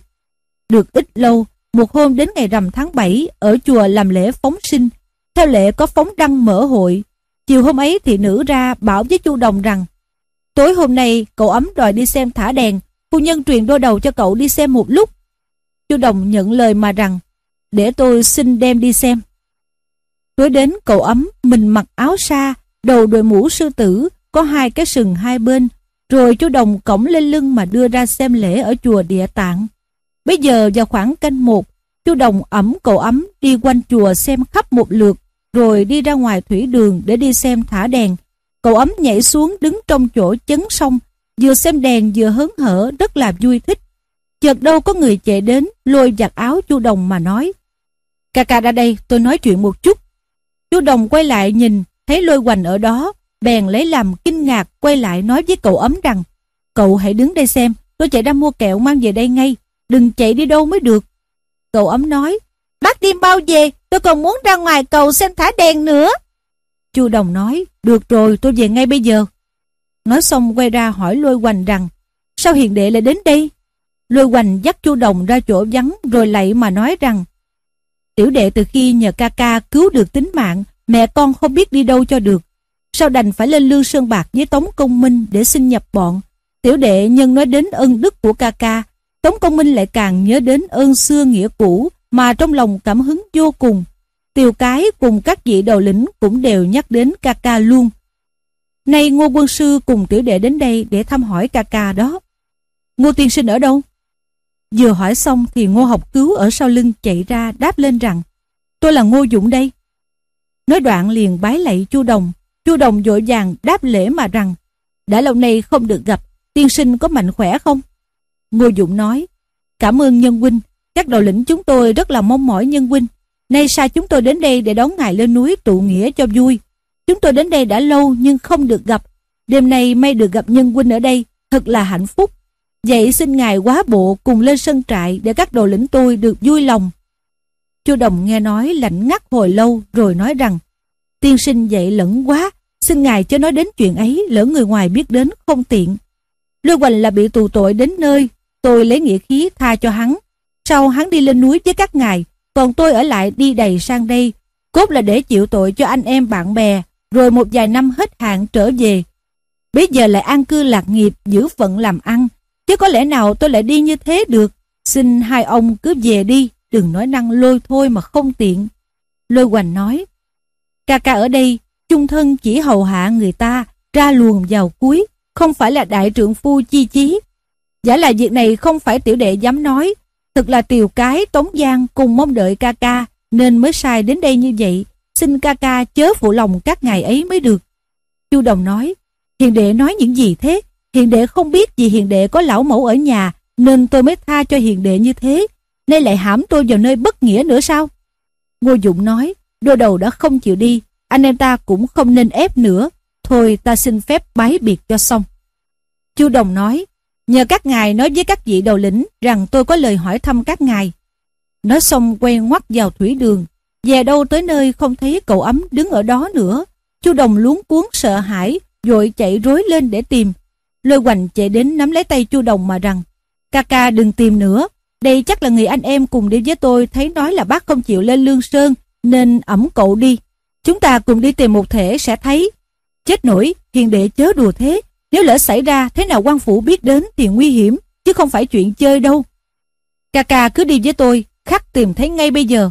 Được ít lâu, một hôm đến ngày rằm tháng 7 ở chùa làm lễ phóng sinh, theo lệ có phóng đăng mở hội. Chiều hôm ấy thì nữ ra bảo với chu Đồng rằng tối hôm nay cậu ấm đòi đi xem thả đèn, phu nhân truyền đôi đầu cho cậu đi xem một lúc. chu Đồng nhận lời mà rằng để tôi xin đem đi xem. Tối đến cậu ấm mình mặc áo sa, đầu đội mũ sư tử, có hai cái sừng hai bên, rồi chú Đồng cổng lên lưng mà đưa ra xem lễ ở chùa Địa Tạng. Bây giờ vào khoảng canh một, chú Đồng ẩm cậu ấm đi quanh chùa xem khắp một lượt, rồi đi ra ngoài thủy đường để đi xem thả đèn. Cậu ấm nhảy xuống đứng trong chỗ chấn sông, vừa xem đèn vừa hớn hở rất là vui thích. Chợt đâu có người chạy đến, lôi giặt áo chu Đồng mà nói. Ca ca ra đây, tôi nói chuyện một chút. Chu Đồng quay lại nhìn, thấy lôi hoành ở đó, bèn lấy làm kinh ngạc quay lại nói với cậu ấm rằng cậu hãy đứng đây xem, tôi chạy ra mua kẹo mang về đây ngay, đừng chạy đi đâu mới được. Cậu ấm nói, bác đêm bao về, tôi còn muốn ra ngoài cầu xem thả đèn nữa. Chu Đồng nói, được rồi tôi về ngay bây giờ. Nói xong quay ra hỏi Lôi Hoành rằng, sao hiền đệ lại đến đây? Lôi Hoành dắt Chu Đồng ra chỗ vắng rồi lạy mà nói rằng, tiểu đệ từ khi nhờ ca ca cứu được tính mạng, mẹ con không biết đi đâu cho được. Sao đành phải lên Lương Sơn Bạc với Tống Công Minh để xin nhập bọn. Tiểu đệ nhân nói đến ân đức của ca ca, Tống Công Minh lại càng nhớ đến ơn xưa nghĩa cũ mà trong lòng cảm hứng vô cùng. Tiêu cái cùng các vị đầu lĩnh cũng đều nhắc đến ca ca luôn. Nay ngô quân sư cùng tiểu đệ đến đây để thăm hỏi ca ca đó. Ngô tiên sinh ở đâu? Vừa hỏi xong thì ngô học cứu ở sau lưng chạy ra đáp lên rằng Tôi là ngô dũng đây. Nói đoạn liền bái lạy chu đồng. chu đồng vội vàng đáp lễ mà rằng Đã lâu nay không được gặp, tiên sinh có mạnh khỏe không? Ngô dũng nói Cảm ơn nhân huynh, các đầu lĩnh chúng tôi rất là mong mỏi nhân huynh. Nay sai chúng tôi đến đây để đón ngài lên núi tụ nghĩa cho vui. Chúng tôi đến đây đã lâu nhưng không được gặp. Đêm nay may được gặp nhân huynh ở đây, thật là hạnh phúc. Vậy xin ngài quá bộ cùng lên sân trại để các đồ lĩnh tôi được vui lòng. Chu Đồng nghe nói lạnh ngắt hồi lâu rồi nói rằng Tiên sinh dậy lẫn quá, xin ngài cho nói đến chuyện ấy lỡ người ngoài biết đến không tiện. Lưu Hoành là bị tù tội đến nơi, tôi lấy nghĩa khí tha cho hắn. Sau hắn đi lên núi với các ngài, còn tôi ở lại đi đầy sang đây, cốt là để chịu tội cho anh em bạn bè, rồi một vài năm hết hạn trở về. Bây giờ lại an cư lạc nghiệp, giữ phận làm ăn, chứ có lẽ nào tôi lại đi như thế được. Xin hai ông cứ về đi, đừng nói năng lôi thôi mà không tiện. Lôi hoành nói, ca ca ở đây, chung thân chỉ hầu hạ người ta, ra luồng vào cuối, không phải là đại trượng phu chi chí. Giả là việc này không phải tiểu đệ dám nói, Thực là tiều cái Tống Giang cùng mong đợi ca ca nên mới sai đến đây như vậy. Xin ca ca chớ phụ lòng các ngài ấy mới được. Chu Đồng nói, hiền đệ nói những gì thế? Hiền đệ không biết vì hiền đệ có lão mẫu ở nhà nên tôi mới tha cho hiền đệ như thế. Nay lại hãm tôi vào nơi bất nghĩa nữa sao? Ngô Dụng nói, đôi đầu đã không chịu đi, anh em ta cũng không nên ép nữa. Thôi ta xin phép bái biệt cho xong. Chu Đồng nói, Nhờ các ngài nói với các vị đầu lĩnh rằng tôi có lời hỏi thăm các ngài. Nói xong quay ngoắt vào thủy đường. Về đâu tới nơi không thấy cậu ấm đứng ở đó nữa. Chu Đồng luống cuốn sợ hãi, vội chạy rối lên để tìm. Lôi hoành chạy đến nắm lấy tay Chu Đồng mà rằng Ca ca đừng tìm nữa. Đây chắc là người anh em cùng đi với tôi thấy nói là bác không chịu lên Lương Sơn nên ẩm cậu đi. Chúng ta cùng đi tìm một thể sẽ thấy. Chết nổi, hiền đệ chớ đùa thế. Nếu lỡ xảy ra thế nào quan phủ biết đến thì nguy hiểm, chứ không phải chuyện chơi đâu. Ca ca cứ đi với tôi, khắc tìm thấy ngay bây giờ.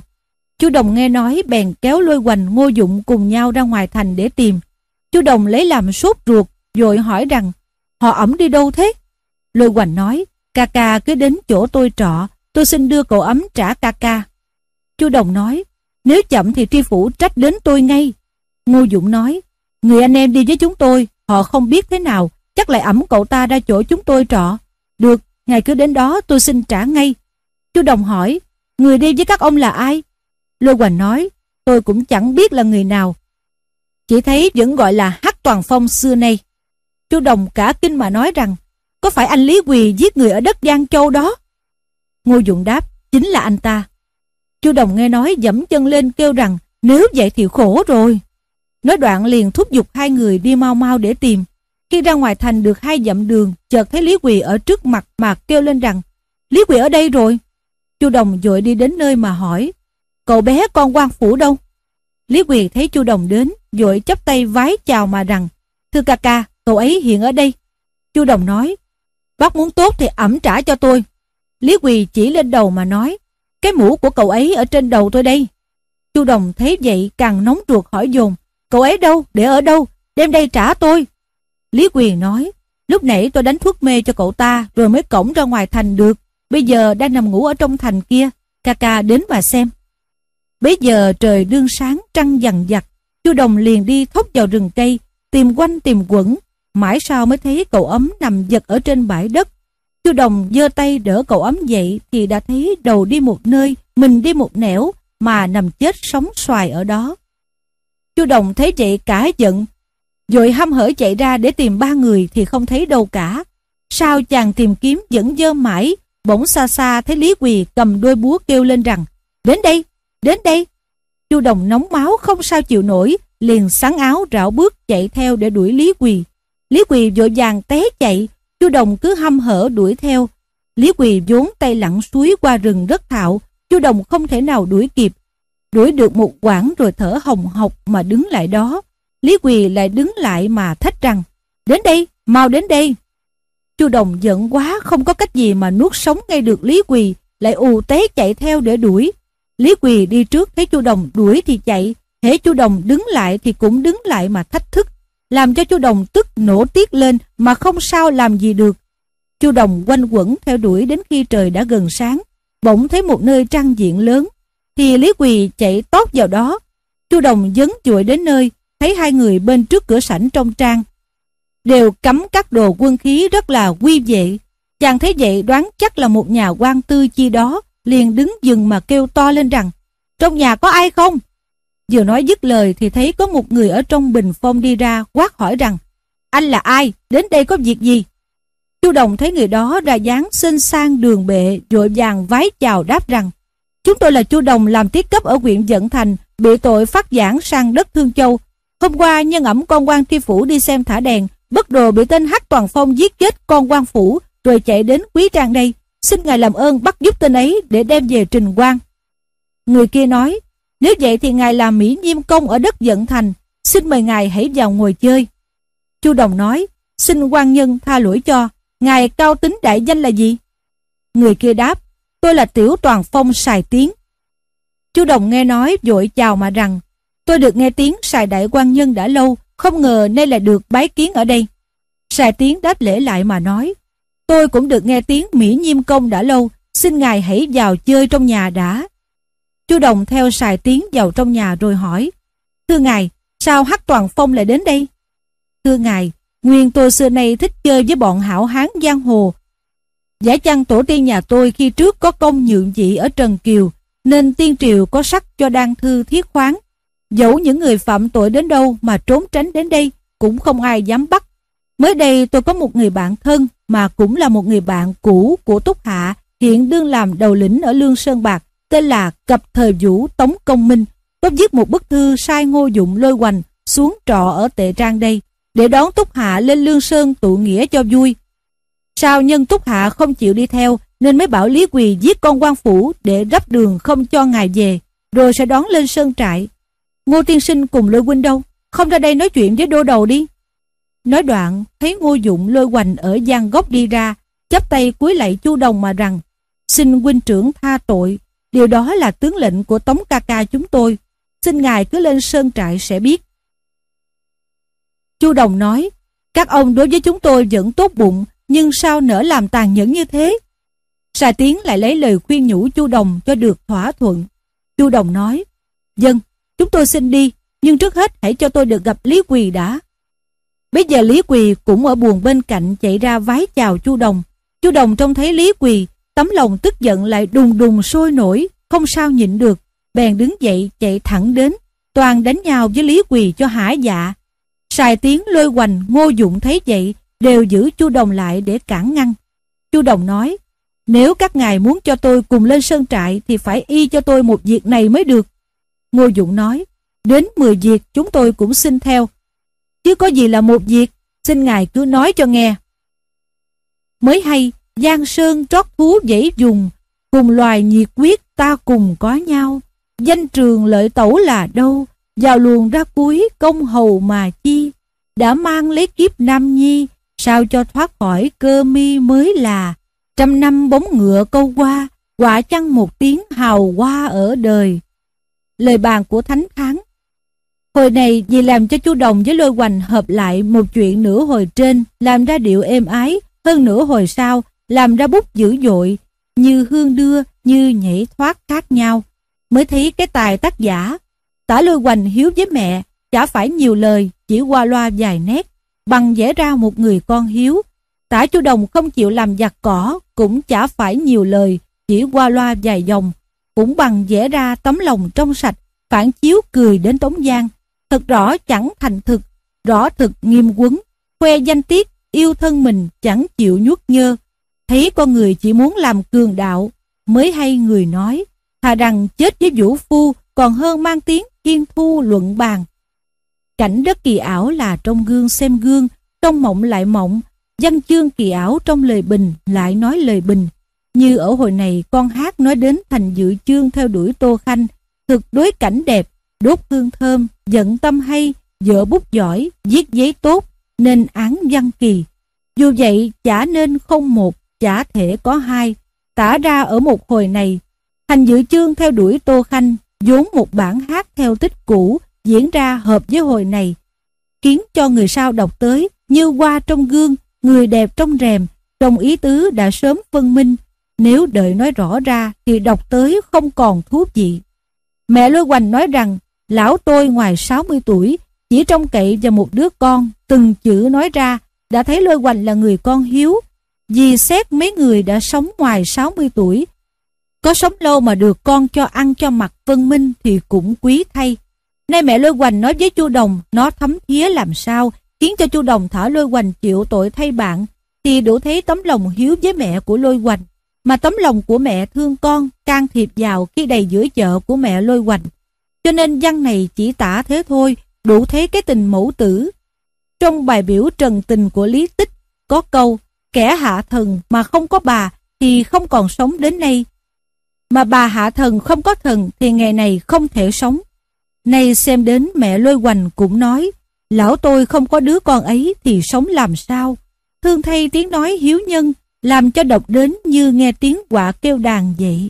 Chu Đồng nghe nói bèn kéo lôi hoành ngô dụng cùng nhau ra ngoài thành để tìm. Chu Đồng lấy làm sốt ruột, rồi hỏi rằng họ ẩm đi đâu thế? Lôi hoành nói, ca ca cứ đến chỗ tôi trọ, tôi xin đưa cậu ấm trả ca ca. chu Đồng nói, nếu chậm thì tri phủ trách đến tôi ngay. Ngô dũng nói, người anh em đi với chúng tôi, Họ không biết thế nào, chắc lại ẩm cậu ta ra chỗ chúng tôi trọ. Được, ngài cứ đến đó tôi xin trả ngay. chu Đồng hỏi, người đi với các ông là ai? lôi Hoành nói, tôi cũng chẳng biết là người nào. Chỉ thấy vẫn gọi là Hắc Toàn Phong xưa nay. Chu Đồng cả kinh mà nói rằng, có phải anh Lý Quỳ giết người ở đất Giang Châu đó? Ngô Dụng đáp, chính là anh ta. Chu Đồng nghe nói dẫm chân lên kêu rằng, nếu vậy thì khổ rồi. Nói đoạn liền thúc giục hai người đi mau mau để tìm. Khi ra ngoài thành được hai dặm đường, chợt thấy Lý Quỳ ở trước mặt mà kêu lên rằng Lý Quỳ ở đây rồi. Chu Đồng dội đi đến nơi mà hỏi Cậu bé con quan phủ đâu? Lý Quỳ thấy Chu Đồng đến, dội chắp tay vái chào mà rằng Thưa ca ca, cậu ấy hiện ở đây. Chu Đồng nói Bác muốn tốt thì ẩm trả cho tôi. Lý Quỳ chỉ lên đầu mà nói Cái mũ của cậu ấy ở trên đầu tôi đây. Chu Đồng thấy vậy càng nóng ruột hỏi dồn Cậu ấy đâu? Để ở đâu? Đem đây trả tôi. Lý quỳ nói, lúc nãy tôi đánh thuốc mê cho cậu ta rồi mới cổng ra ngoài thành được. Bây giờ đang nằm ngủ ở trong thành kia. Ca ca đến mà xem. Bây giờ trời đương sáng trăng dằn dặt. Chu Đồng liền đi thốc vào rừng cây, tìm quanh tìm quẩn. Mãi sau mới thấy cậu ấm nằm giật ở trên bãi đất. Chu Đồng giơ tay đỡ cậu ấm dậy thì đã thấy đầu đi một nơi, mình đi một nẻo mà nằm chết sống xoài ở đó. Chu Đồng thấy vậy cả giận, rồi hăm hở chạy ra để tìm ba người thì không thấy đâu cả. Sao chàng tìm kiếm vẫn dơ mãi, bỗng xa xa thấy Lý Quỳ cầm đôi búa kêu lên rằng, đến đây, đến đây. Chu Đồng nóng máu không sao chịu nổi, liền sáng áo rảo bước chạy theo để đuổi Lý Quỳ. Lý Quỳ vội vàng té chạy, Chu Đồng cứ hăm hở đuổi theo. Lý Quỳ vốn tay lặn suối qua rừng rất thạo, Chu Đồng không thể nào đuổi kịp, Đuổi được một quãng rồi thở hồng hộc mà đứng lại đó. Lý Quỳ lại đứng lại mà thách rằng, đến đây, mau đến đây. Chu Đồng giận quá không có cách gì mà nuốt sống ngay được Lý Quỳ, lại ù té chạy theo để đuổi. Lý Quỳ đi trước thấy chu Đồng đuổi thì chạy, hễ chu Đồng đứng lại thì cũng đứng lại mà thách thức, làm cho chu Đồng tức nổ tiết lên mà không sao làm gì được. chu Đồng quanh quẩn theo đuổi đến khi trời đã gần sáng, bỗng thấy một nơi trăng diện lớn, thì Lý Quỳ chạy tót vào đó. chu Đồng dấn chuỗi đến nơi, thấy hai người bên trước cửa sảnh trong trang. Đều cắm các đồ quân khí rất là quy vệ. Chàng thấy vậy đoán chắc là một nhà quan tư chi đó, liền đứng dừng mà kêu to lên rằng Trong nhà có ai không? Vừa nói dứt lời thì thấy có một người ở trong bình phong đi ra quát hỏi rằng Anh là ai? Đến đây có việc gì? Chu Đồng thấy người đó ra dáng xinh sang đường bệ vội vàng vái chào đáp rằng Chúng tôi là Chu Đồng làm tiết cấp ở huyện Dận Thành bị tội phát giảng sang đất Thương Châu. Hôm qua nhân ẩm con quan tri phủ đi xem thả đèn bất đồ bị tên Hắc Toàn Phong giết chết con quan phủ rồi chạy đến quý trang đây xin ngài làm ơn bắt giúp tên ấy để đem về trình quan. Người kia nói, nếu vậy thì ngài là Mỹ Nhiêm Công ở đất Dận Thành, xin mời ngài hãy vào ngồi chơi. Chu Đồng nói, xin quan nhân tha lỗi cho, ngài cao tính đại danh là gì? Người kia đáp, tôi là Tiểu Toàn Phong Sài Tiến. Chu Đồng nghe nói vội chào mà rằng, tôi được nghe tiếng Sài Đại quan Nhân đã lâu, không ngờ nay lại được bái kiến ở đây. Sài Tiến đáp lễ lại mà nói, Tôi cũng được nghe tiếng Mỹ Nhiêm Công đã lâu, xin ngài hãy vào chơi trong nhà đã. Chu Đồng theo xài tiếng vào trong nhà rồi hỏi, Thưa ngài, sao Hắc Toàn Phong lại đến đây? Thưa ngài, nguyên tôi xưa nay thích chơi với bọn hảo hán giang hồ. Giả chăng tổ tiên nhà tôi khi trước có công nhượng vị ở Trần Kiều, nên tiên triều có sắc cho đan thư thiết khoáng. Dẫu những người phạm tội đến đâu mà trốn tránh đến đây, cũng không ai dám bắt. Mới đây tôi có một người bạn thân mà cũng là một người bạn cũ của Túc Hạ, hiện đương làm đầu lĩnh ở Lương Sơn Bạc, tên là Cập Thời Vũ Tống Công Minh, có viết một bức thư sai Ngô Dụng lôi hoành xuống trọ ở Tệ Trang đây, để đón Túc Hạ lên Lương Sơn tụ nghĩa cho vui. Sao nhân Túc Hạ không chịu đi theo, nên mới bảo Lý Quỳ giết con quan phủ để rắp đường không cho ngài về, rồi sẽ đón lên Sơn Trại. Ngô Tiên Sinh cùng lôi huynh đâu, không ra đây nói chuyện với đô đầu đi. Nói đoạn, thấy Ngô Dụng lôi hoành ở gian gốc đi ra, chắp tay cúi lạy Chu Đồng mà rằng, xin huynh trưởng tha tội, điều đó là tướng lệnh của Tống ca ca chúng tôi, xin ngài cứ lên sơn trại sẽ biết. Chu Đồng nói, các ông đối với chúng tôi vẫn tốt bụng, nhưng sao nỡ làm tàn nhẫn như thế? Sa Tiến lại lấy lời khuyên nhủ Chu Đồng cho được thỏa thuận. Chu Đồng nói, dân, chúng tôi xin đi, nhưng trước hết hãy cho tôi được gặp Lý Quỳ đã. Bây giờ Lý Quỳ cũng ở buồn bên cạnh chạy ra vái chào Chu Đồng. Chu Đồng trông thấy Lý Quỳ, tấm lòng tức giận lại đùng đùng sôi nổi, không sao nhịn được. Bèn đứng dậy chạy thẳng đến, toàn đánh nhau với Lý Quỳ cho hả dạ. Xài tiếng lôi hoành ngô dụng thấy vậy, đều giữ Chu Đồng lại để cản ngăn. Chu Đồng nói, nếu các ngài muốn cho tôi cùng lên sơn trại thì phải y cho tôi một việc này mới được. Ngô Dụng nói, đến 10 việc chúng tôi cũng xin theo, chứ có gì là một việc, xin ngài cứ nói cho nghe. Mới hay, Giang Sơn trót thú dễ dùng, cùng loài nhiệt quyết ta cùng có nhau. Danh trường lợi tẩu là đâu, vào luồng ra cuối công hầu mà chi. Đã mang lấy kiếp nam nhi, sao cho thoát khỏi cơ mi mới là. Trăm năm bóng ngựa câu qua, quả chăng một tiếng hào qua ở đời. Lời bàn của Thánh Kháng Hồi này vì làm cho chú Đồng với Lôi Hoành hợp lại một chuyện nửa hồi trên làm ra điệu êm ái, hơn nửa hồi sau làm ra bút dữ dội, như hương đưa, như nhảy thoát khác nhau. Mới thấy cái tài tác giả. Tả Lôi Hoành hiếu với mẹ, chả phải nhiều lời, chỉ qua loa vài nét, bằng vẽ ra một người con hiếu. Tả chu Đồng không chịu làm giặt cỏ, cũng chả phải nhiều lời, chỉ qua loa vài dòng, cũng bằng vẽ ra tấm lòng trong sạch, phản chiếu cười đến Tống Giang, thật rõ chẳng thành thực, rõ thực nghiêm quấn, khoe danh tiết, yêu thân mình chẳng chịu nhuốc nhơ. Thấy con người chỉ muốn làm cường đạo, mới hay người nói, thà rằng chết với vũ phu còn hơn mang tiếng kiên thu luận bàn. Cảnh đất kỳ ảo là trong gương xem gương, trong mộng lại mộng, văn chương kỳ ảo trong lời bình lại nói lời bình. Như ở hồi này con hát nói đến thành dự chương theo đuổi Tô Khanh, thực đối cảnh đẹp, đốt hương thơm, giận tâm hay, dở bút giỏi, viết giấy tốt, nên án văn kỳ. Dù vậy, chả nên không một, chả thể có hai, tả ra ở một hồi này, Hành dự chương theo đuổi Tô Khanh, vốn một bản hát theo tích cũ, diễn ra hợp với hồi này, khiến cho người sao đọc tới như qua trong gương, người đẹp trong rèm, trong ý tứ đã sớm phân minh. Nếu đợi nói rõ ra thì đọc tới không còn thú vị. Mẹ Lôi Hoành nói rằng, lão tôi ngoài 60 tuổi, chỉ trông cậy vào một đứa con, từng chữ nói ra, đã thấy Lôi Hoành là người con hiếu. Vì xét mấy người đã sống ngoài 60 tuổi, có sống lâu mà được con cho ăn cho mặc vân minh thì cũng quý thay. Nay mẹ Lôi Hoành nói với chu Đồng nó thấm thía làm sao, khiến cho chu Đồng thả Lôi Hoành chịu tội thay bạn, thì đủ thấy tấm lòng hiếu với mẹ của Lôi Hoành. Mà tấm lòng của mẹ thương con can thiệp vào khi đầy giữa chợ của mẹ Lôi Hoành. Cho nên văn này chỉ tả thế thôi, đủ thấy cái tình mẫu tử. Trong bài biểu trần tình của Lý Tích, có câu, kẻ hạ thần mà không có bà thì không còn sống đến nay. Mà bà hạ thần không có thần thì ngày này không thể sống. Nay xem đến mẹ lôi hoành cũng nói, lão tôi không có đứa con ấy thì sống làm sao. Thương thay tiếng nói hiếu nhân, làm cho độc đến như nghe tiếng quả kêu đàn vậy.